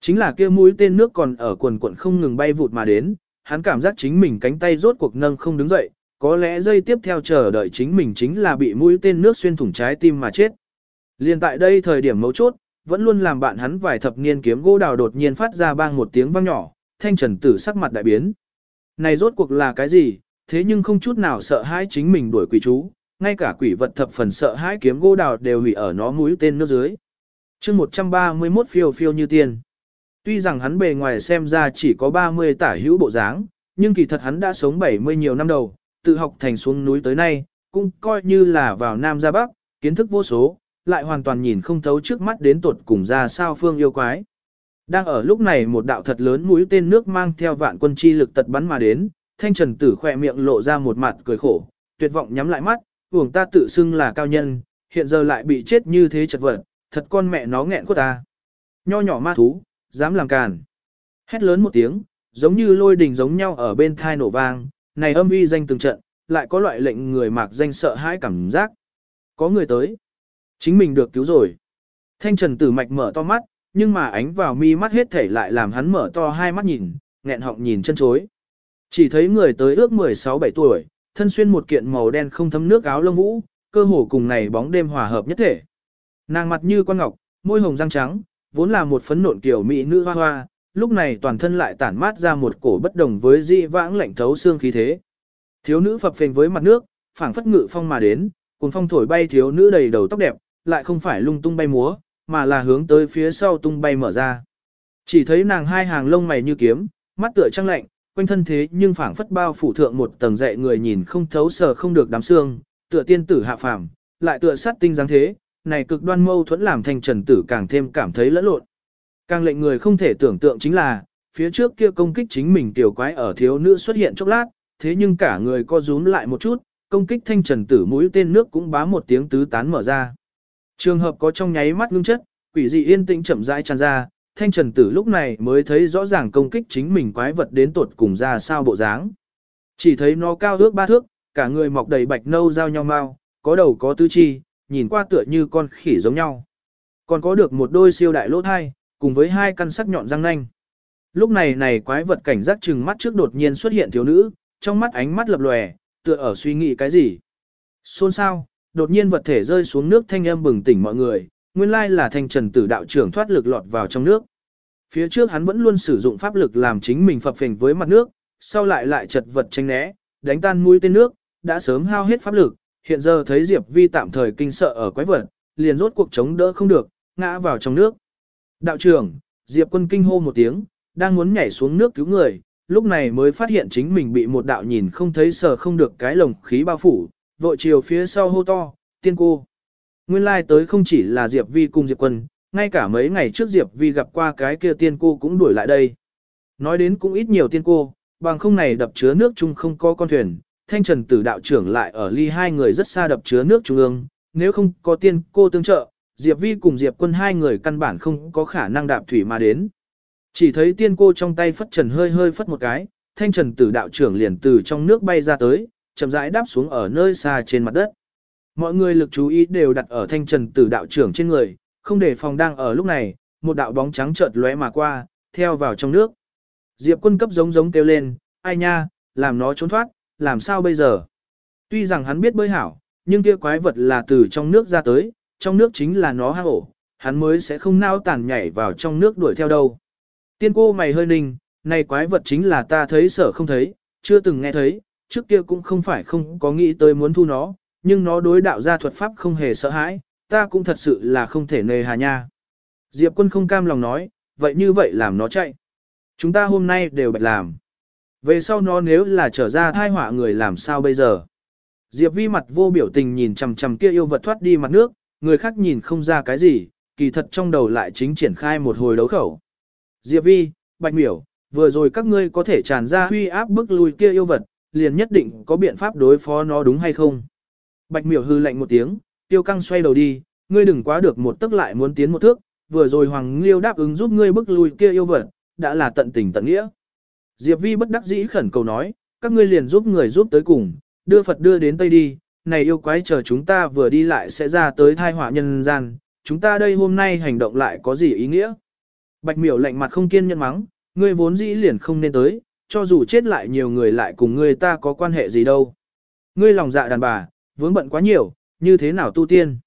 Chính là kia mũi tên nước còn ở quần quận không ngừng bay vụt mà đến, hắn cảm giác chính mình cánh tay rốt cuộc nâng không đứng dậy, có lẽ dây tiếp theo chờ đợi chính mình chính là bị mũi tên nước xuyên thủng trái tim mà chết. Liên tại đây thời điểm mấu chốt, vẫn luôn làm bạn hắn vài thập niên kiếm gỗ đào đột nhiên phát ra bang một tiếng vang nhỏ, thanh trần tử sắc mặt đại biến. Này rốt cuộc là cái gì, thế nhưng không chút nào sợ hãi chính mình đuổi quỷ chú, ngay cả quỷ vật thập phần sợ hãi kiếm gỗ đào đều hủy ở nó mũi tên nước dưới. chương 131 phiêu phiêu như tiên. Tuy rằng hắn bề ngoài xem ra chỉ có 30 tả hữu bộ dáng, nhưng kỳ thật hắn đã sống 70 nhiều năm đầu, tự học thành xuống núi tới nay, cũng coi như là vào Nam ra Bắc, kiến thức vô số, lại hoàn toàn nhìn không thấu trước mắt đến tuột cùng ra sao phương yêu quái. Đang ở lúc này một đạo thật lớn mũi tên nước mang theo vạn quân chi lực tật bắn mà đến, thanh trần tử khỏe miệng lộ ra một mặt cười khổ, tuyệt vọng nhắm lại mắt, uổng ta tự xưng là cao nhân, hiện giờ lại bị chết như thế chật vật, thật con mẹ nó nghẹn của ta. Nho nhỏ ma thú, dám làm càn. Hét lớn một tiếng, giống như lôi đình giống nhau ở bên thai nổ vang, này âm uy danh từng trận, lại có loại lệnh người mạc danh sợ hãi cảm giác. Có người tới. Chính mình được cứu rồi. Thanh trần tử mạch mở to mắt, nhưng mà ánh vào mi mắt hết thể lại làm hắn mở to hai mắt nhìn, nghẹn họng nhìn chân chối. Chỉ thấy người tới ước 16-17 tuổi, thân xuyên một kiện màu đen không thấm nước áo lông vũ, cơ hồ cùng này bóng đêm hòa hợp nhất thể. Nàng mặt như quan ngọc, môi hồng răng trắng, vốn là một phấn nộn kiểu mỹ nữ hoa hoa, lúc này toàn thân lại tản mát ra một cổ bất đồng với dị vãng lạnh thấu xương khí thế. Thiếu nữ phập phình với mặt nước, phảng phất ngự phong mà đến, cùng phong thổi bay thiếu nữ đầy đầu tóc đẹp, lại không phải lung tung bay múa, mà là hướng tới phía sau tung bay mở ra. Chỉ thấy nàng hai hàng lông mày như kiếm, mắt tựa trăng lạnh, quanh thân thế nhưng phảng phất bao phủ thượng một tầng dậy người nhìn không thấu sờ không được đám xương, tựa tiên tử hạ phàm, lại tựa sát tinh dáng thế, này cực đoan mâu thuẫn làm thành trần tử càng thêm cảm thấy lẫn lộn. Càng lệnh người không thể tưởng tượng chính là, phía trước kia công kích chính mình tiểu quái ở thiếu nữ xuất hiện chốc lát, thế nhưng cả người co rúm lại một chút, công kích thanh trần tử mũi tên nước cũng bá một tiếng tứ tán mở ra. Trường hợp có trong nháy mắt ngưng chất, quỷ dị yên tĩnh chậm rãi tràn ra, thanh trần tử lúc này mới thấy rõ ràng công kích chính mình quái vật đến tột cùng ra sao bộ dáng. Chỉ thấy nó cao ước ba thước, cả người mọc đầy bạch nâu dao nhau mau, có đầu có tứ chi, nhìn qua tựa như con khỉ giống nhau. Còn có được một đôi siêu đại lỗ thai, cùng với hai căn sắc nhọn răng nanh. Lúc này này quái vật cảnh giác chừng mắt trước đột nhiên xuất hiện thiếu nữ, trong mắt ánh mắt lập lòe, tựa ở suy nghĩ cái gì. Xôn sao, đột nhiên vật thể rơi xuống nước thanh âm bừng tỉnh mọi người, nguyên lai là thanh trần tử đạo trưởng thoát lực lọt vào trong nước. Phía trước hắn vẫn luôn sử dụng pháp lực làm chính mình phập phình với mặt nước, sau lại lại chật vật tranh né, đánh tan mũi tên nước, đã sớm hao hết pháp lực, hiện giờ thấy Diệp Vi tạm thời kinh sợ ở quái vật, liền rốt cuộc chống đỡ không được, ngã vào trong nước. Đạo trưởng, Diệp quân kinh hô một tiếng, đang muốn nhảy xuống nước cứu người, lúc này mới phát hiện chính mình bị một đạo nhìn không thấy sờ không được cái lồng khí bao phủ, vội chiều phía sau hô to, tiên cô. Nguyên lai like tới không chỉ là Diệp Vi cùng Diệp Quân, ngay cả mấy ngày trước Diệp Vi gặp qua cái kia tiên cô cũng đuổi lại đây. Nói đến cũng ít nhiều tiên cô, bằng không này đập chứa nước chung không có con thuyền, thanh trần tử đạo trưởng lại ở ly hai người rất xa đập chứa nước trung ương, nếu không có tiên cô tương trợ, Diệp Vi cùng Diệp quân hai người căn bản không có khả năng đạp thủy mà đến. Chỉ thấy tiên cô trong tay phất trần hơi hơi phất một cái, thanh trần tử đạo trưởng liền từ trong nước bay ra tới, chậm rãi đáp xuống ở nơi xa trên mặt đất. Mọi người lực chú ý đều đặt ở thanh trần tử đạo trưởng trên người, không để phòng đang ở lúc này, một đạo bóng trắng chợt lóe mà qua, theo vào trong nước. Diệp quân cấp giống giống kêu lên, ai nha, làm nó trốn thoát, làm sao bây giờ? Tuy rằng hắn biết bơi hảo, nhưng kia quái vật là từ trong nước ra tới, trong nước chính là nó hang ổ, hắn mới sẽ không nao tàn nhảy vào trong nước đuổi theo đâu. Tiên cô mày hơi ninh, này quái vật chính là ta thấy sở không thấy, chưa từng nghe thấy, trước kia cũng không phải không có nghĩ tới muốn thu nó, nhưng nó đối đạo gia thuật pháp không hề sợ hãi, ta cũng thật sự là không thể nề hà nha. Diệp quân không cam lòng nói, vậy như vậy làm nó chạy. Chúng ta hôm nay đều bạch làm. Về sau nó nếu là trở ra thai họa người làm sao bây giờ? Diệp vi mặt vô biểu tình nhìn chằm chằm kia yêu vật thoát đi mặt nước, người khác nhìn không ra cái gì, kỳ thật trong đầu lại chính triển khai một hồi đấu khẩu. Diệp vi, bạch miểu, vừa rồi các ngươi có thể tràn ra huy áp bức lui kia yêu vật, liền nhất định có biện pháp đối phó nó đúng hay không? Bạch miểu hư lạnh một tiếng, tiêu căng xoay đầu đi, ngươi đừng quá được một tức lại muốn tiến một thước, vừa rồi Hoàng Liêu đáp ứng giúp ngươi bức lui kia yêu vật, đã là tận tình tận nghĩa. Diệp Vi bất đắc dĩ khẩn cầu nói, các ngươi liền giúp người giúp tới cùng, đưa Phật đưa đến Tây đi, này yêu quái chờ chúng ta vừa đi lại sẽ ra tới thai họa nhân gian, chúng ta đây hôm nay hành động lại có gì ý nghĩa? Bạch miểu lạnh mặt không kiên nhẫn mắng, ngươi vốn dĩ liền không nên tới, cho dù chết lại nhiều người lại cùng ngươi ta có quan hệ gì đâu. Ngươi lòng dạ đàn bà, vướng bận quá nhiều, như thế nào tu tiên?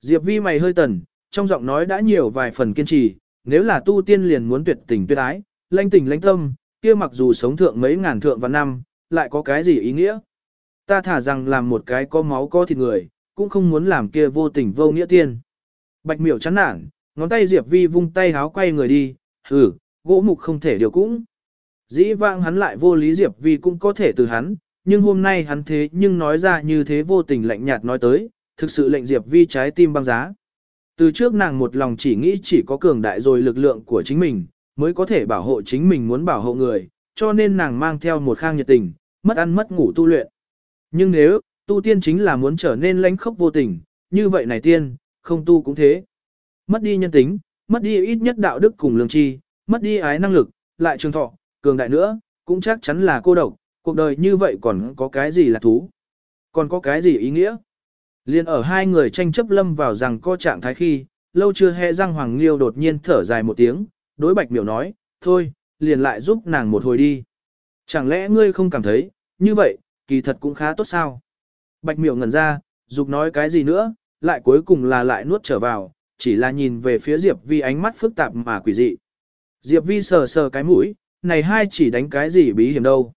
Diệp vi mày hơi tần, trong giọng nói đã nhiều vài phần kiên trì, nếu là tu tiên liền muốn tuyệt tình tuyệt ái, lanh tình lãnh tâm, kia mặc dù sống thượng mấy ngàn thượng và năm, lại có cái gì ý nghĩa? Ta thả rằng làm một cái có máu có thịt người, cũng không muốn làm kia vô tình vô nghĩa tiên. Bạch miểu chán nản, ngón tay Diệp Vi vung tay háo quay người đi, hừ, gỗ mục không thể điều cũng. Dĩ vãng hắn lại vô lý Diệp Vi cũng có thể từ hắn, nhưng hôm nay hắn thế nhưng nói ra như thế vô tình lạnh nhạt nói tới, thực sự lệnh Diệp Vi trái tim băng giá. Từ trước nàng một lòng chỉ nghĩ chỉ có cường đại rồi lực lượng của chính mình, mới có thể bảo hộ chính mình muốn bảo hộ người, cho nên nàng mang theo một khang nhiệt tình, mất ăn mất ngủ tu luyện. Nhưng nếu, tu tiên chính là muốn trở nên lãnh khốc vô tình, như vậy này tiên, không tu cũng thế. Mất đi nhân tính, mất đi ít nhất đạo đức cùng lương tri, mất đi ái năng lực, lại trường thọ, cường đại nữa, cũng chắc chắn là cô độc, cuộc đời như vậy còn có cái gì là thú, còn có cái gì ý nghĩa. Liên ở hai người tranh chấp lâm vào rằng co trạng thái khi, lâu chưa hẹ răng Hoàng Liêu đột nhiên thở dài một tiếng, đối bạch miểu nói, thôi, liền lại giúp nàng một hồi đi. Chẳng lẽ ngươi không cảm thấy, như vậy, kỳ thật cũng khá tốt sao? Bạch miểu ngẩn ra, dục nói cái gì nữa, lại cuối cùng là lại nuốt trở vào, chỉ là nhìn về phía Diệp Vi ánh mắt phức tạp mà quỷ dị. Diệp Vi sờ sờ cái mũi, này hai chỉ đánh cái gì bí hiểm đâu.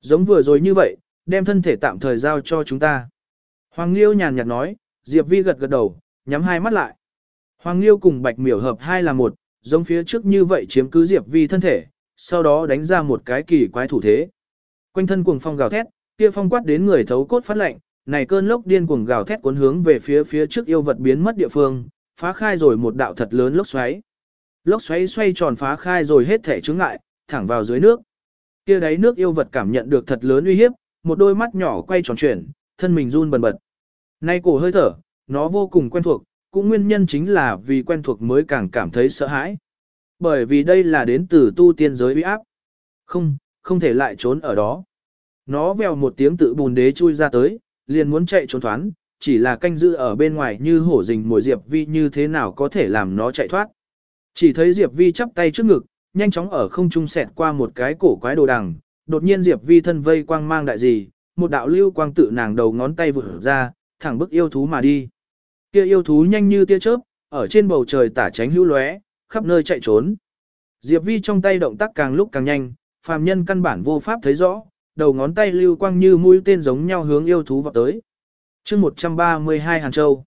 Giống vừa rồi như vậy, đem thân thể tạm thời giao cho chúng ta. Hoàng Liêu nhàn nhạt nói, Diệp Vi gật gật đầu, nhắm hai mắt lại. Hoàng Liêu cùng Bạch Miểu hợp hai là một, giống phía trước như vậy chiếm cứ Diệp Vi thân thể, sau đó đánh ra một cái kỳ quái thủ thế. Quanh thân cuồng phong gào thét, kia phong quát đến người thấu cốt phát lạnh, này cơn lốc điên cuồng gào thét cuốn hướng về phía phía trước yêu vật biến mất địa phương, phá khai rồi một đạo thật lớn lốc xoáy. Lốc xoáy xoay tròn phá khai rồi hết thể chướng ngại, thẳng vào dưới nước. Kia đáy nước yêu vật cảm nhận được thật lớn uy hiếp, một đôi mắt nhỏ quay tròn chuyển, thân mình run bần bật. Nay cổ hơi thở, nó vô cùng quen thuộc, cũng nguyên nhân chính là vì quen thuộc mới càng cảm thấy sợ hãi. Bởi vì đây là đến từ tu tiên giới uy áp. Không, không thể lại trốn ở đó. Nó vèo một tiếng tự bùn đế chui ra tới, liền muốn chạy trốn thoán, chỉ là canh giữ ở bên ngoài như hổ rình mồi Diệp Vi như thế nào có thể làm nó chạy thoát. Chỉ thấy Diệp Vi chắp tay trước ngực, nhanh chóng ở không trung xẹt qua một cái cổ quái đồ đằng, đột nhiên Diệp Vi thân vây quang mang đại gì, một đạo lưu quang tự nàng đầu ngón tay vừa ra, thẳng bức yêu thú mà đi. Kia yêu thú nhanh như tia chớp, ở trên bầu trời tả tránh hữu lóe, khắp nơi chạy trốn. Diệp Vi trong tay động tác càng lúc càng nhanh, phàm nhân căn bản vô pháp thấy rõ, đầu ngón tay lưu quang như mũi tên giống nhau hướng yêu thú vào tới. chương 132 Hàn Châu.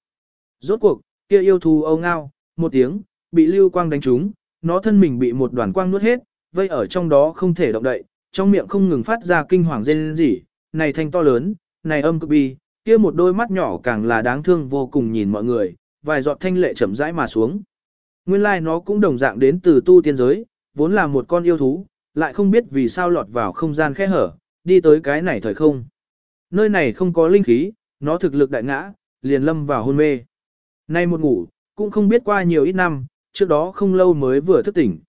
Rốt cuộc, kia yêu thú âu ngao, một tiếng, bị lưu quang đánh trúng, nó thân mình bị một đoàn quang nuốt hết, vây ở trong đó không thể động đậy, trong miệng không ngừng phát ra kinh hoàng rên rỉ, này thanh to lớn, này âm cực bi, kia một đôi mắt nhỏ càng là đáng thương vô cùng nhìn mọi người, vài giọt thanh lệ chậm rãi mà xuống. Nguyên lai like nó cũng đồng dạng đến từ tu tiên giới, vốn là một con yêu thú, lại không biết vì sao lọt vào không gian khe hở, đi tới cái này thời không. Nơi này không có linh khí, nó thực lực đại ngã, liền lâm vào hôn mê. Nay một ngủ, cũng không biết qua nhiều ít năm, trước đó không lâu mới vừa thức tỉnh.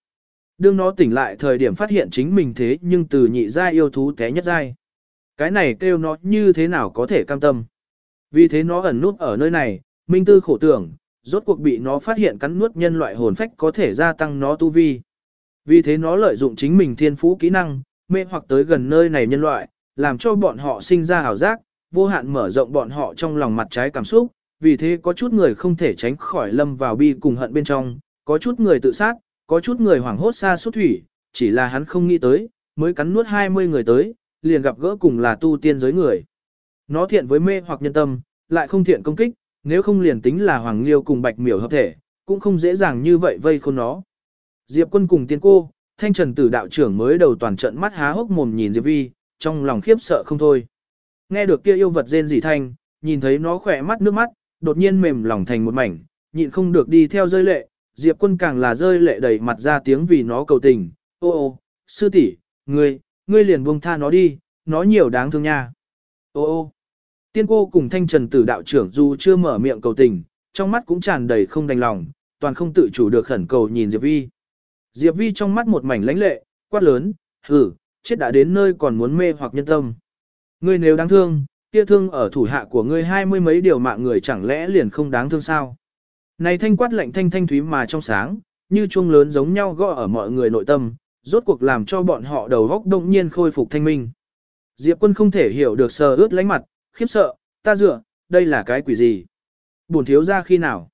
Đương nó tỉnh lại thời điểm phát hiện chính mình thế nhưng từ nhị giai yêu thú té nhất giai. Cái này kêu nó như thế nào có thể cam tâm. Vì thế nó ẩn nút ở nơi này, minh tư khổ tưởng, rốt cuộc bị nó phát hiện cắn nuốt nhân loại hồn phách có thể gia tăng nó tu vi. Vì thế nó lợi dụng chính mình thiên phú kỹ năng, mê hoặc tới gần nơi này nhân loại, làm cho bọn họ sinh ra ảo giác, vô hạn mở rộng bọn họ trong lòng mặt trái cảm xúc, vì thế có chút người không thể tránh khỏi lâm vào bi cùng hận bên trong, có chút người tự sát, có chút người hoảng hốt xa suốt thủy, chỉ là hắn không nghĩ tới, mới cắn nuốt 20 người tới, liền gặp gỡ cùng là tu tiên giới người. Nó thiện với mê hoặc nhân tâm, lại không thiện công kích, nếu không liền tính là Hoàng Liêu cùng Bạch Miểu hợp thể, cũng không dễ dàng như vậy vây khôn nó. Diệp quân cùng tiên cô, thanh trần tử đạo trưởng mới đầu toàn trận mắt há hốc mồm nhìn Diệp Vi, trong lòng khiếp sợ không thôi. Nghe được kia yêu vật rên rỉ thanh, nhìn thấy nó khỏe mắt nước mắt, đột nhiên mềm lòng thành một mảnh, nhịn không được đi theo rơi lệ, Diệp quân càng là rơi lệ đầy mặt ra tiếng vì nó cầu tình, ô ô, sư tỷ, ngươi, ngươi liền buông tha nó đi, nó nhiều đáng thương nha. Ô ô, tiên cô cùng thanh trần tử đạo trưởng dù chưa mở miệng cầu tình, trong mắt cũng tràn đầy không đành lòng, toàn không tự chủ được khẩn cầu nhìn Diệp Vi. Diệp Vi trong mắt một mảnh lãnh lệ, quát lớn, hử, chết đã đến nơi còn muốn mê hoặc nhân tâm. Ngươi nếu đáng thương, kia thương ở thủ hạ của ngươi hai mươi mấy điều mạng người chẳng lẽ liền không đáng thương sao? Này thanh quát lạnh thanh thanh thúy mà trong sáng, như chuông lớn giống nhau gõ ở mọi người nội tâm, rốt cuộc làm cho bọn họ đầu góc động nhiên khôi phục thanh minh. Diệp quân không thể hiểu được sờ ướt lánh mặt, khiếp sợ, ta dựa, đây là cái quỷ gì? Bổn thiếu ra khi nào?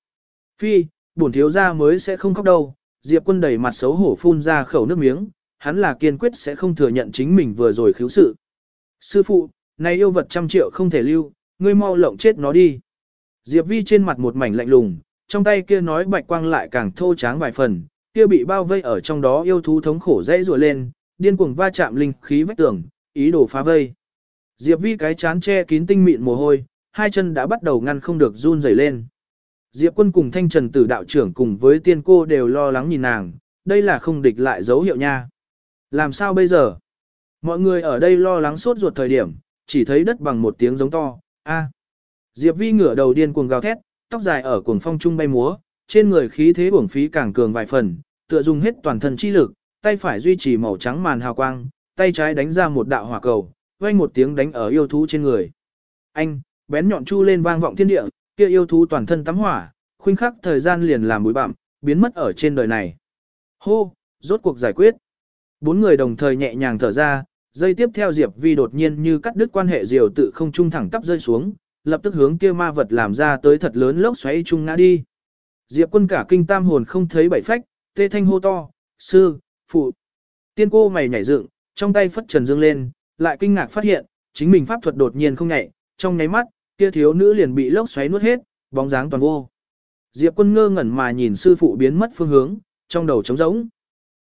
Phi, bổn thiếu ra mới sẽ không khóc đâu. Diệp quân đầy mặt xấu hổ phun ra khẩu nước miếng, hắn là kiên quyết sẽ không thừa nhận chính mình vừa rồi khiếu sự. Sư phụ, này yêu vật trăm triệu không thể lưu, ngươi mau lộng chết nó đi. Diệp vi trên mặt một mảnh lạnh lùng, trong tay kia nói bạch quang lại càng thô tráng vài phần, kia bị bao vây ở trong đó yêu thú thống khổ dãy rùa lên, điên cuồng va chạm linh khí vách tường, ý đồ phá vây. Diệp Vi cái chán che kín tinh mịn mồ hôi, hai chân đã bắt đầu ngăn không được run rẩy lên. Diệp Quân cùng Thanh Trần Tử đạo trưởng cùng với tiên cô đều lo lắng nhìn nàng, đây là không địch lại dấu hiệu nha. Làm sao bây giờ? Mọi người ở đây lo lắng sốt ruột thời điểm, chỉ thấy đất bằng một tiếng giống to, a. Diệp Vi ngửa đầu điên cuồng gào thét, tóc dài ở cuồng phong trung bay múa, trên người khí thế uổng phí càng cường vài phần, tựa dùng hết toàn thân chi lực, tay phải duy trì màu trắng màn hào quang, tay trái đánh ra một đạo hỏa cầu, vang một tiếng đánh ở yêu thú trên người. Anh, bén nhọn chu lên vang vọng thiên địa, kia yêu thú toàn thân tắm hỏa, khuynh khắc thời gian liền làm bụi bặm, biến mất ở trên đời này. Hô, rốt cuộc giải quyết. Bốn người đồng thời nhẹ nhàng thở ra, dây tiếp theo Diệp Vi đột nhiên như cắt đứt quan hệ diều tự không trung thẳng tắp rơi xuống, lập tức hướng kia ma vật làm ra tới thật lớn lốc xoáy chung ngã đi. Diệp quân cả kinh tam hồn không thấy bảy phách, tê thanh hô to, sư, phụ. Tiên cô mày nhảy dựng, trong tay phất trần dương lên, lại kinh ngạc phát hiện, chính mình pháp thuật đột nhiên không nhảy trong nháy mắt, kia thiếu nữ liền bị lốc xoáy nuốt hết, bóng dáng toàn vô. Diệp quân ngơ ngẩn mà nhìn sư phụ biến mất phương hướng, trong đầu trống rỗng.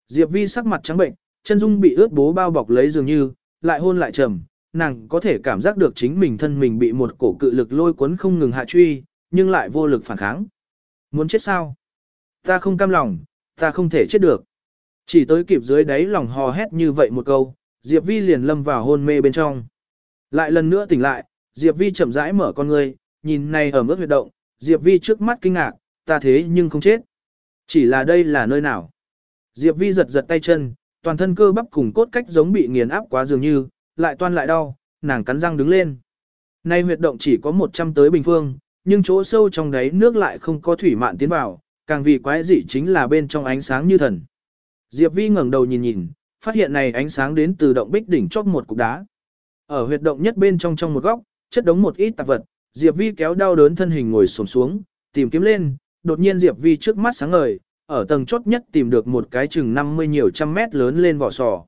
Diệp vi sắc mặt trắng bệnh, chân dung bị ướt bố bao bọc lấy dường như, lại hôn lại trầm, nàng có thể cảm giác được chính mình thân mình bị một cổ cự lực lôi cuốn không ngừng hạ truy, nhưng lại vô lực phản kháng. Muốn chết sao? Ta không cam lòng, ta không thể chết được. Chỉ tới kịp dưới đáy lòng hò hét như vậy một câu, Diệp Vi liền lâm vào hôn mê bên trong. Lại lần nữa tỉnh lại, Diệp Vi chậm rãi mở con ngươi, nhìn này ở mức huyệt động, Diệp Vi trước mắt kinh ngạc, ta thế nhưng không chết. Chỉ là đây là nơi nào? Diệp Vi giật giật tay chân, toàn thân cơ bắp cùng cốt cách giống bị nghiền áp quá dường như, lại toan lại đau, nàng cắn răng đứng lên. Nay huyệt động chỉ có 100 tới bình phương, nhưng chỗ sâu trong đấy nước lại không có thủy mạn tiến vào, càng vì quái dị chính là bên trong ánh sáng như thần. Diệp Vi ngẩng đầu nhìn nhìn, phát hiện này ánh sáng đến từ động bích đỉnh chót một cục đá. Ở huyệt động nhất bên trong trong một góc, chất đống một ít tạp vật, Diệp Vi kéo đau đớn thân hình ngồi xổm xuống, tìm kiếm lên, đột nhiên Diệp Vi trước mắt sáng ngời, ở tầng chốt nhất tìm được một cái chừng 50 nhiều trăm mét lớn lên vỏ sò.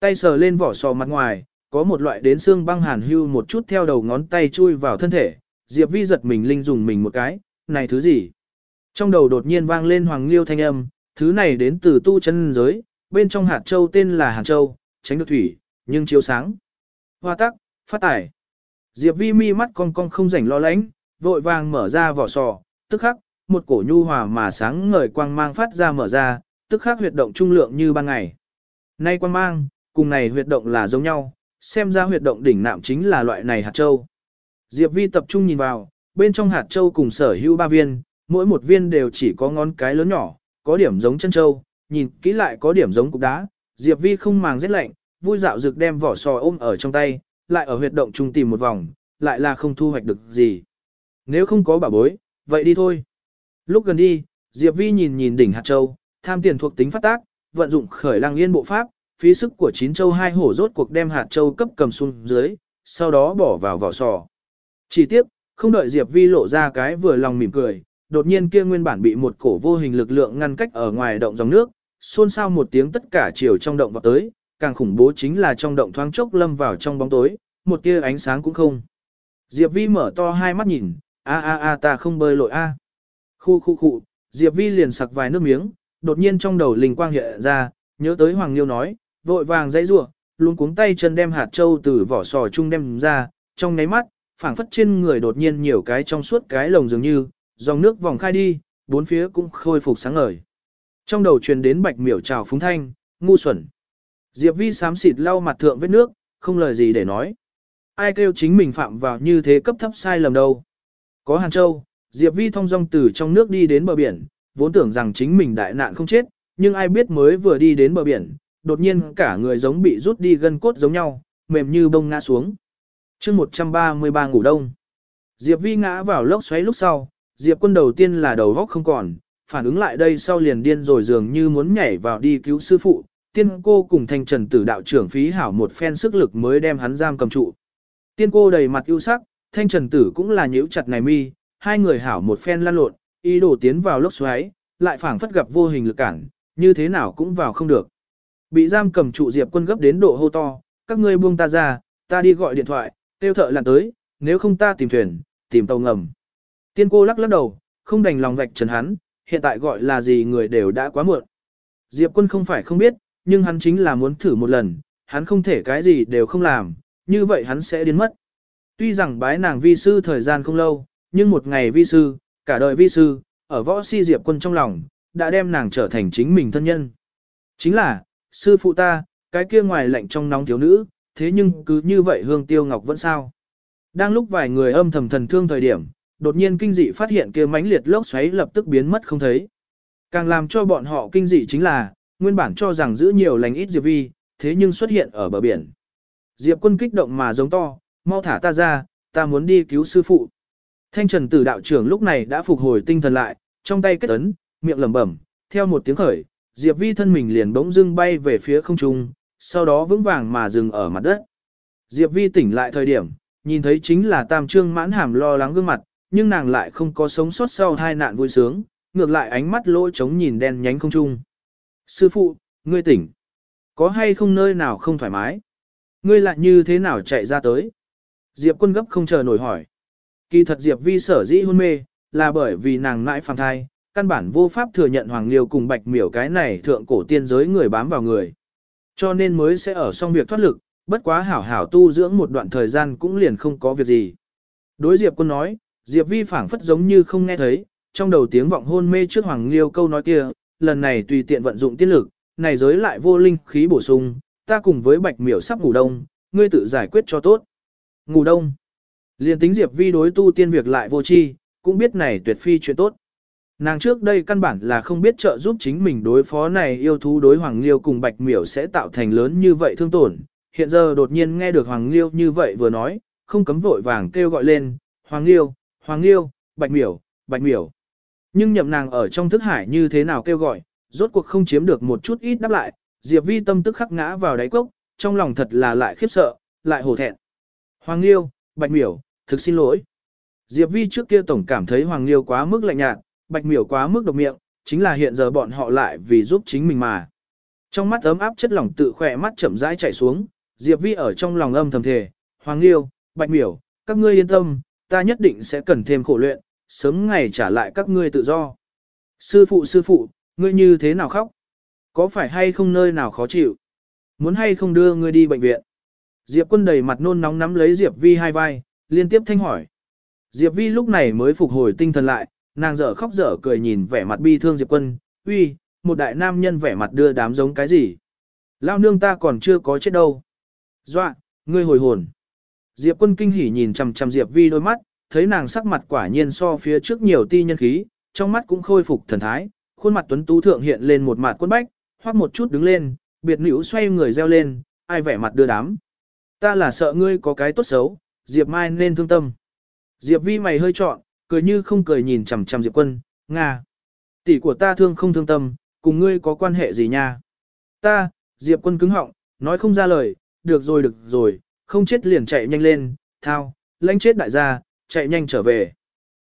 Tay sờ lên vỏ sò mặt ngoài, có một loại đến xương băng hàn hưu một chút theo đầu ngón tay chui vào thân thể, Diệp Vi giật mình linh dùng mình một cái, này thứ gì? Trong đầu đột nhiên vang lên hoàng liêu thanh âm, thứ này đến từ tu chân giới, bên trong hạt châu tên là hàn châu, tránh được thủy, nhưng chiếu sáng. Hoa tắc, phát tải. Diệp vi mi mắt con con không rảnh lo lắng, vội vàng mở ra vỏ sò, tức khắc, một cổ nhu hòa mà sáng ngời quang mang phát ra mở ra, tức khắc huyệt động trung lượng như ban ngày. Nay quang mang, cùng này huyệt động là giống nhau, xem ra huyệt động đỉnh nạm chính là loại này hạt châu. Diệp Vi tập trung nhìn vào, bên trong hạt châu cùng sở hữu ba viên, mỗi một viên đều chỉ có ngón cái lớn nhỏ, có điểm giống chân châu, nhìn kỹ lại có điểm giống cục đá. Diệp Vi không màng rét lạnh, vui dạo dược đem vỏ sò ôm ở trong tay, lại ở huyệt động trung tìm một vòng, lại là không thu hoạch được gì. Nếu không có bảo bối, vậy đi thôi. Lúc gần đi, Diệp Vi nhìn nhìn đỉnh hạt châu, tham tiền thuộc tính phát tác, vận dụng khởi lăng yên bộ pháp, phí sức của chín châu hai hổ rốt cuộc đem hạt châu cấp cầm xuống dưới, sau đó bỏ vào vỏ sò. Chỉ tiếc, không đợi Diệp Vi lộ ra cái vừa lòng mỉm cười, đột nhiên kia nguyên bản bị một cổ vô hình lực lượng ngăn cách ở ngoài động dòng nước, xôn xao một tiếng tất cả chiều trong động vào tới, càng khủng bố chính là trong động thoáng chốc lâm vào trong bóng tối, một tia ánh sáng cũng không. Diệp Vi mở to hai mắt nhìn, a a a ta không bơi lội a. Khu khu khu, Diệp Vi liền sặc vài nước miếng, đột nhiên trong đầu linh quang hiện ra, nhớ tới Hoàng Liêu nói, vội vàng dãy rủa, luôn cuống tay chân đem hạt châu từ vỏ sò chung đem ra, trong nháy mắt, phảng phất trên người đột nhiên nhiều cái trong suốt cái lồng dường như, dòng nước vòng khai đi, bốn phía cũng khôi phục sáng ngời. Trong đầu truyền đến bạch miểu chào phúng thanh, ngu xuẩn. Diệp Vi sám xịt lau mặt thượng vết nước, không lời gì để nói. Ai kêu chính mình phạm vào như thế cấp thấp sai lầm đâu. Có Hàn Châu, Diệp Vi thong dong từ trong nước đi đến bờ biển, vốn tưởng rằng chính mình đại nạn không chết, nhưng ai biết mới vừa đi đến bờ biển, đột nhiên cả người giống bị rút đi gân cốt giống nhau, mềm như bông ngã xuống. chương 133 ngủ đông. Diệp Vi ngã vào lốc xoáy lúc sau, Diệp quân đầu tiên là đầu góc không còn, phản ứng lại đây sau liền điên rồi dường như muốn nhảy vào đi cứu sư phụ, tiên cô cùng thanh trần tử đạo trưởng phí hảo một phen sức lực mới đem hắn giam cầm trụ. Tiên cô đầy mặt ưu sắc, thanh trần tử cũng là nhíu chặt này mi, hai người hảo một phen lăn lộn, ý đồ tiến vào lốc xoáy, lại phảng phất gặp vô hình lực cản, như thế nào cũng vào không được. Bị giam cầm trụ Diệp quân gấp đến độ hô to, các ngươi buông ta ra, ta đi gọi điện thoại, tiêu thợ lặn tới, nếu không ta tìm thuyền, tìm tàu ngầm. Tiên cô lắc lắc đầu, không đành lòng vạch trần hắn, hiện tại gọi là gì người đều đã quá muộn. Diệp quân không phải không biết, nhưng hắn chính là muốn thử một lần, hắn không thể cái gì đều không làm, như vậy hắn sẽ đến mất. Tuy rằng bái nàng vi sư thời gian không lâu, nhưng một ngày vi sư, cả đời vi sư, ở võ si Diệp quân trong lòng, đã đem nàng trở thành chính mình thân nhân. Chính là, sư phụ ta, cái kia ngoài lạnh trong nóng thiếu nữ, thế nhưng cứ như vậy hương tiêu ngọc vẫn sao. Đang lúc vài người âm thầm thần thương thời điểm, đột nhiên kinh dị phát hiện kia mãnh liệt lốc xoáy lập tức biến mất không thấy. Càng làm cho bọn họ kinh dị chính là, nguyên bản cho rằng giữ nhiều lành ít Diệp Vi, thế nhưng xuất hiện ở bờ biển. Diệp quân kích động mà giống to, mau thả ta ra, ta muốn đi cứu sư phụ. Thanh trần tử đạo trưởng lúc này đã phục hồi tinh thần lại, trong tay kết ấn, miệng lẩm bẩm, theo một tiếng khởi, Diệp Vi thân mình liền bỗng dưng bay về phía không trung, sau đó vững vàng mà dừng ở mặt đất. Diệp Vi tỉnh lại thời điểm, nhìn thấy chính là Tam Trương mãn hàm lo lắng gương mặt, nhưng nàng lại không có sống sót sau hai nạn vui sướng, ngược lại ánh mắt lỗ trống nhìn đen nhánh không trung. Sư phụ, ngươi tỉnh. Có hay không nơi nào không thoải mái? Ngươi lại như thế nào chạy ra tới? Diệp quân gấp không chờ nổi hỏi. Kỳ thật Diệp vi sở dĩ hôn mê, là bởi vì nàng ngại phàm thai, căn bản vô pháp thừa nhận Hoàng Liêu cùng Bạch Miểu cái này thượng cổ tiên giới người bám vào người. Cho nên mới sẽ ở xong việc thoát lực, bất quá hảo hảo tu dưỡng một đoạn thời gian cũng liền không có việc gì. Đối Diệp quân nói, Diệp vi phảng phất giống như không nghe thấy, trong đầu tiếng vọng hôn mê trước Hoàng Liêu câu nói kia, lần này tùy tiện vận dụng tiên lực, này giới lại vô linh khí bổ sung, ta cùng với Bạch Miểu sắp ngủ đông, ngươi tự giải quyết cho tốt. Ngủ đông. Liên tính Diệp Vi đối tu tiên việc lại vô chi, cũng biết này tuyệt phi chuyện tốt. Nàng trước đây căn bản là không biết trợ giúp chính mình đối phó này yêu thú đối Hoàng Liêu cùng Bạch Miểu sẽ tạo thành lớn như vậy thương tổn. Hiện giờ đột nhiên nghe được Hoàng Liêu như vậy vừa nói, không cấm vội vàng kêu gọi lên, Hoàng Liêu, Hoàng Liêu, Bạch Miểu, Bạch Miểu. Nhưng nhậm nàng ở trong thức hải như thế nào kêu gọi, rốt cuộc không chiếm được một chút ít đáp lại, Diệp Vi tâm tức khắc ngã vào đáy cốc, trong lòng thật là lại khiếp sợ, lại hổ thẹn. Hoàng Liêu, Bạch Miểu, thực xin lỗi. Diệp Vi trước kia tổng cảm thấy Hoàng Liêu quá mức lạnh nhạt, Bạch Miểu quá mức độc miệng, chính là hiện giờ bọn họ lại vì giúp chính mình mà. Trong mắt ấm áp chất lỏng tự khỏe mắt chậm rãi chảy xuống, Diệp Vi ở trong lòng âm thầm thề, Hoàng Liêu, Bạch Miểu, các ngươi yên tâm, ta nhất định sẽ cần thêm khổ luyện, sớm ngày trả lại các ngươi tự do. Sư phụ sư phụ, ngươi như thế nào khóc? Có phải hay không nơi nào khó chịu? Muốn hay không đưa ngươi đi bệnh viện? Diệp quân đầy mặt nôn nóng nắm lấy Diệp Vi hai vai, liên tiếp thanh hỏi. Diệp Vi lúc này mới phục hồi tinh thần lại, nàng dở khóc dở cười nhìn vẻ mặt bi thương Diệp quân, uy, một đại nam nhân vẻ mặt đưa đám giống cái gì. Lao nương ta còn chưa có chết đâu. Dọa, ngươi hồi hồn. Diệp quân kinh hỉ nhìn chằm chằm Diệp Vi đôi mắt, thấy nàng sắc mặt quả nhiên so phía trước nhiều ti nhân khí, trong mắt cũng khôi phục thần thái, khuôn mặt tuấn tú thượng hiện lên một mặt quân bách, hoắc một chút đứng lên, biệt nữ xoay người reo lên, ai vẻ mặt đưa đám. Ta là sợ ngươi có cái tốt xấu, Diệp Mai nên thương tâm. Diệp Vi mày hơi trọn, cười như không cười nhìn chằm chằm Diệp Quân, Nga. Tỷ của ta thương không thương tâm, cùng ngươi có quan hệ gì nha? Ta, Diệp Quân cứng họng, nói không ra lời, được rồi được rồi, không chết liền chạy nhanh lên, thao, lãnh chết đại gia, chạy nhanh trở về.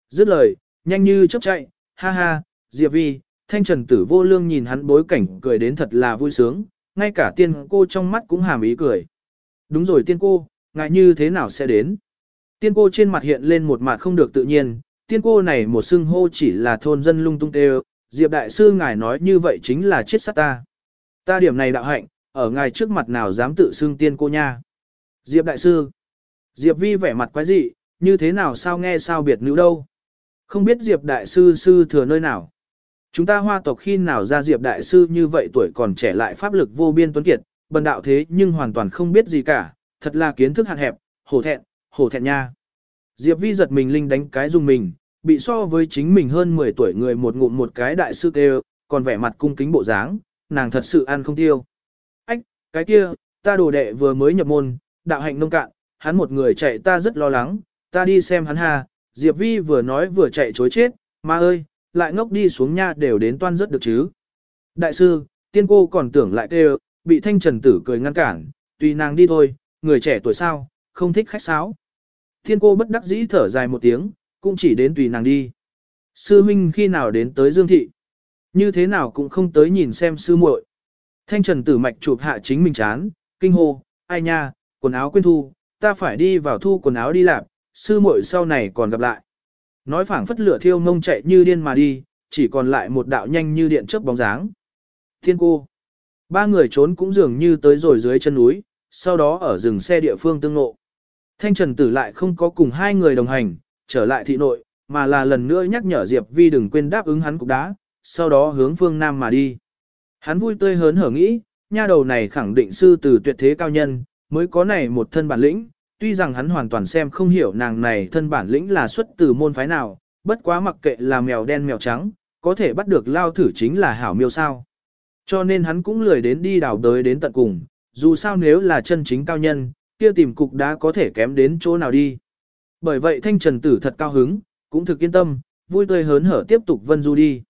Dứt lời, nhanh như chớp chạy, ha ha, Diệp Vi, thanh trần tử vô lương nhìn hắn bối cảnh cười đến thật là vui sướng, ngay cả tiên cô trong mắt cũng hàm ý cười. Đúng rồi tiên cô, ngại như thế nào sẽ đến? Tiên cô trên mặt hiện lên một mặt không được tự nhiên, tiên cô này một xưng hô chỉ là thôn dân lung tung tê Diệp đại sư ngài nói như vậy chính là chết sát ta. Ta điểm này đạo hạnh, ở ngài trước mặt nào dám tự xưng tiên cô nha. Diệp đại sư. Diệp vi vẻ mặt quái dị, như thế nào sao nghe sao biệt nữ đâu. Không biết Diệp đại sư sư thừa nơi nào. Chúng ta hoa tộc khi nào ra Diệp đại sư như vậy tuổi còn trẻ lại pháp lực vô biên tuấn kiệt, bần đạo thế nhưng hoàn toàn không biết gì cả, thật là kiến thức hạn hẹp, hổ thẹn, hổ thẹn nha. Diệp vi giật mình linh đánh cái dùng mình, bị so với chính mình hơn 10 tuổi người một ngụm một cái đại sư kêu, còn vẻ mặt cung kính bộ dáng, nàng thật sự ăn không tiêu. Ách, cái kia, ta đồ đệ vừa mới nhập môn, đạo hạnh nông cạn, hắn một người chạy ta rất lo lắng, ta đi xem hắn ha, Diệp Vi vừa nói vừa chạy chối chết, ma ơi, lại ngốc đi xuống nha đều đến toan rất được chứ. Đại sư, tiên cô còn tưởng lại kêu, bị thanh trần tử cười ngăn cản, tùy nàng đi thôi, người trẻ tuổi sao, không thích khách sáo. Tiên cô bất đắc dĩ thở dài một tiếng, cũng chỉ đến tùy nàng đi. Sư huynh khi nào đến tới Dương Thị? Như thế nào cũng không tới nhìn xem sư muội. Thanh trần tử mạch chụp hạ chính mình chán, kinh hô, ai nha, quần áo quên thu, ta phải đi vào thu quần áo đi làm, sư muội sau này còn gặp lại. Nói phảng phất lửa thiêu mông chạy như điên mà đi, chỉ còn lại một đạo nhanh như điện chớp bóng dáng. Thiên cô. Ba người trốn cũng dường như tới rồi dưới chân núi, sau đó ở rừng xe địa phương tương ngộ. Thanh Trần Tử lại không có cùng hai người đồng hành, trở lại thị nội, mà là lần nữa nhắc nhở Diệp Vi đừng quên đáp ứng hắn cục đá, sau đó hướng phương Nam mà đi. Hắn vui tươi hớn hở nghĩ, nha đầu này khẳng định sư từ tuyệt thế cao nhân, mới có này một thân bản lĩnh, tuy rằng hắn hoàn toàn xem không hiểu nàng này thân bản lĩnh là xuất từ môn phái nào, bất quá mặc kệ là mèo đen mèo trắng, có thể bắt được lao thử chính là hảo miêu sao. Cho nên hắn cũng lười đến đi đào đới đến tận cùng, dù sao nếu là chân chính cao nhân, kia tìm cục đá có thể kém đến chỗ nào đi. Bởi vậy thanh trần tử thật cao hứng, cũng thực yên tâm, vui tươi hớn hở tiếp tục vân du đi.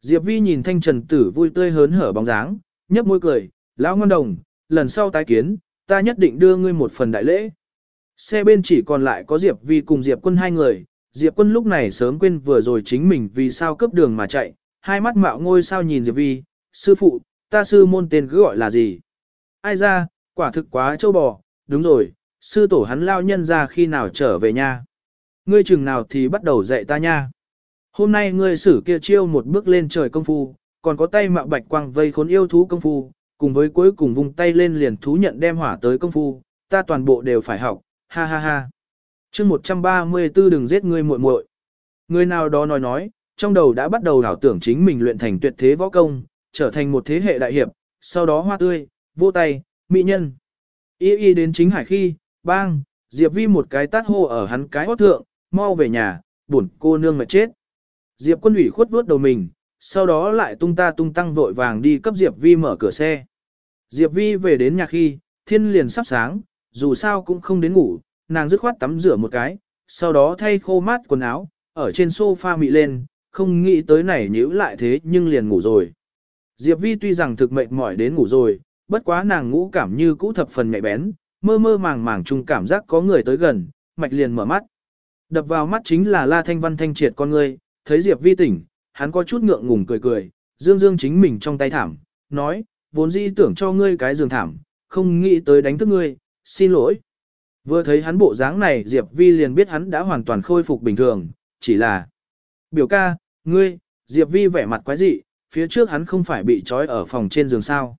Diệp Vi nhìn thanh trần tử vui tươi hớn hở bóng dáng, nhấp môi cười, lão ngon đồng, lần sau tái kiến, ta nhất định đưa ngươi một phần đại lễ. Xe bên chỉ còn lại có Diệp Vi cùng Diệp quân hai người, Diệp quân lúc này sớm quên vừa rồi chính mình vì sao cấp đường mà chạy, hai mắt mạo ngôi sao nhìn Diệp Vi, sư phụ, ta sư môn tên cứ gọi là gì? Ai ra, quả thực quá châu bò, đúng rồi, sư tổ hắn lao nhân ra khi nào trở về nha. Ngươi chừng nào thì bắt đầu dạy ta nha. Hôm nay ngươi sử kia chiêu một bước lên trời công phu, còn có tay mạo bạch quang vây khốn yêu thú công phu, cùng với cuối cùng vùng tay lên liền thú nhận đem hỏa tới công phu, ta toàn bộ đều phải học, ha ha ha. chương 134 đừng giết ngươi muội muội. Người nào đó nói nói, trong đầu đã bắt đầu đảo tưởng chính mình luyện thành tuyệt thế võ công, trở thành một thế hệ đại hiệp, sau đó hoa tươi, vô tay, mỹ nhân. Y y đến chính hải khi, bang, Diệp Vi một cái tát hô ở hắn cái hót thượng, mau về nhà, buồn cô nương mệt chết. Diệp quân ủy khuất vuốt đầu mình, sau đó lại tung ta tung tăng vội vàng đi cấp Diệp Vi mở cửa xe. Diệp Vi về đến nhà khi, thiên liền sắp sáng, dù sao cũng không đến ngủ, nàng dứt khoát tắm rửa một cái, sau đó thay khô mát quần áo, ở trên sofa mị lên, không nghĩ tới này nhíu lại thế nhưng liền ngủ rồi. Diệp Vi tuy rằng thực mệt mỏi đến ngủ rồi, bất quá nàng ngũ cảm như cũ thập phần nhạy bén, mơ mơ màng màng chung cảm giác có người tới gần, mạch liền mở mắt. Đập vào mắt chính là La Thanh Văn thanh triệt con người, thấy Diệp Vi tỉnh, hắn có chút ngượng ngùng cười cười, dương dương chính mình trong tay thảm, nói, vốn dĩ tưởng cho ngươi cái giường thảm, không nghĩ tới đánh thức ngươi, xin lỗi. Vừa thấy hắn bộ dáng này Diệp Vi liền biết hắn đã hoàn toàn khôi phục bình thường, chỉ là biểu ca, ngươi, Diệp Vi vẻ mặt quái dị, phía trước hắn không phải bị trói ở phòng trên giường sao.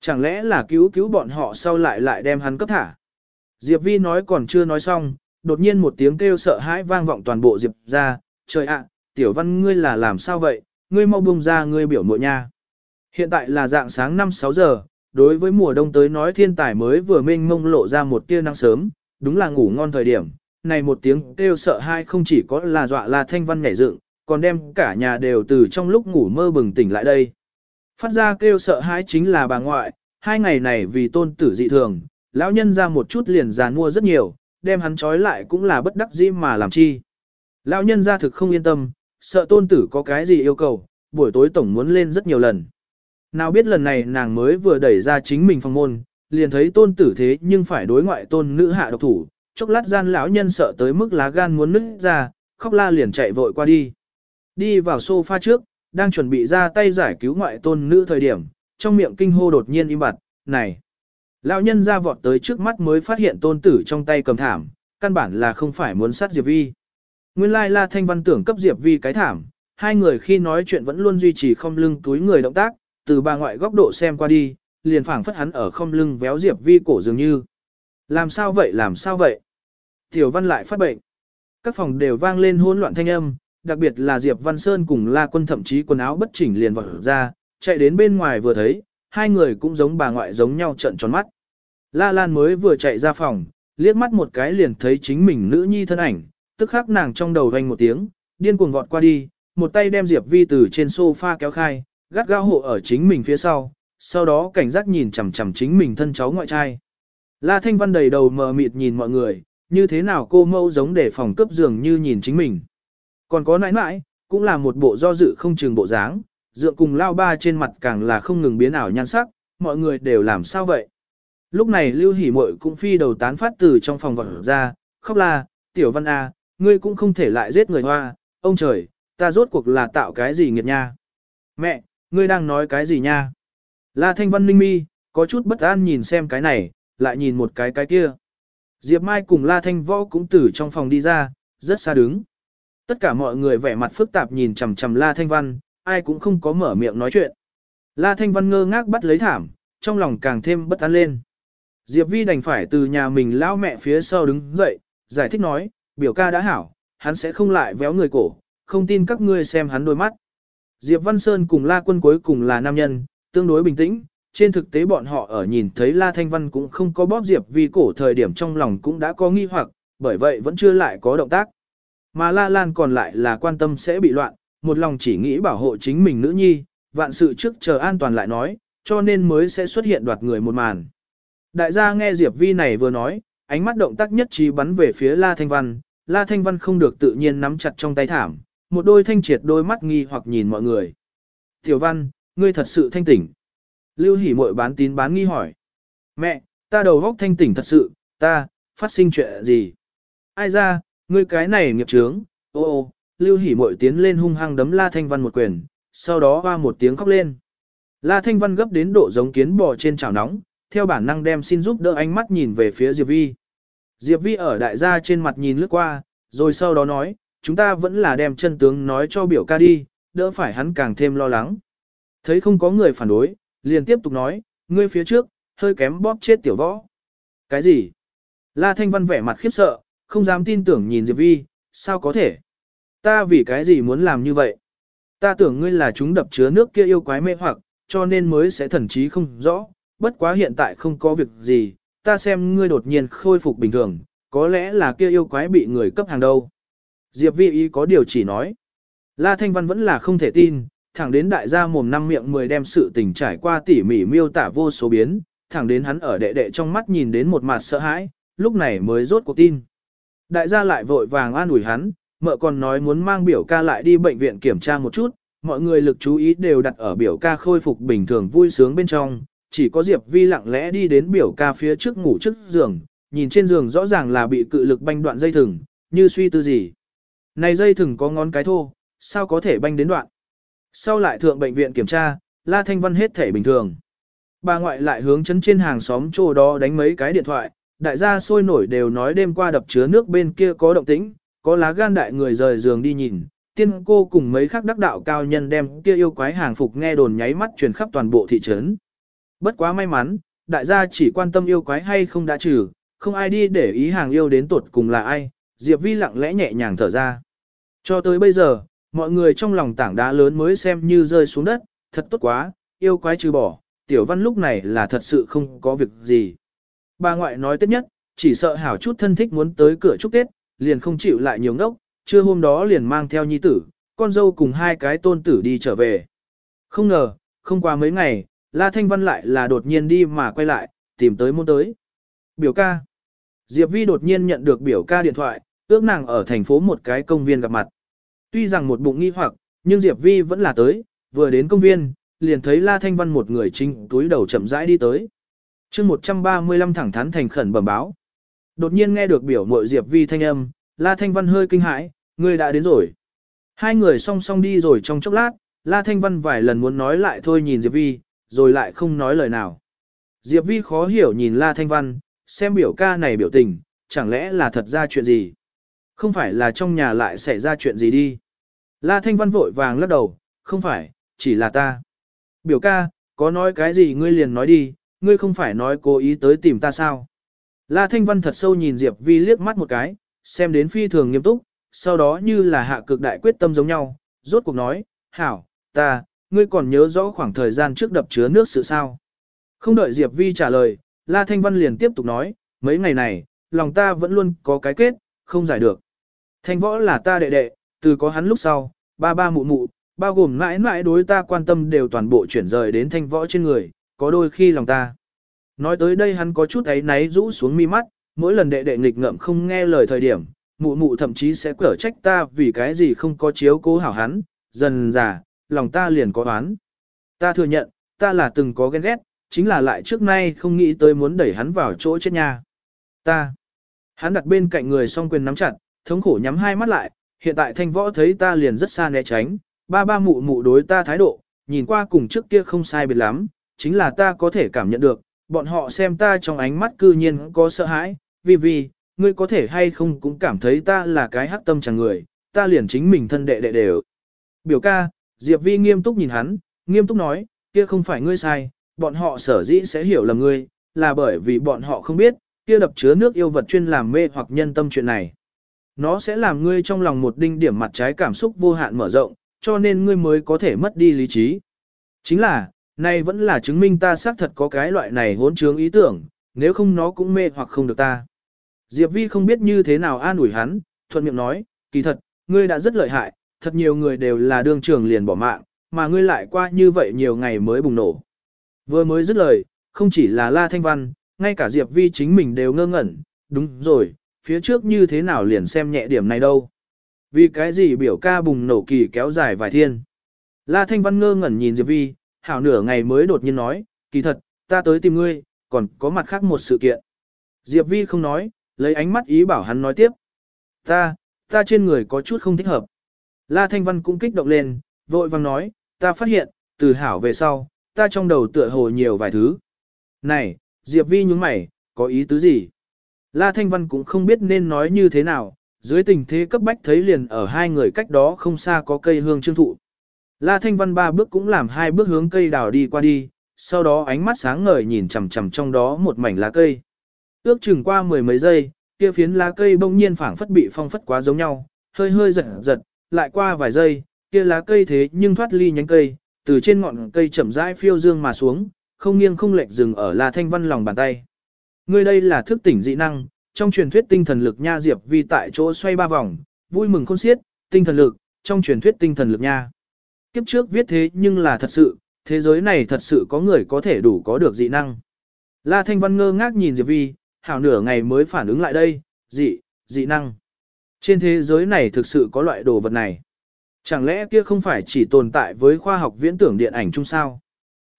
Chẳng lẽ là cứu cứu bọn họ sau lại lại đem hắn cấp thả. Diệp Vi nói còn chưa nói xong, đột nhiên một tiếng kêu sợ hãi vang vọng toàn bộ Diệp ra, trời ạ, tiểu văn ngươi là làm sao vậy, ngươi mau bung ra ngươi biểu mội nha. Hiện tại là dạng sáng 5-6 giờ, đối với mùa đông tới nói thiên tài mới vừa mênh mông lộ ra một tia nắng sớm, đúng là ngủ ngon thời điểm. Này một tiếng kêu sợ hai không chỉ có là dọa là thanh văn nhảy dựng, còn đem cả nhà đều từ trong lúc ngủ mơ bừng tỉnh lại đây. Phát ra kêu sợ hãi chính là bà ngoại, hai ngày này vì tôn tử dị thường, lão nhân ra một chút liền già mua rất nhiều, đem hắn trói lại cũng là bất đắc dĩ mà làm chi. Lão nhân ra thực không yên tâm, sợ tôn tử có cái gì yêu cầu, buổi tối tổng muốn lên rất nhiều lần. Nào biết lần này nàng mới vừa đẩy ra chính mình phòng môn, liền thấy tôn tử thế nhưng phải đối ngoại tôn nữ hạ độc thủ, chốc lát gian lão nhân sợ tới mức lá gan muốn nứt ra, khóc la liền chạy vội qua đi. Đi vào sofa trước, đang chuẩn bị ra tay giải cứu ngoại tôn nữ thời điểm, trong miệng kinh hô đột nhiên im bặt, này. Lão nhân ra vọt tới trước mắt mới phát hiện tôn tử trong tay cầm thảm, căn bản là không phải muốn sát Diệp Vi. Nguyên lai La Thanh Văn tưởng cấp Diệp Vi cái thảm, hai người khi nói chuyện vẫn luôn duy trì không lưng túi người động tác, từ bà ngoại góc độ xem qua đi, liền phảng phất hắn ở không lưng véo Diệp Vi cổ dường như. Làm sao vậy làm sao vậy? Tiểu Văn lại phát bệnh. Các phòng đều vang lên hỗn loạn thanh âm, đặc biệt là Diệp Văn Sơn cùng La Quân thậm chí quần áo bất chỉnh liền vọt ra, chạy đến bên ngoài vừa thấy, hai người cũng giống bà ngoại giống nhau trợn tròn mắt. La Lan mới vừa chạy ra phòng, liếc mắt một cái liền thấy chính mình nữ nhi thân ảnh, tức khắc nàng trong đầu vang một tiếng, điên cuồng vọt qua đi, một tay đem Diệp Vi từ trên sofa kéo khai, gắt gao hộ ở chính mình phía sau, sau đó cảnh giác nhìn chằm chằm chính mình thân cháu ngoại trai. La Thanh Văn đầy đầu mờ mịt nhìn mọi người, như thế nào cô mâu giống để phòng cấp giường như nhìn chính mình. Còn có nãi nãi, cũng là một bộ do dự không chừng bộ dáng, dựa cùng lao ba trên mặt càng là không ngừng biến ảo nhan sắc, mọi người đều làm sao vậy. Lúc này Lưu Hỷ Mội cũng phi đầu tán phát từ trong phòng vật ra, khóc la, tiểu văn A, ngươi cũng không thể lại giết người hoa, ông trời, ta rốt cuộc là tạo cái gì nghiệt nha. Mẹ, ngươi đang nói cái gì nha? La Thanh Văn Ninh Mi, có chút bất an nhìn xem cái này, lại nhìn một cái cái kia. Diệp Mai cùng La Thanh Võ cũng từ trong phòng đi ra, rất xa đứng. Tất cả mọi người vẻ mặt phức tạp nhìn chằm chằm La Thanh Văn, ai cũng không có mở miệng nói chuyện. La Thanh Văn ngơ ngác bắt lấy thảm, trong lòng càng thêm bất an lên. Diệp Vi đành phải từ nhà mình lao mẹ phía sau đứng dậy, giải thích nói, biểu ca đã hảo, hắn sẽ không lại véo người cổ, không tin các ngươi xem hắn đôi mắt. Diệp Văn Sơn cùng La Quân cuối cùng là nam nhân, tương đối bình tĩnh, trên thực tế bọn họ ở nhìn thấy La Thanh Văn cũng không có bóp Diệp Vi cổ thời điểm trong lòng cũng đã có nghi hoặc, bởi vậy vẫn chưa lại có động tác. Mà La Lan còn lại là quan tâm sẽ bị loạn, một lòng chỉ nghĩ bảo hộ chính mình nữ nhi, vạn sự trước chờ an toàn lại nói, cho nên mới sẽ xuất hiện đoạt người một màn. Đại gia nghe Diệp Vi này vừa nói, ánh mắt động tác nhất trí bắn về phía La Thanh Văn, La Thanh Văn không được tự nhiên nắm chặt trong tay thảm, một đôi thanh triệt đôi mắt nghi hoặc nhìn mọi người. Tiểu Văn, ngươi thật sự thanh tỉnh. Lưu Hỷ Mội bán tín bán nghi hỏi. Mẹ, ta đầu góc thanh tỉnh thật sự, ta, phát sinh chuyện gì? Ai ra, ngươi cái này nghiệp trướng, ô ô, Lưu Hỷ Mội tiến lên hung hăng đấm La Thanh Văn một quyền, sau đó hoa một tiếng khóc lên. La Thanh Văn gấp đến độ giống kiến bò trên chảo nóng, theo bản năng đem xin giúp đỡ ánh mắt nhìn về phía Diệp Vi. Diệp Vi ở đại gia trên mặt nhìn lướt qua, rồi sau đó nói, chúng ta vẫn là đem chân tướng nói cho biểu ca đi, đỡ phải hắn càng thêm lo lắng. Thấy không có người phản đối, liền tiếp tục nói, ngươi phía trước, hơi kém bóp chết tiểu võ. Cái gì? La Thanh Văn vẻ mặt khiếp sợ, không dám tin tưởng nhìn Diệp Vi, sao có thể? Ta vì cái gì muốn làm như vậy? Ta tưởng ngươi là chúng đập chứa nước kia yêu quái mê hoặc, cho nên mới sẽ thần trí không rõ, bất quá hiện tại không có việc gì, ta xem ngươi đột nhiên khôi phục bình thường, có lẽ là kia yêu quái bị người cấp hàng đâu. Diệp Vi ý có điều chỉ nói. La Thanh Văn vẫn là không thể tin, thẳng đến đại gia mồm năm miệng mười đem sự tình trải qua tỉ mỉ miêu tả vô số biến, thẳng đến hắn ở đệ đệ trong mắt nhìn đến một mặt sợ hãi, lúc này mới rốt cuộc tin. Đại gia lại vội vàng an ủi hắn, mợ còn nói muốn mang biểu ca lại đi bệnh viện kiểm tra một chút, mọi người lực chú ý đều đặt ở biểu ca khôi phục bình thường vui sướng bên trong, chỉ có Diệp Vi lặng lẽ đi đến biểu ca phía trước ngủ trước giường, nhìn trên giường rõ ràng là bị cự lực banh đoạn dây thừng, như suy tư gì. Này dây thừng có ngón cái thô, sao có thể banh đến đoạn? Sau lại thượng bệnh viện kiểm tra, La Thanh Văn hết thể bình thường. Bà ngoại lại hướng chấn trên hàng xóm chỗ đó đánh mấy cái điện thoại, đại gia sôi nổi đều nói đêm qua đập chứa nước bên kia có động tĩnh, có lá gan đại người rời giường đi nhìn, tiên cô cùng mấy khắc đắc đạo cao nhân đem kia yêu quái hàng phục nghe đồn nháy mắt truyền khắp toàn bộ thị trấn. Bất quá may mắn, đại gia chỉ quan tâm yêu quái hay không đã trừ, không ai đi để ý hàng yêu đến tột cùng là ai, Diệp Vi lặng lẽ nhẹ nhàng thở ra. Cho tới bây giờ, mọi người trong lòng tảng đá lớn mới xem như rơi xuống đất, thật tốt quá, yêu quái trừ bỏ, tiểu văn lúc này là thật sự không có việc gì. Bà ngoại nói tết nhất, chỉ sợ hảo chút thân thích muốn tới cửa chúc Tết, liền không chịu lại nhiều ngốc, trưa hôm đó liền mang theo nhi tử, con dâu cùng hai cái tôn tử đi trở về. Không ngờ, không qua mấy ngày, La Thanh Văn lại là đột nhiên đi mà quay lại, tìm tới môn tới. Biểu ca. Diệp Vi đột nhiên nhận được biểu ca điện thoại, ước nàng ở thành phố một cái công viên gặp mặt. Tuy rằng một bụng nghi hoặc, nhưng Diệp Vi vẫn là tới, vừa đến công viên, liền thấy La Thanh Văn một người chính túi đầu chậm rãi đi tới chương 135 thẳng thắn thành khẩn bẩm báo. Đột nhiên nghe được biểu mội Diệp Vi thanh âm, La Thanh Văn hơi kinh hãi, người đã đến rồi. Hai người song song đi rồi trong chốc lát, La Thanh Văn vài lần muốn nói lại thôi nhìn Diệp Vi, rồi lại không nói lời nào. Diệp Vi khó hiểu nhìn La Thanh Văn, xem biểu ca này biểu tình, chẳng lẽ là thật ra chuyện gì? Không phải là trong nhà lại xảy ra chuyện gì đi? La Thanh Văn vội vàng lắc đầu, không phải, chỉ là ta. Biểu ca, có nói cái gì ngươi liền nói đi, ngươi không phải nói cố ý tới tìm ta sao? La Thanh Văn thật sâu nhìn Diệp Vi liếc mắt một cái, xem đến phi thường nghiêm túc, sau đó như là hạ cực đại quyết tâm giống nhau, rốt cuộc nói, hảo, ta, ngươi còn nhớ rõ khoảng thời gian trước đập chứa nước sự sao. Không đợi Diệp Vi trả lời, La Thanh Văn liền tiếp tục nói, mấy ngày này, lòng ta vẫn luôn có cái kết, không giải được. Thanh võ là ta đệ đệ, từ có hắn lúc sau, ba ba mụ mụ, bao gồm mãi mãi đối ta quan tâm đều toàn bộ chuyển rời đến thanh võ trên người, có đôi khi lòng ta. Nói tới đây hắn có chút ấy náy rũ xuống mi mắt, mỗi lần đệ đệ nghịch ngợm không nghe lời thời điểm, mụ mụ thậm chí sẽ cở trách ta vì cái gì không có chiếu cố hảo hắn, dần già, lòng ta liền có oán. Ta thừa nhận, ta là từng có ghen ghét, chính là lại trước nay không nghĩ tới muốn đẩy hắn vào chỗ chết nha. Ta. Hắn đặt bên cạnh người song quyền nắm chặt, thống khổ nhắm hai mắt lại, hiện tại thanh võ thấy ta liền rất xa né tránh, ba ba mụ mụ đối ta thái độ, nhìn qua cùng trước kia không sai biệt lắm, chính là ta có thể cảm nhận được, bọn họ xem ta trong ánh mắt cư nhiên có sợ hãi, vì vì, ngươi có thể hay không cũng cảm thấy ta là cái hắc tâm chẳng người, ta liền chính mình thân đệ đệ đều. Biểu ca, Diệp Vi nghiêm túc nhìn hắn, nghiêm túc nói, kia không phải ngươi sai, bọn họ sở dĩ sẽ hiểu lầm ngươi, là bởi vì bọn họ không biết, kia đập chứa nước yêu vật chuyên làm mê hoặc nhân tâm chuyện này. Nó sẽ làm ngươi trong lòng một đinh điểm mặt trái cảm xúc vô hạn mở rộng, cho nên ngươi mới có thể mất đi lý trí. Chính là, này vẫn là chứng minh ta xác thật có cái loại này hỗn trướng ý tưởng, nếu không nó cũng mê hoặc không được ta. Diệp Vi không biết như thế nào an ủi hắn, thuận miệng nói, kỳ thật, ngươi đã rất lợi hại, thật nhiều người đều là đương trường liền bỏ mạng, mà ngươi lại qua như vậy nhiều ngày mới bùng nổ. Vừa mới dứt lời, không chỉ là La Thanh Văn, ngay cả Diệp Vi chính mình đều ngơ ngẩn, đúng rồi, phía trước như thế nào liền xem nhẹ điểm này đâu. Vì cái gì biểu ca bùng nổ kỳ kéo dài vài thiên. La Thanh Văn ngơ ngẩn nhìn Diệp Vi, hảo nửa ngày mới đột nhiên nói, kỳ thật, ta tới tìm ngươi, còn có mặt khác một sự kiện. Diệp Vi không nói, lấy ánh mắt ý bảo hắn nói tiếp. Ta, ta trên người có chút không thích hợp. La Thanh Văn cũng kích động lên, vội vàng nói, ta phát hiện, từ hảo về sau, ta trong đầu tựa hồ nhiều vài thứ. Này, Diệp Vi nhúng mày, có ý tứ gì? La Thanh Văn cũng không biết nên nói như thế nào, dưới tình thế cấp bách thấy liền ở hai người cách đó không xa có cây hương trương thụ. La Thanh Văn ba bước cũng làm hai bước hướng cây đào đi qua đi, sau đó ánh mắt sáng ngời nhìn chằm chằm trong đó một mảnh lá cây. Ước chừng qua mười mấy giây, kia phiến lá cây bỗng nhiên phảng phất bị phong phất quá giống nhau, hơi hơi giật giật, lại qua vài giây, kia lá cây thế nhưng thoát ly nhánh cây, từ trên ngọn cây chậm rãi phiêu dương mà xuống, không nghiêng không lệch dừng ở La Thanh Văn lòng bàn tay. Ngươi đây là thức tỉnh dị năng, trong truyền thuyết tinh thần lực nha diệp vi tại chỗ xoay ba vòng, vui mừng khôn xiết, tinh thần lực, trong truyền thuyết tinh thần lực nha. Kiếp trước viết thế nhưng là thật sự, thế giới này thật sự có người có thể đủ có được dị năng. La Thanh Văn ngơ ngác nhìn Diệp Vi, hảo nửa ngày mới phản ứng lại đây, dị, dị năng. Trên thế giới này thực sự có loại đồ vật này. Chẳng lẽ kia không phải chỉ tồn tại với khoa học viễn tưởng điện ảnh chung sao?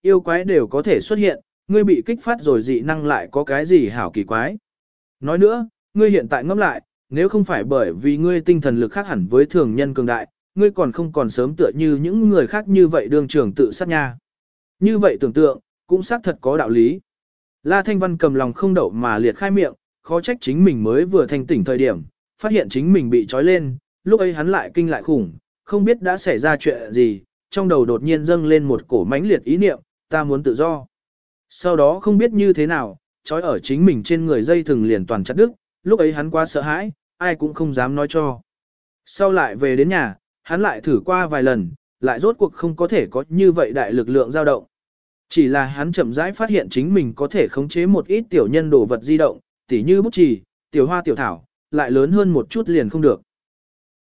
Yêu quái đều có thể xuất hiện, ngươi bị kích phát rồi dị năng lại có cái gì hảo kỳ quái. Nói nữa, ngươi hiện tại ngẫm lại, nếu không phải bởi vì ngươi tinh thần lực khác hẳn với thường nhân cường đại, ngươi còn không còn sớm tựa như những người khác như vậy đương trường tự sát nha. Như vậy tưởng tượng, cũng xác thật có đạo lý. La Thanh Văn cầm lòng không đậu mà liệt khai miệng, khó trách chính mình mới vừa thành tỉnh thời điểm, phát hiện chính mình bị trói lên, lúc ấy hắn lại kinh lại khủng, không biết đã xảy ra chuyện gì, trong đầu đột nhiên dâng lên một cổ mãnh liệt ý niệm, ta muốn tự do. Sau đó không biết như thế nào, trói ở chính mình trên người dây thừng liền toàn chặt đứt, lúc ấy hắn quá sợ hãi, ai cũng không dám nói cho. Sau lại về đến nhà, hắn lại thử qua vài lần, lại rốt cuộc không có thể có như vậy đại lực lượng dao động. Chỉ là hắn chậm rãi phát hiện chính mình có thể khống chế một ít tiểu nhân đồ vật di động, tỉ như bút chì, tiểu hoa tiểu thảo, lại lớn hơn một chút liền không được.